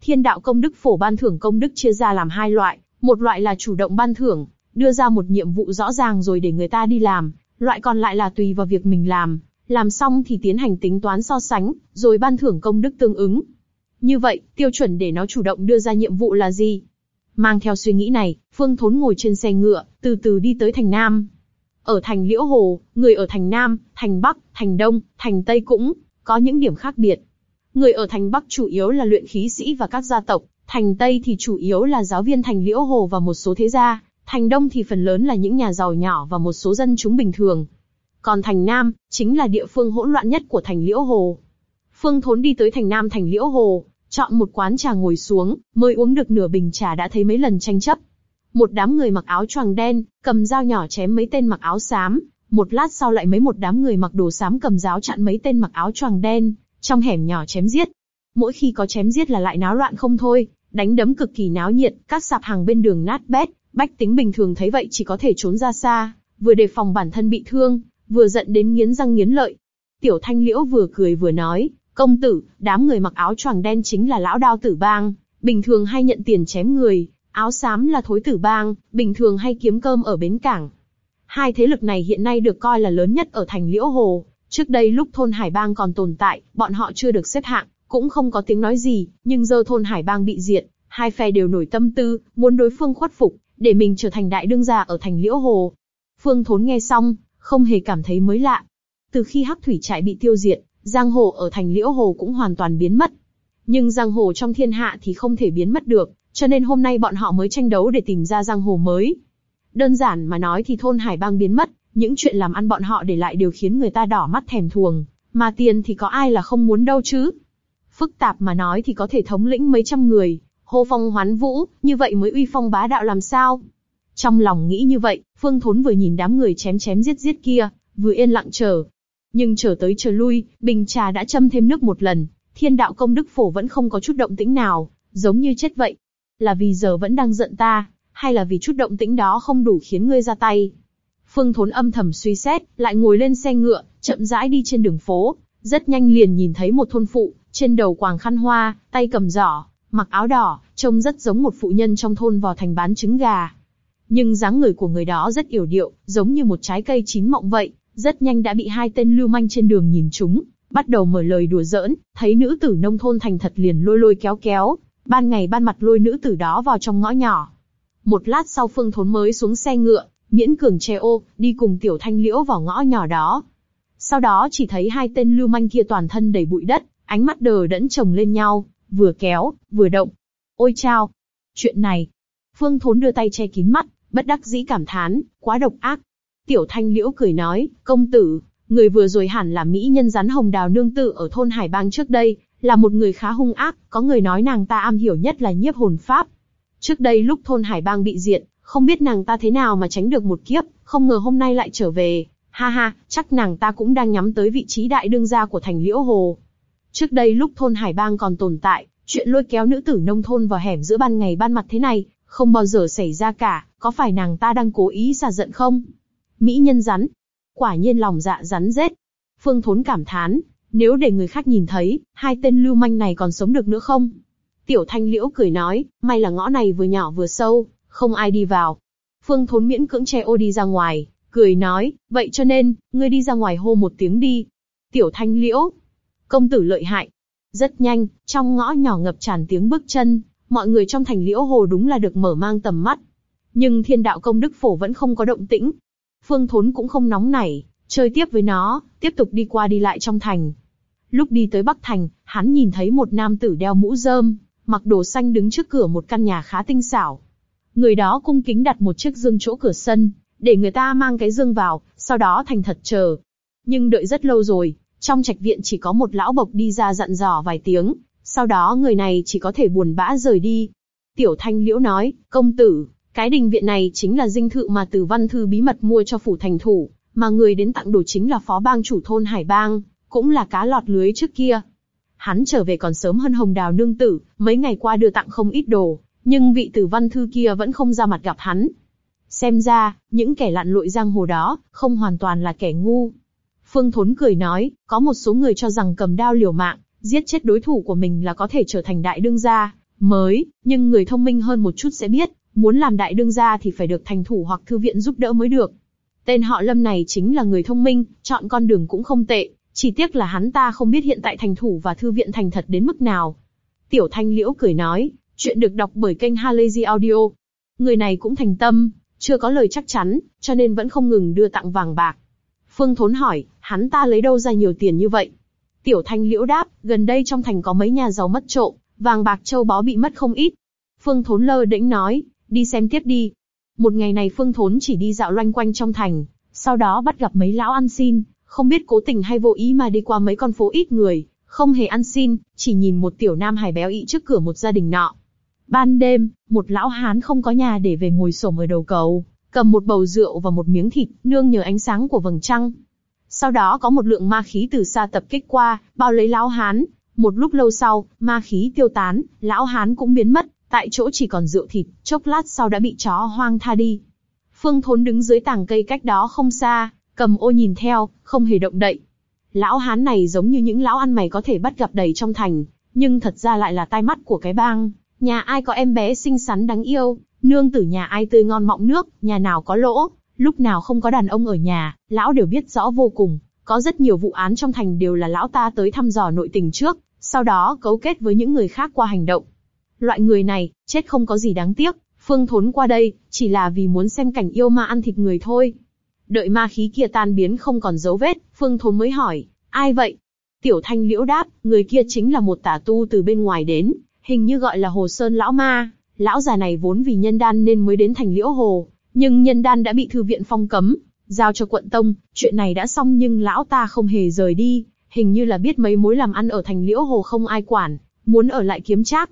Thiên đạo công đức phổ ban thưởng công đức chia ra làm hai loại, một loại là chủ động ban thưởng, đưa ra một nhiệm vụ rõ ràng rồi để người ta đi làm, loại còn lại là tùy vào việc mình làm, làm xong thì tiến hành tính toán so sánh, rồi ban thưởng công đức tương ứng. Như vậy, tiêu chuẩn để nó chủ động đưa ra nhiệm vụ là gì? Mang theo suy nghĩ này, Phương Thốn ngồi trên xe ngựa, từ từ đi tới thành Nam. Ở thành Liễu Hồ, người ở thành Nam, thành Bắc, thành Đông, thành Tây cũng có những điểm khác biệt. Người ở thành Bắc chủ yếu là luyện khí sĩ và các gia tộc, thành Tây thì chủ yếu là giáo viên thành Liễu Hồ và một số thế gia, thành Đông thì phần lớn là những nhà giàu nhỏ và một số dân chúng bình thường. Còn thành Nam, chính là địa phương hỗn loạn nhất của thành Liễu Hồ. Phương Thốn đi tới thành Nam thành Liễu Hồ, chọn một quán trà ngồi xuống, mới uống được nửa bình trà đã thấy mấy lần tranh chấp. Một đám người mặc áo choàng đen, cầm dao nhỏ chém mấy tên mặc áo xám, một lát sau lại mấy một đám người mặc đồ xám cầm giáo chặn mấy tên mặc áo choàng đen, trong hẻm nhỏ chém giết. Mỗi khi có chém giết là lại náo loạn không thôi, đánh đấm cực kỳ náo nhiệt, các sạp hàng bên đường nát bét, bách tính bình thường thấy vậy chỉ có thể trốn ra xa, vừa đề phòng bản thân bị thương, vừa giận đến nghiến răng nghiến lợi. Tiểu Thanh Liễu vừa cười vừa nói, công tử, đám người mặc áo choàng đen chính là lão đao tử bang, bình thường hay nhận tiền chém người, áo xám là thối tử bang, bình thường hay kiếm cơm ở bến cảng. Hai thế lực này hiện nay được coi là lớn nhất ở thành Liễu Hồ, trước đây lúc thôn Hải Bang còn tồn tại, bọn họ chưa được xếp hạng, cũng không có tiếng nói gì, nhưng giờ thôn Hải Bang bị diệt, hai phe đều nổi tâm tư, muốn đối phương khuất phục, để mình trở thành đại đương gia ở thành Liễu Hồ. Phương Thốn nghe xong, không hề cảm thấy mới lạ. Từ khi Hắc Thủy trại bị tiêu diệt, giang hồ ở thành Liễu Hồ cũng hoàn toàn biến mất. Nhưng giang hồ trong thiên hạ thì không thể biến mất được, cho nên hôm nay bọn họ mới tranh đấu để tìm ra giang hồ mới. Đơn giản mà nói thì thôn Hải Bang biến mất, những chuyện làm ăn bọn họ để lại đều khiến người ta đỏ mắt thèm thuồng, mà tiền thì có ai là không muốn đâu chứ. Phức tạp mà nói thì có thể thống lĩnh mấy trăm người, hô phong hoán vũ, như vậy mới uy phong bá đạo làm sao. Trong lòng nghĩ như vậy, Phương Thốn vừa nhìn đám người chém chém giết giết kia, vừa yên lặng chờ. Nhưng chờ tới chờ lui, bình trà đã châm thêm nước một lần, thiên đạo công đức phổ vẫn không có chút động tĩnh nào, giống như chết vậy. Là vì giờ vẫn đang giận ta, hay là vì chút động tĩnh đó không đủ khiến ngươi ra tay? Phương Thốn âm thầm suy xét, lại ngồi lên xe ngựa, chậm rãi đi trên đường phố. Rất nhanh liền nhìn thấy một thôn phụ, trên đầu quàng khăn hoa, tay cầm giỏ, mặc áo đỏ, trông rất giống một phụ nhân trong thôn vào thành bán trứng gà. Nhưng dáng người của người đó rất yểu điệu, giống như một trái cây chín mọng vậy, rất nhanh đã bị hai tên lưu manh trên đường nhìn chúng, bắt đầu mở lời đùa giỡn, thấy nữ tử nông thôn thành thật liền lôi lôi kéo kéo, ban ngày ban mặt lôi nữ tử đó vào trong ngõ nhỏ. Một lát sau Phương Thốn mới xuống xe ngựa, miễn cường che ô, đi cùng Tiểu Thanh Liễu vào ngõ nhỏ đó. Sau đó chỉ thấy hai tên lưu manh kia toàn thân đầy bụi đất, ánh mắt đờ đẫn chồng lên nhau, vừa kéo, vừa động. Ôi chao! Chuyện này! Phương Thốn đưa tay che kín mắt, bất đắc dĩ cảm thán, quá độc ác. Tiểu Thanh Liễu cười nói, công tử, người vừa rồi hẳn là mỹ nhân rắn hồng đào nương tự ở thôn Hải Bang trước đây, là một người khá hung ác, có người nói nàng ta am hiểu nhất là nhiếp hồn pháp. Trước đây lúc thôn Hải Bang bị diện, không biết nàng ta thế nào mà tránh được một kiếp, không ngờ hôm nay lại trở về. Ha ha, chắc nàng ta cũng đang nhắm tới vị trí đại đương gia của thành Liễu Hồ. Trước đây lúc thôn Hải Bang còn tồn tại, chuyện lôi kéo nữ tử nông thôn vào hẻm giữa ban ngày ban mặt thế này, không bao giờ xảy ra cả, có phải nàng ta đang cố ý xả giận không? Mỹ nhân rắn. Quả nhiên lòng dạ rắn rết. Phương Thốn cảm thán, nếu để người khác nhìn thấy, hai tên lưu manh này còn sống được nữa không? Tiểu Thanh Liễu cười nói, may là ngõ này vừa nhỏ vừa sâu, không ai đi vào. Phương Thốn miễn cưỡng che ô đi ra ngoài, cười nói, vậy cho nên, ngươi đi ra ngoài hô một tiếng đi. Tiểu Thanh Liễu, công tử lợi hại. Rất nhanh, trong ngõ nhỏ ngập tràn tiếng bước chân, mọi người trong thành Liễu Hồ đúng là được mở mang tầm mắt. Nhưng thiên đạo công đức phổ vẫn không có động tĩnh. Phương Thốn cũng không nóng nảy, chơi tiếp với nó, tiếp tục đi qua đi lại trong thành. Lúc đi tới Bắc Thành, hắn nhìn thấy một nam tử đeo mũ rơm, mặc đồ xanh đứng trước cửa một căn nhà khá tinh xảo. Người đó cung kính đặt một chiếc dương chỗ cửa sân, để người ta mang cái dương vào, sau đó thành thật chờ. Nhưng đợi rất lâu rồi, trong trạch viện chỉ có một lão bộc đi ra dặn dò vài tiếng, sau đó người này chỉ có thể buồn bã rời đi. Tiểu Thanh Liễu nói, công tử, cái đình viện này chính là dinh thự mà Từ Văn Thư bí mật mua cho phủ thành thủ, mà người đến tặng đồ chính là phó bang chủ thôn Hải Bang, cũng là cá lọt lưới trước kia. Hắn trở về còn sớm hơn Hồng Đào nương tử, mấy ngày qua đưa tặng không ít đồ, nhưng vị Từ Văn Thư kia vẫn không ra mặt gặp hắn. Xem ra, những kẻ lặn lội giang hồ đó, không hoàn toàn là kẻ ngu. Phương Thốn cười nói, có một số người cho rằng cầm đao liều mạng, giết chết đối thủ của mình là có thể trở thành đại đương gia mới, nhưng người thông minh hơn một chút sẽ biết, muốn làm đại đương gia thì phải được thành thủ hoặc thư viện giúp đỡ mới được. Tên họ Lâm này chính là người thông minh, chọn con đường cũng không tệ, chỉ tiếc là hắn ta không biết hiện tại thành thủ và thư viện thành thật đến mức nào. Tiểu Thanh Liễu cười nói, chuyện được đọc bởi kênh Halazy Audio. Người này cũng thành tâm, chưa có lời chắc chắn, cho nên vẫn không ngừng đưa tặng vàng bạc. Phương Thốn hỏi, hắn ta lấy đâu ra nhiều tiền như vậy? Tiểu Thanh Liễu đáp, gần đây trong thành có mấy nhà giàu mất trộm, vàng bạc châu báu bị mất không ít. Phương Thốn lơ đễnh nói, đi xem tiếp đi. Một ngày này Phương Thốn chỉ đi dạo loanh quanh trong thành, sau đó bắt gặp mấy lão ăn xin, không biết cố tình hay vô ý mà đi qua mấy con phố ít người, không hề ăn xin, chỉ nhìn một tiểu nam hài béo ị trước cửa một gia đình nọ. Ban đêm, một lão hán không có nhà để về ngồi sổm ở đầu cầu, cầm một bầu rượu và một miếng thịt, nương nhờ ánh sáng của vầng trăng. Sau đó có một lượng ma khí từ xa tập kích qua, bao lấy lão hán. Một lúc lâu sau, ma khí tiêu tán, lão hán cũng biến mất, Tại chỗ chỉ còn rượu thịt, chốc lát sau đã bị chó hoang tha đi. Phương Thốn đứng dưới tàng cây cách đó không xa, cầm ô nhìn theo, không hề động đậy. Lão hán này giống như những lão ăn mày có thể bắt gặp đầy trong thành, nhưng thật ra lại là tai mắt của cái bang. Nhà ai có em bé xinh xắn đáng yêu, nương tử nhà ai tươi ngon mọng nước, nhà nào có lỗ, lúc nào không có đàn ông ở nhà, lão đều biết rõ vô cùng. Có rất nhiều vụ án trong thành đều là lão ta tới thăm dò nội tình trước, sau đó cấu kết với những người khác qua hành động. Loại người này, chết không có gì đáng tiếc, Phương Thốn qua đây, chỉ là vì muốn xem cảnh yêu ma ăn thịt người thôi. Đợi ma khí kia tan biến không còn dấu vết, Phương Thốn mới hỏi, ai vậy? Tiểu Thanh Liễu đáp, người kia chính là một tả tu từ bên ngoài đến, hình như gọi là Hồ Sơn Lão Ma. Lão già này vốn vì nhân đan nên mới đến thành Liễu Hồ, nhưng nhân đan đã bị thư viện phong cấm, giao cho quận tông. Chuyện này đã xong nhưng lão ta không hề rời đi, hình như là biết mấy mối làm ăn ở thành Liễu Hồ không ai quản, muốn ở lại kiếm trác.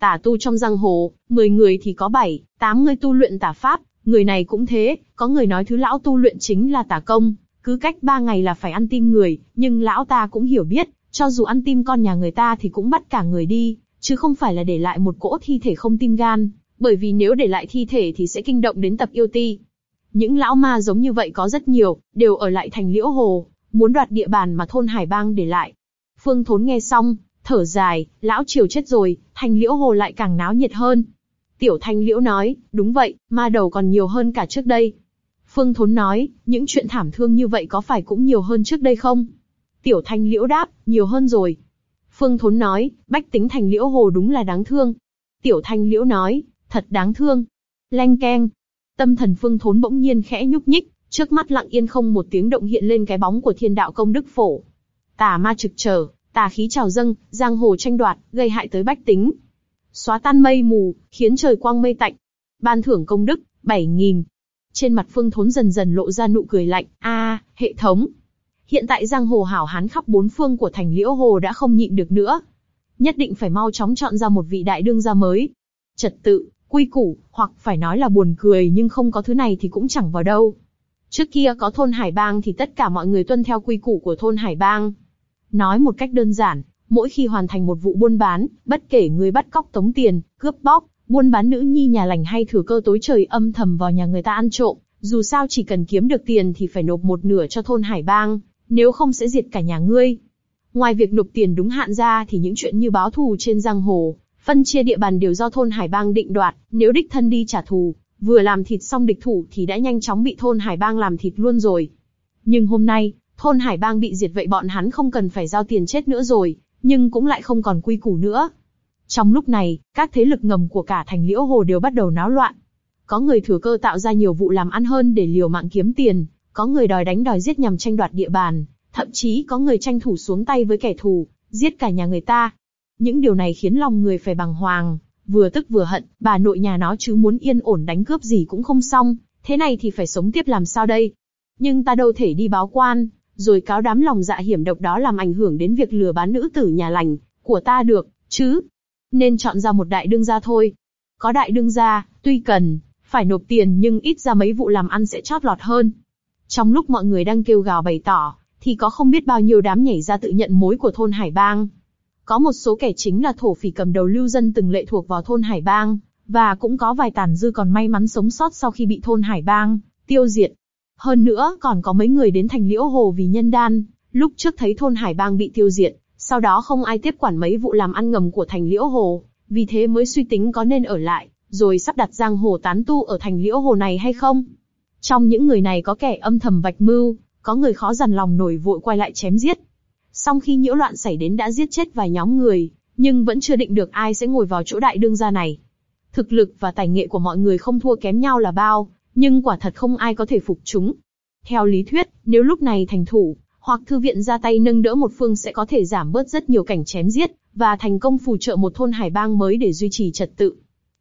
Tả tu trong giang hồ, 10 người thì có 7, 8 người tu luyện tả pháp, người này cũng thế, có người nói thứ lão tu luyện chính là tả công, cứ cách 3 ngày là phải ăn tim người, nhưng lão ta cũng hiểu biết, cho dù ăn tim con nhà người ta thì cũng bắt cả người đi, chứ không phải là để lại một cỗ thi thể không tim gan, bởi vì nếu để lại thi thể thì sẽ kinh động đến tập yêu ti. Những lão ma giống như vậy có rất nhiều, đều ở lại thành liễu hồ, muốn đoạt địa bàn mà thôn Hải Bang để lại. Phương Thốn nghe xong, thở dài, lão triều chết rồi, thành liễu hồ lại càng náo nhiệt hơn. Tiểu Thanh Liễu nói, đúng vậy, ma đầu còn nhiều hơn cả trước đây. Phương Thốn nói, những chuyện thảm thương như vậy có phải cũng nhiều hơn trước đây không? Tiểu Thanh Liễu đáp, nhiều hơn rồi. Phương Thốn nói, bách tính thành Liễu Hồ đúng là đáng thương. Tiểu Thanh Liễu nói, thật đáng thương. Lanh keng. Tâm thần Phương Thốn bỗng nhiên khẽ nhúc nhích, trước mắt lặng yên không một tiếng động hiện lên cái bóng của Thiên Đạo Công Đức Phổ. Tà ma trực trở, tà khí trào dâng, giang hồ tranh đoạt, gây hại tới bách tính. Xóa tan mây mù, khiến trời quang mây tạnh. Ban thưởng công đức, 7.000. Trên mặt Phương Thốn dần dần lộ ra nụ cười lạnh. A, hệ thống. Hiện tại giang hồ hảo hán khắp bốn phương của thành Liễu Hồ đã không nhịn được nữa. Nhất định phải mau chóng chọn ra một vị đại đương gia mới. Trật tự, quy củ, hoặc phải nói là buồn cười nhưng không có thứ này thì cũng chẳng vào đâu. Trước kia có thôn Hải Bang thì tất cả mọi người tuân theo quy củ của thôn Hải Bang. Nói một cách đơn giản, mỗi khi hoàn thành một vụ buôn bán, bất kể người bắt cóc tống tiền, cướp bóc, buôn bán nữ nhi nhà lành hay thừa cơ tối trời âm thầm vào nhà người ta ăn trộm, dù sao chỉ cần kiếm được tiền thì phải nộp một nửa cho thôn Hải Bang, nếu không sẽ diệt cả nhà ngươi. Ngoài việc nộp tiền đúng hạn ra thì những chuyện như báo thù trên giang hồ, phân chia địa bàn đều do thôn Hải Bang định đoạt, nếu đích thân đi trả thù, vừa làm thịt xong địch thủ thì đã nhanh chóng bị thôn Hải Bang làm thịt luôn rồi. Nhưng hôm nay, thôn Hải Bang bị diệt vậy bọn hắn không cần phải giao tiền chết nữa rồi, nhưng cũng lại không còn quy củ nữa. Trong lúc này, các thế lực ngầm của cả thành Liễu Hồ đều bắt đầu náo loạn. Có người thừa cơ tạo ra nhiều vụ làm ăn hơn để liều mạng kiếm tiền, có người đòi đánh đòi giết nhằm tranh đoạt địa bàn, thậm chí có người tranh thủ xuống tay với kẻ thù, giết cả nhà người ta. Những điều này khiến lòng người phải bằng hoàng, vừa tức vừa hận, bà nội nhà nó chứ muốn yên ổn đánh cướp gì cũng không xong, thế này thì phải sống tiếp làm sao đây? Nhưng ta đâu thể đi báo quan, rồi cáo đám lòng dạ hiểm độc đó làm ảnh hưởng đến việc lừa bán nữ tử nhà lành của ta được, chứ? Nên chọn ra một đại đương gia thôi. Có đại đương gia, tuy cần phải nộp tiền nhưng ít ra mấy vụ làm ăn sẽ chót lọt hơn. Trong lúc mọi người đang kêu gào bày tỏ, thì có không biết bao nhiêu đám nhảy ra tự nhận mối của thôn Hải Bang. Có một số kẻ chính là thổ phỉ cầm đầu lưu dân từng lệ thuộc vào thôn Hải Bang, và cũng có vài tàn dư còn may mắn sống sót sau khi bị thôn Hải Bang tiêu diệt. Hơn nữa còn có mấy người đến thành Liễu Hồ vì nhân đan, lúc trước thấy thôn Hải Bang bị tiêu diệt, sau đó không ai tiếp quản mấy vụ làm ăn ngầm của thành Liễu Hồ, vì thế mới suy tính có nên ở lại, rồi sắp đặt giang hồ tán tu ở thành Liễu Hồ này hay không. Trong những người này có kẻ âm thầm vạch mưu, có người khó dằn lòng nổi vội quay lại chém giết. Song khi nhiễu loạn xảy đến đã giết chết vài nhóm người, nhưng vẫn chưa định được ai sẽ ngồi vào chỗ đại đương gia này. Thực lực và tài nghệ của mọi người không thua kém nhau là bao, nhưng quả thật không ai có thể phục chúng. Theo lý thuyết, nếu lúc này thành thủ, hoặc thư viện ra tay nâng đỡ một phương sẽ có thể giảm bớt rất nhiều cảnh chém giết, và thành công phù trợ một thôn hải bang mới để duy trì trật tự.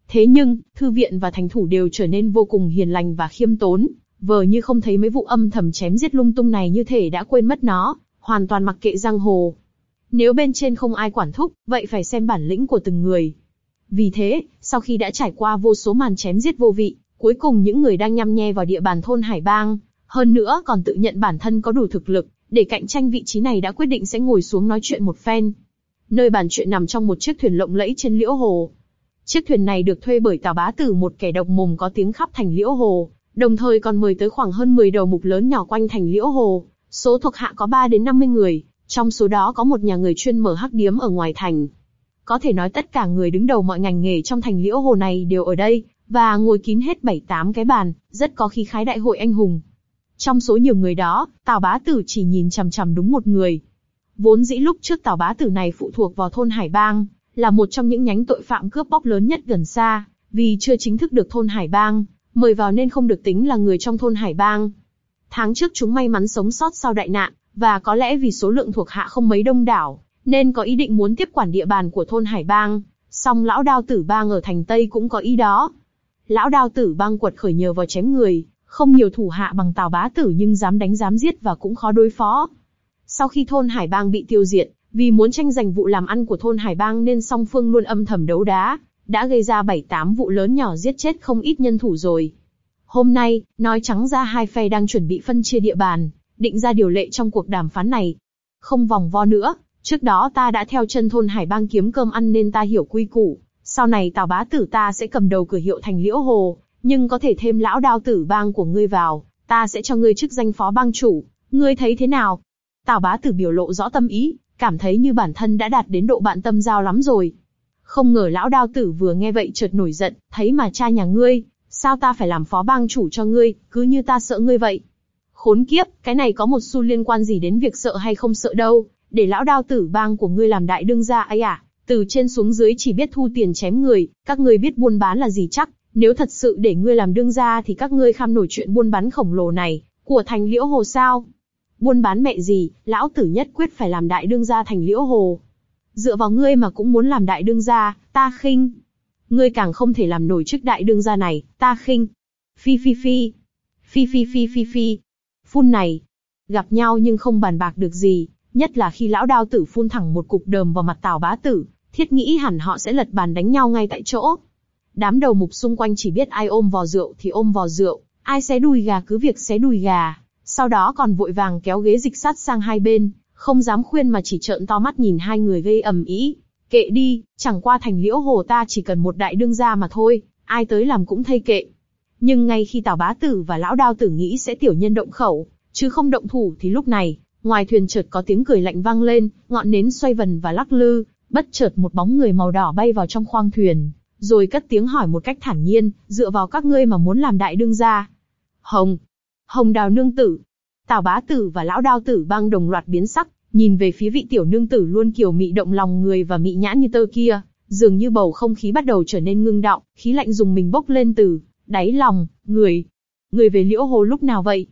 Thế nhưng, thư viện và thành thủ đều trở nên vô cùng hiền lành và khiêm tốn, vờ như không thấy mấy vụ âm thầm chém giết lung tung này như thể đã quên mất nó, hoàn toàn mặc kệ giang hồ. Nếu bên trên không ai quản thúc, vậy phải xem bản lĩnh của từng người. Vì thế, sau khi đã trải qua vô số màn chém giết vô vị, cuối cùng những người đang nhăm nhe vào địa bàn thôn Hải Bang, hơn nữa còn tự nhận bản thân có đủ thực lực, để cạnh tranh vị trí này đã quyết định sẽ ngồi xuống nói chuyện một phen. Nơi bàn chuyện nằm trong một chiếc thuyền lộng lẫy trên liễu hồ. Chiếc thuyền này được thuê bởi Tào Bá Tử một kẻ độc mồm có tiếng khắp thành Liễu Hồ, đồng thời còn mời tới khoảng hơn 10 đầu mục lớn nhỏ quanh thành Liễu Hồ. Số thuộc hạ có 3 đến 50 người, trong số đó có một nhà người chuyên mở hắc điếm ở ngoài thành. Có thể nói tất cả người đứng đầu mọi ngành nghề trong thành Liễu Hồ này đều ở đây, và ngồi kín hết 7-8 cái bàn, rất có khí khái đại hội anh hùng. Trong số nhiều người đó, Tào Bá Tử chỉ nhìn chằm chằm đúng một người. Vốn dĩ lúc trước Tào Bá Tử này phụ thuộc vào thôn Hải Bang, là một trong những nhánh tội phạm cướp bóc lớn nhất gần xa, vì chưa chính thức được thôn Hải Bang, mời vào nên không được tính là người trong thôn Hải Bang. Tháng trước chúng may mắn sống sót sau đại nạn, và có lẽ vì số lượng thuộc hạ không mấy đông đảo, nên có ý định muốn tiếp quản địa bàn của thôn Hải Bang. Song lão đao tử bang ở thành Tây cũng có ý đó. Lão đao tử bang quật khởi nhờ vào chém người, không nhiều thủ hạ bằng Tào Bá Tử nhưng dám đánh dám giết và cũng khó đối phó. Sau khi thôn Hải Bang bị tiêu diệt, vì muốn tranh giành vụ làm ăn của thôn Hải Bang nên song phương luôn âm thầm đấu đá, đã gây ra 7-8 vụ lớn nhỏ giết chết không ít nhân thủ rồi. Hôm nay, nói trắng ra hai phe đang chuẩn bị phân chia địa bàn, định ra điều lệ trong cuộc đàm phán này. Không vòng vo nữa, trước đó ta đã theo chân thôn Hải Bang kiếm cơm ăn nên ta hiểu quy củ. Sau này Tào Bá Tử ta sẽ cầm đầu cửa hiệu thành Liễu Hồ, nhưng có thể thêm lão đao tử bang của ngươi vào, ta sẽ cho ngươi chức danh phó bang chủ, ngươi thấy thế nào? Tào Bá Tử biểu lộ rõ tâm ý, cảm thấy như bản thân đã đạt đến độ bạn tâm giao lắm rồi. Không ngờ lão đao tử vừa nghe vậy chợt nổi giận, thấy mà cha nhà ngươi, sao ta phải làm phó bang chủ cho ngươi, cứ như ta sợ ngươi vậy. Khốn kiếp, cái này có một xu liên quan gì đến việc sợ hay không sợ đâu, để lão đao tử bang của ngươi làm đại đương gia ấy à, từ trên xuống dưới chỉ biết thu tiền chém người, các ngươi biết buôn bán là gì chắc, nếu thật sự để ngươi làm đương gia thì các ngươi kham nổi chuyện buôn bán khổng lồ này, của thành liễu hồ sao. Buôn bán mẹ gì, lão tử nhất quyết phải làm đại đương gia thành liễu hồ. Dựa vào ngươi mà cũng muốn làm đại đương gia, ta khinh. Ngươi càng không thể làm nổi chức đại đương gia này, ta khinh. Phi phi phi. Phi phi phi phi phi. Phun này. Gặp nhau nhưng không bàn bạc được gì, nhất là khi lão đao tử phun thẳng một cục đờm vào mặt tào bá tử, thiết nghĩ hẳn họ sẽ lật bàn đánh nhau ngay tại chỗ. Đám đầu mục xung quanh chỉ biết ai ôm vò rượu thì ôm vò rượu, ai xé đùi gà cứ việc xé đùi gà, sau đó còn vội vàng kéo ghế dịch sát sang hai bên, không dám khuyên mà chỉ trợn to mắt nhìn hai người gây ầm ĩ. Kệ đi, chẳng qua thành liễu hồ ta chỉ cần một đại đương gia mà thôi, ai tới làm cũng thay kệ. Nhưng ngay khi Tào Bá Tử và Lão Đao Tử nghĩ sẽ tiểu nhân động khẩu, chứ không động thủ thì lúc này, ngoài thuyền chợt có tiếng cười lạnh vang lên, ngọn nến xoay vần và lắc lư, bất chợt một bóng người màu đỏ bay vào trong khoang thuyền, rồi cất tiếng hỏi một cách thản nhiên, dựa vào các ngươi mà muốn làm đại đương gia. Hồng, Hồng Đào nương tử. Tào Bá Tử và Lão Đao Tử bang đồng loạt biến sắc, nhìn về phía vị tiểu nương tử luôn kiều mị động lòng người và mị nhãn như tơ kia, dường như bầu không khí bắt đầu trở nên ngưng động, khí lạnh dùng mình bốc lên từ đáy lòng, người, người về liễu hồ lúc nào vậy?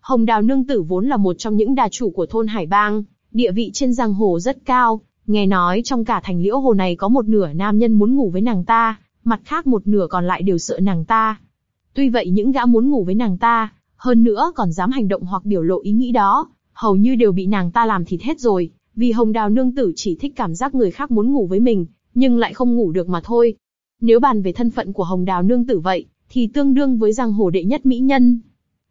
Hồng Đào nương tử vốn là một trong những đà chủ của thôn Hải Bang, địa vị trên giang hồ rất cao, nghe nói trong cả thành liễu hồ này có một nửa nam nhân muốn ngủ với nàng ta, mặt khác một nửa còn lại đều sợ nàng ta. Tuy vậy những gã muốn ngủ với nàng ta, hơn nữa còn dám hành động hoặc biểu lộ ý nghĩ đó, hầu như đều bị nàng ta làm thịt hết rồi, vì hồng đào nương tử chỉ thích cảm giác người khác muốn ngủ với mình, nhưng lại không ngủ được mà thôi. Nếu bàn về thân phận của hồng đào nương tử vậy, thì tương đương với giang hồ đệ nhất mỹ nhân.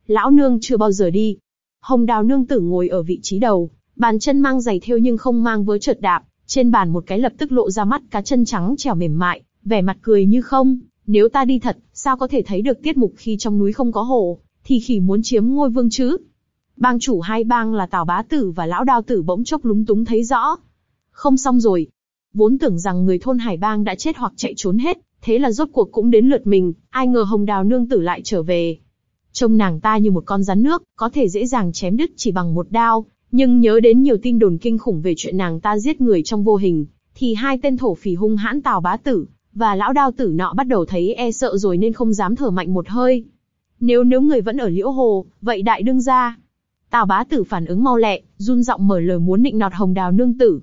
Lão nương chưa bao giờ đi. Hồng đào nương tử ngồi ở vị trí đầu, bàn chân mang giày thêu nhưng không mang vớ trượt đạp, trên bàn một cái lập tức lộ ra mắt cá chân trắng trẻo mềm mại, vẻ mặt cười như không. Nếu ta đi thật, sao có thể thấy được tiết mục khi trong núi không có hồ, thì khỉ muốn chiếm ngôi vương chứ? Bang chủ hai bang là Tào Bá Tử và Lão Đao Tử bỗng chốc lúng túng thấy rõ. Không xong rồi. Vốn tưởng rằng người thôn Hải Bang đã chết hoặc chạy trốn hết, thế là rốt cuộc cũng đến lượt mình, ai ngờ Hồng Đào Nương Tử lại trở về. Trông nàng ta như một con rắn nước, có thể dễ dàng chém đứt chỉ bằng một đao, nhưng nhớ đến nhiều tin đồn kinh khủng về chuyện nàng ta giết người trong vô hình, thì hai tên thổ phỉ hung hãn Tào Bá Tử và lão đao tử nọ bắt đầu thấy e sợ rồi nên không dám thở mạnh một hơi. Nếu nếu người vẫn ở liễu hồ, vậy đại đương gia. Tào bá tử phản ứng mau lẹ, run giọng mở lời muốn nịnh nọt hồng đào nương tử.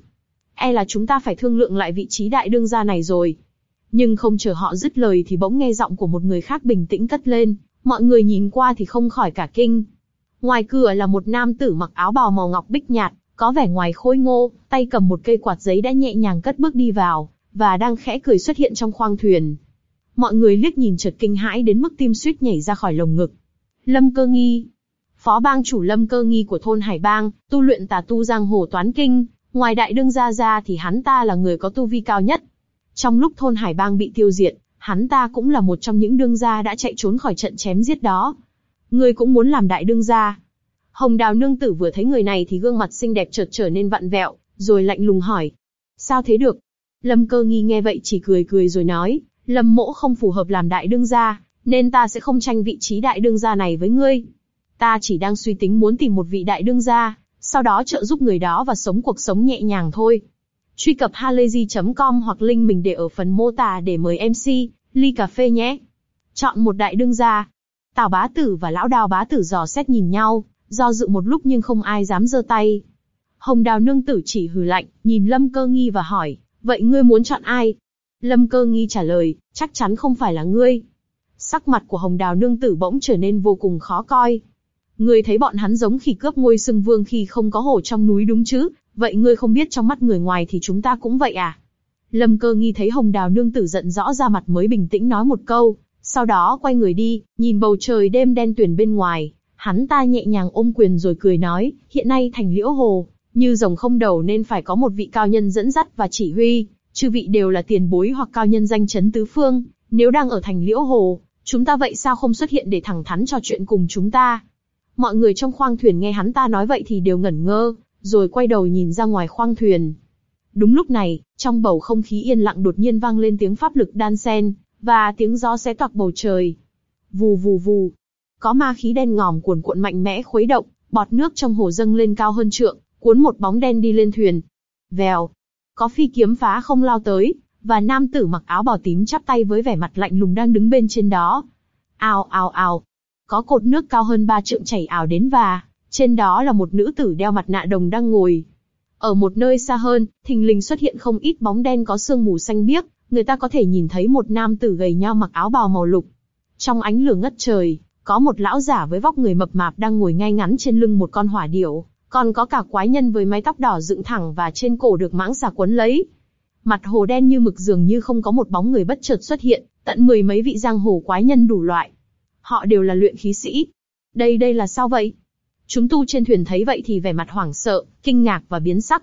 E là chúng ta phải thương lượng lại vị trí đại đương gia này rồi. Nhưng không chờ họ dứt lời thì bỗng nghe giọng của một người khác bình tĩnh cất lên, mọi người nhìn qua thì không khỏi cả kinh. Ngoài cửa là một nam tử mặc áo bào màu ngọc bích nhạt, có vẻ ngoài khôi ngô, tay cầm một cây quạt giấy đã nhẹ nhàng cất bước đi vào, và đang khẽ cười xuất hiện trong khoang thuyền. Mọi người liếc nhìn chợt kinh hãi đến mức tim suýt nhảy ra khỏi lồng ngực. Lâm Cơ Nghi, phó bang chủ Lâm Cơ Nghi của thôn Hải Bang, tu luyện tà tu giang hồ toán kinh, ngoài đại đương gia ra thì hắn ta là người có tu vi cao nhất. Trong lúc thôn Hải Bang bị tiêu diệt, hắn ta cũng là một trong những đương gia đã chạy trốn khỏi trận chém giết đó. Ngươi cũng muốn làm đại đương gia. Hồng Đào nương tử vừa thấy người này thì gương mặt xinh đẹp chợt trở nên vặn vẹo, rồi lạnh lùng hỏi. Sao thế được? Lâm cơ nghi nghe vậy chỉ cười cười rồi nói, Lâm mỗ không phù hợp làm đại đương gia, nên ta sẽ không tranh vị trí đại đương gia này với ngươi. Ta chỉ đang suy tính muốn tìm một vị đại đương gia, sau đó trợ giúp người đó và sống cuộc sống nhẹ nhàng thôi. Truy cập halayzi.com hoặc link mình để ở phần mô tả để mời MC, ly cà phê nhé. Chọn một đại đương gia. Tào bá tử và lão đào bá tử dò xét nhìn nhau, do dự một lúc nhưng không ai dám giơ tay. Hồng đào nương tử chỉ hừ lạnh, nhìn lâm cơ nghi và hỏi, vậy ngươi muốn chọn ai? Lâm cơ nghi trả lời, chắc chắn không phải là ngươi. Sắc mặt của hồng đào nương tử bỗng trở nên vô cùng khó coi. Ngươi thấy bọn hắn giống khi cướp ngôi sưng vương khi không có hổ trong núi đúng chứ, vậy ngươi không biết trong mắt người ngoài thì chúng ta cũng vậy à? Lâm cơ nghi thấy hồng đào nương tử giận rõ ra mặt mới bình tĩnh nói một câu, sau đó quay người đi, nhìn bầu trời đêm đen tuyền bên ngoài, hắn ta nhẹ nhàng ôm quyền rồi cười nói, hiện nay thành liễu hồ, như rồng không đầu nên phải có một vị cao nhân dẫn dắt và chỉ huy, chư vị đều là tiền bối hoặc cao nhân danh chấn tứ phương, nếu đang ở thành liễu hồ, chúng ta vậy sao không xuất hiện để thẳng thắn trò chuyện cùng chúng ta? Mọi người trong khoang thuyền nghe hắn ta nói vậy thì đều ngẩn ngơ, rồi quay đầu nhìn ra ngoài khoang thuyền. Đúng lúc này, trong bầu không khí yên lặng đột nhiên vang lên tiếng pháp lực đan sen, và tiếng gió xé toạc bầu trời. Vù vù vù. Có ma khí đen ngòm cuồn cuộn mạnh mẽ khuấy động, bọt nước trong hồ dâng lên cao hơn trượng, cuốn một bóng đen đi lên thuyền. Vèo. Có phi kiếm phá không lao tới, và nam tử mặc áo bào tím chắp tay với vẻ mặt lạnh lùng đang đứng bên trên đó. Ào ào ào. Có cột nước cao hơn ba trượng chảy ảo đến và, trên đó là một nữ tử đeo mặt nạ đồng đang ngồi. Ở một nơi xa hơn, thình lình xuất hiện không ít bóng đen có sương mù xanh biếc, người ta có thể nhìn thấy một nam tử gầy nhao mặc áo bào màu lục. Trong ánh lửa ngất trời, có một lão giả với vóc người mập mạp đang ngồi ngay ngắn trên lưng một con hỏa điểu, còn có cả quái nhân với mái tóc đỏ dựng thẳng và trên cổ được mãng xà quấn lấy. Mặt hồ đen như mực dường như không có một bóng người bất chợt xuất hiện, tận mười mấy vị giang hồ quái nhân đủ loại. Họ đều là luyện khí sĩ. Đây đây là sao vậy? Chúng tu trên thuyền thấy vậy thì vẻ mặt hoảng sợ, kinh ngạc và biến sắc.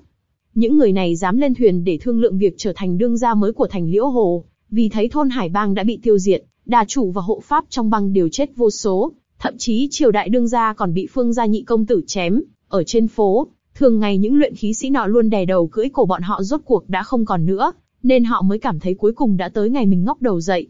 Những người này dám lên thuyền để thương lượng việc trở thành đương gia mới của thành Liễu Hồ, vì thấy thôn Hải Bang đã bị tiêu diệt, đà chủ và hộ pháp trong bang đều chết vô số, thậm chí triều đại đương gia còn bị phương gia nhị công tử chém, ở trên phố, thường ngày những luyện khí sĩ nọ luôn đè đầu cưỡi cổ bọn họ rốt cuộc đã không còn nữa, nên họ mới cảm thấy cuối cùng đã tới ngày mình ngóc đầu dậy.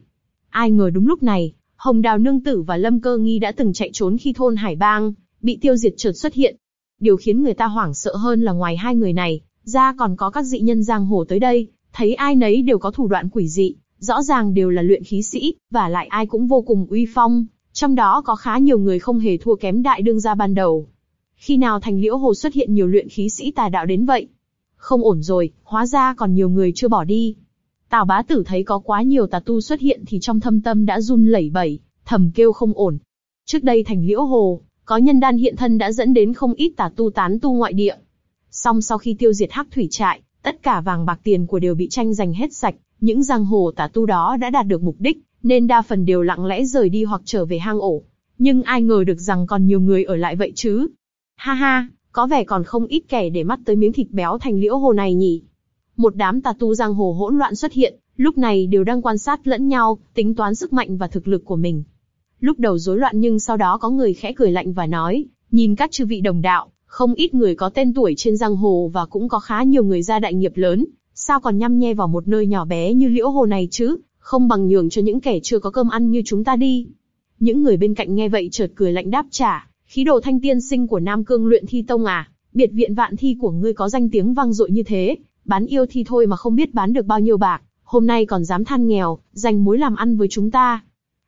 Ai ngờ đúng lúc này, Hồng Đào Nương Tử và Lâm Cơ Nghi đã từng chạy trốn khi thôn Hải Bang, bị tiêu diệt chợt xuất hiện. Điều khiến người ta hoảng sợ hơn là ngoài hai người này, ra còn có các dị nhân giang hồ tới đây, thấy ai nấy đều có thủ đoạn quỷ dị, rõ ràng đều là luyện khí sĩ, và lại ai cũng vô cùng uy phong, trong đó có khá nhiều người không hề thua kém đại đương gia ban đầu. Khi nào thành liễu hồ xuất hiện nhiều luyện khí sĩ tà đạo đến vậy? Không ổn rồi, hóa ra còn nhiều người chưa bỏ đi. Tào bá tử thấy có quá nhiều tà tu xuất hiện thì trong thâm tâm đã run lẩy bẩy, thầm kêu không ổn. Trước đây thành liễu hồ, có nhân đan hiện thân đã dẫn đến không ít tà tu tán tu ngoại địa. Song sau khi tiêu diệt hắc thủy trại, tất cả vàng bạc tiền của đều bị tranh giành hết sạch, những giang hồ tà tu đó đã đạt được mục đích, nên đa phần đều lặng lẽ rời đi hoặc trở về hang ổ. Nhưng ai ngờ được rằng còn nhiều người ở lại vậy chứ. Ha ha, có vẻ còn không ít kẻ để mắt tới miếng thịt béo thành liễu hồ này nhỉ. Một đám tà tu giang hồ hỗn loạn xuất hiện, lúc này đều đang quan sát lẫn nhau, tính toán sức mạnh và thực lực của mình. Lúc đầu rối loạn nhưng sau đó có người khẽ cười lạnh và nói, nhìn các chư vị đồng đạo, không ít người có tên tuổi trên giang hồ và cũng có khá nhiều người ra đại nghiệp lớn, sao còn nhăm nhe vào một nơi nhỏ bé như liễu hồ này chứ, không bằng nhường cho những kẻ chưa có cơm ăn như chúng ta đi. Những người bên cạnh nghe vậy chợt cười lạnh đáp trả, khí đồ thanh tiên sinh của Nam Cương luyện thi tông à, biệt viện vạn thi của ngươi có danh tiếng vang dội như thế, bán yêu thi thôi mà không biết bán được bao nhiêu bạc, hôm nay còn dám than nghèo, dành mối làm ăn với chúng ta.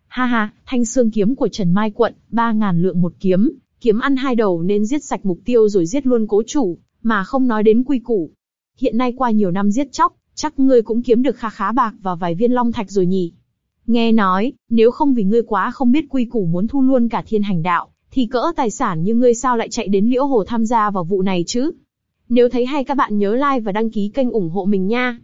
Ha ha, thanh xương kiếm của Trần Mai Quận, ba ngàn lượng một kiếm, kiếm ăn hai đầu nên giết sạch mục tiêu rồi giết luôn cố chủ, mà không nói đến quy củ. Hiện nay qua nhiều năm giết chóc, chắc ngươi cũng kiếm được kha khá bạc và vài viên long thạch rồi nhỉ. Nghe nói, nếu không vì ngươi quá không biết quy củ muốn thu luôn cả thiên hành đạo, thì cỡ tài sản như ngươi sao lại chạy đến liễu hồ tham gia vào vụ này chứ? Nếu thấy hay các bạn nhớ like và đăng ký kênh ủng hộ mình nha.